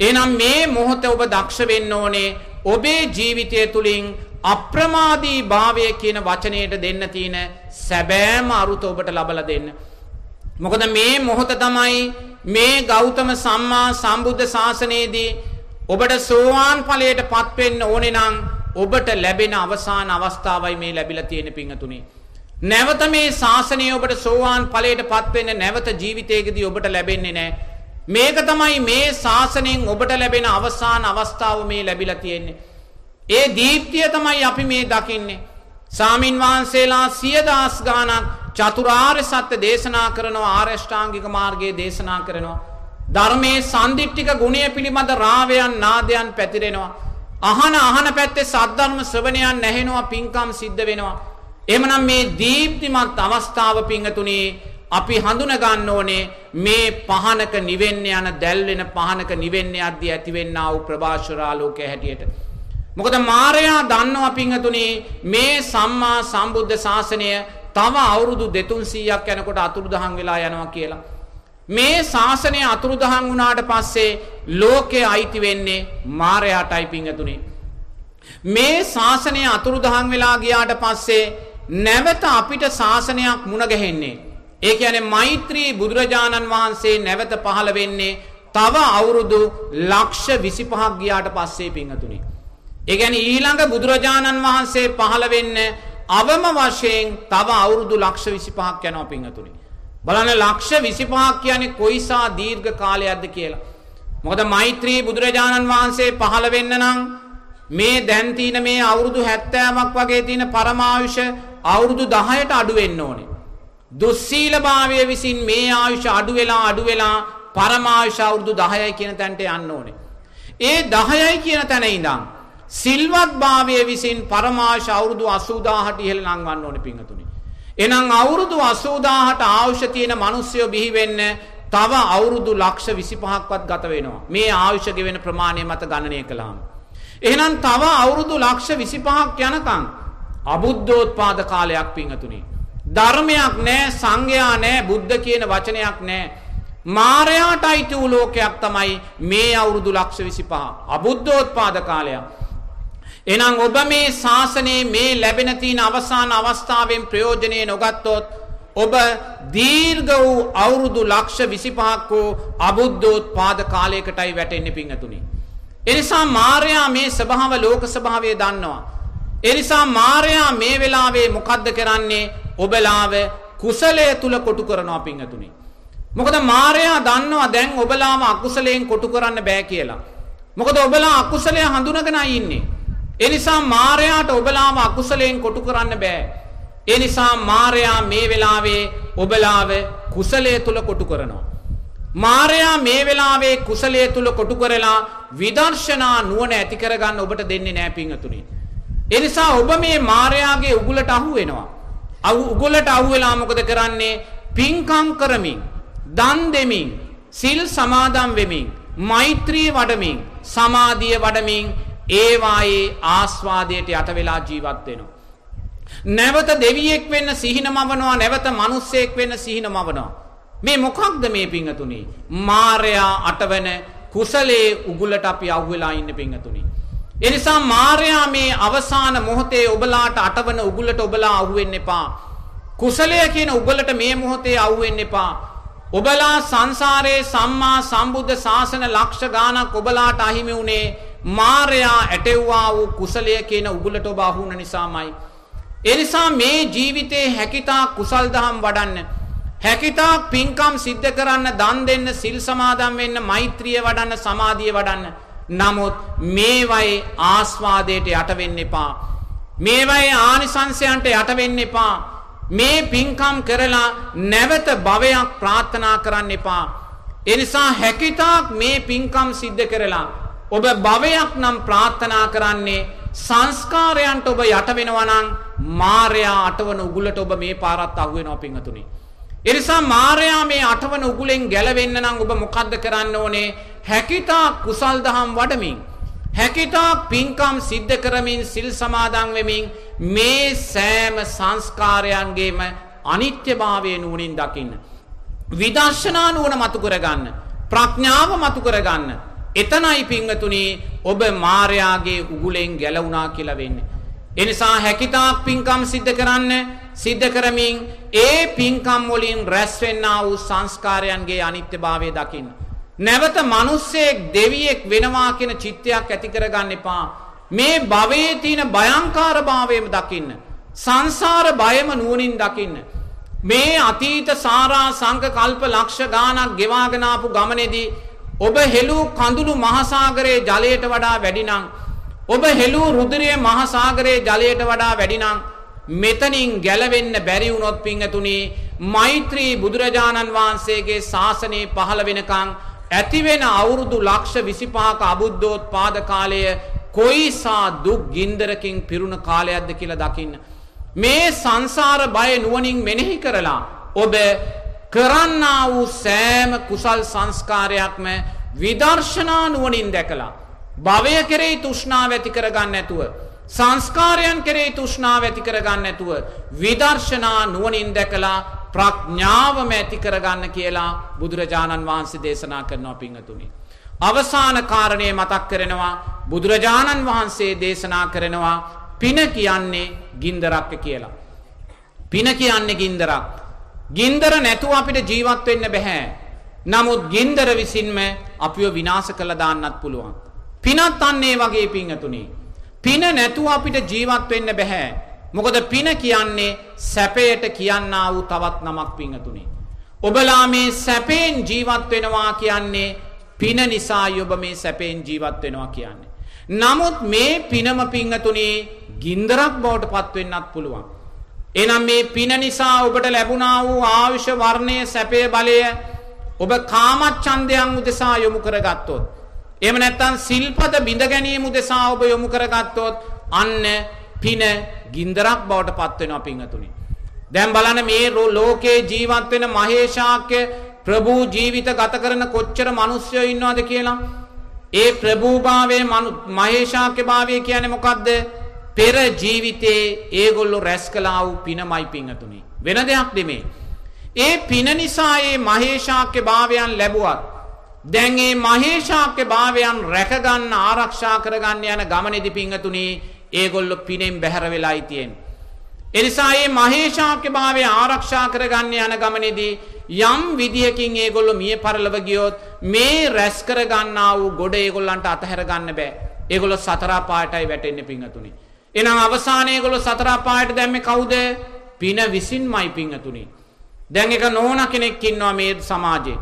එහෙනම් මේ මොහොත ඔබ දක්ෂ වෙන්න ඕනේ ඔබේ ජීවිතය තුලින් අප්‍රමාදී භාවය කියන වචනයට දෙන්න තියෙන සැබෑම අරුත ඔබට ලබලා දෙන්න. මොකද මේ මොහොත තමයි මේ ගෞතම සම්මා සම්බුද්ධ ශාසනයේදී ඔබට සෝවාන් ඵලයට පත් වෙන්න ඕනේ නම් ඔබට ලැබෙන අවසාන අවස්ථාවයි මේ ලැබිලා තියෙන පිංගතුනේ. නැවත මේ ශාසනය ඔබට සෝවාන් ඵලයට පත් වෙන්න නැවත ජීවිතයකදී ඔබට ලැබෙන්නේ නැහැ. මේක තමයි මේ ශාසනයෙන් ඔබට ලැබෙන අවසාන අවස්ථාව මේ ලැබිලා තියෙන්නේ. ඒ දීප්තිය තමයි අපි මේ දකින්නේ. සාමින් වහන්සේලා සිය දහස් ගාණක් චතුරාර්ය සත්‍ය දේශනා කරනවා ආරෂ්ඨාංගික මාර්ගයේ දේශනා කරනවා. ධර්මයේ සම්දිට්ඨික ගුණය පිළිබඳ රාවයන් නාදයන් පැතිරෙනවා. අහන අහන පැත්තේ සද්ධර්ම ශ්‍රවණයන් නැහෙනවා පින්කම් සිද්ධ වෙනවා. එhmenan මේ දීප්තිමත් අවස්ථාව පිංගතුණී අපි හඳුන ගන්න ඕනේ මේ පහනක නිවෙන්න යන දැල් වෙන පහනක නිවෙන්න යද්දී ඇතිවෙන්නා වූ ප්‍රභාෂරාලෝකයේ හැටියට. මොකද මාරයා දන්නවා පිංගතුනි මේ සම්මා සම්බුද්ධ ශාසනය තව අවුරුදු 2300ක් යනකොට අතුරුදහන් වෙලා යනවා කියලා. මේ ශාසනය අතුරුදහන් වුණාට පස්සේ ලෝකයේ අයිති වෙන්නේ මාරයාටයි පිංගතුනේ. මේ ශාසනය අතුරුදහන් වෙලා ගියාට පස්සේ නැවත අපිට ශාසනයක් මුණ ගැහෙන්නේ. ඒ කියන්නේ මෛත්‍රී බුදුරජාණන් වහන්සේ නැවත පහළ වෙන්නේ තව අවුරුදු ලක්ෂ 25ක් ගියාට පස්සේ පිංගතුනේ. ඒ කියන්නේ ඊළඟ බුදුරජාණන් වහන්සේ පහළ වෙන්න අවම වශයෙන් තව අවුරුදු ලක්ෂ 25ක් යනවා පිංගතුනේ. බලන්න ලක්ෂ 25ක් කියන්නේ කොයිසා දීර්ඝ කාලයක්ද කියලා. මොකද මෛත්‍රී බුදුරජාණන් වහන්සේ පහළ වෙන්න නම් මේ දැන් තියෙන මේ අවුරුදු 70ක් වගේ තියෙන පරමායුෂ අවුරුදු 10ට අඩු වෙන්න ඕනේ. දුස්සීලභාවය විසින් මේ ආයුෂ අඩු වෙලා අඩු වෙලා පරමායුෂ අවුරුදු 10යි කියන තැනට යන්න ඕනේ. ඒ 10යි කියන තැන ඉඳන් සිල්වත් භාවය විසින් පරමාශ අවුරුදු 80000ට ඉහළ ලංවන්න ඕනේ පිංගතුනි. එහෙනම් අවුරුදු 80000ට ආයුෂ තියෙන මිනිස්සුયો බිහි වෙන්න තව අවුරුදු ලක්ෂ 25ක්වත් ගත වෙනවා. මේ ආයුෂ ගෙවෙන ප්‍රමාණය මත ගණනය කළාම. එහෙනම් තව අවුරුදු ලක්ෂ 25ක් යනකම් අබුද්ධෝත්පාද කාලයක් පිංගතුනි. ධර්මයක් නැහැ, සංඝයා නැහැ, බුද්ධ කියන වචනයක් නැහැ. මාරයාට අයිති වූ ලෝකයක් තමයි මේ අවුරුදු ලක්ෂ 25 අබුද්ධෝත්පාද කාලයක්. එහෙනම් ඔබ මේ ශාසනයේ මේ ලැබෙන තියෙන අවසාන අවස්ථාවෙන් ප්‍රයෝජනෙ නොගත්තොත් ඔබ දීර්ඝ වූ අවුරුදු ලක්ෂ 25ක් වූ අබුද්ධෝත්පාද කාලයකටයි වැටෙන්නේ පිංගතුනි. එනිසා මාර්යා මේ ස්වභාව ලෝක ස්වභාවය දන්නවා. එනිසා මාර්යා මේ වෙලාවේ මොකද්ද කරන්නේ? ඔබලාව කුසලය තුල කොටු කරනවා පිංගතුනි. මොකද මාර්යා දන්නවා දැන් ඔබලාම අකුසලයෙන් කොටු කරන්න බෑ කියලා. මොකද ඔබලා අකුසලය හඳුනගෙනයි ඉන්නේ. ඒ නිසා මාරයාට ඔබලාව අකුසලයෙන් කොටු කරන්න බෑ. ඒ නිසා මාරයා මේ වෙලාවේ ඔබලාව කුසලයේ තුල කොටු කරනවා. මාරයා මේ වෙලාවේ කුසලයේ තුල කොටු කරලා විදර්ශනා නුවණ ඇති කරගන්න ඔබට දෙන්නේ නෑ පිංගතුනි. ඒ නිසා ඔබ මේ මාරයාගේ උගුලට අහු වෙනවා. අහු උගුලට අහු වෙලා මොකද කරන්නේ? පිංකම් කරමින්, දන් දෙමින්, සිල් සමාදන් වෙමින්, මෛත්‍රී වඩමින්, සමාධිය වඩමින් ඒවායේ ආස්වාදයට යට වෙලා ජීවත් වෙනවා. නැවත දෙවියෙක් වෙන්න සිහින මවනවා නැවත මිනිස්සෙක් වෙන්න සිහින මවනවා. මේ මොකක්ද මේ පිංගතුනි? මාර්යා අටවන කුසලයේ උගුලට අපි අහුවෙලා ඉන්න පිංගතුනි. ඒ නිසා මාර්යා මේ අවසාන මොහොතේ ඔබලාට අටවන උගුලට ඔබලා අහුවෙන්න එපා. කුසලය කියන උගලට මේ මොහොතේ අහුවෙන්න එපා. ඔබලා සංසාරයේ සම්මා සම්බුද්ධ ශාසන ලක්ෂ ගානක් ඔබලාට අහිමි වුණේ මාරයා ඇටෙව්වා වූ කුසලය කියන උගුලට ඔබ අහුන නිසාමයි. එනිසා මේ ජීවිතේ හැකිතා කුසල් දහම් වඩන්න. හැකිතා පින්කම් සිද්ධ කරන්න දන් දෙන්න සිල් සමාදම් වෙන්න මෛත්‍රිය වඩන්න සමාධිය වඩන්න. නමුත් මේවයි ආස්වාදයට යටවෙන්න එපා. මේවයි ආනිසංසයන්ට යටවෙන්න එපා. මේ පින්කම් කරලා නැවත භවයක් ප්‍රාර්ථනා කරන්න එපා. එනිසා හැකිතාක් මේ පින්කම් සිද්ධ කරලා ඔබ භවයක් නම් ප්‍රාර්ථනා කරන්නේ සංස්කාරයන්ට ඔබ යට වෙනවා නම් මාර්යා අටවන උගුලට ඔබ මේ පාරත් අහු වෙනවා පින්වතුනි. ඒ නිසා මාර්යා මේ අටවන උගුලෙන් ගැලවෙන්න නම් ඔබ මොකද්ද කරන්න ඕනේ? හැකිතා කුසල් දහම් වඩමින් හැකිතා පින්කම් සිද්ධ කරමින් සිල් සමාදන් වෙමින් මේ සෑම සංස්කාරයන්ගේම අනිත්‍යභාවය නුවණින් දකින්න. විදර්ශනා නුවණ මතු කරගන්න. ප්‍රඥාව මතු කරගන්න. එතනයි පිංගතුනි ඔබ මාර්යාගේ උගුලෙන් ගැලවුණා කියලා වෙන්නේ. එනිසා හැකිතාක් පින්කම් සිද්ධ කරන්න සිද්ධ කරමින් ඒ පින්කම් වලින් රැස් වෙන්නා වූ සංස්කාරයන්ගේ අනිත්‍යභාවය දකින්න. නැවත මිනිස්සෙක් දෙවියෙක් වෙනවා කියන චිත්තයක් ඇති කරගන්න එපා. මේ භවයේ තියෙන භයංකාරභාවයම දකින්න. සංසාර බයම නුවණින් දකින්න. මේ අතීත සාරා සංක කල්ප ලක්ෂ ගාණක් ගෙවාගෙන ආපු ගමනේදී ඔබ හෙළූ කඳුළු මහසාගරයේ ජලයට වඩා වැඩිනම් ඔබ හෙළූ රුධිරයේ මහසාගරයේ ජලයට වඩා වැඩිනම් මෙතනින් ගැලවෙන්න බැරි වුණොත් පිංගතුනි මෛත්‍රී බුදුරජාණන් වහන්සේගේ ශාසනය පහළ වෙනකන් ඇතිවෙන අවුරුදු ලක්ෂ 25ක අබුද්ධෝත්පාද කාලය කොයිසා දුක් ගින්දරකින් පිරුණ කාලයක්ද කියලා දකින්න. මේ සංසාර බය නුවණින් මෙනෙහි කරලා ඔබ කරන්නා වූ සෑම කුසල් සංස්කාරයක්ම විදර්ශනා නුවණින් දැකලා භවය කෙරෙහි තෘෂ්ණාව ඇති කරගන්න නැතුව සංස්කාරයන් කෙරෙහි තෘෂ්ණාව ඇති කරගන්න නැතුව විදර්ශනා නුවණින් දැකලා ප්‍රඥාවම ඇති කරගන්න කියලා බුදුරජාණන් වහන්සේ දේශනා කරනවා පිංහතුනි. අවසාන කාරණය මතක් කරනවා බුදුරජාණන් වහන්සේ දේශනා කරනවා පින කියන්නේ ගින්දරක්ක කියලා. පින කියන්නේ ගින්දරක්. ගින්දර නැතුව අපිට ජීවත් වෙන්න බැහැ. නමුත් ගින්දර විසින්ම අපිව විනාශ කළ දාන්නත් පුළුවන්. පිනත් අන්නේ වගේ පිංහතුනි. පින නැතුව අපිට ජීවත් වෙන්න බැහැ. මොකද පින කියන්නේ සැපයට කියන්නා වූ තවත් නමක් පිංහතුනි. ඔබලා මේ සැපයෙන් ජීවත් වෙනවා කියන්නේ පින නිසා ඔබ මේ සැපයෙන් ජීවත් වෙනවා කියන්නේ. නමුත් මේ පිනම පිංහතුනේ ගින්දරක් බවට පත්වෙන්නත් පුළුවන්. එනම් මේ පින නිසා ඔබට ලැබුණා වූ ආවිෂ වර්ණය සැපය බලය ඔබ කාමච්ඡන්දයන් උදෙසා යොමු කරගත්තොත් එහෙම නැත්නම් සිල්පද බිඳ ගැනීම උදෙසා ඔබ යොමු කරගත්තොත් අන්න පින ගින්දරක් බවට පත් වෙනවා පින්වතුනි. දැන් බලන්න මේ ලෝකේ ජීවත් වෙන මහේශාක්‍ය ප්‍රභූ ජීවිත ගත කරන කොච්චර මිනිස්සුයෝ ඉන්නවද කියලා. ඒ ප්‍රභූභාවයේ මහේශාක්‍ය භාවය කියන්නේ මොකද්ද? පෙර ජීවිතේ ඒගොල්ලෝ රැස් කළා වූ පිනමයි පින්වතුනි. වෙන දෙයක් නෙමෙයි. ඒ පින නිසා ඒ මහේශාක්‍ය භාවයන් ලැබුවත් දැන් ඒ මහේශාක්‍ය භාවයන් රැකගන්න ආරක්ෂා කරගන්න යන ගමනේදී පින්වතුනි ඒගොල්ලෝ පිනෙන් බැහැර වෙලායි තියෙන්නේ. එනිසා මේ මහේශාක්‍ය භාවය ආරක්ෂා කරගන්න යන ගමනේදී යම් විදියකින් ඒගොල්ලෝ මිය පරලව ගියොත් මේ රැස් කරගන්නා වූ ගොඩ ඒගොල්ලන්ට අතහැර ගන්න බෑ. ඒගොල්ලෝ සතර පායටයි වැටෙන්නේ පිංගතුනි. එහෙනම් අවසානයේ ඒගොල්ලෝ සතර පායට දැම්මේ කවුද? පින විසින්මයි පිංගතුනි. දැන් එක නෝන කෙනෙක් ඉන්නවා මේ සමාජයේ.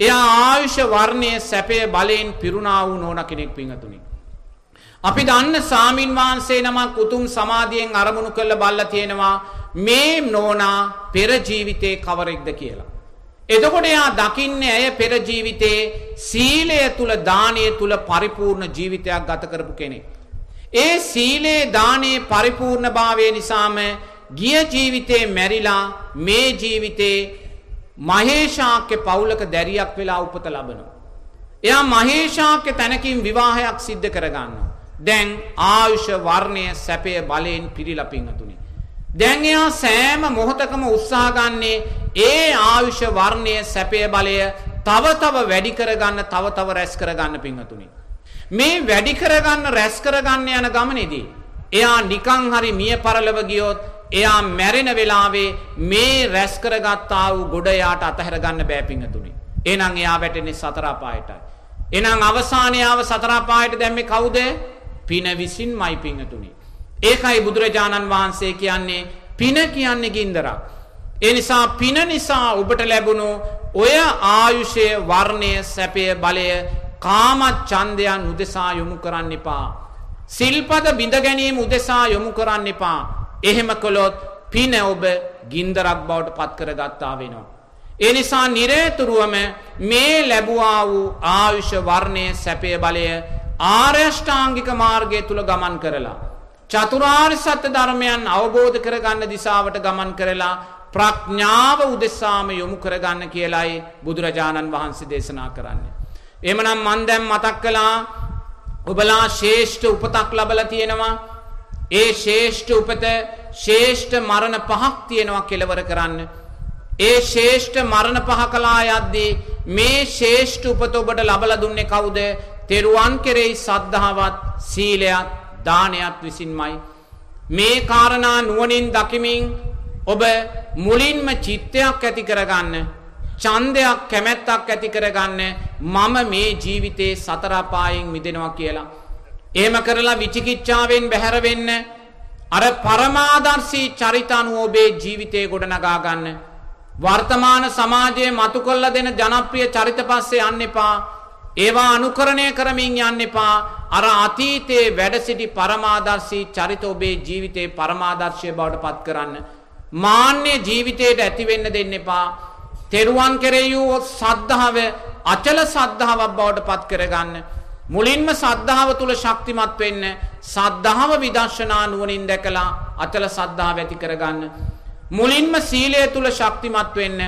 එයා ආයුෂ වර්ණයේ සැපේ බලයෙන් පිරුණා වූ නෝන කෙනෙක් පිංගතුනි. අපි දන්න සාමින් වහන්සේ නමක් උතුම් සමාධියෙන් අරමුණු කළ බල්ල තියෙනවා මේ නෝනා පෙර ජීවිතේ කවරෙක්ද කියලා. එතකොට එයා දකින්නේ ඇය පෙර ජීවිතේ සීලය තුල දානය තුල පරිපූර්ණ ජීවිතයක් ගත කරපු කෙනෙක්. ඒ සීලේ දානේ පරිපූර්ණභාවය නිසාම ගිය ජීවිතේ මැරිලා මේ ජීවිතේ මහේශාක්‍ය පවුලක දැරියක් වෙලා උපත ලබනවා. එයා මහේශාක්‍ය තැනකින් විවාහයක් සිද්ධ කරගන්නවා. දැන් ආයුෂ වර්ණය සැපය බලයෙන් පිරිලා පිංහතුනි. දැන් එයා සෑම මොහොතකම උත්සාහ ගන්නේ ඒ ආයුෂ වර්ණය සැපය බලය තව තව වැඩි කරගන්න තව තව රැස් කරගන්න පිංහතුනි. මේ වැඩි කරගන්න රැස් කරගන්න යන ගමනේදී එයා නිකං හරි මිය පරලව ගියොත් එයා මැරෙන වෙලාවේ මේ රැස් කරගත්තා වූ ගොඩ යාට අතහැර ගන්න බෑ පිංහතුනි. එහෙනම් එයා වැටෙන්නේ සතර අපායටයි. එහෙනම් අවසානයාව සතර අපායට දැම්මේ කවුද? පින විසින්මයි පිංහතුනි. ඒකයි බුදුරජාණන් වහන්සේ කියන්නේ පින කියන්නේ ගින්දරක්. ඒ නිසා පින නිසා ඔබට ලැබුණු ඔය ආයුෂය වර්ණය සැපය බලය කාමත් ඡන්දයන් උදෙසා යොමු කරන්න එපා. සිල්පද බිඳ ගැනීම උදෙසා යොමු කරන්න එපා. එහෙම කළොත් පින ඔබ ගින්දරක් බවට පත් කරගත්තා වෙනවා. ඒ නිසා නිරේතුරුවම මේ ලැබුවා වූ ආයුෂ වර්ණය සැපය බලය ආර්යෂ්ඨාංගික මාර්ගය තුල ගමන් කරලා චතුරාර්ය සත්‍ය ධර්මයන් අවබෝධ කරගන්න දිශාවට ගමන් කරලා ප්‍රඥාව උදෙසාම යොමු කරගන්න කියලයි බුදුරජාණන් වහන්සේ දේශනා කරන්නේ. එමනම් මන් දැන් මතක් කළා ඔබලා ශේෂ්ඨ උපතක් ලබලා තියෙනවා. ඒ ශේෂ්ඨ උපත ශේෂ්ඨ මරණ පහක් තියෙනවා කෙලවර කරන්න. ඒ ශේෂ්ඨ මරණ පහ කලා යද්දී මේ ශේෂ්ඨ උපත ඔබට ලබලා දුන්නේ කවුද? තෙරුවන් කෙරෙහි සද්ධාවත් සීලයක් දානයක් විසින්මයි. මේ කාරණා නුවණින් දකිමින් ඔබ මුලින්ම චිත්තයක් ඇති කරගන්න ඡන්දයක් කැමැත්තක් ඇති කරගන්න මම මේ ජීවිතේ සතර අපායෙන් මිදෙනවා කියලා. එහෙම කරලා විචිකිච්ඡාවෙන් බැහැර වෙන්න අර පරමාදර්ශී චරිත අනුව ඔබේ ජීවිතේ ගොඩනගා ගන්න. වර්තමාන සමාජයේ මතු කළ දෙන ජනප්‍රිය චරිත පස්සේ යන්න එපා. ඒවා අනුකරණය කරමින් යන්න එපා අර අතීතයේ වැඩ සිටි පරමාදර්ශී චරිත ඔබේ ජීවිතේ පරමාදර්ශය බවට පත් කරන්න. මාන්‍ය ජීවිතයට ඇතිවෙන්න දෙන්න එපා. තෙරුවන් කෙරෙහි වූ සද්ධාව අචල සද්ධාවක් බවට පත් කරගන්න. මුලින්ම සද්ධාව තුල ශක්තිමත් වෙන්න සද්ධාව විදර්ශනා නුවණින් දැකලා අචල සද්ධාව ඇති කරගන්න. මුලින්ම සීලය තුල ශක්තිමත් වෙන්න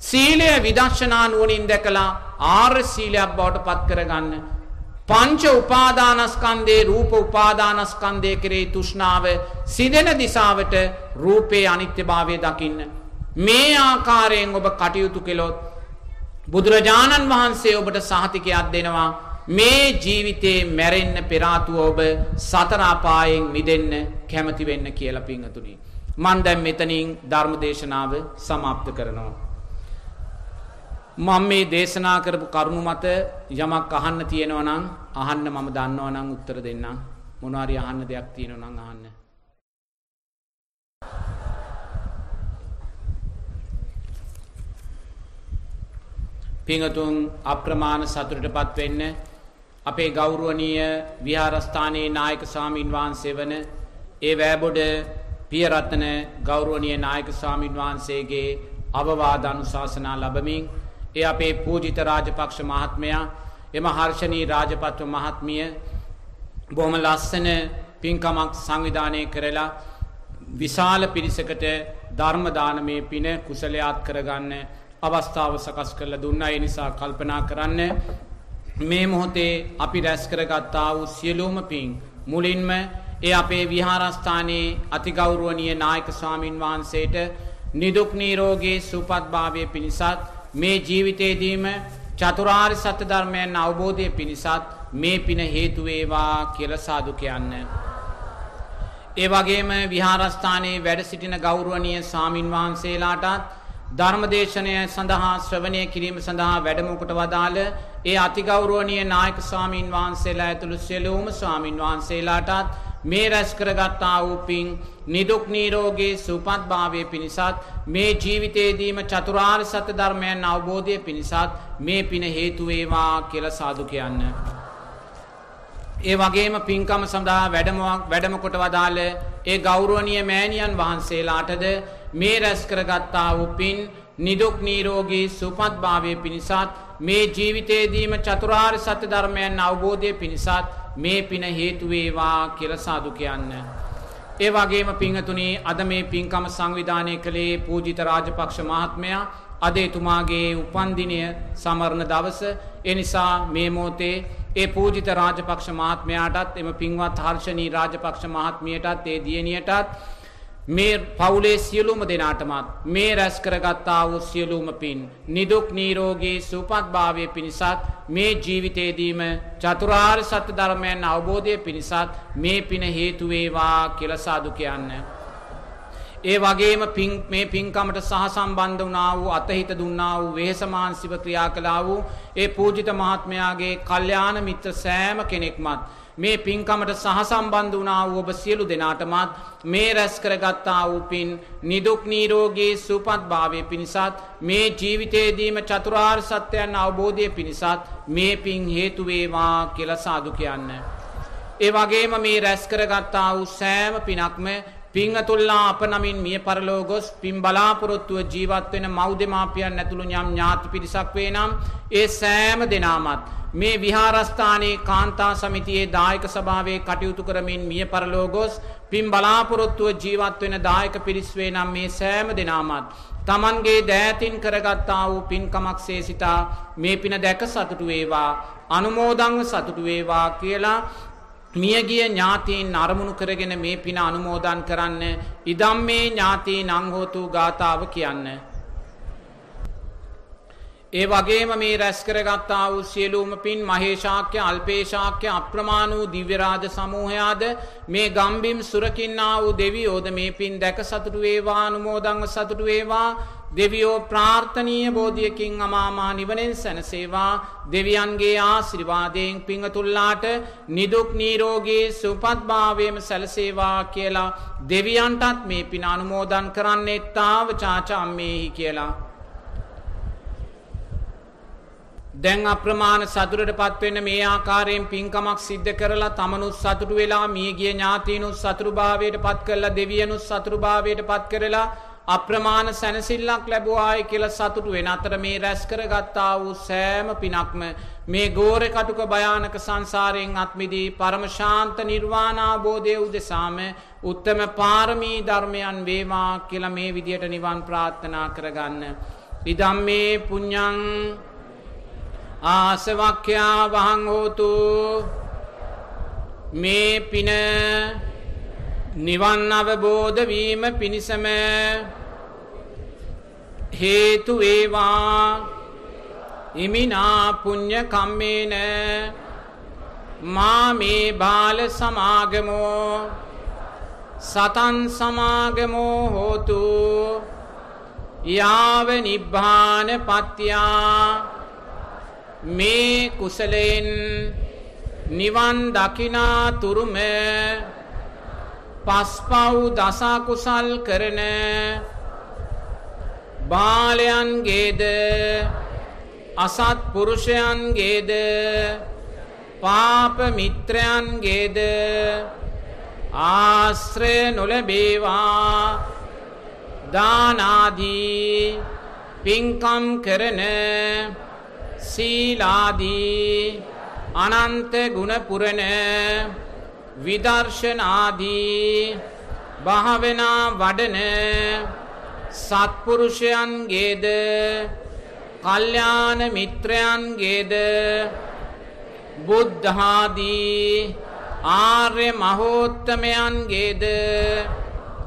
සීලය විදර්ශනා නුවණින් දැකලා ආර්ය සීලයක් බවට පත් කරගන්න. පංච උපාදානස්කන්ධේ රූප උපාදානස්කන්ධය කෙරෙහි තෘෂ්ණාව සිදෙන දිසාවට රූපේ අනිත්‍යභාවය දකින්න. මේ ආකාරයෙන් ඔබ කටයුතු කෙළොත් බුදුරජාණන් වහන්සේ ඔබට සහතිකයක් දෙනවා මේ ජීවිතේ මැරෙන්න පෙර ආතුව ඔබ සතර අපායෙන් මිදෙන්න කැමති වෙන්න කියලා පිංගතුනි. මන් දැන් මෙතනින් ධර්ම දේශනාව સમાપ્ત කරනවා. මම මේ දේශනා කරපු කරුණු මත යමක් අහන්න තියෙනවා නම් අහන්න මම දන්නවා නම් උත්තර දෙන්නම්. මොනවා හරි අහන්න දෙයක් තියෙනවා නම් අහන්න. පිංගතුන් අප්‍රමාණ සතුටටපත් වෙන්න අපේ ගෞරවනීය විහාරස්ථානයේ නායක ස්වාමින් වහන්සේ වන ඒ වෑබොඩ පියරත්න ගෞරවනීය නායක ස්වාමින් වහන්සේගේ අවවාද අනුශාසනා ලැබමින් ඒ අපේ පූජිත රාජපක්ෂ මහත්මයා එම හර්ෂණී රාජපත්ව මහත්මිය බොහොම ලස්සන පින්කමක් සංවිධානය කරලා විශාල පිරිසකට ධර්ම දානමේ පින කුසලයාත් කරගන්න අවස්ථාව සකස් කරලා දුන්නා ඒ නිසා කල්පනා කරන්න මේ මොහොතේ අපි රැස් කරගත්තා වූ සියලුම පින් මුලින්ම ඒ අපේ විහාරස්ථානයේ අතිගෞරවනීය නායක ස්වාමින් වහන්සේට නිදුක් නිරෝගී සුවපත්භාවය පිණිසත් මේ ජීවිතේදීම චතුරාර්ය සත්‍ය ධර්මයන් අවබෝධය පිණිසත් මේ පින හේතු වේවා කියලා සාදු කියන්න. ඒ වගේම විහාරස්ථානයේ වැඩ සිටින ගෞරවනීය ස්වාමින් වහන්සේලාටත් ධර්මදේශනය සඳහා ශ්‍රවණය කිරීම සඳහා වැඩමකට වදාළ ඒ අතිගෞරවනීය නායක ස්වාමින් වහන්සේලා ඇතුළු සියලුම ස්වාමින් වහන්සේලාටත් මේ රැස් කරගත්තා වූ පින් නිදුක් නිරෝගී සුවපත් භාවයේ පිණිසත් මේ ජීවිතයේදීම චතුරාර්ය සත්‍ය ධර්මයන් අවබෝධය පිණිසත් මේ පින හේතු වේවා කියලා සාදු කියන්න. ඒ වගේම පින්කම සඳහා වැඩමක් වැඩම කොට වදාළ ඒ ගෞරවනීය මෑණියන් වහන්සේලාටද මේ රැස් කරගත්තා වූ පින් නිදුක් නිරෝගී සුවපත් භාවයේ පිණිසත් මේ ජීවිතයේදීම චතුරාර්ය සත්‍ය ධර්මයන් අවබෝධය පිණිසත් මේ පින හේතු වේවා කියලා සාදු කියන්න. ඒ වගේම පිංහතුනි අද මේ පින්කම සංවිධානය කළේ පූජිත රාජපක්ෂ මහත්මයා අද එතුමාගේ උපන්දිනය සමරණ දවස එනිසා මේ මෝතේ ඒ පූජිත රාජපක්ෂ මහත්මයාටත් එම පින්වත් හර්ෂණී රාජපක්ෂ මහත්මියටත් ඒ දියණියටත් මේ පවුලේ සියලුම දෙනාටමත් මේ රැස් කරගත්තා වූ සියලුම පින් නිදුක් නිරෝගී සුවපත්භාවය පිණිසත් මේ ජීවිතේදීම චතුරාර්ය සත්‍ය ධර්මයන් අවබෝධය පිණිසත් මේ පින හේතු වේවා කියලා සාදු කියන්න. ඒ වගේම පින් මේ පින්කමට සහ සම්බන්ධ වුණා වූ අතහිත දුන්නා වූ වෙහෙසමාන්සිව ක්‍රියා කළා වූ ඒ පූජිත මහත්මයාගේ කල්යාණ මිත්‍ර සෑම කෙනෙක්මත් මේ පින්කමට සහසම්බන්ධ වුණා වූ ඔබ සියලු දෙනාටමත් මේ රැස් කරගත්තා වූ පින් නිදුක් නිරෝගී සුවපත් භාවය පිණිසත් මේ ජීවිතයේදීම චතුරාර්ය සත්‍යයන් අවබෝධය පිණිසත් මේ පින් හේතු වේවා කියලා සාදු කියන්න. ඒ වගේම මේ රැස් කරගත්තා වූ සෑම පිනක්ම පිංහතුල්ලා අප නමින් මිය පරලෝ ගොස් පින් බලාපොරොත්තුව ජීවත් වෙන මෞදමාපියන් ඇතුළු යම් ඥාති පිරිසක් වේ නම් ඒ සෑම දෙනාමත් මේ විහාරස්ථානයේ කාන්තා සමිතියේ දායක සභාවේ කටයුතු කරමින් මිය පරලෝ ගොස් පින් බලාපොරොත්තුව ජීවත් වෙන දායක පිරිස් වේ නම් මේ සෑම දෙනාමත් තමන්ගේ දෑතින් කරගත්තා වූ පින්කමක් සේසිතා මේ පින දැක සතුටු වේවා අනුමෝදංව සතුටු වේවා කියලා මියගිය ඥාතීන් අරමුණු කරගෙන මේ පින අනුමෝදන් කරන්න ඉදම් මේ ඥාතී නංහෝතු ගාථාව කියන්න. ඒ වගේම මේ රැස්කරගත්තා වූ සියලූම පින් මහේශාක්‍ය අල්පේශාක්‍ය අප්‍රමාණ වූ දිව්‍යරාජ සමූහයාද මේ ගම්බිම් සුරකින්නා වූ දෙවියෝද මේ පින් දැක සතුටු වේවා අනුමෝදංව සතුටු වේවා දෙවියෝ ප්‍රාර්ථනීය බෝධියකින් අමාමා නිවනෙන් සැනසේවා. දෙවියන්ගේ ආශිර්වාදයෙන් පිංගතුල්ලාට නිදුක් නිරෝගී සුවපත්භාවයම සැලසේවා කියලා දෙවියන්ටත් මේ පින අනුමෝදන් කරන්නේ තාව චාචාම්මේහි කියලා. දැන් අප්‍රමාණ සතුරට පත්වෙන්න මේ ආකාරයෙන් පින්කමක් සිද්ධ කරලා තමනුත් සතුටු වෙලා මියගිය ඥාතීනුත් සතුරුභාවයට පත් කරලා දෙවියනුත් සතුරුභාවයට පත් කරලා අප්‍රමාණ සැනසිල්ලක් ලැබුවායි කියලා සතුටු වෙන අතර මේ රැස් කරගත්තා වූ සෑම පිනක්ම මේ ගෝර කටුක භයානක සංසාරයෙන් අත්මිදී පරම ශාන්ත නිර්වාණාබෝධය උදෙසාම උත්තම පාරමී ධර්මයන් වේවා කියලා මේ විදියට නිවන් ප්‍රාර්ථනා කරගන්න. ඉදම් මේ පුඤ්ඤං ආසවක්ඛ්‍යා වහං හෝතු මේ පින නිවන් අවබෝධ වීම පිණිසම හේතු වේවා. ඉමිනා පුඤ්ඤ කම්මේන. මා මේ බාල සමාගමෝ. සතන් සමාගමෝ හෝතු. යාව නිබ්බාන පත්‍යා. මේ කුසලෙන් නිවන් දකිනා තුරුම පස්පව් දසකුසල් කරන බාලයන්ගේද අසත් පුරුෂයන්ගේද පාප මිත්‍රයන්ගේද ආශ්‍රය නොලබේවා. දානාදී පින්කම් කරන සීලාදී අනන්ත ගුණපුරණ විදර්ශනාදී භාවනා වඩන සත්පුරුෂයන්ගේද කල්්‍යාන මිත්‍රයන්ගේද බුද්ධාදී ආර්ය මහෝත්තමයන්ගේද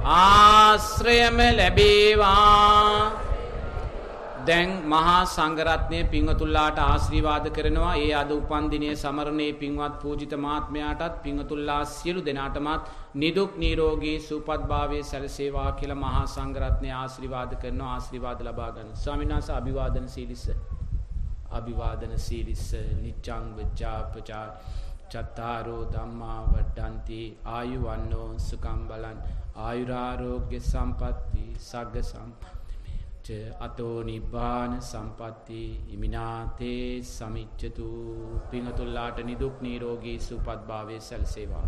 ආශ්‍රයම ලැබේවා. දැන් මහා සංඝරත්නය පිංහතුල්ලාට ආශිර්වාද කරනවා. ඒ අද උපන්දිනයේ සමරණයේ පින්වත් පූජිත මහත්මයාටත් පිංහතුල්ලා සියලු දෙනාටමත් නිදුක් නිරෝගී සුවපත් භාවයේ සැලසේවා කියලා මහා සංඝරත්නය ආශිර්වාද කරනවා. ආශිර්වාද ලබා ගන්න. ස්වාමීන් වහන්සේ අභිවාදන සීලිස අභිවාදන සීලිස නිච්ඡං වජ්ජාපචා චත්තාරෝ ධම්මා වඩ්ඩන්ති ආයුවන්නෝ සුකම් බලන් ආයුරාරෝග්‍ය සම්පatti සග්ග සම්පatti ච අතෝ නිබ්බාන සම්පatti ඉමිනාතේ සමිච්ඡතු. පිංහතුල්ලාට නිදුක් නිරෝගී සුවපත් භාවයේ සැලසේවා.